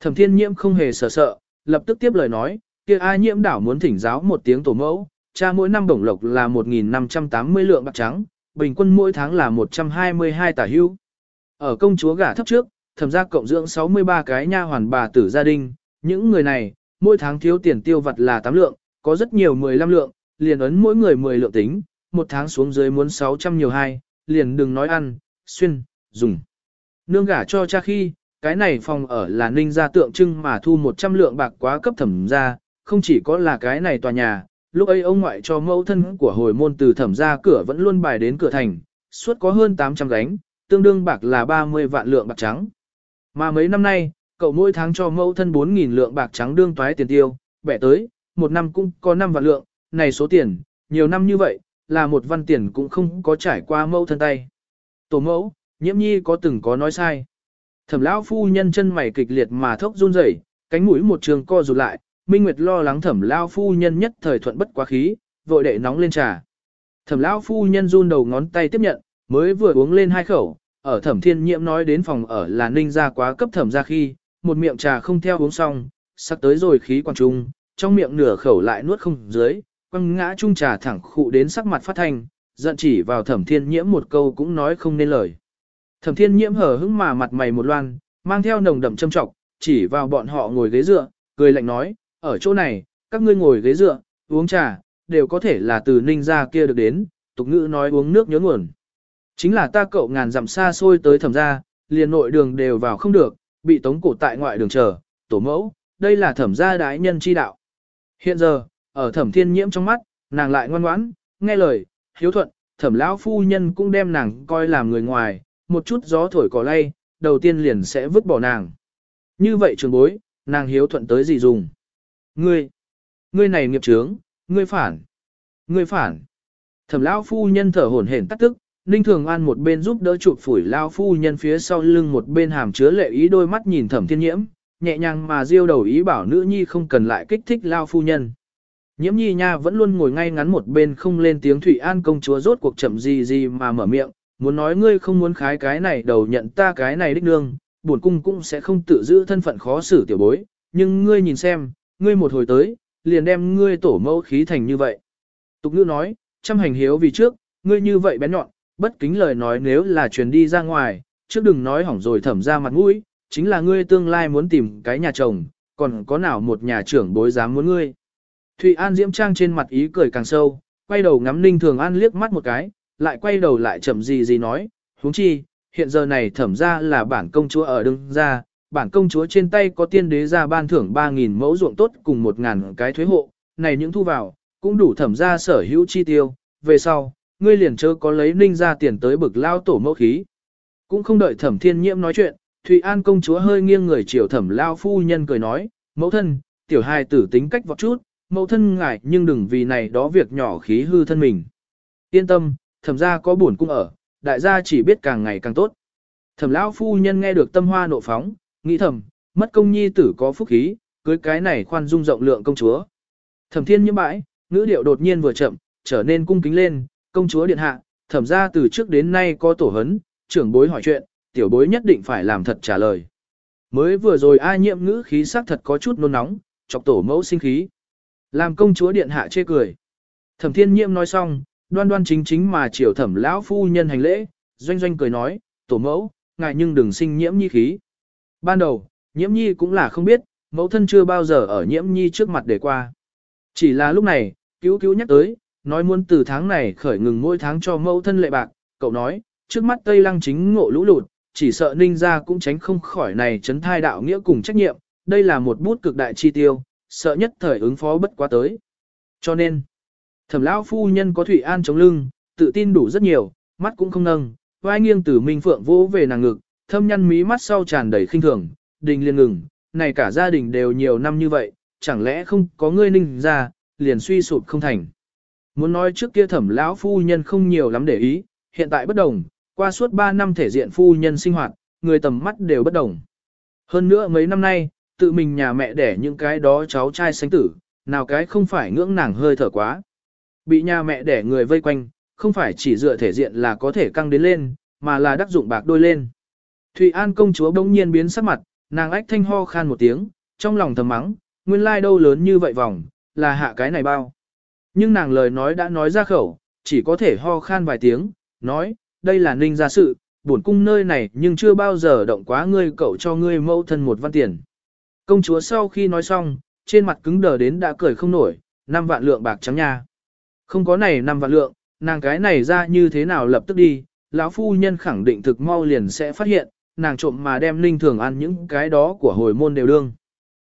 Thẩm thiên nhiễm không hề sợ sợ, lập tức tiếp lời nói, kia ai nhiễm đảo muốn thỉnh giáo một tiếng tổ mẫu, cha mỗi năm bổng lộc là 1.580 lượng bạc trắng, bình quân mỗi tháng là 122 tả hưu. Ở công chúa gả thấp trước, thẩm gia cộng dưỡng 63 cái nha hoàn bà tử gia đình, những người này, mỗi tháng thiếu tiền tiêu vặt là 8 lượng, có rất nhiều 15 lượng, liền ấn mỗi người 10 lượng tính, một tháng xuống dưới muốn 600 nhiều hai, liền đừng nói ăn, xuyên, dùng. Nương gả cho cha khi, cái này phòng ở là ninh gia tượng trưng mà thu 100 lượng bạc quá cấp thẩm gia, không chỉ có là cái này tòa nhà, lúc ấy ông ngoại cho mẫu thân của hồi môn từ thẩm gia cửa vẫn luôn bài đến cửa thành, suốt có hơn 800 gánh, tương đương bạc là 30 vạn lượng bạc trắng. Mà mấy năm nay, cậu mỗi tháng cho mẫu thân 4.000 lượng bạc trắng đương toái tiền tiêu, bẻ tới, một năm cũng có 5 vạn lượng, này số tiền, nhiều năm như vậy, là một văn tiền cũng không có trải qua mẫu thân tay. Tổ mẫu, nhiễm nhi có từng có nói sai. Thẩm lão phu nhân chân mày kịch liệt mà thốc run rẩy, cánh mũi một trường co rụt lại, Minh Nguyệt lo lắng thẩm lão phu nhân nhất thời thuận bất quá khí, vội đệ nóng lên trà. Thẩm lão phu nhân run đầu ngón tay tiếp nhận, mới vừa uống lên hai khẩu, ở thẩm thiên nhiễm nói đến phòng ở là ninh ra quá cấp thẩm ra khi, một miệng trà không theo uống xong, sắc tới rồi khí quang trung, trong miệng nửa khẩu lại nuốt không dưới, quăng ngã chung trà thẳng khụ đến sắc mặt phát thanh, giận chỉ vào thẩm thiên nhiễm một câu cũng nói không nên lời. Thẩm thiên nhiễm hở hững mà mặt mày một loan, mang theo nồng đậm châm trọng, chỉ vào bọn họ ngồi ghế dựa, cười lạnh nói, ở chỗ này, các ngươi ngồi ghế dựa, uống trà, đều có thể là từ ninh gia kia được đến, tục ngữ nói uống nước nhớ nguồn. Chính là ta cậu ngàn dặm xa xôi tới thẩm gia, liền nội đường đều vào không được, bị tống cổ tại ngoại đường chờ, tổ mẫu, đây là thẩm gia đái nhân chi đạo. Hiện giờ, ở thẩm thiên nhiễm trong mắt, nàng lại ngoan ngoãn, nghe lời, hiếu thuận, thẩm lão phu nhân cũng đem nàng coi làm người ngoài, một chút gió thổi cỏ lay, đầu tiên liền sẽ vứt bỏ nàng. Như vậy trường bối, nàng hiếu thuận tới gì dùng? Ngươi, ngươi này nghiệp trướng, ngươi phản, ngươi phản. Thẩm lão phu nhân thở hổn hển tắt tức, Ninh Thường An một bên giúp đỡ chụp phủi lão phu nhân phía sau lưng một bên hàm chứa lệ ý đôi mắt nhìn Thẩm Thiên Nhiễm, nhẹ nhàng mà diêu đầu ý bảo nữ nhi không cần lại kích thích lão phu nhân. Nhiễm nhi nha vẫn luôn ngồi ngay ngắn một bên không lên tiếng Thủy An công chúa rốt cuộc chậm gì gì mà mở miệng, muốn nói ngươi không muốn khái cái này đầu nhận ta cái này đích nương, buồn cung cũng sẽ không tự giữ thân phận khó xử tiểu bối, nhưng ngươi nhìn xem, ngươi một hồi tới, liền đem ngươi tổ mẫu khí thành như vậy. Tục ngữ nói, trăm hành hiếu vì trước, ngươi như vậy bén nhọn, bất kính lời nói nếu là truyền đi ra ngoài, trước đừng nói hỏng rồi thẩm ra mặt mũi, chính là ngươi tương lai muốn tìm cái nhà chồng, còn có nào một nhà trưởng bối dám muốn ngươi. Thụy An diễm trang trên mặt ý cười càng sâu, quay đầu ngắm Ninh Thường An liếc mắt một cái, lại quay đầu lại chậm gì gì nói, huống chi, hiện giờ này thẩm ra là bản công chúa ở đương ra, bản công chúa trên tay có tiên đế ra ban thưởng 3.000 mẫu ruộng tốt cùng 1.000 cái thuế hộ, này những thu vào, cũng đủ thẩm ra sở hữu chi tiêu, về sau, ngươi liền chớ có lấy ninh ra tiền tới bực lao tổ mẫu khí. Cũng không đợi thẩm thiên nhiễm nói chuyện, Thụy An công chúa hơi nghiêng người chiều thẩm lao phu nhân cười nói, mẫu thân, tiểu hài tử tính cách vọt chút, mẫu thân ngại nhưng đừng vì này đó việc nhỏ khí hư thân mình. Yên tâm, thẩm gia có buồn cung ở, đại gia chỉ biết càng ngày càng tốt. Thẩm lão phu nhân nghe được tâm hoa nộ phóng, nghĩ thầm, mất công nhi tử có phúc khí, cưới cái này khoan dung rộng lượng công chúa. Thẩm thiên như bãi, ngữ điệu đột nhiên vừa chậm, trở nên cung kính lên, công chúa điện hạ, thẩm gia từ trước đến nay có tổ hấn, trưởng bối hỏi chuyện, tiểu bối nhất định phải làm thật trả lời. Mới vừa rồi ai nhiệm ngữ khí sắc thật có chút nôn nóng, chọc tổ mẫu sinh khí. Làm công chúa điện hạ chê cười. Thẩm thiên Nhiệm nói xong, đoan đoan chính chính mà chiều thẩm lão phu nhân hành lễ, doanh doanh cười nói, tổ mẫu, ngài nhưng đừng sinh nhiễm nhi khí. Ban đầu, nhiễm nhi cũng là không biết, mẫu thân chưa bao giờ ở nhiễm nhi trước mặt để qua. Chỉ là lúc này, cứu cứu nhắc tới, nói muốn từ tháng này khởi ngừng mỗi tháng cho mẫu thân lệ bạc, cậu nói, trước mắt Tây Lăng chính ngộ lũ lụt, chỉ sợ ninh ra cũng tránh không khỏi này chấn thai đạo nghĩa cùng trách nhiệm, đây là một bút cực đại chi tiêu, sợ nhất thời ứng phó bất quá tới. Cho nên, thẩm lão phu nhân có Thủy An chống lưng, tự tin đủ rất nhiều, mắt cũng không nâng, vai nghiêng từ Minh Phượng vỗ về nàng ngực, thâm nhăn mí mắt sau tràn đầy khinh thường, đình liền ngừng, này cả gia đình đều nhiều năm như vậy, chẳng lẽ không có ngươi ninh ra, liền suy sụp không thành. Muốn nói trước kia thẩm lão phu nhân không nhiều lắm để ý, hiện tại bất đồng, qua suốt 3 năm thể diện phu nhân sinh hoạt, người tầm mắt đều bất đồng. Hơn nữa mấy năm nay, tự mình nhà mẹ đẻ những cái đó cháu trai sánh tử, nào cái không phải ngưỡng nàng hơi thở quá. Bị nhà mẹ đẻ người vây quanh, không phải chỉ dựa thể diện là có thể căng đến lên, mà là đắc dụng bạc đôi lên. Thụy An công chúa bỗng nhiên biến sắc mặt, nàng ách thanh ho khan một tiếng, trong lòng thầm mắng, nguyên lai đâu lớn như vậy vòng, là hạ cái này bao. Nhưng nàng lời nói đã nói ra khẩu, chỉ có thể ho khan vài tiếng, nói, đây là ninh gia sự, buồn cung nơi này nhưng chưa bao giờ động quá ngươi cậu cho ngươi mẫu thân một văn tiền. Công chúa sau khi nói xong, trên mặt cứng đờ đến đã cười không nổi, năm vạn lượng bạc trắng nha. Không có này năm vạn lượng, nàng cái này ra như thế nào lập tức đi, lão phu nhân khẳng định thực mau liền sẽ phát hiện, nàng trộm mà đem linh thường ăn những cái đó của hồi môn đều đương.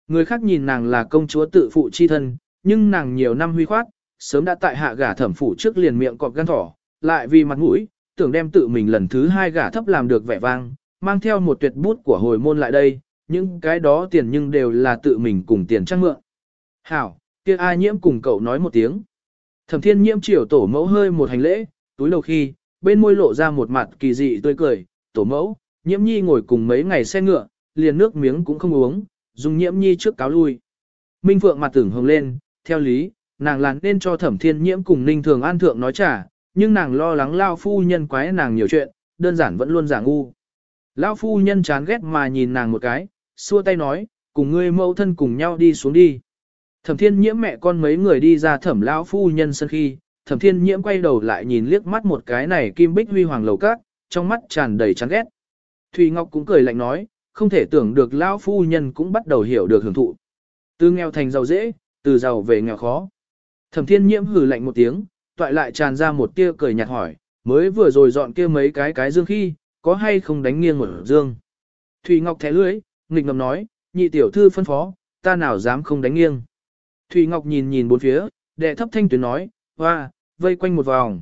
Người khác nhìn nàng là công chúa tự phụ chi thân, nhưng nàng nhiều năm huy khoát, sớm đã tại hạ gả thẩm phủ trước liền miệng cọp gan thỏ, lại vì mặt mũi, tưởng đem tự mình lần thứ hai gả thấp làm được vẻ vang, mang theo một tuyệt bút của hồi môn lại đây, những cái đó tiền nhưng đều là tự mình cùng tiền trang mượn. Hảo, kia ai nhiễm cùng cậu nói một tiếng. Thẩm thiên nhiễm chiều tổ mẫu hơi một hành lễ, túi đầu khi, bên môi lộ ra một mặt kỳ dị tươi cười, tổ mẫu, nhiễm nhi ngồi cùng mấy ngày xe ngựa, liền nước miếng cũng không uống, dùng nhiễm nhi trước cáo lui. Minh Phượng mặt tưởng hồng lên, theo lý, nàng là nên cho thẩm thiên nhiễm cùng ninh thường an thượng nói trả, nhưng nàng lo lắng lao phu nhân quái nàng nhiều chuyện, đơn giản vẫn luôn giả ngu. Lao phu nhân chán ghét mà nhìn nàng một cái, xua tay nói, cùng ngươi mẫu thân cùng nhau đi xuống đi. Thẩm thiên nhiễm mẹ con mấy người đi ra thẩm lão phu nhân sân khi, thẩm thiên nhiễm quay đầu lại nhìn liếc mắt một cái này kim bích huy hoàng lầu cát, trong mắt tràn đầy chán ghét. Thùy Ngọc cũng cười lạnh nói, không thể tưởng được lão phu nhân cũng bắt đầu hiểu được hưởng thụ. Từ nghèo thành giàu dễ, từ giàu về nghèo khó. Thẩm thiên nhiễm hừ lạnh một tiếng, toại lại tràn ra một tia cười nhạt hỏi, mới vừa rồi dọn kia mấy cái cái dương khi, có hay không đánh nghiêng ở dương. Thùy Ngọc thẻ lưới, nghịch ngầm nói, nhị tiểu thư phân phó, ta nào dám không đánh nghiêng. Thủy Ngọc nhìn nhìn bốn phía, đệ thấp thanh tuyến nói, hoa, vây quanh một vòng.